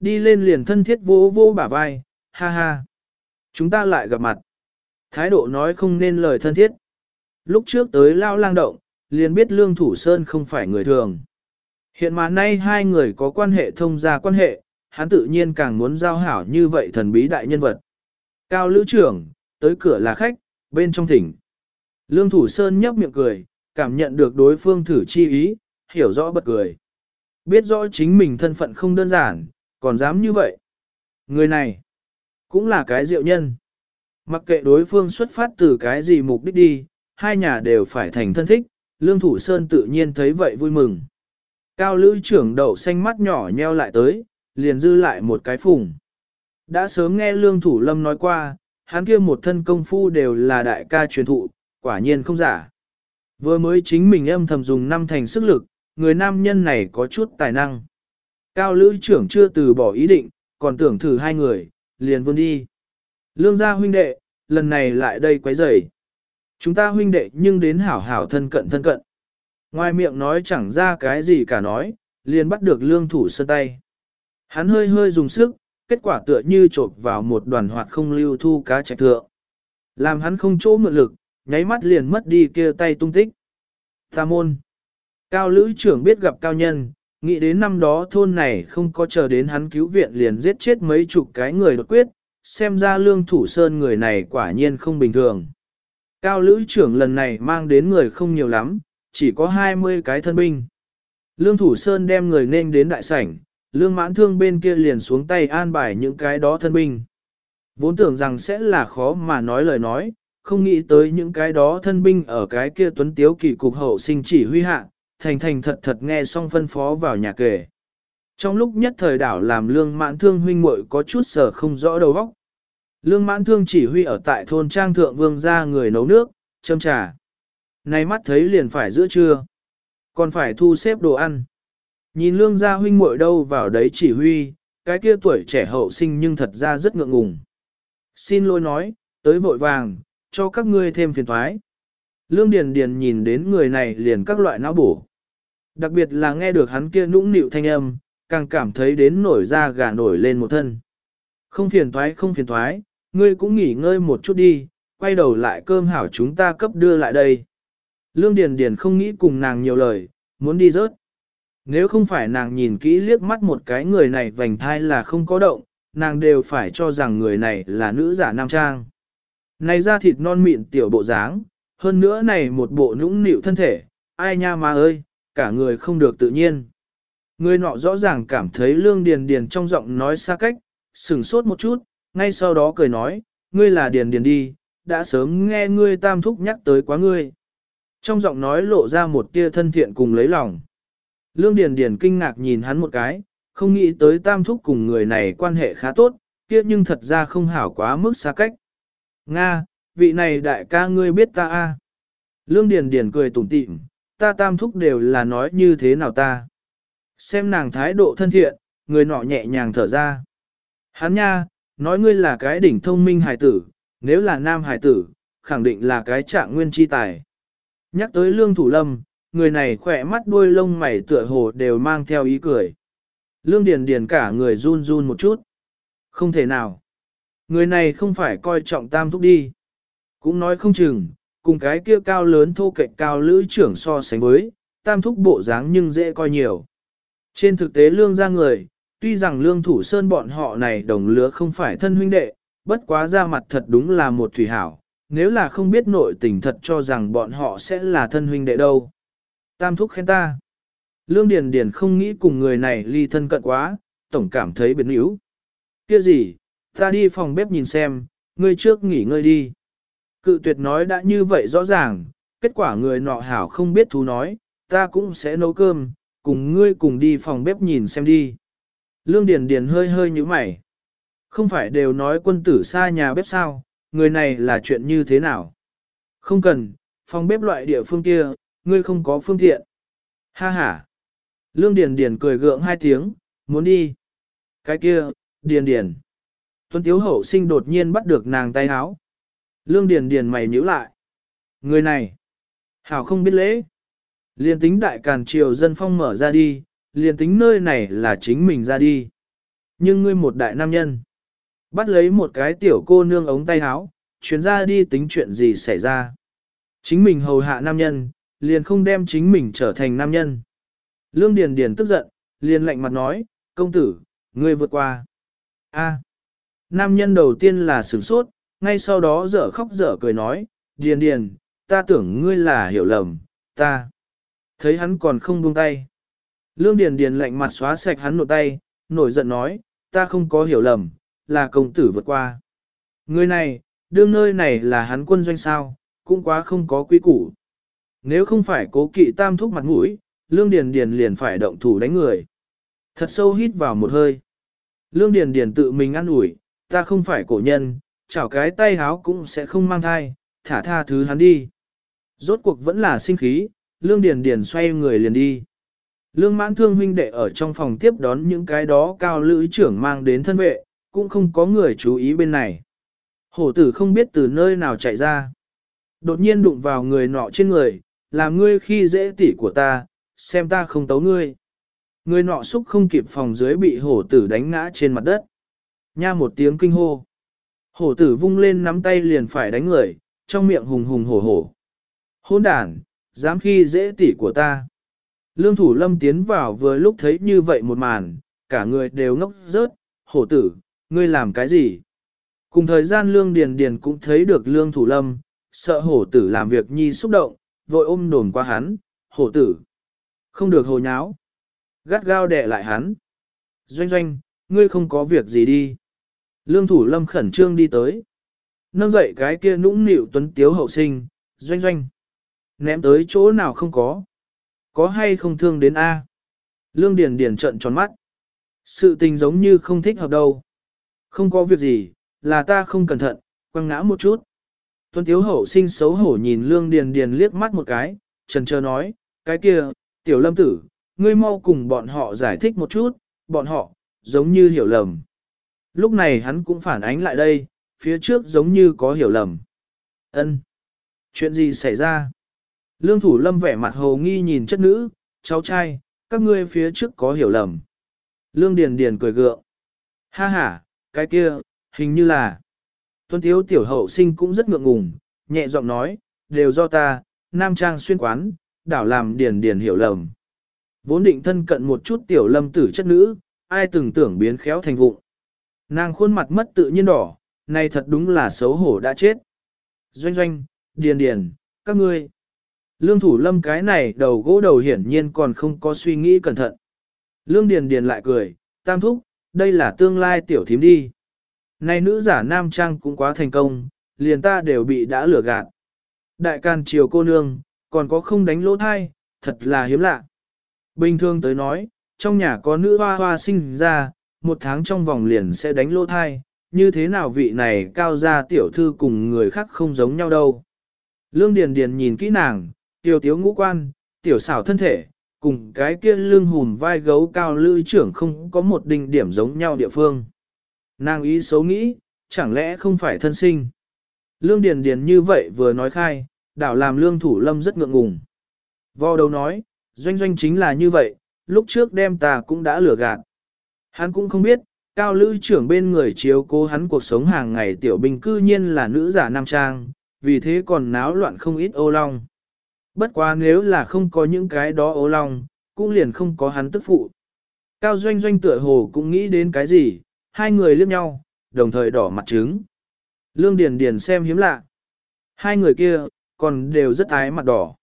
Đi lên liền thân thiết vô vô bả vai, ha ha. Chúng ta lại gặp mặt. Thái độ nói không nên lời thân thiết. Lúc trước tới lao lang động, liền biết Lương Thủ Sơn không phải người thường. Hiện mà nay hai người có quan hệ thông gia quan hệ, hắn tự nhiên càng muốn giao hảo như vậy thần bí đại nhân vật. Cao lữ trưởng, tới cửa là khách, bên trong thỉnh. Lương Thủ Sơn nhấp miệng cười, cảm nhận được đối phương thử chi ý, hiểu rõ bật cười. Biết rõ chính mình thân phận không đơn giản, còn dám như vậy. Người này, cũng là cái diệu nhân. Mặc kệ đối phương xuất phát từ cái gì mục đích đi, hai nhà đều phải thành thân thích, Lương Thủ Sơn tự nhiên thấy vậy vui mừng. Cao lữ trưởng đậu xanh mắt nhỏ nheo lại tới, liền dư lại một cái phùng. Đã sớm nghe Lương Thủ Lâm nói qua, hắn kia một thân công phu đều là đại ca truyền thụ, quả nhiên không giả. Vừa mới chính mình âm thầm dùng năm thành sức lực, người nam nhân này có chút tài năng. Cao lữ trưởng chưa từ bỏ ý định, còn tưởng thử hai người, liền vươn đi. Lương gia huynh đệ, lần này lại đây quấy rầy. Chúng ta huynh đệ nhưng đến hảo hảo thân cận thân cận. Ngoài miệng nói chẳng ra cái gì cả nói, liền bắt được lương thủ sơn tay. Hắn hơi hơi dùng sức, kết quả tựa như trộp vào một đoàn hoạt không lưu thu cá trạch thượng. Làm hắn không chỗ mượn lực, nháy mắt liền mất đi kia tay tung tích. Tà môn. Cao lữ trưởng biết gặp cao nhân, nghĩ đến năm đó thôn này không có chờ đến hắn cứu viện liền giết chết mấy chục cái người đột quyết, xem ra lương thủ sơn người này quả nhiên không bình thường. Cao lữ trưởng lần này mang đến người không nhiều lắm, chỉ có 20 cái thân binh. Lương thủ sơn đem người nên đến đại sảnh, lương mãn thương bên kia liền xuống tay an bài những cái đó thân binh. Vốn tưởng rằng sẽ là khó mà nói lời nói, không nghĩ tới những cái đó thân binh ở cái kia tuấn tiếu kỳ cục hậu sinh chỉ huy hạ, thành thành thật thật nghe xong phân phó vào nhà kể. Trong lúc nhất thời đảo làm lương mãn thương huynh muội có chút sở không rõ đầu óc. Lương mãn thương chỉ huy ở tại thôn trang thượng vương ra người nấu nước, châm trà. Này mắt thấy liền phải giữa trưa, còn phải thu xếp đồ ăn. Nhìn lương gia huynh muội đâu vào đấy chỉ huy, cái kia tuổi trẻ hậu sinh nhưng thật ra rất ngượng ngùng. Xin lỗi nói, tới vội vàng, cho các ngươi thêm phiền thoái. Lương Điền Điền nhìn đến người này liền các loại não bổ. Đặc biệt là nghe được hắn kia nũng nịu thanh âm, càng cảm thấy đến nổi da gà nổi lên một thân. Không phiền thoái không phiền thoái, ngươi cũng nghỉ ngơi một chút đi, quay đầu lại cơm hảo chúng ta cấp đưa lại đây. Lương Điền Điền không nghĩ cùng nàng nhiều lời, muốn đi rớt. Nếu không phải nàng nhìn kỹ liếc mắt một cái người này vành thai là không có động, nàng đều phải cho rằng người này là nữ giả nam trang. Này da thịt non mịn tiểu bộ dáng, hơn nữa này một bộ nũng nịu thân thể, ai nha mà ơi, cả người không được tự nhiên. Người nọ rõ ràng cảm thấy lương điền điền trong giọng nói xa cách, sừng sốt một chút, ngay sau đó cười nói, ngươi là điền điền đi, đã sớm nghe ngươi tam thúc nhắc tới quá ngươi. Trong giọng nói lộ ra một tia thân thiện cùng lấy lòng. Lương Điền Điền kinh ngạc nhìn hắn một cái, không nghĩ tới tam thúc cùng người này quan hệ khá tốt, kia nhưng thật ra không hảo quá mức xa cách. Nga, vị này đại ca ngươi biết ta a? Lương Điền Điền cười tủm tỉm, ta tam thúc đều là nói như thế nào ta. Xem nàng thái độ thân thiện, người nọ nhẹ nhàng thở ra. Hắn nha, nói ngươi là cái đỉnh thông minh hài tử, nếu là nam hài tử, khẳng định là cái trạng nguyên chi tài. Nhắc tới lương thủ lâm, người này khỏe mắt đuôi lông mày tựa hồ đều mang theo ý cười. Lương Điền Điền cả người run run một chút. Không thể nào. Người này không phải coi trọng tam thúc đi. Cũng nói không chừng, cùng cái kia cao lớn thô kệch cao lữ trưởng so sánh với, tam thúc bộ dáng nhưng dễ coi nhiều. Trên thực tế lương ra người, tuy rằng lương thủ sơn bọn họ này đồng lứa không phải thân huynh đệ, bất quá ra mặt thật đúng là một thủy hảo, nếu là không biết nội tình thật cho rằng bọn họ sẽ là thân huynh đệ đâu. Tam thúc khen ta. Lương Điền Điền không nghĩ cùng người này ly thân cận quá, tổng cảm thấy biến yếu. Kia gì, ta đi phòng bếp nhìn xem, ngươi trước nghỉ ngơi đi. Cự tuyệt nói đã như vậy rõ ràng, kết quả người nọ hảo không biết thú nói, ta cũng sẽ nấu cơm, cùng ngươi cùng đi phòng bếp nhìn xem đi. Lương Điền Điền hơi hơi như mày. Không phải đều nói quân tử xa nhà bếp sao, người này là chuyện như thế nào? Không cần, phòng bếp loại địa phương kia, ngươi không có phương tiện. Ha ha. Lương Điền Điền cười gượng hai tiếng, muốn đi. Cái kia, Điền Điền. Tuấn Tiếu Hậu sinh đột nhiên bắt được nàng tay háo. Lương Điền Điền mày nhíu lại. Người này, hảo không biết lễ. Liên tính đại càn triều dân phong mở ra đi, liền tính nơi này là chính mình ra đi. Nhưng ngươi một đại nam nhân, bắt lấy một cái tiểu cô nương ống tay háo, chuyến ra đi tính chuyện gì xảy ra. Chính mình hầu hạ nam nhân, liền không đem chính mình trở thành nam nhân. Lương Điền Điền tức giận, liền lạnh mặt nói, công tử, ngươi vượt qua. A. Nam nhân đầu tiên là sửng sốt, ngay sau đó dở khóc dở cười nói, Điền Điền, ta tưởng ngươi là hiểu lầm, ta. Thấy hắn còn không buông tay. Lương Điền Điền lạnh mặt xóa sạch hắn nổ tay, nổi giận nói, ta không có hiểu lầm, là công tử vượt qua. Người này, đương nơi này là hắn quân doanh sao, cũng quá không có quy củ. Nếu không phải cố kỵ tam thúc mặt mũi, Lương Điền Điền liền phải động thủ đánh người. Thật sâu hít vào một hơi. Lương Điền Điền tự mình ăn ủi, ta không phải cổ nhân, chảo cái tay háo cũng sẽ không mang thai, thả tha thứ hắn đi. Rốt cuộc vẫn là sinh khí, Lương Điền Điền xoay người liền đi. Lương mãn thương huynh đệ ở trong phòng tiếp đón những cái đó cao lữ trưởng mang đến thân vệ, cũng không có người chú ý bên này. Hổ tử không biết từ nơi nào chạy ra. Đột nhiên đụng vào người nọ trên người, làm ngươi khi dễ tỉ của ta, xem ta không tấu ngươi. Người nọ xúc không kịp phòng dưới bị hổ tử đánh ngã trên mặt đất. Nha một tiếng kinh hô. Hổ tử vung lên nắm tay liền phải đánh người, trong miệng hùng hùng hổ hổ. Hôn đàn, dám khi dễ tỉ của ta. Lương thủ lâm tiến vào vừa lúc thấy như vậy một màn, cả người đều ngốc rớt, hổ tử, ngươi làm cái gì? Cùng thời gian lương điền điền cũng thấy được lương thủ lâm, sợ hổ tử làm việc nhi xúc động, vội ôm đồn qua hắn, hổ tử. Không được hồ nháo. Gắt gao đè lại hắn. Doanh doanh, ngươi không có việc gì đi. Lương thủ lâm khẩn trương đi tới. Nâng dậy cái kia nũng nịu tuấn tiếu hậu sinh, doanh doanh. Ném tới chỗ nào không có. Có hay không thương đến A. Lương Điền Điền trợn tròn mắt. Sự tình giống như không thích hợp đâu. Không có việc gì, là ta không cẩn thận, quăng ngã một chút. Tuấn Tiếu Hậu sinh xấu hổ nhìn Lương Điền Điền liếc mắt một cái, trần chờ nói, cái kia, tiểu lâm tử, ngươi mau cùng bọn họ giải thích một chút, bọn họ, giống như hiểu lầm. Lúc này hắn cũng phản ánh lại đây, phía trước giống như có hiểu lầm. Ân, Chuyện gì xảy ra? Lương thủ lâm vẻ mặt hồ nghi nhìn chất nữ, cháu trai, các ngươi phía trước có hiểu lầm. Lương Điền Điền cười gượng. Ha ha, cái kia, hình như là. tuân thiếu tiểu hậu sinh cũng rất ngượng ngùng, nhẹ giọng nói, đều do ta, nam trang xuyên quán, đảo làm điền điền hiểu lầm. Vốn định thân cận một chút tiểu lâm tử chất nữ, ai từng tưởng biến khéo thành vụng. Nàng khuôn mặt mất tự nhiên đỏ, này thật đúng là xấu hổ đã chết. Doanh doanh, điền điền, các ngươi. Lương thủ lâm cái này đầu gỗ đầu hiển nhiên còn không có suy nghĩ cẩn thận. Lương điền điền lại cười, tam thúc, đây là tương lai tiểu thím đi. Này nữ giả nam trang cũng quá thành công, liền ta đều bị đã lừa gạt. Đại can triều cô nương, còn có không đánh lỗ thai, thật là hiếm lạ. Bình thường tới nói, trong nhà có nữ hoa hoa sinh ra, một tháng trong vòng liền sẽ đánh lỗ thai, như thế nào vị này cao gia tiểu thư cùng người khác không giống nhau đâu. Lương Điền Điền nhìn kỹ nàng, tiểu tiếu ngũ quan, tiểu xảo thân thể, cùng cái kia lưng hùm vai gấu cao lư trưởng không có một đỉnh điểm giống nhau địa phương. Nàng ý xấu nghĩ, chẳng lẽ không phải thân sinh. Lương Điền Điền như vậy vừa nói khai, đảo làm lương thủ lâm rất ngượng ngùng. Vò đầu nói, doanh doanh chính là như vậy, lúc trước đem ta cũng đã lừa gạt. Hắn cũng không biết, cao lữ trưởng bên người chiếu cố hắn cuộc sống hàng ngày tiểu bình cư nhiên là nữ giả nam trang, vì thế còn náo loạn không ít ô long. Bất quá nếu là không có những cái đó ố lòng, cũng liền không có hắn tức phụ. Cao doanh doanh tựa hồ cũng nghĩ đến cái gì, hai người liếc nhau, đồng thời đỏ mặt trứng. Lương Điền Điền xem hiếm lạ. Hai người kia, còn đều rất ái mặt đỏ.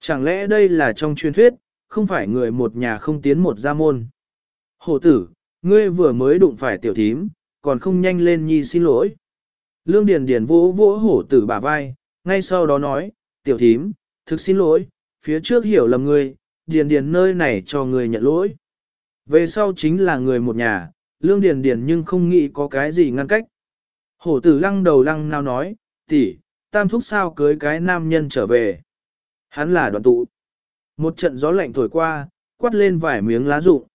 Chẳng lẽ đây là trong truyền thuyết, không phải người một nhà không tiến một gia môn. Hổ tử, ngươi vừa mới đụng phải tiểu thím, còn không nhanh lên nhi xin lỗi. Lương Điền Điền vỗ vỗ hổ tử bả vai, ngay sau đó nói, tiểu thím, thực xin lỗi, phía trước hiểu lầm ngươi, Điền Điền nơi này cho ngươi nhận lỗi. Về sau chính là người một nhà, Lương Điền Điền nhưng không nghĩ có cái gì ngăn cách. Hổ tử lăng đầu lăng nào nói, tỷ, tam thúc sao cưới cái nam nhân trở về. Hắn là đoàn tụ. Một trận gió lạnh thổi qua, quát lên vài miếng lá rụng.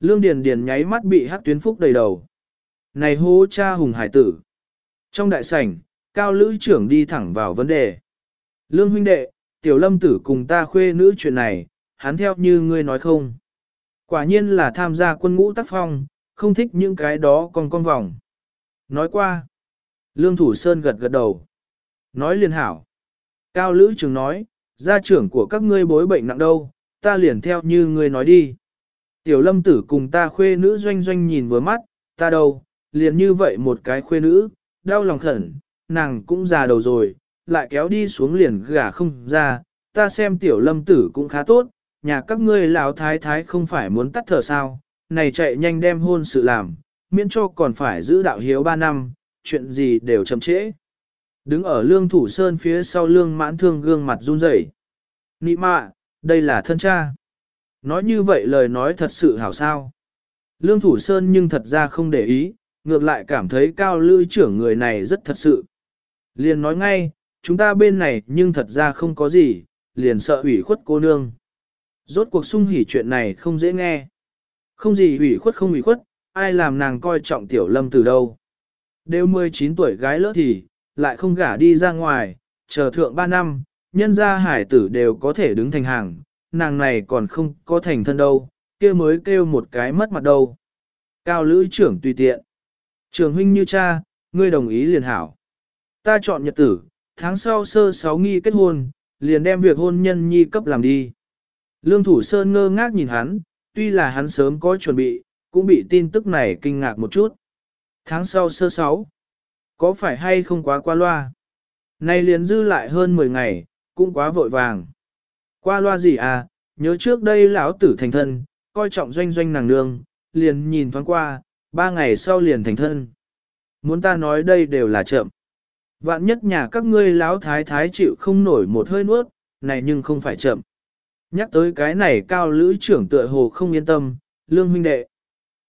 Lương Điền Điền nháy mắt bị hắc tuyến phúc đầy đầu. Này hô cha hùng hải tử. Trong đại sảnh, cao lữ trưởng đi thẳng vào vấn đề. Lương huynh đệ, tiểu lâm tử cùng ta khuê nữ chuyện này, hắn theo như ngươi nói không. Quả nhiên là tham gia quân ngũ tác phong, không thích những cái đó còn con vòng. Nói qua. Lương Thủ Sơn gật gật đầu. Nói liền hảo. Cao Lữ Trường nói, gia trưởng của các ngươi bối bệnh nặng đâu, ta liền theo như ngươi nói đi. Tiểu lâm tử cùng ta khuê nữ doanh doanh nhìn vừa mắt, ta đâu, liền như vậy một cái khuê nữ, đau lòng khẩn, nàng cũng già đầu rồi, lại kéo đi xuống liền gả không ra, ta xem tiểu lâm tử cũng khá tốt, nhà các ngươi lão thái thái không phải muốn tắt thở sao, này chạy nhanh đem hôn sự làm, miễn cho còn phải giữ đạo hiếu ba năm, chuyện gì đều chậm trễ. Đứng ở lương thủ sơn phía sau lương mãn thương gương mặt run rẩy. Nị mạ, đây là thân cha. Nói như vậy lời nói thật sự hảo sao. Lương thủ sơn nhưng thật ra không để ý, ngược lại cảm thấy cao lư trưởng người này rất thật sự. Liền nói ngay, chúng ta bên này nhưng thật ra không có gì, liền sợ ủy khuất cô nương. Rốt cuộc sung hỉ chuyện này không dễ nghe. Không gì ủy khuất không ủy khuất, ai làm nàng coi trọng tiểu lâm từ đâu. Đều 19 tuổi gái lỡ thì, lại không gả đi ra ngoài, chờ thượng 3 năm, nhân gia hải tử đều có thể đứng thành hàng, nàng này còn không có thành thân đâu, kia mới kêu một cái mất mặt đâu. Cao lữ trưởng tùy tiện. Trường huynh như cha, ngươi đồng ý liền hảo. Ta chọn nhật tử, tháng sau sơ sáu nghi kết hôn, liền đem việc hôn nhân nhi cấp làm đi. Lương Thủ Sơn ngơ ngác nhìn hắn, tuy là hắn sớm có chuẩn bị, cũng bị tin tức này kinh ngạc một chút. Tháng sau sơ sáu, có phải hay không quá qua loa? Nay liền dư lại hơn 10 ngày, cũng quá vội vàng. Qua loa gì à, nhớ trước đây lão tử thành thân, coi trọng doanh doanh nàng nương, liền nhìn thoáng qua, ba ngày sau liền thành thân. Muốn ta nói đây đều là chậm. Vạn nhất nhà các ngươi lão thái thái chịu không nổi một hơi nuốt, này nhưng không phải chậm. Nhắc tới cái này cao lữ trưởng tựa hồ không yên tâm, lương huynh đệ.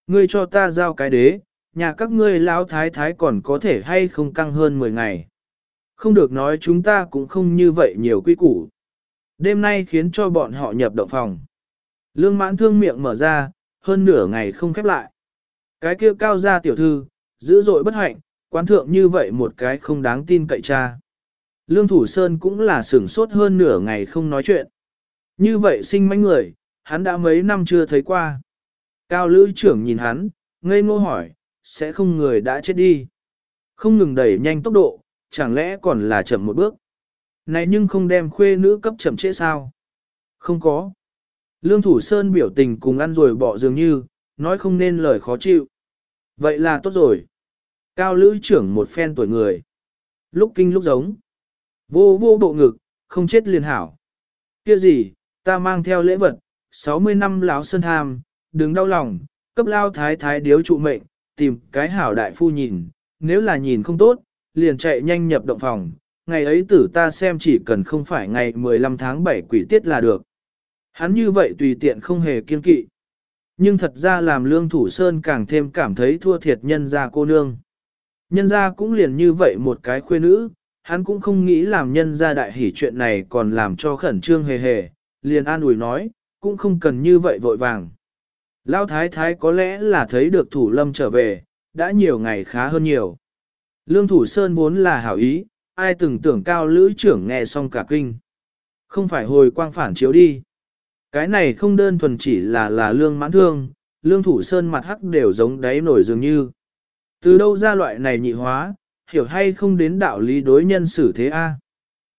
Ngươi cho ta giao cái đế, nhà các ngươi lão thái thái còn có thể hay không căng hơn 10 ngày. Không được nói chúng ta cũng không như vậy nhiều quy củ. Đêm nay khiến cho bọn họ nhập động phòng. Lương mãn thương miệng mở ra, hơn nửa ngày không khép lại. Cái kia cao ra tiểu thư, dữ dội bất hạnh, quán thượng như vậy một cái không đáng tin cậy cha. Lương Thủ Sơn cũng là sửng sốt hơn nửa ngày không nói chuyện. Như vậy sinh mánh người, hắn đã mấy năm chưa thấy qua. Cao lữ trưởng nhìn hắn, ngây ngô hỏi, sẽ không người đã chết đi. Không ngừng đẩy nhanh tốc độ, chẳng lẽ còn là chậm một bước. Này nhưng không đem khuê nữ cấp chậm trễ sao? Không có. Lương Thủ Sơn biểu tình cùng ăn rồi bỏ dường như, nói không nên lời khó chịu. Vậy là tốt rồi. Cao lữ trưởng một phen tuổi người. Lúc kinh lúc giống. Vô vô bộ ngực, không chết liền hảo. Kia gì, ta mang theo lễ vật, 60 năm láo sơn tham, đừng đau lòng, cấp lao thái thái điếu trụ mệnh, tìm cái hảo đại phu nhìn, nếu là nhìn không tốt, liền chạy nhanh nhập động phòng, ngày ấy tử ta xem chỉ cần không phải ngày 15 tháng 7 quỷ tiết là được. Hắn như vậy tùy tiện không hề kiên kỵ. Nhưng thật ra làm lương thủ sơn càng thêm cảm thấy thua thiệt nhân gia cô nương. Nhân gia cũng liền như vậy một cái khuê nữ, hắn cũng không nghĩ làm nhân gia đại hỉ chuyện này còn làm cho khẩn trương hề hề, liền an ủi nói, cũng không cần như vậy vội vàng. Lao thái thái có lẽ là thấy được thủ lâm trở về, đã nhiều ngày khá hơn nhiều. Lương thủ sơn vốn là hảo ý, ai từng tưởng cao lữ trưởng nghe xong cả kinh. Không phải hồi quang phản chiếu đi. Cái này không đơn thuần chỉ là là lương mãn thương, lương thủ sơn mặt hắc đều giống đáy nổi dường như. Từ đâu ra loại này nhị hóa, hiểu hay không đến đạo lý đối nhân xử thế a?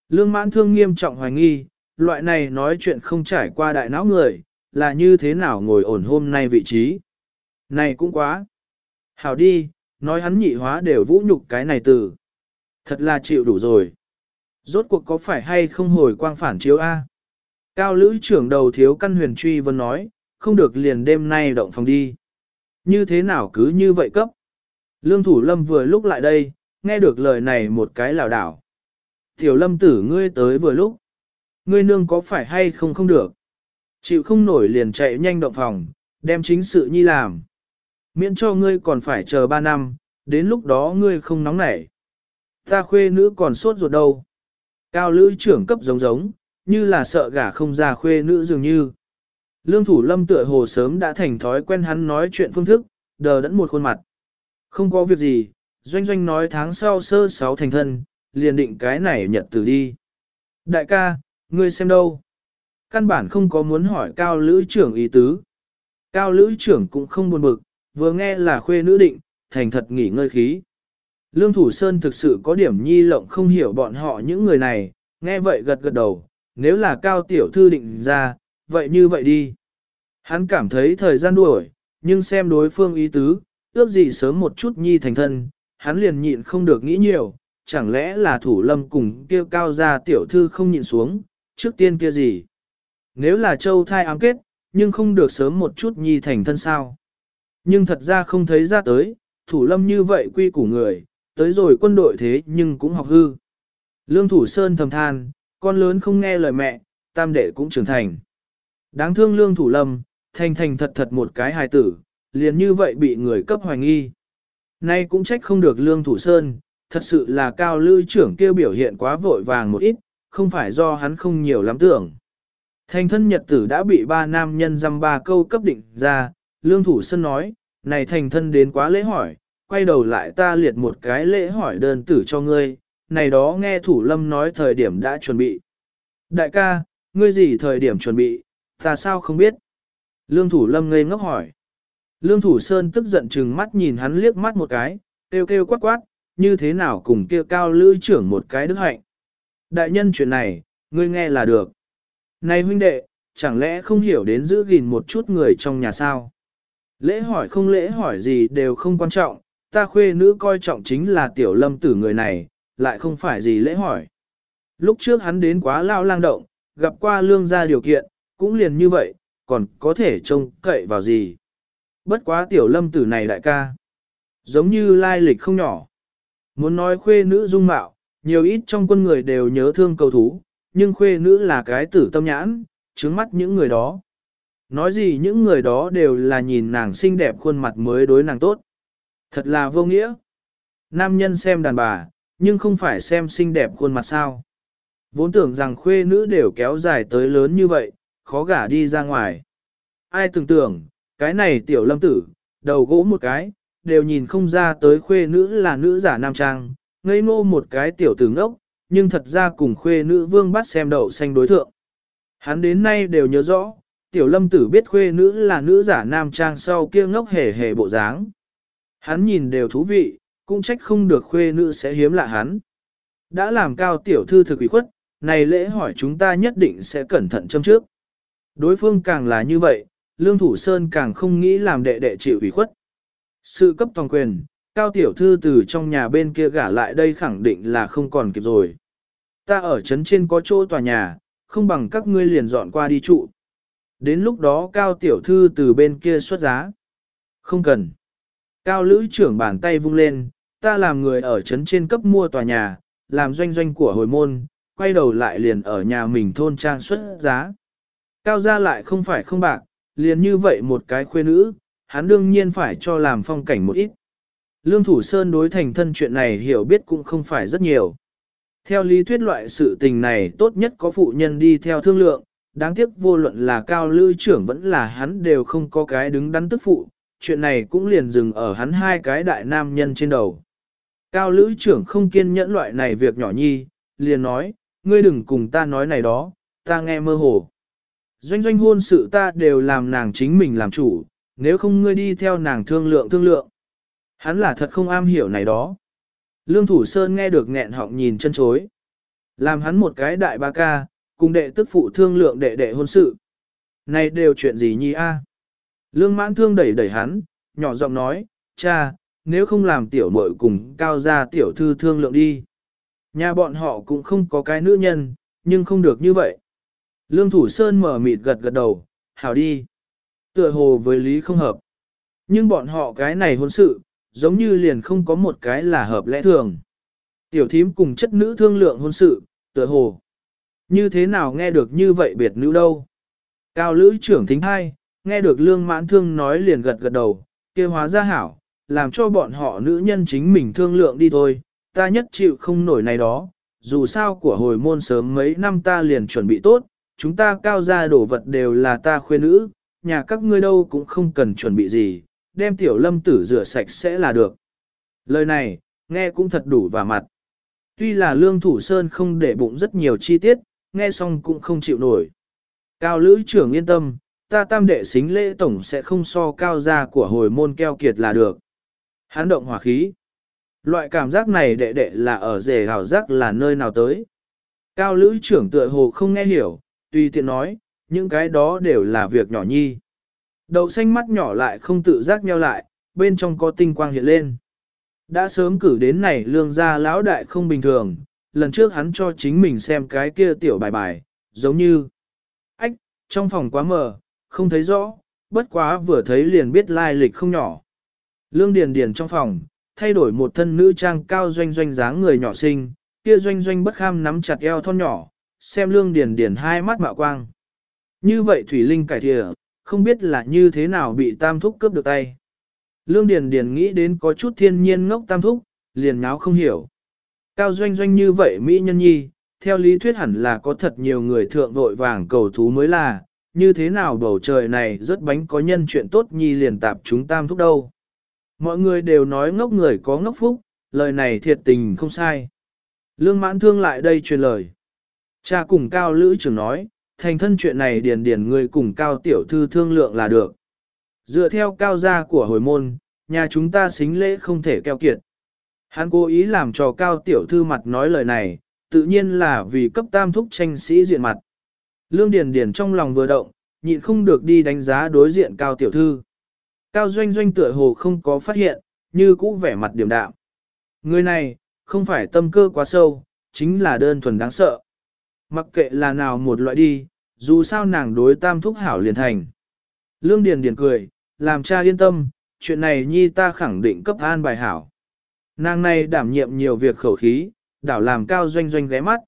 Lương mãn thương nghiêm trọng hoài nghi, loại này nói chuyện không trải qua đại não người, là như thế nào ngồi ổn hôm nay vị trí. Này cũng quá. Hảo đi, nói hắn nhị hóa đều vũ nhục cái này từ. Thật là chịu đủ rồi. Rốt cuộc có phải hay không hồi quang phản chiếu A? Cao lữ trưởng đầu thiếu căn huyền truy vân nói, không được liền đêm nay động phòng đi. Như thế nào cứ như vậy cấp? Lương thủ lâm vừa lúc lại đây, nghe được lời này một cái lảo đảo. Tiểu lâm tử ngươi tới vừa lúc. Ngươi nương có phải hay không không được? Chịu không nổi liền chạy nhanh động phòng, đem chính sự nhi làm. Miễn cho ngươi còn phải chờ ba năm, đến lúc đó ngươi không nóng nảy. Ta khuê nữ còn sốt ruột đâu. Cao lữ trưởng cấp giống giống, như là sợ gả không ra khuê nữ dường như. Lương thủ lâm tựa hồ sớm đã thành thói quen hắn nói chuyện phương thức, đờ đẫn một khuôn mặt. Không có việc gì, doanh doanh nói tháng sau sơ sáu thành thân, liền định cái này nhật từ đi. Đại ca, ngươi xem đâu? Căn bản không có muốn hỏi cao lữ trưởng ý tứ. Cao lữ trưởng cũng không buồn bực, vừa nghe là khuê nữ định, thành thật nghỉ ngơi khí. Lương Thủ Sơn thực sự có điểm nhi lộng không hiểu bọn họ những người này, nghe vậy gật gật đầu, nếu là cao tiểu thư định ra, vậy như vậy đi. Hắn cảm thấy thời gian đuổi, nhưng xem đối phương ý tứ, ước gì sớm một chút nhi thành thân, hắn liền nhịn không được nghĩ nhiều, chẳng lẽ là thủ lâm cùng kêu cao ra tiểu thư không nhịn xuống, trước tiên kia gì. Nếu là châu thai ám kết, nhưng không được sớm một chút nhi thành thân sao. Nhưng thật ra không thấy ra tới, thủ lâm như vậy quy củ người, tới rồi quân đội thế nhưng cũng học hư. Lương thủ sơn thầm than, con lớn không nghe lời mẹ, tam đệ cũng trưởng thành. Đáng thương lương thủ lâm, thành thành thật thật một cái hài tử, liền như vậy bị người cấp hoài nghi. Nay cũng trách không được lương thủ sơn, thật sự là cao lưu trưởng kêu biểu hiện quá vội vàng một ít, không phải do hắn không nhiều lắm tưởng. Thành thân nhật tử đã bị ba nam nhân dăm ba câu cấp định ra, lương thủ sơn nói, này thành thân đến quá lễ hỏi, quay đầu lại ta liệt một cái lễ hỏi đơn tử cho ngươi, này đó nghe thủ lâm nói thời điểm đã chuẩn bị. Đại ca, ngươi gì thời điểm chuẩn bị, ta sao không biết? Lương thủ lâm ngây ngốc hỏi. Lương thủ sơn tức giận chừng mắt nhìn hắn liếc mắt một cái, kêu kêu quát quát, như thế nào cùng kia cao lữ trưởng một cái đức hạnh. Đại nhân chuyện này, ngươi nghe là được. Này huynh đệ, chẳng lẽ không hiểu đến giữ gìn một chút người trong nhà sao? Lễ hỏi không lễ hỏi gì đều không quan trọng, ta khuê nữ coi trọng chính là tiểu lâm tử người này, lại không phải gì lễ hỏi. Lúc trước hắn đến quá lao lang động, gặp qua lương gia điều kiện, cũng liền như vậy, còn có thể trông cậy vào gì. Bất quá tiểu lâm tử này đại ca. Giống như lai lịch không nhỏ. Muốn nói khuê nữ dung mạo, nhiều ít trong quân người đều nhớ thương cầu thú, nhưng khuê nữ là cái tử tâm nhãn, trướng mắt những người đó. Nói gì những người đó đều là nhìn nàng xinh đẹp khuôn mặt mới đối nàng tốt. Thật là vô nghĩa. Nam nhân xem đàn bà, nhưng không phải xem xinh đẹp khuôn mặt sao. Vốn tưởng rằng khuê nữ đều kéo dài tới lớn như vậy, khó gả đi ra ngoài. Ai tưởng tưởng, cái này tiểu lâm tử, đầu gỗ một cái, đều nhìn không ra tới khuê nữ là nữ giả nam trang, ngây ngô một cái tiểu tử ngốc, nhưng thật ra cùng khuê nữ vương bắt xem đậu xanh đối thượng. Hắn đến nay đều nhớ rõ, tiểu lâm tử biết khuê nữ là nữ giả nam trang sau kia ngốc hề hề bộ dáng. Hắn nhìn đều thú vị, cũng trách không được khuê nữ sẽ hiếm lạ hắn. Đã làm cao tiểu thư thực ủy khuất, này lễ hỏi chúng ta nhất định sẽ cẩn thận châm trước. Đối phương càng là như vậy, Lương Thủ Sơn càng không nghĩ làm đệ đệ chịu ủy khuất. Sự cấp toàn quyền, cao tiểu thư từ trong nhà bên kia gả lại đây khẳng định là không còn kịp rồi. Ta ở trấn trên có chỗ tòa nhà, không bằng các ngươi liền dọn qua đi trụ. Đến lúc đó cao tiểu thư từ bên kia xuất giá. Không cần. Cao lữ trưởng bàn tay vung lên, ta làm người ở trấn trên cấp mua tòa nhà, làm doanh doanh của hồi môn, quay đầu lại liền ở nhà mình thôn trang xuất giá. Cao gia lại không phải không bạc, liền như vậy một cái khuê nữ, hắn đương nhiên phải cho làm phong cảnh một ít. Lương Thủ Sơn đối thành thân chuyện này hiểu biết cũng không phải rất nhiều. Theo lý thuyết loại sự tình này tốt nhất có phụ nhân đi theo thương lượng, đáng tiếc vô luận là cao lư trưởng vẫn là hắn đều không có cái đứng đắn tức phụ, chuyện này cũng liền dừng ở hắn hai cái đại nam nhân trên đầu. Cao lữ trưởng không kiên nhẫn loại này việc nhỏ nhi, liền nói, ngươi đừng cùng ta nói này đó, ta nghe mơ hồ. Doanh doanh hôn sự ta đều làm nàng chính mình làm chủ, nếu không ngươi đi theo nàng thương lượng thương lượng. Hắn là thật không am hiểu này đó. Lương Thủ Sơn nghe được nghẹn họng nhìn chân chối. Làm hắn một cái đại ba ca, cùng đệ tức phụ thương lượng đệ đệ hôn sự. Này đều chuyện gì nhi a? Lương mãn thương đẩy đẩy hắn, nhỏ giọng nói, cha, nếu không làm tiểu muội cùng cao gia tiểu thư thương lượng đi. Nhà bọn họ cũng không có cái nữ nhân, nhưng không được như vậy. Lương Thủ Sơn mở mịt gật gật đầu, hảo đi. Tựa hồ với lý không hợp. Nhưng bọn họ cái này hôn sự, giống như liền không có một cái là hợp lẽ thường. Tiểu thím cùng chất nữ thương lượng hôn sự, tựa hồ. Như thế nào nghe được như vậy biệt nữ đâu? Cao lữ trưởng thính hai, nghe được lương mãn thương nói liền gật gật đầu, kia hóa ra hảo, làm cho bọn họ nữ nhân chính mình thương lượng đi thôi, ta nhất chịu không nổi này đó, dù sao của hồi môn sớm mấy năm ta liền chuẩn bị tốt, chúng ta cao ra đổ vật đều là ta khuê nữ, nhà các ngươi đâu cũng không cần chuẩn bị gì, đem tiểu lâm tử rửa sạch sẽ là được. Lời này, nghe cũng thật đủ và mặt. Tuy là lương thủ sơn không để bụng rất nhiều chi tiết, nghe xong cũng không chịu nổi. Cao lữ trưởng yên tâm, ta tam đệ xính lễ tổng sẽ không so cao ra của hồi môn keo kiệt là được. Hán động hỏa khí. Loại cảm giác này đệ đệ là ở rể hào giác là nơi nào tới. Cao lữ trưởng tựa hồ không nghe hiểu, tuy tiện nói, những cái đó đều là việc nhỏ nhi. Đậu xanh mắt nhỏ lại không tự giác nheo lại, bên trong có tinh quang hiện lên. Đã sớm cử đến này lương gia lão đại không bình thường, lần trước hắn cho chính mình xem cái kia tiểu bài bài, giống như ách, trong phòng quá mờ, không thấy rõ, bất quá vừa thấy liền biết lai lịch không nhỏ. Lương Điền Điền trong phòng, thay đổi một thân nữ trang cao doanh doanh dáng người nhỏ xinh, kia doanh doanh bất kham nắm chặt eo thon nhỏ, xem Lương Điền Điền hai mắt mạo quang. Như vậy Thủy Linh cải thìa, không biết là như thế nào bị tam thúc cướp được tay. Lương Điền Điền nghĩ đến có chút thiên nhiên ngốc tam thúc, liền ngáo không hiểu. Cao doanh doanh như vậy Mỹ nhân nhi, theo lý thuyết hẳn là có thật nhiều người thượng vội vàng cầu thú mới là, như thế nào bầu trời này rất bánh có nhân chuyện tốt nhi liền tạp chúng tam thúc đâu. Mọi người đều nói ngốc người có ngốc phúc, lời này thiệt tình không sai. Lương mãn thương lại đây truyền lời. Cha cùng cao lữ trưởng nói, thành thân chuyện này điền điền người cùng cao tiểu thư thương lượng là được. Dựa theo cao gia của hồi môn, nhà chúng ta xính lễ không thể keo kiệt. Hắn cố ý làm cho cao tiểu thư mặt nói lời này, tự nhiên là vì cấp tam thúc tranh sĩ diện mặt. Lương Điền Điền trong lòng vừa động, nhịn không được đi đánh giá đối diện cao tiểu thư. Cao doanh doanh tựa hồ không có phát hiện, như cũ vẻ mặt điềm đạm. Người này, không phải tâm cơ quá sâu, chính là đơn thuần đáng sợ. Mặc kệ là nào một loại đi, dù sao nàng đối tam thúc hảo liền thành. Lương Điền Điền cười, làm cha yên tâm, chuyện này nhi ta khẳng định cấp an bài hảo. Nàng này đảm nhiệm nhiều việc khẩu khí, đảo làm cao doanh doanh ghé mắt.